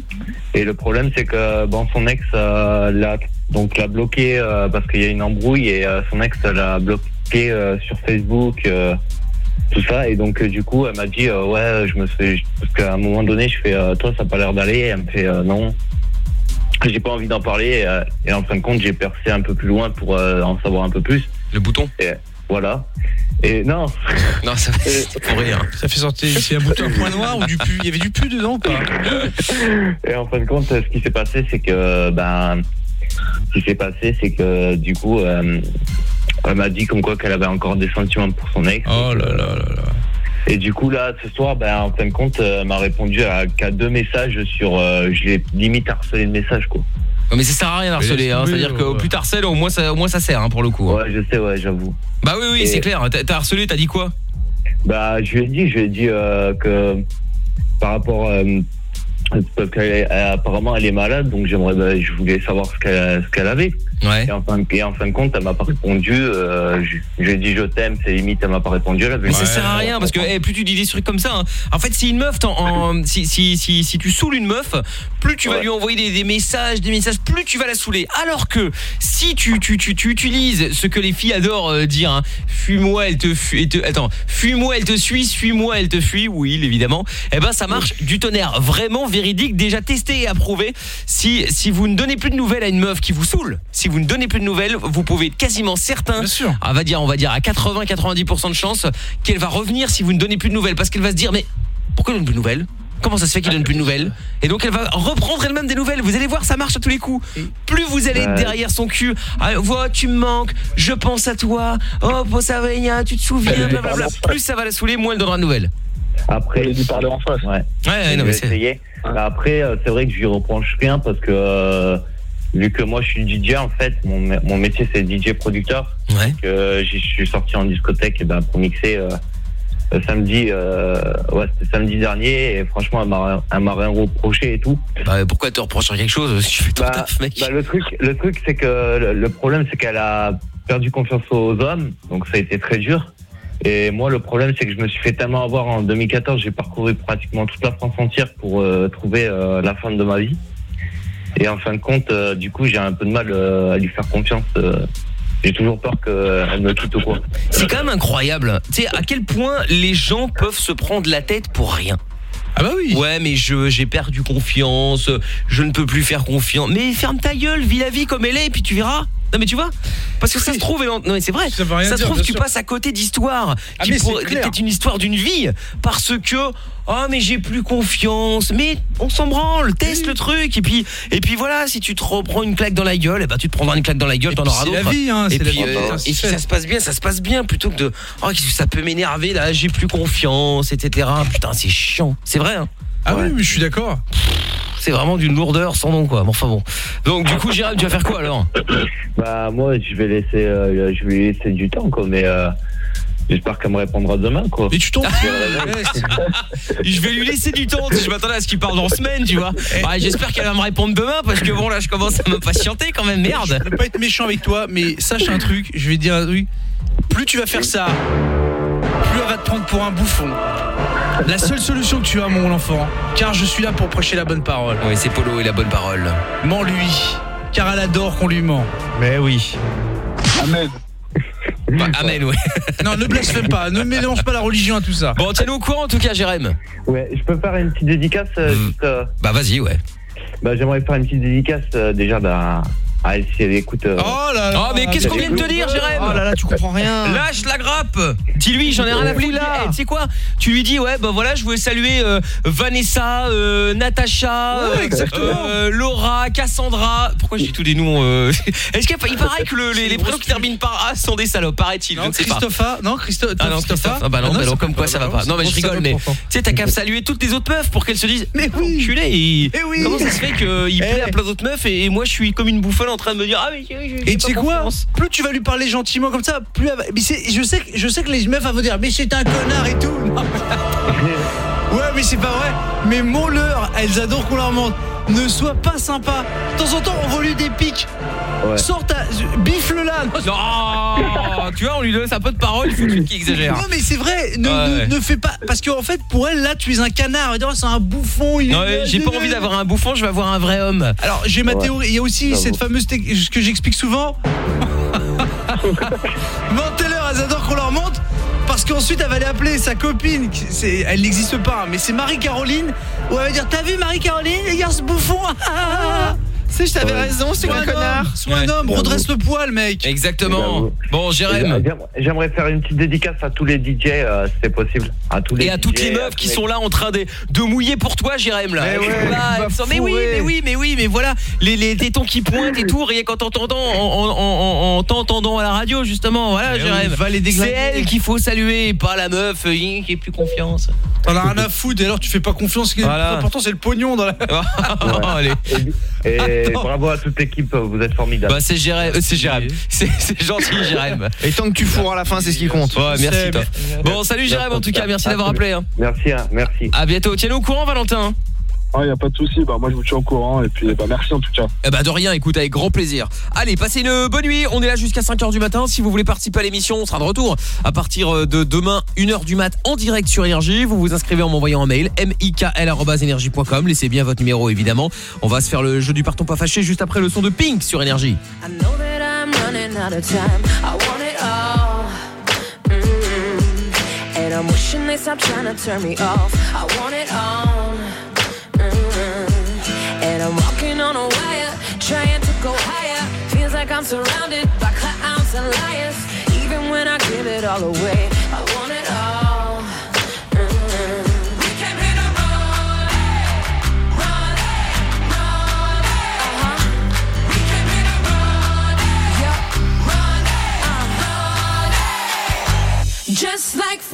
Et le problème, c'est que bon, son ex euh, l'a donc l'a bloqué euh, parce qu'il y a une embrouille et euh, son ex l'a bloqué euh, sur Facebook. euh, tout ça. Et donc, euh, du coup, elle m'a dit, euh, ouais, je me fais. Parce qu'à un moment donné, je fais, euh, toi, ça n'a pas l'air d'aller. Et elle me fait, euh, non. J'ai pas envie d'en parler. Et, euh, et en fin de compte, j'ai percé un peu plus loin pour euh, en savoir un peu plus. Le bouton Et voilà. Et non. (laughs) Non, ça pour rire. Ça fait sortir c'est un bouton un point noir ou du pu Il y avait du pu dedans ou pas (laughs) Et en fin de compte, ce qui s'est passé, c'est que, ben, ce qui s'est passé, c'est que, du coup, euh, elle m'a dit comme quoi qu'elle avait encore des sentiments pour son ex. Oh là là là là. Et du coup, là, ce soir, ben, en fin de compte, euh, elle m'a répondu à, qu'à deux messages sur, euh, je l'ai limite harcelé de messages, quoi. Ouais, mais ça sert à rien d'harceler, hein. c'est-à-dire qu'au plus t'harcèles, au moins ça, au moins ça sert hein, pour le coup. hein. Ouais, je sais, ouais, j'avoue. Bah oui, oui, Et- c'est clair. T'as t'as harcelé, t'as dit quoi? Bah, je lui ai dit, je lui ai dit euh, que par rapport, euh, parce qu'elle est- elle- apparemment elle est malade, donc j'aimerais, bah, je voulais savoir ce qu'elle, ce qu'elle avait. Ouais. Et en fin, et en fin de compte, elle m'a pas répondu. Euh, je, je lui ai dit je t'aime, c'est limite, elle m'a pas répondu. Avait Mais ça sert à rien parce que eh, plus tu dis des trucs comme ça, hein. en fait si une meuf, en, si, si, si, si tu saoules une meuf, plus tu vas lui envoyer des, des messages, des messages, plus tu vas la saouler. Alors que si tu, tu, tu, tu utilises ce que les filles adorent euh, dire, hein, fuis-moi, elle te fuit, te- attends, fuis-moi, elle te suit, suis-moi, elle te fuit, oui, évidemment. Eh ben ça marche du tonnerre, vraiment véridique, déjà testé et approuvé. Si, si vous ne donnez plus de nouvelles à une meuf qui vous saoule, si vous ne donnez plus de nouvelles, vous pouvez être quasiment certain, on va dire, on va dire à 80-90% de chance qu'elle va revenir si vous ne donnez plus de nouvelles, parce qu'elle va se dire mais pourquoi elle donne plus de nouvelles? Comment ça se fait qu'il donne plus de nouvelles? Et donc elle va reprendre elle-même des nouvelles. Vous allez voir, ça marche à tous les coups. Plus vous allez être Ouais. derrière son cul, ah, vois, tu me manques, je pense à toi. Oh, pour ça va, tu te souviens, blablabla. Plus ça va la saouler, moins elle donnera de nouvelles. Après, lui parler en face. Ouais. Ouais, non, Je mais Après, euh, c'est vrai que je lui reproche rien parce que euh, vu que moi je suis DJ en fait, mon, mon métier c'est DJ producteur. Ouais. Donc, euh, je suis sorti en discothèque et ben, pour mixer euh, euh, samedi, euh, ouais c'était samedi dernier et franchement elle m'a rien reproché et tout. Bah, pourquoi te reprocher quelque chose si tu fais ton Bah, taf, mec bah, le truc, le truc c'est que le, le problème c'est qu'elle a perdu confiance aux hommes, donc ça a été très dur. Et moi, le problème, c'est que je me suis fait tellement avoir en 2014. J'ai parcouru pratiquement toute la France entière pour euh, trouver la femme de ma vie. Et en fin de compte, euh, du coup, j'ai un peu de mal euh, à lui faire confiance. euh. j'ai toujours peur qu'elle me quitte ou quoi. C'est quand même incroyable. Tu sais, à quel point les gens peuvent se prendre la tête pour rien. Ah bah oui. Ouais, mais je j'ai perdu confiance, je ne peux plus faire confiance. Mais ferme ta gueule, vis la vie comme elle est et puis tu verras. Non mais tu vois Parce que ça se trouve non mais c'est vrai. Ça, se dire, trouve tu sûr. passes à côté d'histoires Ah, qui pourraient être une histoire d'une vie parce que oh mais j'ai plus confiance. Mais on s'en branle, teste le truc et puis et puis voilà, si tu te reprends une claque dans la gueule, eh ben tu te prendras une claque dans la gueule, t'en auras la d'autres. vie, hein, et la puis vie. euh, Putain, et si ça se passe bien, ça se passe bien plutôt que de oh qu'est-ce que ça peut m'énerver là, j'ai plus confiance, etc. Putain, c'est chiant. C'est vrai hein. Ah oui, mais je suis d'accord. C'est vraiment d'une lourdeur sans nom quoi. Mais Enfin bon. Donc du coup, Jérôme, tu vas faire quoi alors (coughs) Bah moi, je vais laisser, euh, je vais lui laisser du temps, quoi. Mais euh, j'espère qu'elle me répondra demain, quoi. Et tu tombes. (laughs) (laughs) Je vais lui laisser du temps. Je m'attendais à ce qu'il parle dans semaine, tu vois. Ouais, J'espère qu'elle va me répondre demain parce que bon là, je commence à m'impatienter quand même. Merde. Je veux pas être méchant avec toi, mais sache un truc, je vais te dire un truc. Plus tu vas faire ça, plus elle va te prendre pour un bouffon. La seule solution que tu as, mon enfant, car je suis là pour prêcher la bonne parole. Oui, c'est Polo et la bonne parole. Mens-lui, car elle adore qu'on lui ment. Mais oui. Amen. Bah, amen, ouais. Non, ne blasphème pas, ne mélange pas la religion à tout ça. Bon, tiens-nous au courant en tout cas, Jérém. Ouais, je peux faire une petite dédicace euh, juste, euh, Bah vas-y, ouais. Bah j'aimerais faire une petite dédicace euh, déjà bah, à elle si elle écoute. euh, Oh là là. Oh mais qu'est-ce qu'on vient de te dire, Jérém Oh là là, tu comprends rien. Lâche la grappe Dis-lui, j'en ai rien à foutre là Tu sais quoi Tu lui dis, ouais, bah voilà, je voulais saluer euh, Vanessa, euh, Natacha, Ouais, euh, exactement. euh, Laura, Cassandra... Pourquoi j'ai tous des noms euh, (laughs) Est-ce qu'il il paraît que le- les, les prénoms qui terminent par A sont des salopes, paraît-il, je Non, ne sais pas. Christopha, non, Christophe, Ah non, Christophe, ah bah non, bah non, comme quoi ça va pas. Non mais je rigole, mais tu sais, t'as qu'à saluer toutes les autres meufs pour qu'elles se disent Mais oui, il- Eh oui. comment ça se fait qu'il plaît à plein d'autres meufs et, et moi je suis comme une bouffonne en train de me dire Ah mais Et tu sais quoi. Plus tu vas lui parler gentiment comme ça, plus elle va- mais c'est- je sais que je sais que les meufs vont dire mais c'est un connard et tout. Non. (laughs) ouais, mais c'est pas vrai. Mais mon leur, elles adorent qu'on leur mente. Ne sois pas sympa. De temps en temps, on lui des pics. Ouais. Sors ta bifle là. (laughs) Non, tu vois, on lui donne un peu de parole, il faut qu'il qui exagère. Non mais c'est vrai, ne, Ouais. ne, ne fais pas parce qu'en fait pour elle là tu es un canard, elle dit, Oh, c'est un bouffon. il est- Non, ouais, j'ai pas envie d'avoir un bouffon, je vais avoir un vrai homme. Alors j'ai ma Ouais. théorie, il y a aussi Bravo. cette fameuse ce que j'explique souvent. (laughs) Mentez-leur, elles adorent qu'on leur monte parce qu'ensuite, elle va aller appeler sa copine. Elle n'existe pas, mais c'est Marie-Caroline. Où elle va dire T'as vu Marie-Caroline Regarde ce bouffon? (laughs) ah C'est, je t'avais raison, c'est un connard. Sois un homme, redresse le poil, mec. Exactement. Bon, Jérém. J'aimerais- faire une petite dédicace à tous les DJ, euh, si c'est possible. À tous les Et à toutes DJ, les meufs qui les- sont là en train de, de mouiller pour toi, Jérém là. Mais ouais, là, oui, mais oui, mais oui, mais voilà, les, les tétons qui pointent et tout, rien qu'en t'entendant, en, en, en, en t'entendant à la radio justement, voilà, oui, Jérém. C'est elle qu'il faut saluer, pas la meuf euh, qui est plus confiance. T'en as rien à foutre, et alors tu fais pas confiance. Ce qui est Voilà. c'est le pognon dans la. (laughs) Allez. Et bravo à toute l'équipe, vous êtes formidables. Bah c'est Jérém, euh, c'est Jérém. C'est c'est gentil Jérém. Et tant que tu fourres à la fin, c'est ce qui compte. Ouais, merci toi. Bon, salut Jérém en tout cas, merci d'avoir appelé. hein. Merci, hein, merci. À bientôt. Tiens-nous au courant Valentin. Ah, y a pas de souci. Bah, moi, je vous tiens au courant. Et puis, bah, merci en tout cas. Eh bah de rien, écoute, avec grand plaisir. Allez, passez une bonne nuit. On est là jusqu'à 5h du matin. Si vous voulez participer à l'émission, on sera de retour à partir euh, de demain 1h du mat en direct sur Énergie. Vous vous inscrivez en m'envoyant un mail mikl@energie.com. Laissez bien votre numéro évidemment. On va se faire le jeu du parton pas fâché juste après le son de Pink sur Énergie. I know that I'm running out of time. I want it all. And I'm wishing they stop trying to turn me off. I want it all. On a wire, trying to go higher. Feels like I'm surrounded by clowns and liars. Even when I give it all away, I want it all. We. Uh-huh. We yeah. Just like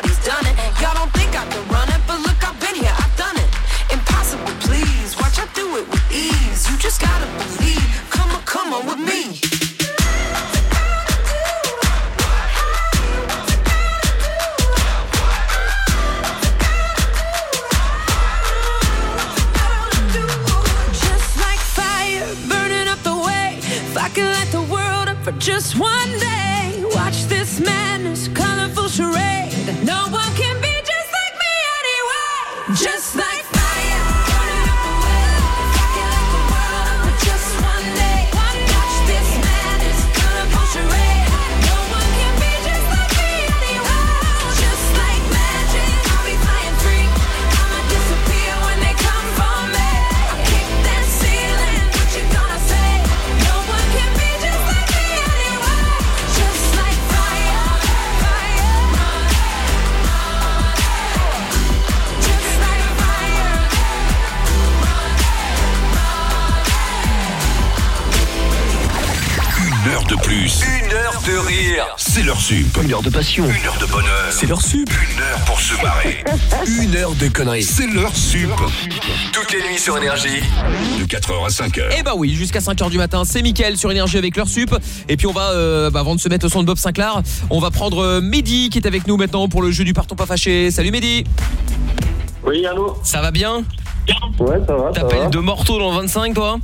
Cause nobody's done it. Y'all don't think I can run it, but look, I've been here, I've done it. Impossible, please, watch I do it with ease. You just gotta believe, come on, come on with me. Just like fire, burning up the way. I could light the world up for just one day, watch this madness, colorful charade. De rire. C'est leur sup. Une heure de passion. Une heure de bonheur. C'est leur sup. Une heure pour se marrer. (laughs) Une heure de conneries. C'est leur sup. Toutes les nuits sur Énergie. De 4h à 5h. Eh bah oui, jusqu'à 5h du matin, c'est Mickaël sur Énergie avec leur sup. Et puis on va, euh, bah, avant de se mettre au son de Bob Sinclair, on va prendre euh, Mehdi qui est avec nous maintenant pour le jeu du parton pas fâché. Salut Mehdi Oui, allô Ça va bien Ouais, ça va, T'appelles va. de Morteau dans le 25 toi?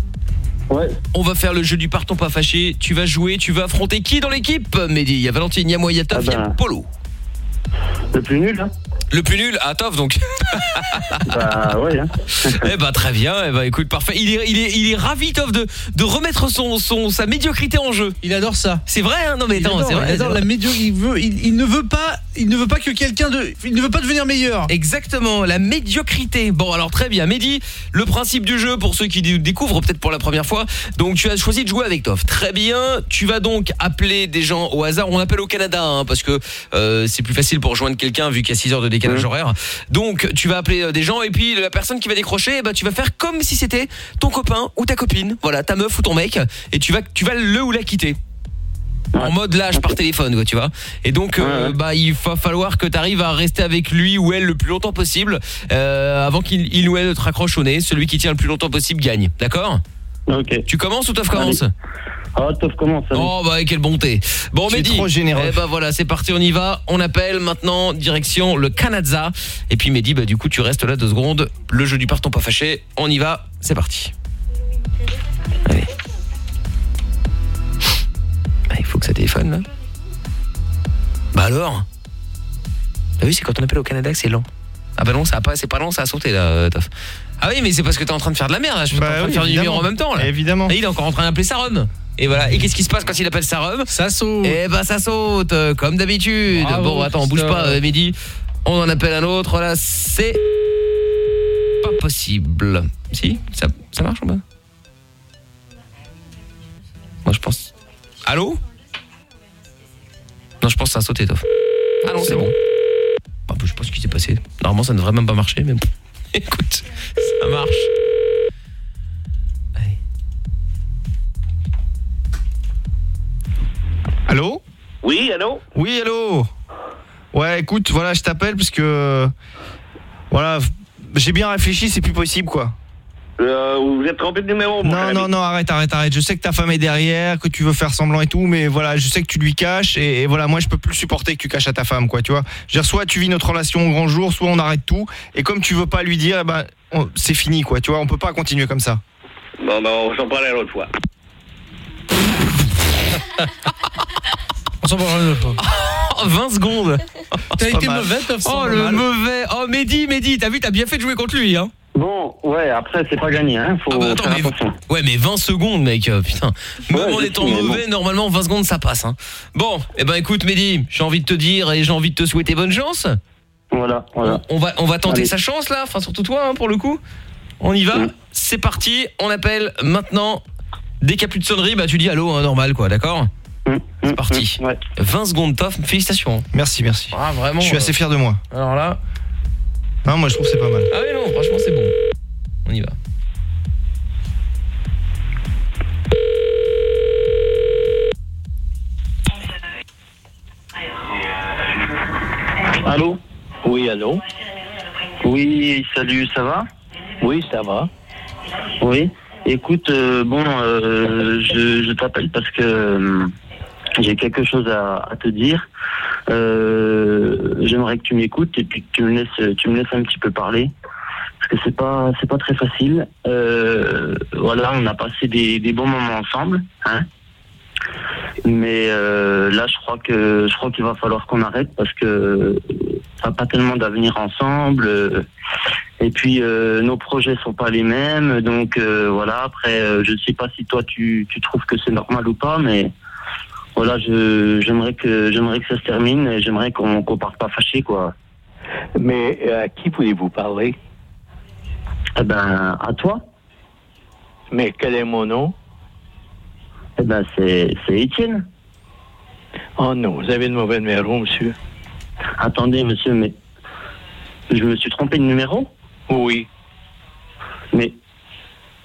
Ouais. On va faire le jeu du parton pas fâché. Tu vas jouer, tu vas affronter qui dans l'équipe Mehdi, il y a Valentine, il y a moi, il y a Toff, il y a Polo. Le plus nul, hein Le plus nul Ah Toff donc. (laughs) Bah ouais. Hein. (laughs) eh bah très bien, eh bah écoute parfait. Il est il est il est ravi Toff de de remettre son son sa médiocrité en jeu. Il adore ça. C'est vrai hein Non mais Il attends, c'est vrai. il adore la vrai. médio il veut il, il ne veut pas il ne veut pas que quelqu'un de il ne veut pas devenir meilleur. Exactement, la médiocrité. Bon alors très bien, Mehdi, le principe du jeu pour ceux qui dé- découvrent peut-être pour la première fois. Donc tu as choisi de jouer avec Toff. Très bien, tu vas donc appeler des gens au hasard. On appelle au Canada hein, parce que euh, c'est plus facile pour rejoindre quelqu'un vu qu'il y a 6 heures de décalage horaire. Donc tu vas appeler euh, des gens et puis la personne qui va décrocher, ben, tu vas faire comme si c'était ton copain ou ta copine, voilà, ta meuf ou ton mec et tu vas tu vas le ou la quitter. En mode lâche par téléphone quoi, tu vois. Et donc euh, bah il va falloir que tu arrives à rester avec lui ou elle le plus longtemps possible euh, avant qu'il il ou elle te raccroche au nez. Celui qui tient le plus longtemps possible gagne. D'accord? Ok. Tu commences ou Toff commence? Ah, Toff commence. allez. Oh bah quelle bonté. Bon Tu es Mehdi. trop généreux. Eh bah voilà, c'est parti, on y va. On appelle maintenant direction le Canada et puis Mehdi bah du coup tu restes là deux secondes. Le jeu du parton pas fâché. On y va, c'est parti. Allez. Ah, il faut que ça téléphone là. Bah alors? T'as vu, c'est quand on appelle au Canada que c'est lent. Ah bah non, ça a pas, c'est pas lent, ça a sauté là, euh, Toff. Ah oui, mais c'est parce que t'es en train de faire de la merde, là. je suis Bah en train de faire du numéro en même temps là. Évidemment. Et il est encore en train d'appeler sa rhum. Et voilà, et qu'est-ce qui se passe quand il appelle sa rhum? Ça saute. Eh bah ça saute, euh, comme d'habitude. Bravo, Bon, attends, bouge Christophe. pas, euh, Mehdi. On en appelle un autre, là, c'est pas possible. Si, ça, ça marche ou pas? Moi je pense. Allô? Non, je pense que ça a sauté, Toff. Ah non, c'est bon. Bah, je sais pas ce qui s'est passé. Normalement, ça ne devrait même pas marcher, mais bon. (laughs) Écoute, ça marche. Allô Oui, allô Oui, allô Ouais, écoute, voilà, je t'appelle parce que voilà, j'ai bien réfléchi, c'est plus possible quoi. Euh, vous êtes trompé de numéro, mon Non, non, non, arrête, arrête, arrête. Je sais que ta femme est derrière, que tu veux faire semblant et tout, mais voilà, je sais que tu lui caches et, et voilà, moi je peux plus supporter que tu caches à ta femme, quoi, tu vois. Je veux dire, soit tu vis notre relation au grand jour, soit on arrête tout. Et comme tu veux pas lui dire, eh ben, c'est fini, quoi, tu vois. On peut pas continuer comme ça. Bon, bah, on s'en parlera l'autre fois. (laughs) On s'en parlera une autre fois. Oh, 20 secondes. T'as été mal. mauvais, Oh le mal. mauvais. Oh Mehdi, Mehdi, t'as vu, t'as bien fait de jouer contre lui, hein. Bon, ouais, après, c'est pas gagné, hein. Faut Ah bah attends, faire mais- attention. Ouais, mais 20 secondes, mec, euh, putain. Même Ouais, en je étant sais, mais bon. mauvais, normalement, 20 secondes, ça passe. Hein. Bon, eh ben écoute, Mehdi, j'ai envie de te dire et j'ai envie de te souhaiter bonne chance. Voilà, voilà. On va, on va tenter Allez. sa chance, là, enfin, surtout toi, hein, pour le coup. On y va C'est parti, on appelle maintenant. Dès qu'il n'y a plus de sonnerie, bah tu dis allô, hein, normal, quoi, d'accord C'est parti. 20 secondes, tof, félicitations. Merci, merci. Ah, vraiment. Je suis assez fier de moi. Alors là. Non, moi je trouve que c'est pas mal. Ah oui, non, franchement, c'est bon. On y va. Allô? Oui, allô? Oui, salut, ça va? Oui, ça va. Oui. Écoute, euh, bon, euh, je, je t'appelle parce que euh, j'ai quelque chose à, à te dire. Euh, J'aimerais que tu m'écoutes et puis que tu me laisses, tu me laisses un petit peu parler parce que c'est pas, c'est pas très facile. Voilà, on a passé des, des bons moments ensemble, hein. Mais euh, là, je crois que je crois qu'il va falloir qu'on arrête parce que ça n'a pas tellement d'avenir ensemble. euh, et puis euh, nos projets sont pas les mêmes, donc euh, voilà. Après, euh, je ne sais pas si toi tu, tu trouves que c'est normal ou pas, mais voilà, je j'aimerais que j'aimerais que ça se termine. et J'aimerais qu'on qu'on parte pas fâché, quoi. Mais euh, à qui voulez-vous parler? Eh ben, à toi. Mais quel est mon nom? Eh ben, c'est c'est Étienne. Oh non, vous avez le mauvais numéro, monsieur. Attendez, monsieur, mais je me suis trompé de numéro? Oui. Mais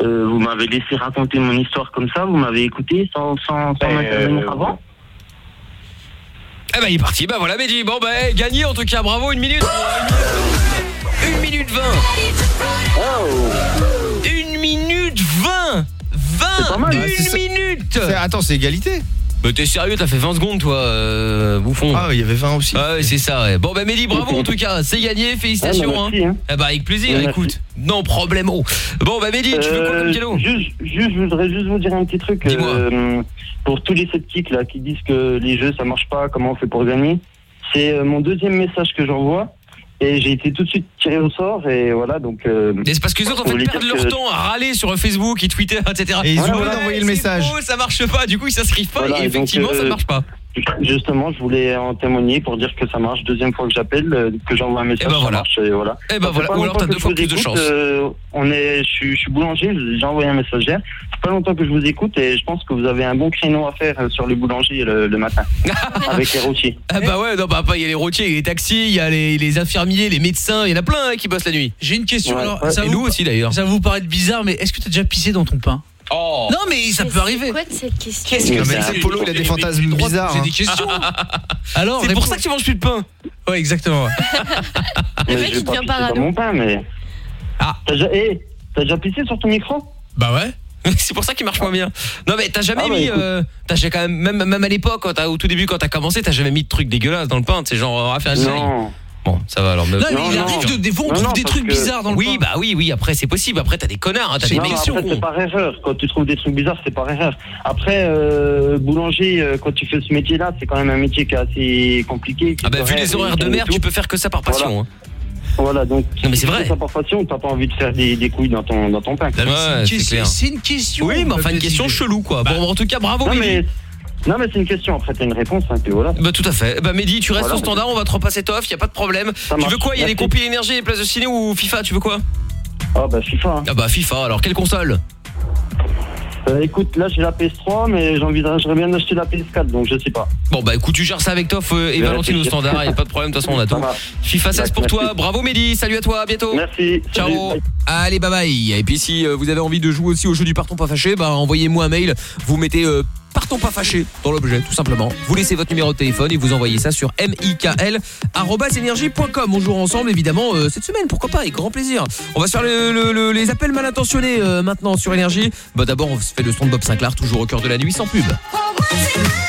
euh, vous m'avez laissé raconter mon histoire comme ça, vous m'avez écouté sans, sans, sans m'intervenir euh, avant? Eh ben il est parti, bah voilà Mehdi. Bon bah eh, gagné en tout cas, bravo, une minute. Une minute 20. Une minute 20 20 Ouais, c'est Une minute Attends, c'est égalité Bah t'es sérieux, t'as fait 20 secondes toi, euh, bouffon. Ah, il y avait 20 aussi. Ah ouais, c'est ça, ouais. Bon bah Mehdi, bravo en tout cas, c'est gagné, félicitations. Ah, bah, merci, hein. hein. Eh bah avec plaisir, écoute. Non problème. Bon bah Mehdi, tu veux quoi comme Euh, cadeau juste, juste, je voudrais juste vous dire un petit truc. euh, pour tous les sceptiques là qui disent que les jeux ça marche pas, comment on fait pour gagner C'est euh, mon deuxième message que j'envoie. Et j'ai été tout de suite tiré au sort et voilà donc. euh, Et c'est parce que les autres en fait perdent leur que- temps à râler sur Facebook et Twitter, etc. Et ils oublient Ouais, d'envoyer le message. faux, ça marche pas, du coup ils s'inscrivent pas Voilà, et et donc, effectivement ça euh, marche pas. Justement, je voulais en témoigner pour dire que ça marche. Deuxième fois que j'appelle, euh, que j'envoie un message, ben ça voilà. marche. Et voilà. Eh ben Ça fait voilà, pas ou alors longtemps t'as que deux je fois vous plus de écoute, chance. euh, on est, je, suis- je suis boulanger, j'ai envoyé un message hier. C'est pas longtemps que je vous écoute et je pense que vous avez un bon créneau à faire euh, sur les boulangers le, le matin (laughs) avec les routiers. Ah bah ouais, non bah pas, il y a les routiers, il y a les taxis, il y a les, les infirmiers, les médecins, il y en a plein hein, qui bossent la nuit. J'ai une question Ouais, alors. ouais. Ça Et vous- nous aussi d'ailleurs. Ça va vous paraître bizarre, mais est-ce que t'as déjà pissé dans ton pain? Oh Non, mais ça peut arriver. Quoi de cette question Qu'est-ce que c'est c'est Polo, il a des fantasmes bizarres. J'ai hein. des questions. (laughs) Alors, C'est pour ça que tu manges plus de pain. Ouais, exactement. (laughs) Mais mec, il pas devient parano. mon pain, mais. Ah. T'as déjà, eh, t'as déjà pissé sur ton micro? Bah ouais. (laughs) c'est pour ça qu'il marche moins bien. Non mais t'as jamais Ah bah, mis, euh, t'as jamais quand même, même, même à l'époque, quand t'as- au tout début quand t'as commencé, t'as jamais mis de trucs dégueulasses dans le pain, c'est genre on va faire une série. Non. Bon, ça va alors. Non, mais il arrive de, des fois on Non, trouve non, des trucs que- bizarres dans le Oui, bah oui, oui. Après, c'est possible. Après, t'as des connards, hein, t'as des Non, après, c'est par erreur. Quand tu trouves des trucs bizarres, c'est par erreur. Après, euh, boulanger, euh, quand tu fais ce métier-là, c'est quand même un métier qui est assez compliqué. qui Ah bah vu les horaires de merde, tu peux faire que ça par passion. Voilà. hein. Voilà, donc. Non, mais c'est vrai. par passion, t'as pas envie de faire des, des couilles dans ton, dans ton pain. Ouais, c'est une question. Oui, mais enfin une question chelou quoi. Bon, en tout cas, bravo Non, mais, non, mais c'est une question. Après, t'as une réponse, hein, puis voilà. Bah tout à fait. Bah Mehdi, tu restes Voilà. au standard, on va te repasser Toff, y a pas de problème. tu veux quoi Il y a les Merci. compil énergie, les places de ciné ou FIFA Tu veux quoi? Ah bah FIFA. hein. Ah bah FIFA. Alors quelle console? Euh, écoute, là j'ai la PS3, mais j'envisagerais bien d'acheter la PS4, donc je sais pas. Bon bah écoute, tu gères ça avec Toff et réfléchir. standard, y a pas de problème, de toute façon on a Ça tout. marche. FIFA 16 pour toi, bravo Mehdi, salut à toi, à bientôt. Merci. Ciao. Salut, bye. Allez, bye bye. Et puis si euh, vous avez envie de jouer aussi au jeu du partons pas fâché, bah envoyez-moi un mail. Vous mettez euh, partons pas fâché dans l'objet, tout simplement. Vous laissez votre numéro de téléphone et vous envoyez ça sur mikl@energie.com. On joue ensemble évidemment euh, cette semaine, pourquoi pas, avec grand plaisir. On va se faire le- le- le- les appels mal intentionnés euh, maintenant sur énergie. Bah d'abord on se fait le son de Bob Sinclair, toujours au cœur de la nuit sans pub. Thank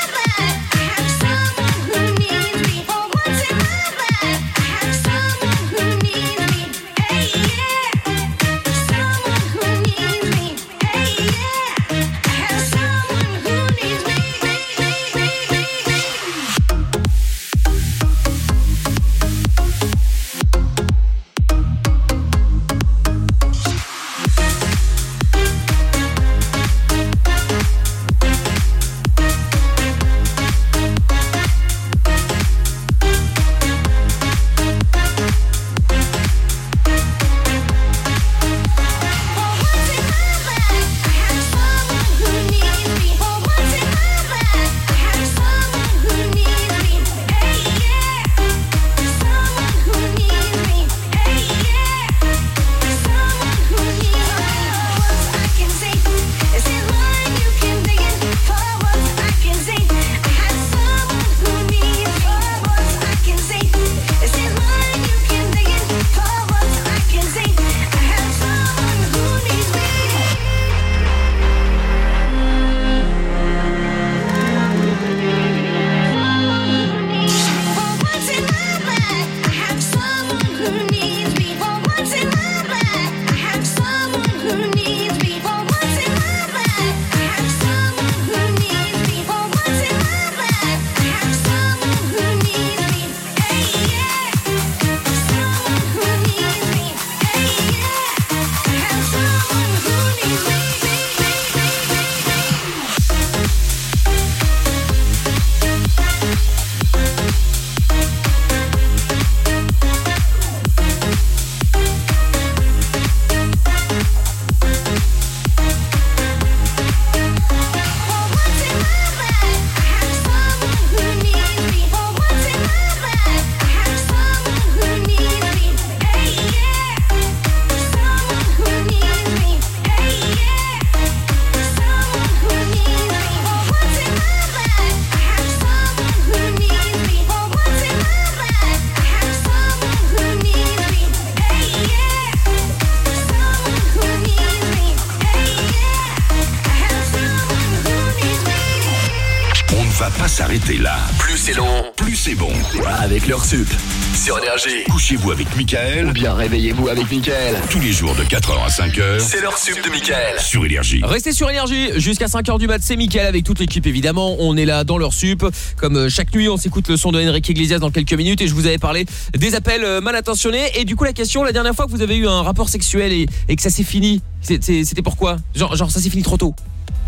Couchez-vous avec Michael. Ou bien réveillez-vous avec Mickaël. Tous les jours de 4h à 5h. C'est leur sup de Mickaël. Sur Énergie. Restez sur Énergie jusqu'à 5h du mat, c'est Mickaël avec toute l'équipe évidemment. On est là dans leur sup. Comme euh, chaque nuit, on s'écoute le son de Enrique Iglesias dans quelques minutes et je vous avais parlé des appels euh, mal intentionnés. Et du coup, la question, la dernière fois que vous avez eu un rapport sexuel et, et que ça s'est fini, c'était pourquoi? Genre, genre ça s'est fini trop tôt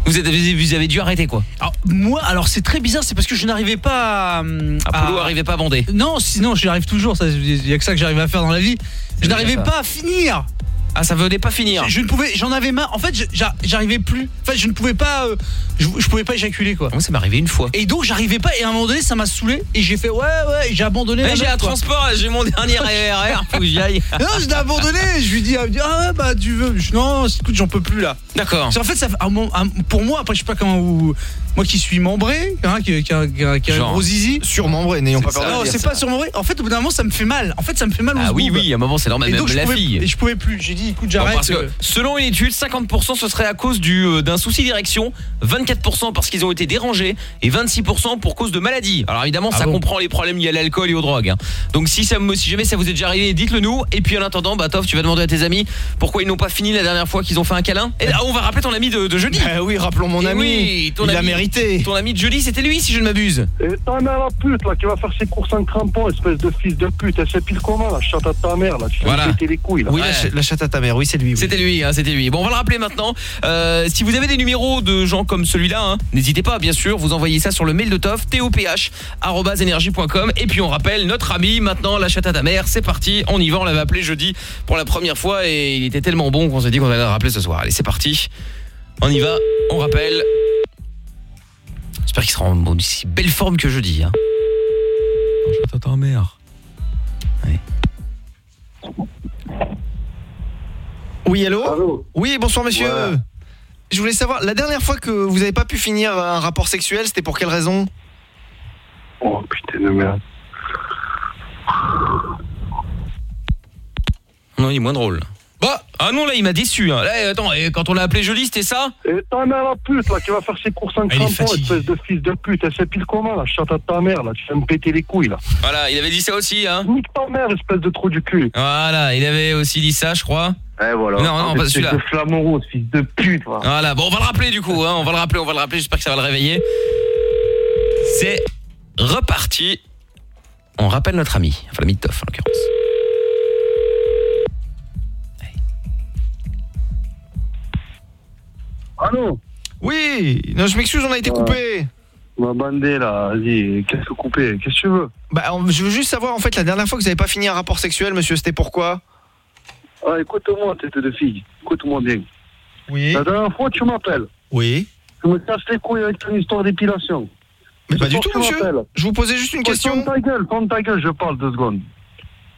vous, êtes- vous avez dû arrêter quoi Alors, moi, alors c'est très bizarre, c'est parce que je n'arrivais pas à... Apollo arrivait pas à bander. Non, sinon j'y arrive toujours, il y a que ça que j'arrive à faire dans la vie. Je n'arrivais pas à finir. Ah, ça venait pas finir. Je, je ne pouvais, j'en avais marre. En fait, j'arrivais plus. Enfin, je ne pouvais pas, euh, je, je pouvais pas éjaculer quoi. Moi, ça m'est arrivé une fois. Et donc j'arrivais pas. Et à un moment donné, ça m'a saoulé. Et j'ai fait ouais, ouais. et J'ai abandonné. Ouais, j'ai un quoi. transport, j'ai mon dernier RER, faut (laughs) que j'y aille. non, je l'ai abandonné. Je lui dis, ah ouais, bah tu veux. Je- non, écoute, j'en peux plus là. D'accord. Parce qu'en fait, ça, pour moi, après, je sais pas comment vous. Moi qui suis membré, hein, qui, qui, a- qui a- qui a un gros zizi. Surmembré, n'ayons pas peur Non, c'est pas surmembré. En fait, au bout d'un moment, ça me fait mal. En fait, ça me fait mal Ah oui, oui, à un moment, c'est normal, Et même donc, je la pouvais- fille. Et je pouvais plus. J'ai dit, écoute, Bon, j'arrête. parce que euh. selon une étude, 50% ce serait à cause du euh, d'un souci d'érection, 24% parce qu'ils ont été dérangés et 26% pour cause de maladie. Alors évidemment, Ah ça bon comprend les problèmes liés à l'alcool et aux drogues. hein. Donc si ça si jamais ça vous est déjà arrivé, dites-le nous et puis en attendant, bah Toff, tu vas demander à tes amis pourquoi ils n'ont pas fini la dernière fois qu'ils ont fait un câlin. Et là, on va rappeler ton ami de, de jeudi. Ah oui, rappelons mon Eh ami. oui, ton il a ami- mérité. Ton ami de jeudi, c'était lui si je ne m'abuse. Et ta mère la pute là qui va faire ses courses en crampon, espèce de fils de pute, elle s'épile comment là, chatte à ta mère là, tu vas Voilà. les couilles là. Oui, Ouais. la, ch- la chatte à ta mère, oui, c'est lui. oui. C'était lui, hein, c'était lui. Bon, on va le rappeler maintenant. Euh, si vous avez des numéros de gens comme celui-là, hein, n'hésitez pas, bien sûr, vous envoyez ça sur le mail de Toff, toph@energie.com et puis on rappelle notre ami maintenant la chatte à ta mère. C'est parti, on y va. On l'avait appelé jeudi pour la première fois et il était tellement bon qu'on s'est dit qu'on allait le rappeler ce soir. Allez, c'est parti. On y va, on rappelle. J'espère qu'il sera en bon, si belle forme que jeudi. Hein. La chatte à ta mère. Oui, allô, Oui, bonsoir monsieur. Je voulais savoir, la dernière fois que vous n'avez pas pu finir un rapport sexuel, c'était pour quelle raison? Oh putain de merde. Non, il est moins drôle. Bah, ah non, là, il m'a déçu. hein. Là, attends, et quand on l'a appelé jeudi, c'était ça? Et ta mère la pute là qui va faire ses courses en crampon, espèce de fils de pute, elle s'épile comment là, chatte à ta mère là, tu vas me péter les couilles là. Voilà, il avait dit ça aussi, hein. Nique ta mère, espèce de trou du cul. Voilà, il avait aussi dit ça, je crois. Eh voilà. Non, non, pas Espèce celui-là. de flamant rose, fils de pute va. Voilà, bon, on va le rappeler du coup, hein. On va le rappeler, on va le rappeler. J'espère que ça va le réveiller. C'est reparti. On rappelle notre ami, enfin l'ami de Toff en l'occurrence. Allô Oui, non, je m'excuse, on a été coupé. Ma bandée là, vas-y, qu'est-ce que couper Qu'est-ce que tu veux? Bah, je veux juste savoir, en fait, la dernière fois que vous n'avez pas fini un rapport sexuel, monsieur, c'était pourquoi? Ah, écoute-moi, tête de fille. Écoute-moi bien. Oui. La dernière fois, tu m'appelles. Oui. Tu me casses les couilles avec ton histoire d'épilation. Mais pas du tout, monsieur. Je vous posais juste une question. Ferme ta gueule, ta gueule, je parle deux secondes.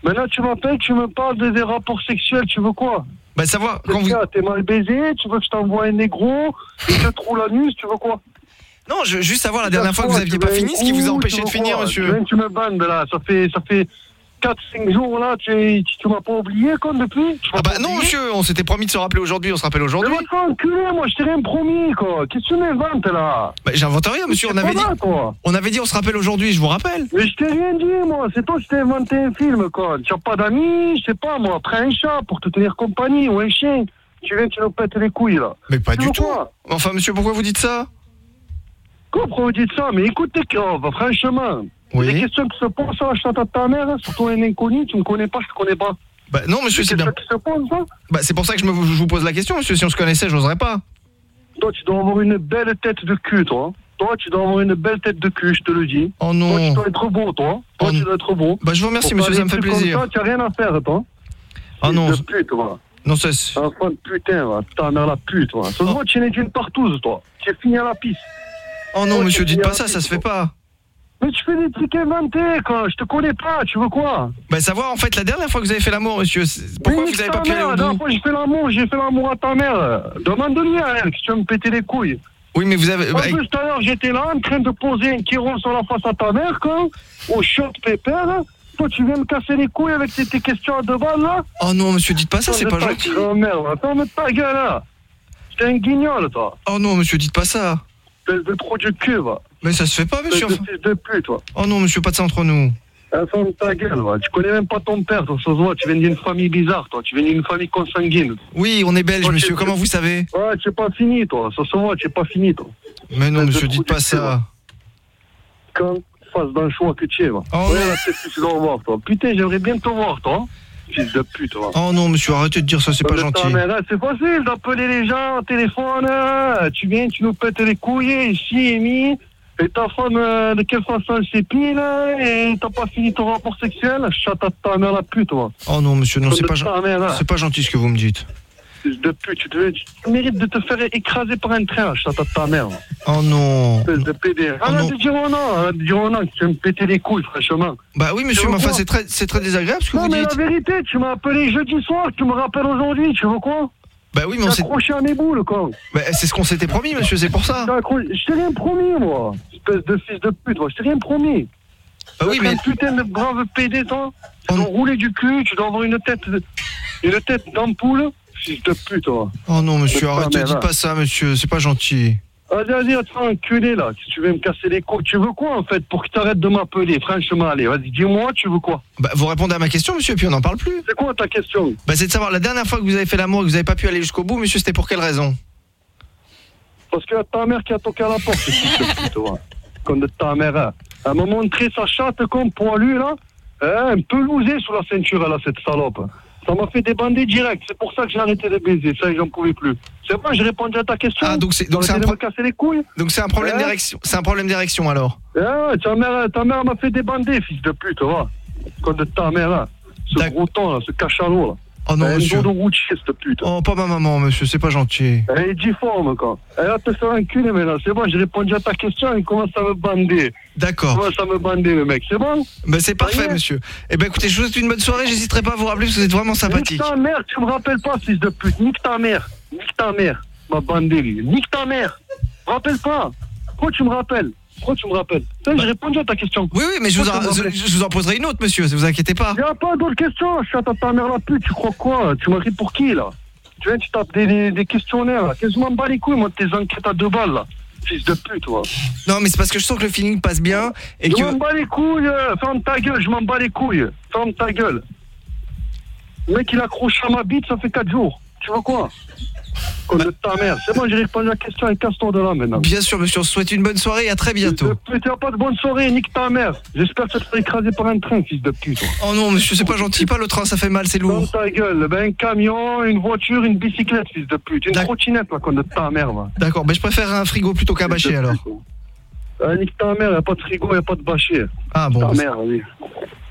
Maintenant, tu m'appelles, tu me parles de des rapports sexuels, tu veux quoi? Bah, savoir, quand vous... T'es mal baisé, tu veux que je t'envoie un négro, et je te trouve l'anus, tu veux quoi? Non, je veux juste savoir la dernière fois que vous aviez pas fini, ce qui vous a empêché de finir, monsieur. Tu me bandes là, ça fait, ça fait 4-5 jours là, tu, tu, m'as pas oublié quoi depuis Ah bah non, monsieur, on s'était promis de se rappeler aujourd'hui, on se rappelle aujourd'hui. Mais va enculer, moi je t'ai rien promis quoi. Qu'est-ce que tu m'inventes là? Bah, j'invente rien, monsieur, on avait dit. mal, quoi. On avait dit on se rappelle aujourd'hui, je vous rappelle. Mais je t'ai rien dit moi, c'est toi qui t'es inventé un film quoi. Tu as pas d'amis, je sais pas moi, prends un chat pour te tenir compagnie ou un chien. Tu viens, tu nous pètes les couilles là. Mais pas du tout. Enfin, monsieur, pourquoi vous dites ça? Quoi, pourquoi vous dites ça? Mais écoute tes bah, franchement. Oui. Des questions qui se posent sur la chatte à ta mère, hein, surtout un inconnu, tu me connais pas, je te connais pas. Bah non, monsieur, c'est bien. questions qui se posent, ça Bah c'est pour ça que je, me, je vous pose la question, monsieur. Si on se connaissait, j'oserais pas. Toi, tu dois avoir une belle tête de cul, toi. Toi, tu dois avoir une belle tête de cul, je te le dis. Oh non. Toi, tu dois être beau, toi. Toi, tu dois être beau. Bah je vous remercie, Pour monsieur, ça me fait plaisir. ça, tu as rien à faire, toi. Ah non. De pute, va. Non, c'est. Enfant de putain, va. Ta mère la pute. Ça se voit, tu es né d'une partouze, toi. Tu es fini à la piste. Oh non, Toi, monsieur, dites pas ça, ça se fait toi. pas. Mais tu fais des trucs inventés, quoi. Je te connais pas, tu veux quoi? Bah savoir en fait la dernière fois que vous avez fait l'amour, monsieur. c'est- Pourquoi Mais vous avez ta pas pu aller mère, au La dernière bout? fois, j'ai fait l'amour, j'ai fait l'amour à ta mère. Demande-lui à elle, que tu vas me péter les couilles. Oui, mais vous avez. En bah, plus, tout à l'heure, j'étais là en train de poser un kéron sur la face à ta mère, quoi, au shot pépère. là. Toi, tu viens me casser les couilles avec tes, tes questions à deux balles, là Oh non, monsieur, dites pas ça, c'est pas gentil. Oh merde, attends, mais ta gueule, là. T'es un guignol, toi. Oh non, monsieur, dites pas ça. Espèce de trou du cul, va. Mais ça se fait pas, monsieur. De fils de pute, toi. Oh non, monsieur, pas de ça entre nous. Ah, Ferme ta gueule, va. Tu connais même pas ton père, toi, ça se voit. Tu viens d'une famille bizarre, toi. Tu viens d'une famille consanguine. Oui, on est belge, monsieur. Comment vous savez? Ouais, tu es pas fini, toi. Ça se voit, tu es pas fini, toi. Mais non, monsieur, dites pas ça. Quand face d'un choix que tu es, va. Oh, ouais, que tu dois voir, toi? Putain, j'aimerais bien te voir, toi. Fils de pute, va. Oh non, monsieur, arrêtez de dire ça, c'est pas gentil. C'est facile d'appeler les gens au téléphone. hein. Tu viens, tu nous pètes les couilles ici, Amy. Et ta femme, euh, de quelle façon elle s'est pile, là, et t'as pas fini ton rapport sexuel? Chatte à ta mère la pute, toi. Oh non, monsieur, non, c'est de pas, ta mère, c'est pas gentil ce que vous me dites. Fils de pute, tu, te- tu mérites de te faire écraser par un train, chatte à ta mère. Oh non. Espèce de PD. Arrête de dire oh non, arrête de dire oh non, tu vas me péter les couilles, franchement. Bah oui, monsieur, mais enfin, c'est très, c'est très désagréable ce que Non, vous mais dites. la vérité, tu m'as appelé jeudi soir, tu me rappelles aujourd'hui, tu veux quoi? Bah oui, mais on s'est. accroché à mes boules, quoi. Bah, c'est ce qu'on s'était promis, monsieur, c'est pour ça. Je t'ai rien promis, moi. Espèce de fils de pute, moi. Je t'ai rien promis. Bah oui, mais. un putain de brave PD, toi? Tu dois rouler du cul, tu dois avoir une tête, une tête d'ampoule. Fils de pute, toi. Oh non, monsieur, arrêtez, dites hein. pas ça, monsieur, c'est pas gentil. Vas-y, vas-y, tu vas enculer, là. Si tu veux me casser les couilles, tu veux quoi, en fait, pour que tu arrêtes de m'appeler Franchement, allez, vas-y, dis-moi, tu veux quoi? Bah, vous répondez à ma question, monsieur, puis on n'en parle plus. C'est quoi ta question? Bah, c'est de savoir, la dernière fois que vous avez fait l'amour et que vous avez pas pu aller jusqu'au bout, monsieur, c'était pour quelle raison? Parce que ta mère qui a toqué à la porte, fils de pute, ouais. Comme de ta mère. hein. Un moment donné, sa chatte comme poilu, là, hein, un peu lousé sous la ceinture, là, cette salope. Ça m'a fait débander direct. C'est pour ça que j'ai arrêté de baiser. Ça, j'en pouvais plus. C'est bon, j'ai répondu à ta question. Ah, donc c'est donc c'est un, pro- les couilles. donc c'est un problème Hein d'érection. C'est un problème d'érection alors. Ah, ta mère, ta mère m'a fait débander, fils de pute, va. Comme de ta mère, là. Ce gros temps, là, ce cachalot, là. Oh non, Un monsieur. dos de routier, cette pute. Oh, pas ma maman, monsieur, c'est pas gentil. Elle est difforme, quoi. Elle va te faire enculer maintenant. C'est bon, j'ai répondu à ta question. Il commence à me bander. D'accord. Il commence à me bander, le mec. C'est bon Bah, c'est parfait, monsieur. Eh ben, écoutez, je vous souhaite une bonne soirée, j'hésiterai pas à vous rappeler parce que vous êtes vraiment sympathique. Nique ta mère, tu me rappelles pas, fils de pute. Nique ta mère. Nique ta mère. Ma bandée, lui. Nique ta mère. Rappelle pas. Pourquoi tu me rappelles Pourquoi tu me rappelles J'ai répondu à ta question. Oui, oui, mais je vous, Pourquoi en, tu me je, rappelles je vous en poserai une autre, monsieur, ne vous inquiétez pas. Y a pas d'autres questions. Chante à ta mère la pute. Tu crois quoi Tu m'as pris pour qui, là? Tu viens, tu tapes des, des, des questionnaires, là. Qu'est-ce que je m'en bats les couilles, moi, de tes enquêtes à deux balles, là? Fils de pute, toi. Non, mais c'est parce que je sens que le feeling passe bien et je que. m'en bats les couilles, euh, ferme ta gueule, je m'en bats les couilles. Ferme ta gueule. Le mec, il accroche à ma bite, ça fait 4 jours. Tu vois quoi? Comme de ta mère. C'est bon, j'ai répondu à la question et casse-toi de là maintenant. Bien sûr, monsieur, on se souhaite une bonne soirée et à très bientôt. N'as pas de bonne soirée, nique ta mère. J'espère que tu te feras écraser par un train, fils de pute. Oh non, monsieur, c'est pas gentil, pas le train, ça fait mal, c'est lourd. Ferme ta gueule. Ben, un camion, une voiture, une bicyclette, fils de pute. Une trottinette, là, comme de ta mère, va. D'accord, mais je préfère un frigo plutôt qu'un bâché alors. Euh, nique ta mère, y a pas de frigo, y a pas de bâché. Ah bon. Ta mère, oui.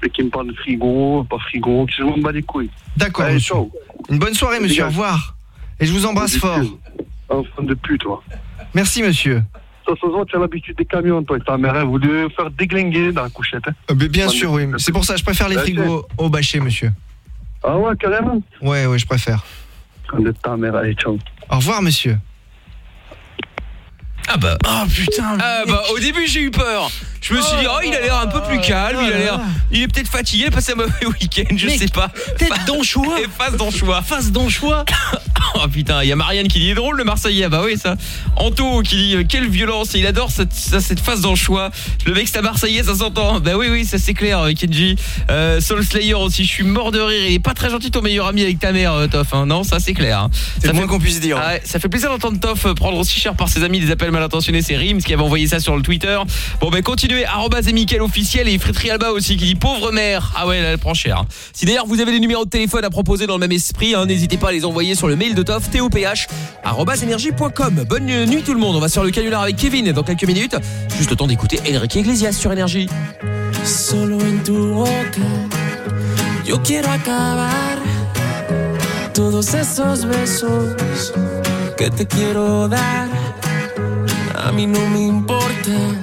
Et qui me parle de frigo, pas frigo, que je m'en bats les couilles. D'accord. Une bonne soirée, monsieur, au revoir. Et je vous embrasse fort. Enfant de pute, toi. Merci, monsieur. Ça se voit, tu as l'habitude des camions, toi, et ta mère, elle voulait faire déglinguer dans la couchette. hein. Euh, mais bien sûr, oui. C'est pour ça, je préfère les Ouais, frigos au bâché, monsieur. Ah ouais, carrément Ouais, ouais, je préfère. De ta mère, allez, ciao. Au revoir, monsieur. Ah bah. Oh putain. Ah bah au début j'ai eu peur. Je me suis dit oh il a l'air un peu plus calme, il a l'air il est peut-être fatigué, il a passé un mauvais (laughs) week-end, je Mec, sais pas. Tête d'anchois. (laughs) Et face d'anchois. Face d'anchois. (laughs) Oh putain, il y a Marianne qui dit il est drôle le Marseillais. Ah bah oui ça. Anto qui dit euh, quelle violence, et il adore cette ça, cette face d'anchois. Le mec c'est un Marseillais, ça s'entend. Bah oui oui, ça c'est clair euh, Kenji. Euh, Soul Slayer aussi, je suis mort de rire, il est pas très gentil ton meilleur ami avec ta mère euh, Toff hein. Non, ça c'est clair. hein. C'est fait- moins qu'on puisse dire. Ah ouais, ça fait plaisir d'entendre Toff prendre aussi cher par ses amis des appels mal intentionnés, c'est Rims qui avait envoyé ça sur le Twitter. Bon ben continuez arrobas et Mickaël officiel et Frétri Alba aussi qui dit pauvre mère. Ah ouais, elle, prend cher. Si d'ailleurs vous avez des numéros de téléphone à proposer dans le même esprit, hein, n'hésitez pas à les envoyer sur le mail de Toff toph énergie.com. Bonne nuit tout le monde. On va sur le canular avec Kevin dans quelques minutes. Juste le temps d'écouter Enrique Iglesias sur énergie. Solo en tu yo quiero acabar todos esos besos que te quiero dar. A no me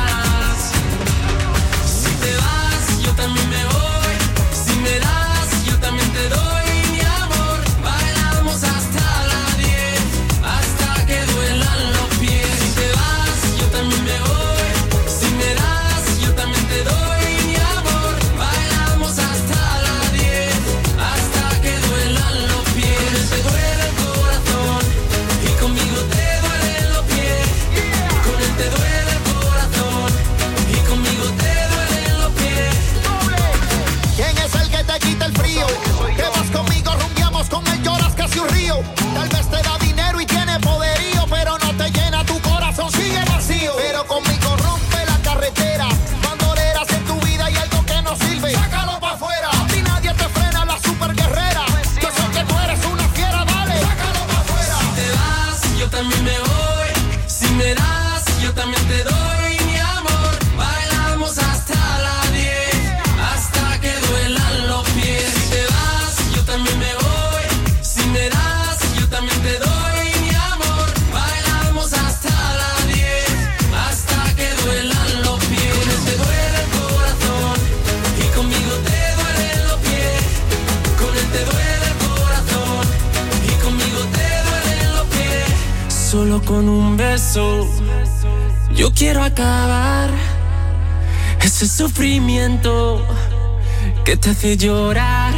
Beso yo quiero acabar ese sufrimiento que te hace llorar.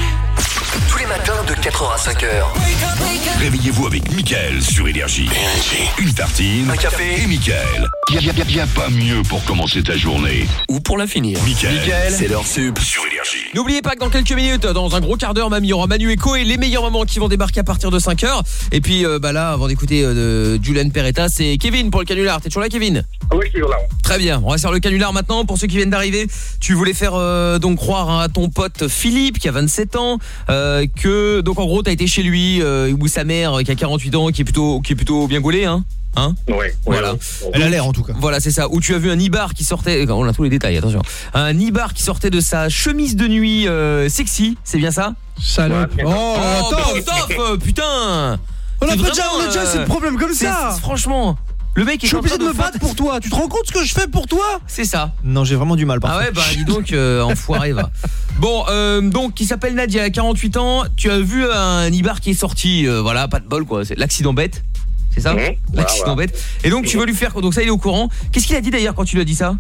Tous les matins de 4h à 5h. Réveillez-vous avec Mickaël sur Énergie. Une tartine, un café et Mickaël. Y a, y a- pas mieux pour commencer ta journée. Ou pour la finir. Mickaël, c'est leur sub sur Énergie. N'oubliez pas que dans quelques minutes, dans un gros quart d'heure, même, il y aura Manu et et les meilleurs moments qui vont débarquer à partir de 5h. Et puis, euh, bah là, avant d'écouter euh, Julian Peretta, c'est Kevin pour le canular. T'es toujours là, Kevin? Ah oui, je suis là. Très bien, on va faire le canular maintenant pour ceux qui viennent d'arriver. Tu voulais faire euh, donc croire à ton pote Philippe qui a 27 ans euh, que donc en gros t'as été chez lui euh, ou sa mère qui a 48 ans qui est plutôt qui est plutôt bien gaulée hein? Hein Ouais. Voilà. Elle a l'air, en tout cas. Voilà, c'est ça. Où tu as vu un Ibar qui sortait, on a tous les détails, attention. Un Ibar qui sortait de sa chemise de nuit euh, sexy, c'est bien ça? Salope. Oh, Oh, euh, putain On a déjà, on a déjà euh, assez de problèmes comme ça. Franchement, le mec est Je suis obligé de me battre pour toi. Tu te rends compte ce que je fais pour toi? C'est ça. Non, j'ai vraiment du mal Ah ouais, bah dis donc, euh, enfoiré, va. (laughs) Bon, euh, donc, qui s'appelle Nadia, 48 ans. Tu as vu un Ibar qui est sorti, euh, voilà, pas de bol, quoi. C'est l'accident bête. C'est ça L'accident voilà. bête. Et donc, tu veux lui faire, donc ça, il est au courant. Qu'est-ce qu'il a dit d'ailleurs quand tu lui as dit ça?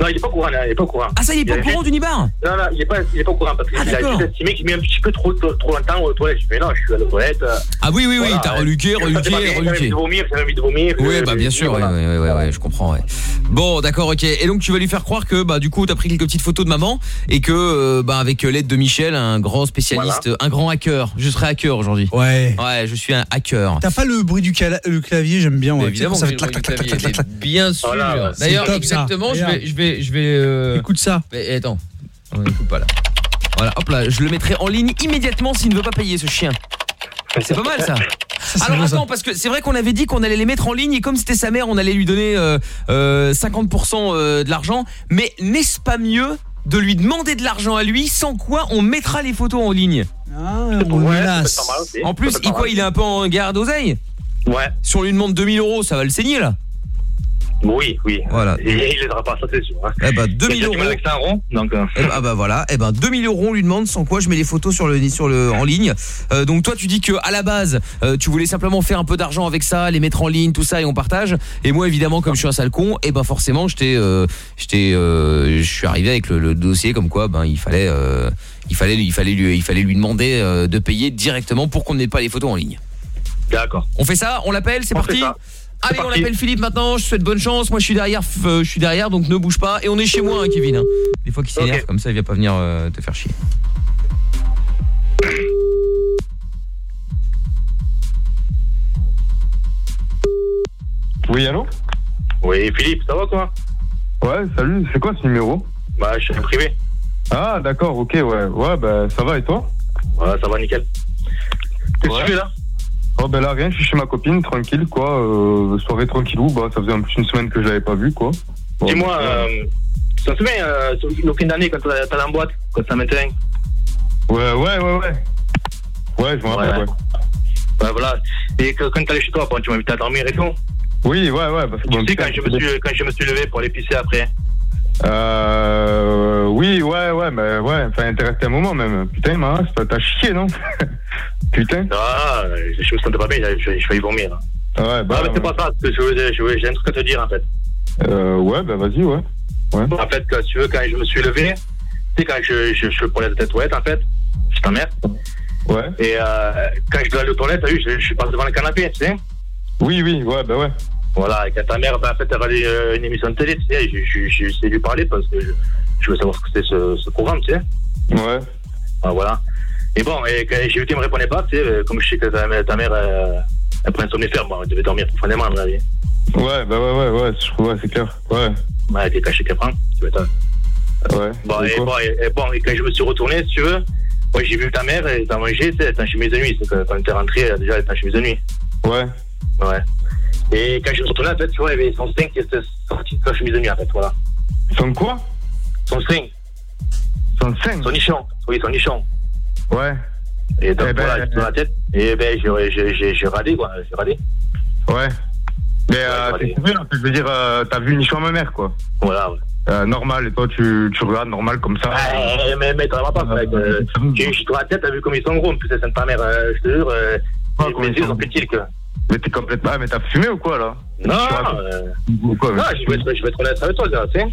Non, il est pas au courant, là, il est pas au courant. Ah, ça, il est pas au courant du Nibar Non, non, il est pas, il est pas au courant parce qu'il Ah, a juste estimé qu'il met un petit peu trop, trop, trop longtemps aux toilettes. Je fais non, je suis à la toilette. euh, Ah oui, oui, oui, voilà, t'as euh, reluqué, reluqué, bien, J'ai envie reluqué. de vomir, j'ai envie de vomir. Oui, euh, bah bien sûr, ouais, voilà. ouais, ouais, ouais, je comprends. Ouais. Bon, d'accord, ok. Et donc tu vas lui faire croire que bah du coup t'as pris quelques petites photos de maman et que euh, bah avec l'aide de Michel, un grand spécialiste, un grand hacker. Je serai hacker aujourd'hui. Ouais. Ouais, je suis un hacker. T'as pas le bruit du clavier, j'aime bien. Ouais. évidemment, ça mais Bien sûr. Voilà, D'ailleurs, exactement, je vais, vais, je vais. euh, Écoute ça. Mais attends, on écoute pas là. Voilà, hop là, je le mettrai en ligne immédiatement s'il ne veut pas payer ce chien. C'est pas mal ça. Alors bon, ça. attends, parce que c'est vrai qu'on avait dit qu'on allait les mettre en ligne et comme c'était sa mère, on allait lui donner euh, euh, 50% euh, de l'argent. Mais n'est-ce pas mieux de lui demander de l'argent à lui sans quoi on mettra les photos en ligne? Ah, on. En plus, il, quoi, il est un peu en garde d'oseille? Ouais. Si on lui demande 2000 euros, ça va le saigner là Oui, oui. Voilà. Et il l'aidera pas, ça c'est sûr. hein. Eh ben 2000 Il y a du mal euros. avec ça, rond, donc. euh, Eh ben, ah bah voilà, eh ben 2000 euros on lui demande sans quoi je mets les photos sur le sur le en ligne. Euh, donc toi tu dis que à la base euh, tu voulais simplement faire un peu d'argent avec ça, les mettre en ligne, tout ça et on partage. Et moi évidemment comme je suis un sale con, et ben forcément j'étais j'étais je suis arrivé avec le, le dossier comme quoi ben il fallait il fallait il fallait lui il fallait lui demander de payer directement pour qu'on n'ait pas les photos en ligne. D'accord. On fait ça, on l'appelle, c'est parti. fait ça. Allez, on parti. appelle Philippe maintenant. Je te souhaite bonne chance. Moi, je suis derrière, euh, je suis derrière, donc ne bouge pas. Et on est chez moi, hein, Kevin. hein. Des fois qu'il s'énerve comme ça, il va pas venir euh, te faire chier. Oui, allô? Oui, Philippe, ça va quoi Ouais, salut, c'est quoi ce numéro? Bah, je suis un privé. Ah, d'accord, ok, ouais. Ouais, bah, ça va, et toi? Ouais, ça va, nickel. Qu'est-ce que tu fais là? Oh, ben là, rien, je suis chez ma copine, tranquille, quoi. Euh, soirée tranquillou, bah, ça faisait un peu une semaine que je l'avais pas vu, quoi. Bon, Dis-moi, bah, euh, tu t'en souviens, euh, sur d'année, quand t'as en boîte, quand ça m'intéresse Ouais, ouais, ouais, ouais. Ouais, je me rappelle, ouais. Ouais, voilà. Et que, quand t'allais chez toi, bon, tu m'invitais à dormir et tout. Oui, ouais, ouais. Parce que, Tu bon, sais, quand je, me suis, quand je me suis levé pour aller pisser après. Euh, oui, ouais, ouais, mais ouais, ça a intéressé un moment même. Putain, t'as chié, non? Putain. Ah, je me sentais pas bien, je, je failli vomir. Ouais, bah. ah, mais c'est pas ça, parce que j'ai un truc à te dire en fait. Euh, ouais, bah vas-y, ouais. Ouais. En fait, quand tu veux, quand je me suis levé, tu sais, quand je, je, je prenais la tête toilette, en fait, je t'emmerde. Ouais. Et euh, quand je dois aller aux toilettes, t'as vu, je, je suis passé devant le canapé, tu sais. Oui, oui, ouais, bah ouais. Voilà, et quand ta mère, ben, en fait, elle regardait euh, une émission de télé, tu sais, j'ai essayé de lui parler parce que je, je veux savoir ce que c'est ce, ce programme, tu sais. Ouais. Ah, voilà. Et bon, et quand j'ai vu qu'elle me répondait pas, tu sais, euh, comme je sais que ta, mère- ta mère, euh, elle prend un somnifère, bon, elle devait dormir profondément, à mon avis. Ouais, bah ouais, ouais, ouais, je trouve, ouais, c'est clair. Ouais. Ouais, elle était cachée qu'elle prend, tu m'étonnes. Ouais. Bon, et, bon, et, et bon, et quand je me suis retourné, si tu veux, ouais, j'ai vu ta mère, elle t'a mangé, tu sais, elle était en chemise de nuit. C'est que quand t'es rentré, elle, déjà, elle était en chemise de nuit. Ouais. Ouais. Et quand je me suis retourné, en fait, tu vois, il y avait son string qui était sorti de sa chemise de nuit, en fait, voilà. Son quoi? Son string. Son string? Son nichon. Oui, son nichon. Ouais. Et donc, Eh ben, voilà, dans la tête. Et ben, j'ai- radé, quoi. J'ai radé. Ouais. Mais euh, t'es sérieux, là, je veux dire, euh, t'as vu une à ma mère, quoi. Voilà, ouais. Euh, normal, et toi, tu, tu regardes normal comme ça. Ouais, mais, mais t'en vas pas, mec. Euh, j'ai j'ai dans la tête, t'as vu comme ils sont gros. En plus, c'est ta mère, euh, je te jure. Euh, mes yeux sont petits, que. Mais t'es complètement. Ah, mais t'as fumé ou quoi, là? Non, euh, quoi, non, je vais être, honnête avec toi, tu sais.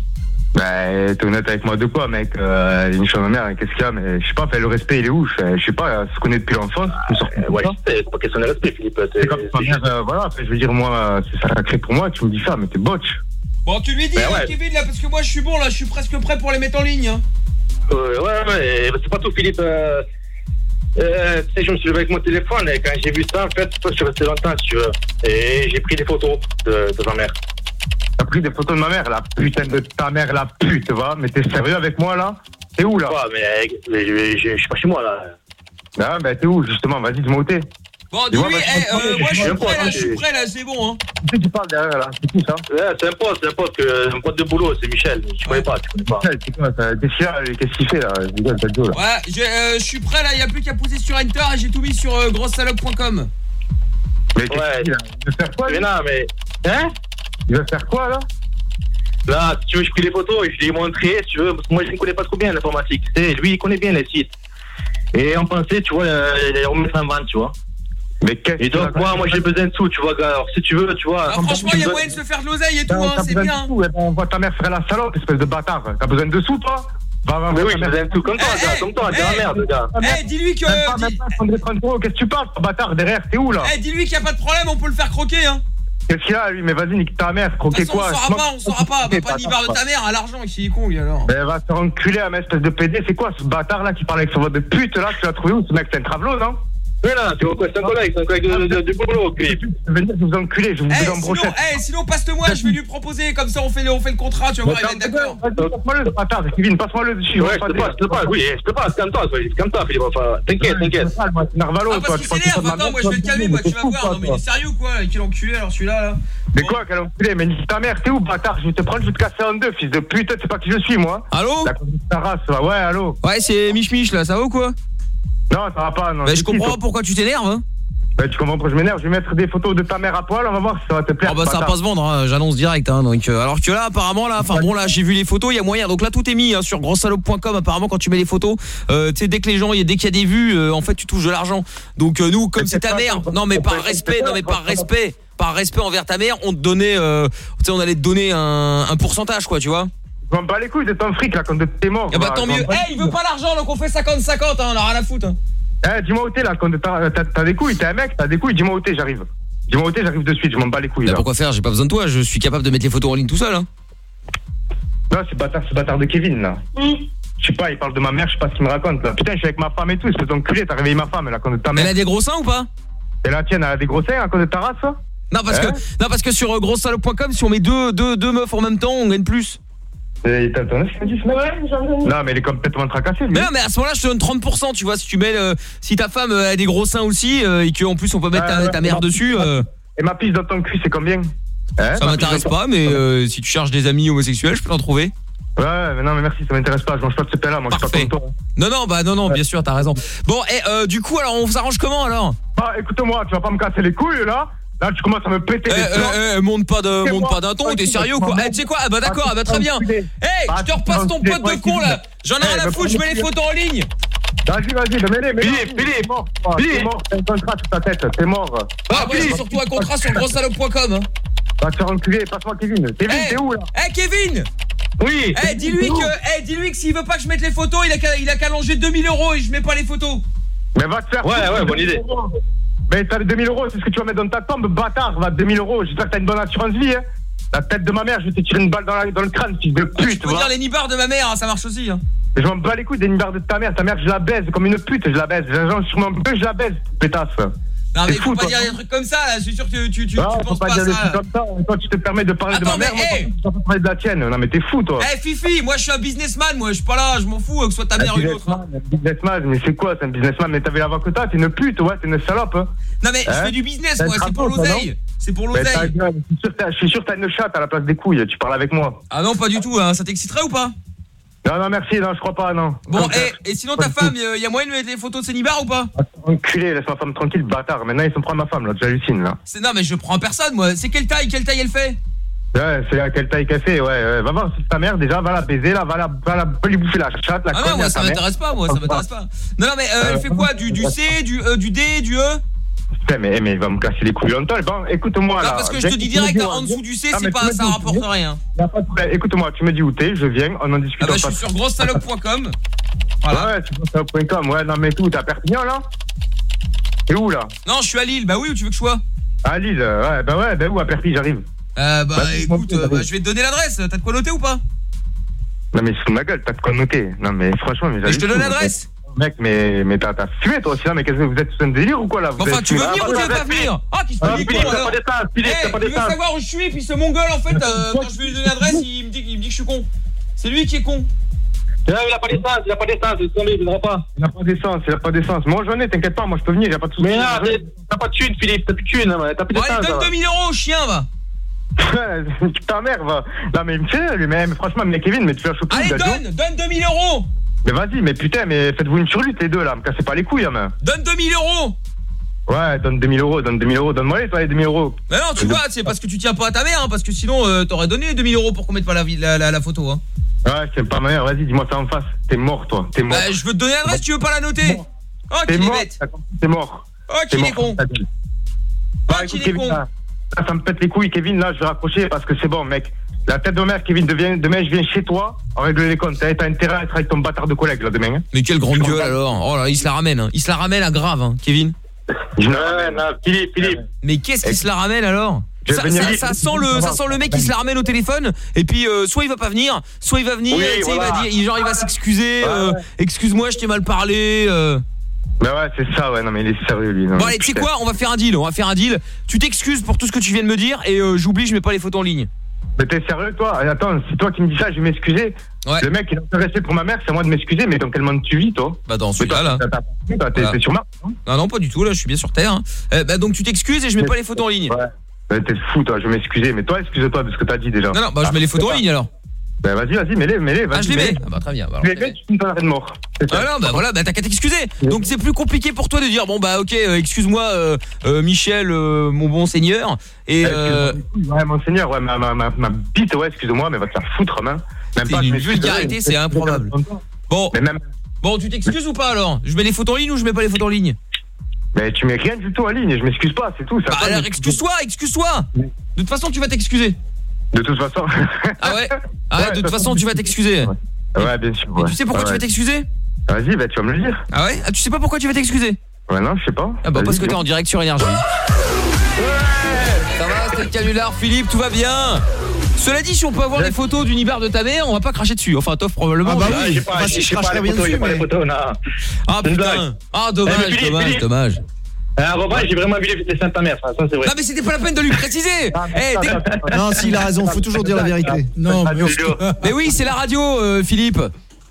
Bah, t'es honnête avec moi de quoi, mec euh, Une chambre mère, qu'est-ce qu'il y a Mais je sais pas, fait, le respect, il est où Je sais pas, se connaît depuis l'enfance. Euh, ouais, c'est pas question de respect, Philippe. C'est comme ma mère, euh, voilà, après, je veux dire, moi, euh, c'est sacré pour moi, tu me dis ça, mais t'es botch. Bon, tu lui dis, Ben hein, ouais. Kevin, là, parce que moi je suis bon, là, je suis presque prêt pour les mettre en ligne. Hein. Euh, ouais, ouais, c'est pas tout, Philippe. Euh, euh, tu sais, je me suis levé avec mon téléphone et quand j'ai vu ça, en fait, je suis resté longtemps, si tu veux. Et j'ai pris des photos de, de ta mère. T'as pris des photos de ma mère, la putain de ta mère, la pute, va Mais t'es sérieux avec moi, là? T'es où, là? Ouais, mais, mais je, suis pas chez moi, là. Ah, bah, t'es où, justement? Vas-y, dis-moi où t'es. Bon, moi, dis-lui, bah, eh, je- euh, moi je suis prêt, là, je- suis prêt, là, c'est bon, hein. Qui c'est qui parle derrière, là C'est qui, ça? Ouais, c'est un pote, c'est un pote, que, un pote de boulot, c'est Michel. Tu connais pas, tu connais pas. Michel, c'est quoi Qu'est-ce qu'il fait, là? Je rigole, t'as le dos, là. Ouais, euh, je suis prêt, là, y a plus qu'à poser sur Enter et j'ai tout mis sur euh, grossaloc.com. Mais qu'est-ce Ouais. qu'il a Il veut faire quoi, Mais non, mais. Hein? Il veut faire quoi, là? Là, si tu veux, je pris les photos et je lui ai si tu veux, parce que moi je ne connais pas trop bien l'informatique. Tu sais, lui, il connaît bien les sites. Et on pensait, tu vois, euh, les remettre en vente, tu vois. Mais qu'est-ce Et donc, moi, moi j'ai besoin de sous, tu vois, gars. Alors, si tu veux, tu vois. Ah, franchement, y a moyen de se faire de l'oseille et tout, hein, c'est bien. eh ben, on voit ta mère faire la salope, espèce de bâtard. T'as besoin de sous, toi? Va, va, Mais va, oui, de sous comme toi, gars, comme toi, t'es la merde, gars. Eh, dis-lui que. Même pas, même pas, prendre des 30 euros, qu'est-ce que tu parles, bâtard, derrière, t'es où, là? Eh, dis-lui qu'il y a pas de problème, on peut le faire croquer, hein. Qu'est-ce qu'il y a, lui Mais vas-y, nique ta mère, façon, quoi on saura pas, on saura pas. Bah, pas barre de ta mère à l'argent, qui est con, lui, alors. Ben va te enculer, un espèce de PD, c'est quoi ce bâtard là qui parle avec son voix de pute là Tu l'as trouvé où Ce mec, c'est un travelo, non Mais là, tu vois quoi, c'est un collègue, c'est un collègue de, de, de boulot, Philippe. Je vais vous enculer, je vais Eh, vous sinon, embrocher. eh, sinon passe-le-moi, je vais lui proposer, comme ça on fait le, on fait le contrat, tu vas voir, il va être d'accord. Vas-y, passe-moi le bâtard, Kevin, passe-moi le dessus. Ouais, je te passe, je te passe, oui, je te passe, calme-toi, toi, calme-toi, Philippe, enfin, t'inquiète, t'inquiète. Narvalo, Ah, parce tu qu'il s'énerve m'a- moi je vais le calmer, moi tu vas voir. Non, mais il est sérieux ou quoi Quel enculé alors celui-là là Mais quoi, quel enculé Mais nique ta mère, t'es où, bâtard Je vais te prendre, je vais te casser en deux, fils de pute, c'est pas qui je suis, moi. Allô ta race, ouais, allô Ouais, c'est Mich Mich là, ça va ou quoi? Non, ça va pas, non. Bah, je comprends pas pourquoi tu t'énerves, hein. Bah, tu comprends pourquoi je m'énerve? Je vais mettre des photos de ta mère à poil, on va voir si ça va te plaire. Ah bah ça va pas se vendre, hein, j'annonce direct. Hein, donc, euh, alors que là, apparemment, là, enfin bon, là, j'ai vu les photos, il y a moyen. Donc là, tout est mis hein, sur grossalop.com. Apparemment, quand tu mets les photos, euh, tu sais, dès que les gens, y a- dès qu'il y a des vues, euh, en fait, tu touches de l'argent. Donc euh, nous, comme c'est ta mère, non mais par respect, non mais par respect, par respect envers ta mère, on te donnait, euh, tu sais, on allait te donner un, un pourcentage, quoi, tu vois. Je m'en bats les couilles de ton fric là quand t'es mort. Ah bah tant mieux. Eh, il veut pas l'argent, donc on fait 50-50, hein, on a rien à foutre. hein. Eh, dis-moi où t'es là, quand t'as des couilles, t'es un mec, t'as des couilles, dis-moi où t'es, j'arrive. Dis-moi où t'es, j'arrive de suite, je m'en bats les couilles. Bah là. pourquoi faire J'ai pas besoin de toi, je suis capable de mettre les photos en ligne tout seul. Hein. Non, c'est bâtard, c'est bâtard de Kevin là. Je sais pas, il parle de ma mère, je sais pas ce qu'il me raconte là. Putain, je suis avec ma femme et tout, espèce d'enculé, t'as réveillé ma femme là, quand ta mère. Elle a des gros seins ou pas? Et la tienne, elle a des gros seins à cause de ta race ça Non parce Hein? que non parce que sur euh, si on met deux, deux, deux meufs en même temps on gagne plus. Et T'as entendu ce qu'il dit, ce mec Non, mais il est complètement tracassé, lui. Mais non, mais à ce moment-là, je te donne 30%, tu vois, si tu mets le- si ta femme euh, a des gros seins aussi euh, et qu'en plus on peut mettre ta, ta mère dessus euh, Et ma piste dans ton cul, c'est combien? Hein, ça ma m'intéresse pas mais euh, si tu cherches des amis homosexuels, je peux t'en trouver. Ouais, mais non, mais merci, ça m'intéresse pas. Je mange pas de ce pain-là, moi, je suis pas comme toi. Non non, bah non non, bien sûr, t'as raison. Bon, et euh, du coup alors on s'arrange comment alors? Ah, écoute-moi, tu vas pas me casser les couilles, là Là, tu commences à me péter Eh, eh, eh, monte pas de monte pas d'un ton, t'es sérieux ou quoi Eh, tu sais quoi Ah bah d'accord, ah bah très bien. Eh, je te repasse ton pote de con là. J'en ai rien à foutre, je mets les photos en ligne. Vas-y, vas-y, mets-les, mets-les. Philippe, Philippe, mort. T'es mort, t'as un contrat sur ta tête, t'es mort. Ah ouais, surtout un contrat sur grossalope.com. hein. Va te faire enculer, passe-moi Kevin. Kevin, Eh, t'es où, là Eh Kevin Oui Eh dis-lui que eh dis-lui que s'il veut pas que je mette les photos, il a qu'à il a qu'à longer 2000 euros et je mets pas les photos. Mais va te faire. Ouais, ouais, bonne 2000 idée. Mais t'as les 2000 euros, c'est ce que tu vas mettre dans ta tombe, bâtard, va 2000 euros. J'espère que t'as une bonne assurance vie, hein. La tête de ma mère, je vais te tirer une balle dans, la- dans le crâne, fils de Tu pute, peux va. dire les nibards de ma mère, hein, ça marche aussi. Hein. Mais je m'en bats les couilles des nibards de ta mère. Ta mère, je la baise comme une pute, je la baise. J'en sur mon peu, je la baise, pétasse. Non mais faut fou, pas toi. dire des trucs comme ça là, je suis sûr que tu tu, tu, Non, tu penses pas pas, dire des trucs comme ça. Toi, tu te permets de parler Attends, de ma mère, mais, moi, hey tu parler de la tienne. Non, mais t'es fou, toi. Eh Fifi, moi je suis un businessman, moi je suis pas là, je m'en fous que ce soit ta mère ou une autre. hein. Un businessman, mais c'est quoi, c'est un businessman? Mais t'avais la voix que t'as, t'es une pute, ouais, t'es une salope. hein. Non mais je Hein? fais du business moi, c'est pour l'oseille. C'est pour l'oseille. gueule, Je suis sûr que t'as- je suis sûr que t'as une chatte à la place des couilles, tu parles avec moi. Ah non, pas du tout, hein. ça t'exciterait ou pas? Non, non, merci, non, je crois pas, non. Bon, et, et sinon ta femme, il y a moyen de mettre les photos de ses nibards ou pas? Enculé, laisse ma femme tranquille, bâtard. Maintenant, ils sont prendre ma femme, là, tu hallucines, là. C'est non mais je prends personne moi. C'est quelle taille Quelle taille elle fait? Ouais, c'est à quelle taille qu'elle fait, ouais, ouais. Va voir ta mère, déjà, va la baiser, là, va, la, va, la, va lui bouffer la chatte, la Ah non, moi à ça m'intéresse pas, moi ça m'intéresse pas. Non non mais euh, elle fait quoi? Du du C, du E, du D, du E? Mais, mais il va me casser les couilles longtemps. Bon, écoute-moi, Non là. parce que je te dis direct, en dessous du C, c'est pas ça rapporte rien. Écoute-moi, tu me dis où t'es, je viens, on en discute Ah bah je suis sur grossalope.com. Voilà. Ouais, c'est grossalope.com, ouais, non mais tout, t'es à Perpignan, là T'es où, là Non, je suis à Lille. Bah oui, où tu veux que je sois À Lille, ouais, bah ouais, bah où, à Perpignan, j'arrive. Euh bah écoute, euh, bah, je vais te donner l'adresse, t'as de quoi noter ou pas Non mais c'est ma gueule, t'as de quoi noter. Non mais franchement, mais Mais je te donne l'adresse Mec, mais, mais t'as t'as fumé toi aussi là, mais qu'est-ce que vous êtes sous un délire ou quoi là? Vous Enfin, tu veux venir ou tu veux pas venir? Ah, qui se Ah, fait Philippe, t'as pas d'essence, Philippe, Eh, t'as pas il veut savoir où je suis, puis ce mongol en fait, euh, quand je vais lui donner l'adresse, il me dit, il me dit que je suis con. C'est lui qui est con. il a pas d'essence, il a pas d'essence, il ne viendra pas. Il a pas d'essence, il a pas d'essence. Moi j'en ai, t'inquiète pas, moi je peux venir, a pas de soucis. Mais là, t'as pas de thune, Philippe, t'as plus de thune, hein, t'as plus Bon, d'essence. allez, donne là. 2000 euros au chien, va. (laughs) Ta mère va. Non mais il me fait lui, mais, mais franchement, mais Kevin, mais tu fais un shopping. Allez, donne, donne 2000 euros. Mais vas-y, mais putain, mais faites-vous une surlutte les deux là, me cassez pas les couilles, hein, mais. Donne 2000 euros. Ouais, donne 2000 euros, donne 2000 euros, donne-moi les toi les 2000 euros. Mais non, tu vois, c'est parce que tu tiens pas à ta mère, hein, parce que sinon, euh, t'aurais donné 2000 euros pour qu'on mette pas la, vi- la, la, la photo. Hein. Ouais, c'est pas ma mère, vas-y, dis-moi ça en face. T'es mort toi, t'es mort. Bah, je veux te donner l'adresse, tu veux pas la noter Oh, T'es qu'il est mort, t'es mort. Oh, qu'il est con. Bah, écoute, Kevin, là, là, ça me pète les couilles, Kevin, là, je vais raccrocher parce que c'est bon, mec. La tête de mère, Kevin, demain, demain je viens chez toi, on règle les comptes. T'as intérêt à être avec ton bâtard de collègue, là, demain. hein. Mais quelle grande gueule alors Oh là, il se la ramène, hein. il se la ramène à grave, hein, Kevin. Je ramène, Philippe, Philippe. Mais qu'est-ce qui se la ramène alors? Ça, sent le, ça sent le mec qui se la ramène au téléphone et puis euh, soit il va pas venir, soit il va venir, Oui, il va dire, il- genre il va s'excuser, euh, excuse-moi, je t'ai mal parlé. euh. Bah ouais, c'est ça, ouais, non, mais il est sérieux, lui. non, Bon allez, tu sais quoi? On va faire un deal, on va faire un deal. Tu t'excuses pour tout ce que tu viens de me dire et euh, j'oublie, je mets pas les photos en ligne. Mais t'es sérieux, toi Eh, Attends, c'est toi qui me dis ça, je vais m'excuser. Le mec, il est intéressé pour ma mère, c'est à moi de m'excuser, mais dans quel monde tu vis, toi Bah dans celui-là là. T'es Voilà. sur Mars, non Non non, pas du tout là, je suis bien sur terre. hein. Euh, bah donc tu t'excuses et je mets pas les photos en ligne. Ouais. Bah, T'es fou, toi, je vais m'excuser, mais toi, excuse-toi de ce que t'as dit déjà. Non non, bah je mets les photos en ligne alors. Bah vas-y, vas-y, mets-les, mets-les, vas-y. Ah, je les mets. Ah bah très bien. bah, Tu les mets, tu finis arrêt de mort. Ah non, bah voilà, bah t'as qu'à t'excuser. Donc c'est plus compliqué pour toi de dire bon bah ok, euh, excuse-moi euh, euh, Michel, mon bon seigneur. Et euh, Ouais, monseigneur, ouais, ma, ma, ma, ma bite, ouais, excuse-moi, mais va te faire foutre, main. Même C'est pas, une vulgarité, c'est improbable. bon, Mais même, bon, tu t'excuses ou pas alors? Je mets les photos en ligne ou je mets pas les photos en ligne? Mais tu mets rien du tout en ligne, je m'excuse pas, c'est tout. ça Bah alors excuse-toi, excuse-toi. De toute façon, tu vas t'excuser. De toute façon. Ah ouais Ah ouais, de toute façon, tu vas t'excuser. Ouais, bien sûr. Et ouais. tu sais pourquoi Ouais, tu vas ouais. t'excuser Vas-y, bah tu vas me le dire. Ah ouais Ah tu sais pas pourquoi tu vas t'excuser Ouais, non, je sais pas. Ah bah parce que t'es en direct sur énergie. Ça va, c'était le canular, Philippe, tout va bien. Cela dit, si on peut avoir les photos du nibar de ta mère, on va pas cracher dessus. Enfin, Toff probablement. Ah bah oui, J'ai pas, Enfin, si, j'ai je pas cracherais les bien photos, dessus, pas les mais- photos, non. Ah C'est putain. Ah dommage, Eh, Philippe, dommage, Philippe. dommage. Ah, Robin, j'ai vraiment vu les seins de ta mère, ça, ça, c'est vrai. Non mais c'était pas la peine de lui préciser. Eh, t'es- Non, s'il a raison, faut toujours dire la vérité. Non, mais, mais oui, c'est la radio, euh, Philippe.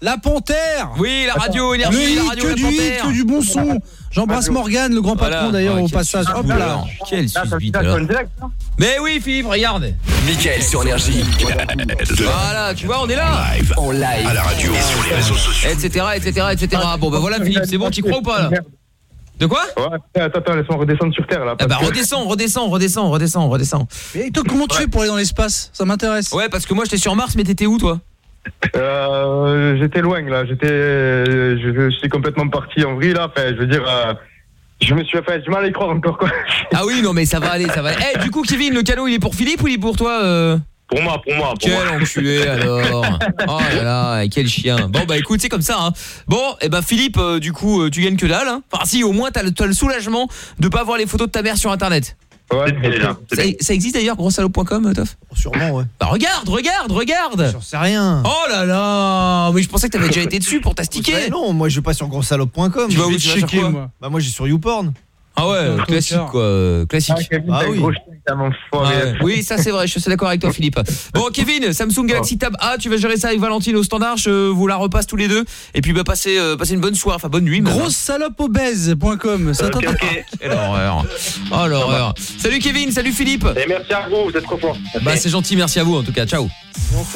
La Panthère Oui, la radio, énergie, la Oui, radio, que la du hit, que du bon son. J'embrasse Morgane, le grand patron Voilà. d'ailleurs Ah, au passage. Hop là. Quel alors. Mais oui, Philippe, regarde. Mickaël sur Énergie. Voilà, tu vois, on est là. Live. En live. À la radio. Et sur les réseaux sociaux. Etc, etc, etc. Bon, bah voilà, Philippe, c'est bon, tu crois ou pas là? De quoi Ouais, attends, attends, laisse-moi redescendre sur Terre là. Ah bah redescends, redescends, redescends, redescends, redescends. Mais toi, comment tu fais pour aller dans l'espace? Ça m'intéresse. Ouais, parce que moi j'étais sur Mars, mais t'étais où toi? Euh, j'étais loin là, j'étais, je, je suis complètement parti en vrille là. Enfin, je veux dire, euh, je me suis fait du mal à y croire encore quoi. Ah oui, non mais ça va aller, ça va aller. (laughs) Eh, du coup, Kevin, le cadeau, il est pour Philippe ou il est pour toi euh? Pour moi, pour moi, pour Quel moi. enculé (laughs) alors Oh là là, quel chien Bon bah écoute, c'est comme ça hein. Bon, et bah Philippe, euh, du coup, euh, tu gagnes que dalle hein. Enfin si, au moins t'as le, le soulagement de pas voir les photos de ta mère sur internet Ouais, déjà, ça, ça existe d'ailleurs, grossalope.com, Toff? Sûrement, ouais. Bah regarde, regarde, regarde J'en sais rien. Oh là là Mais je pensais que t'avais déjà été dessus pour t'astiquer non, moi je vais pas sur grossalope.com. Tu vas Je où, vais tu vas sur checker, quoi moi? Bah moi j'ai sur YouPorn. Ah ouais, euh, classique quoi, euh, classique. Ah, Ah un oui. Ah ouais. Oui, ça c'est vrai, je suis d'accord avec toi Philippe. Bon Kevin, Samsung Galaxy Tab A, tu vas gérer ça avec Valentine au standard, je vous la repasse tous les deux et puis bah passez euh, passez une bonne soirée, enfin bonne nuit. Grosse salope obèse.com. Ça Ok, t'intéresse ok. Quelle horreur. Oh l'horreur. Salut Kevin, salut Philippe. Et merci à vous, vous êtes trop forts. Bah c'est gentil, merci à vous en tout cas. Ciao.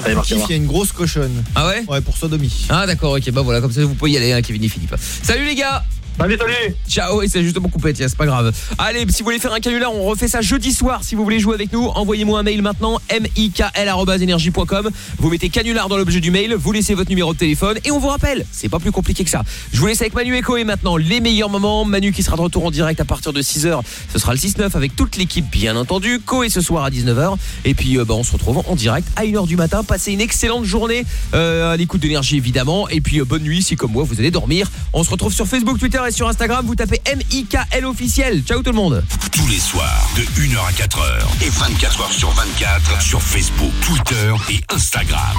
Allez, il y a une grosse cochonne. Ah ouais? Ouais, pour sodomie. Ah d'accord, OK, bah voilà, comme ça vous pouvez y aller hein, Kevin et Philippe. Salut les gars. Salut, salut. Ciao et c'est justement coupé tiens c'est pas grave. Allez si vous voulez faire un canular on refait ça jeudi soir. Si vous voulez jouer avec nous envoyez-moi un mail maintenant mikl.energie.com Vous mettez canular dans l'objet du mail Vous laissez votre numéro de téléphone et on vous rappelle. C'est pas plus compliqué que ça. Je vous laisse avec Manu et Koé maintenant Les meilleurs moments. Manu qui sera de retour en direct à partir de 6h Ce sera le 6-9 avec toute l'équipe bien entendu. Koé ce soir à 19h Et puis euh, bah, on se retrouve en direct à 1h du matin. Passez une excellente journée euh, à l'écoute d'énergie évidemment. Et puis euh, bonne nuit si comme moi vous allez dormir. On se retrouve sur Facebook, Twitter et sur Instagram Vous tapez MIKL officiel Ciao tout le monde Tous les soirs, de 1h à 4h et 24h sur 24 sur Facebook, Twitter et Instagram.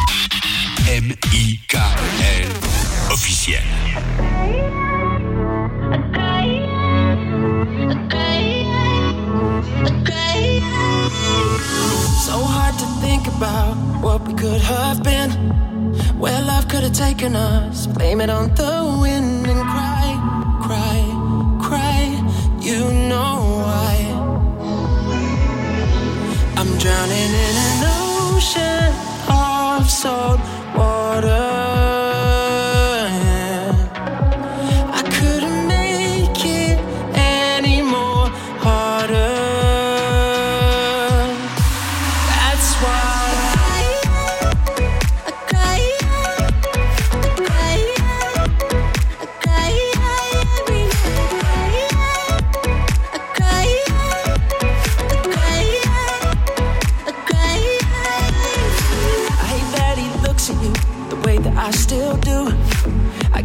M.I.K.L. officiel. So hard to think about what we could have been, where love could have taken us. Blame it on the wind and cry, cry, cry. You know why. I'm drowning in an ocean of salt water.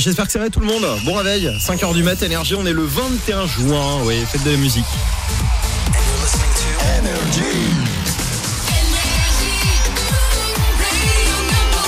J'espère que ça va tout le monde. Bon réveil, 5h du mat, énergie, on est le 21 juin, oui, fête de la musique.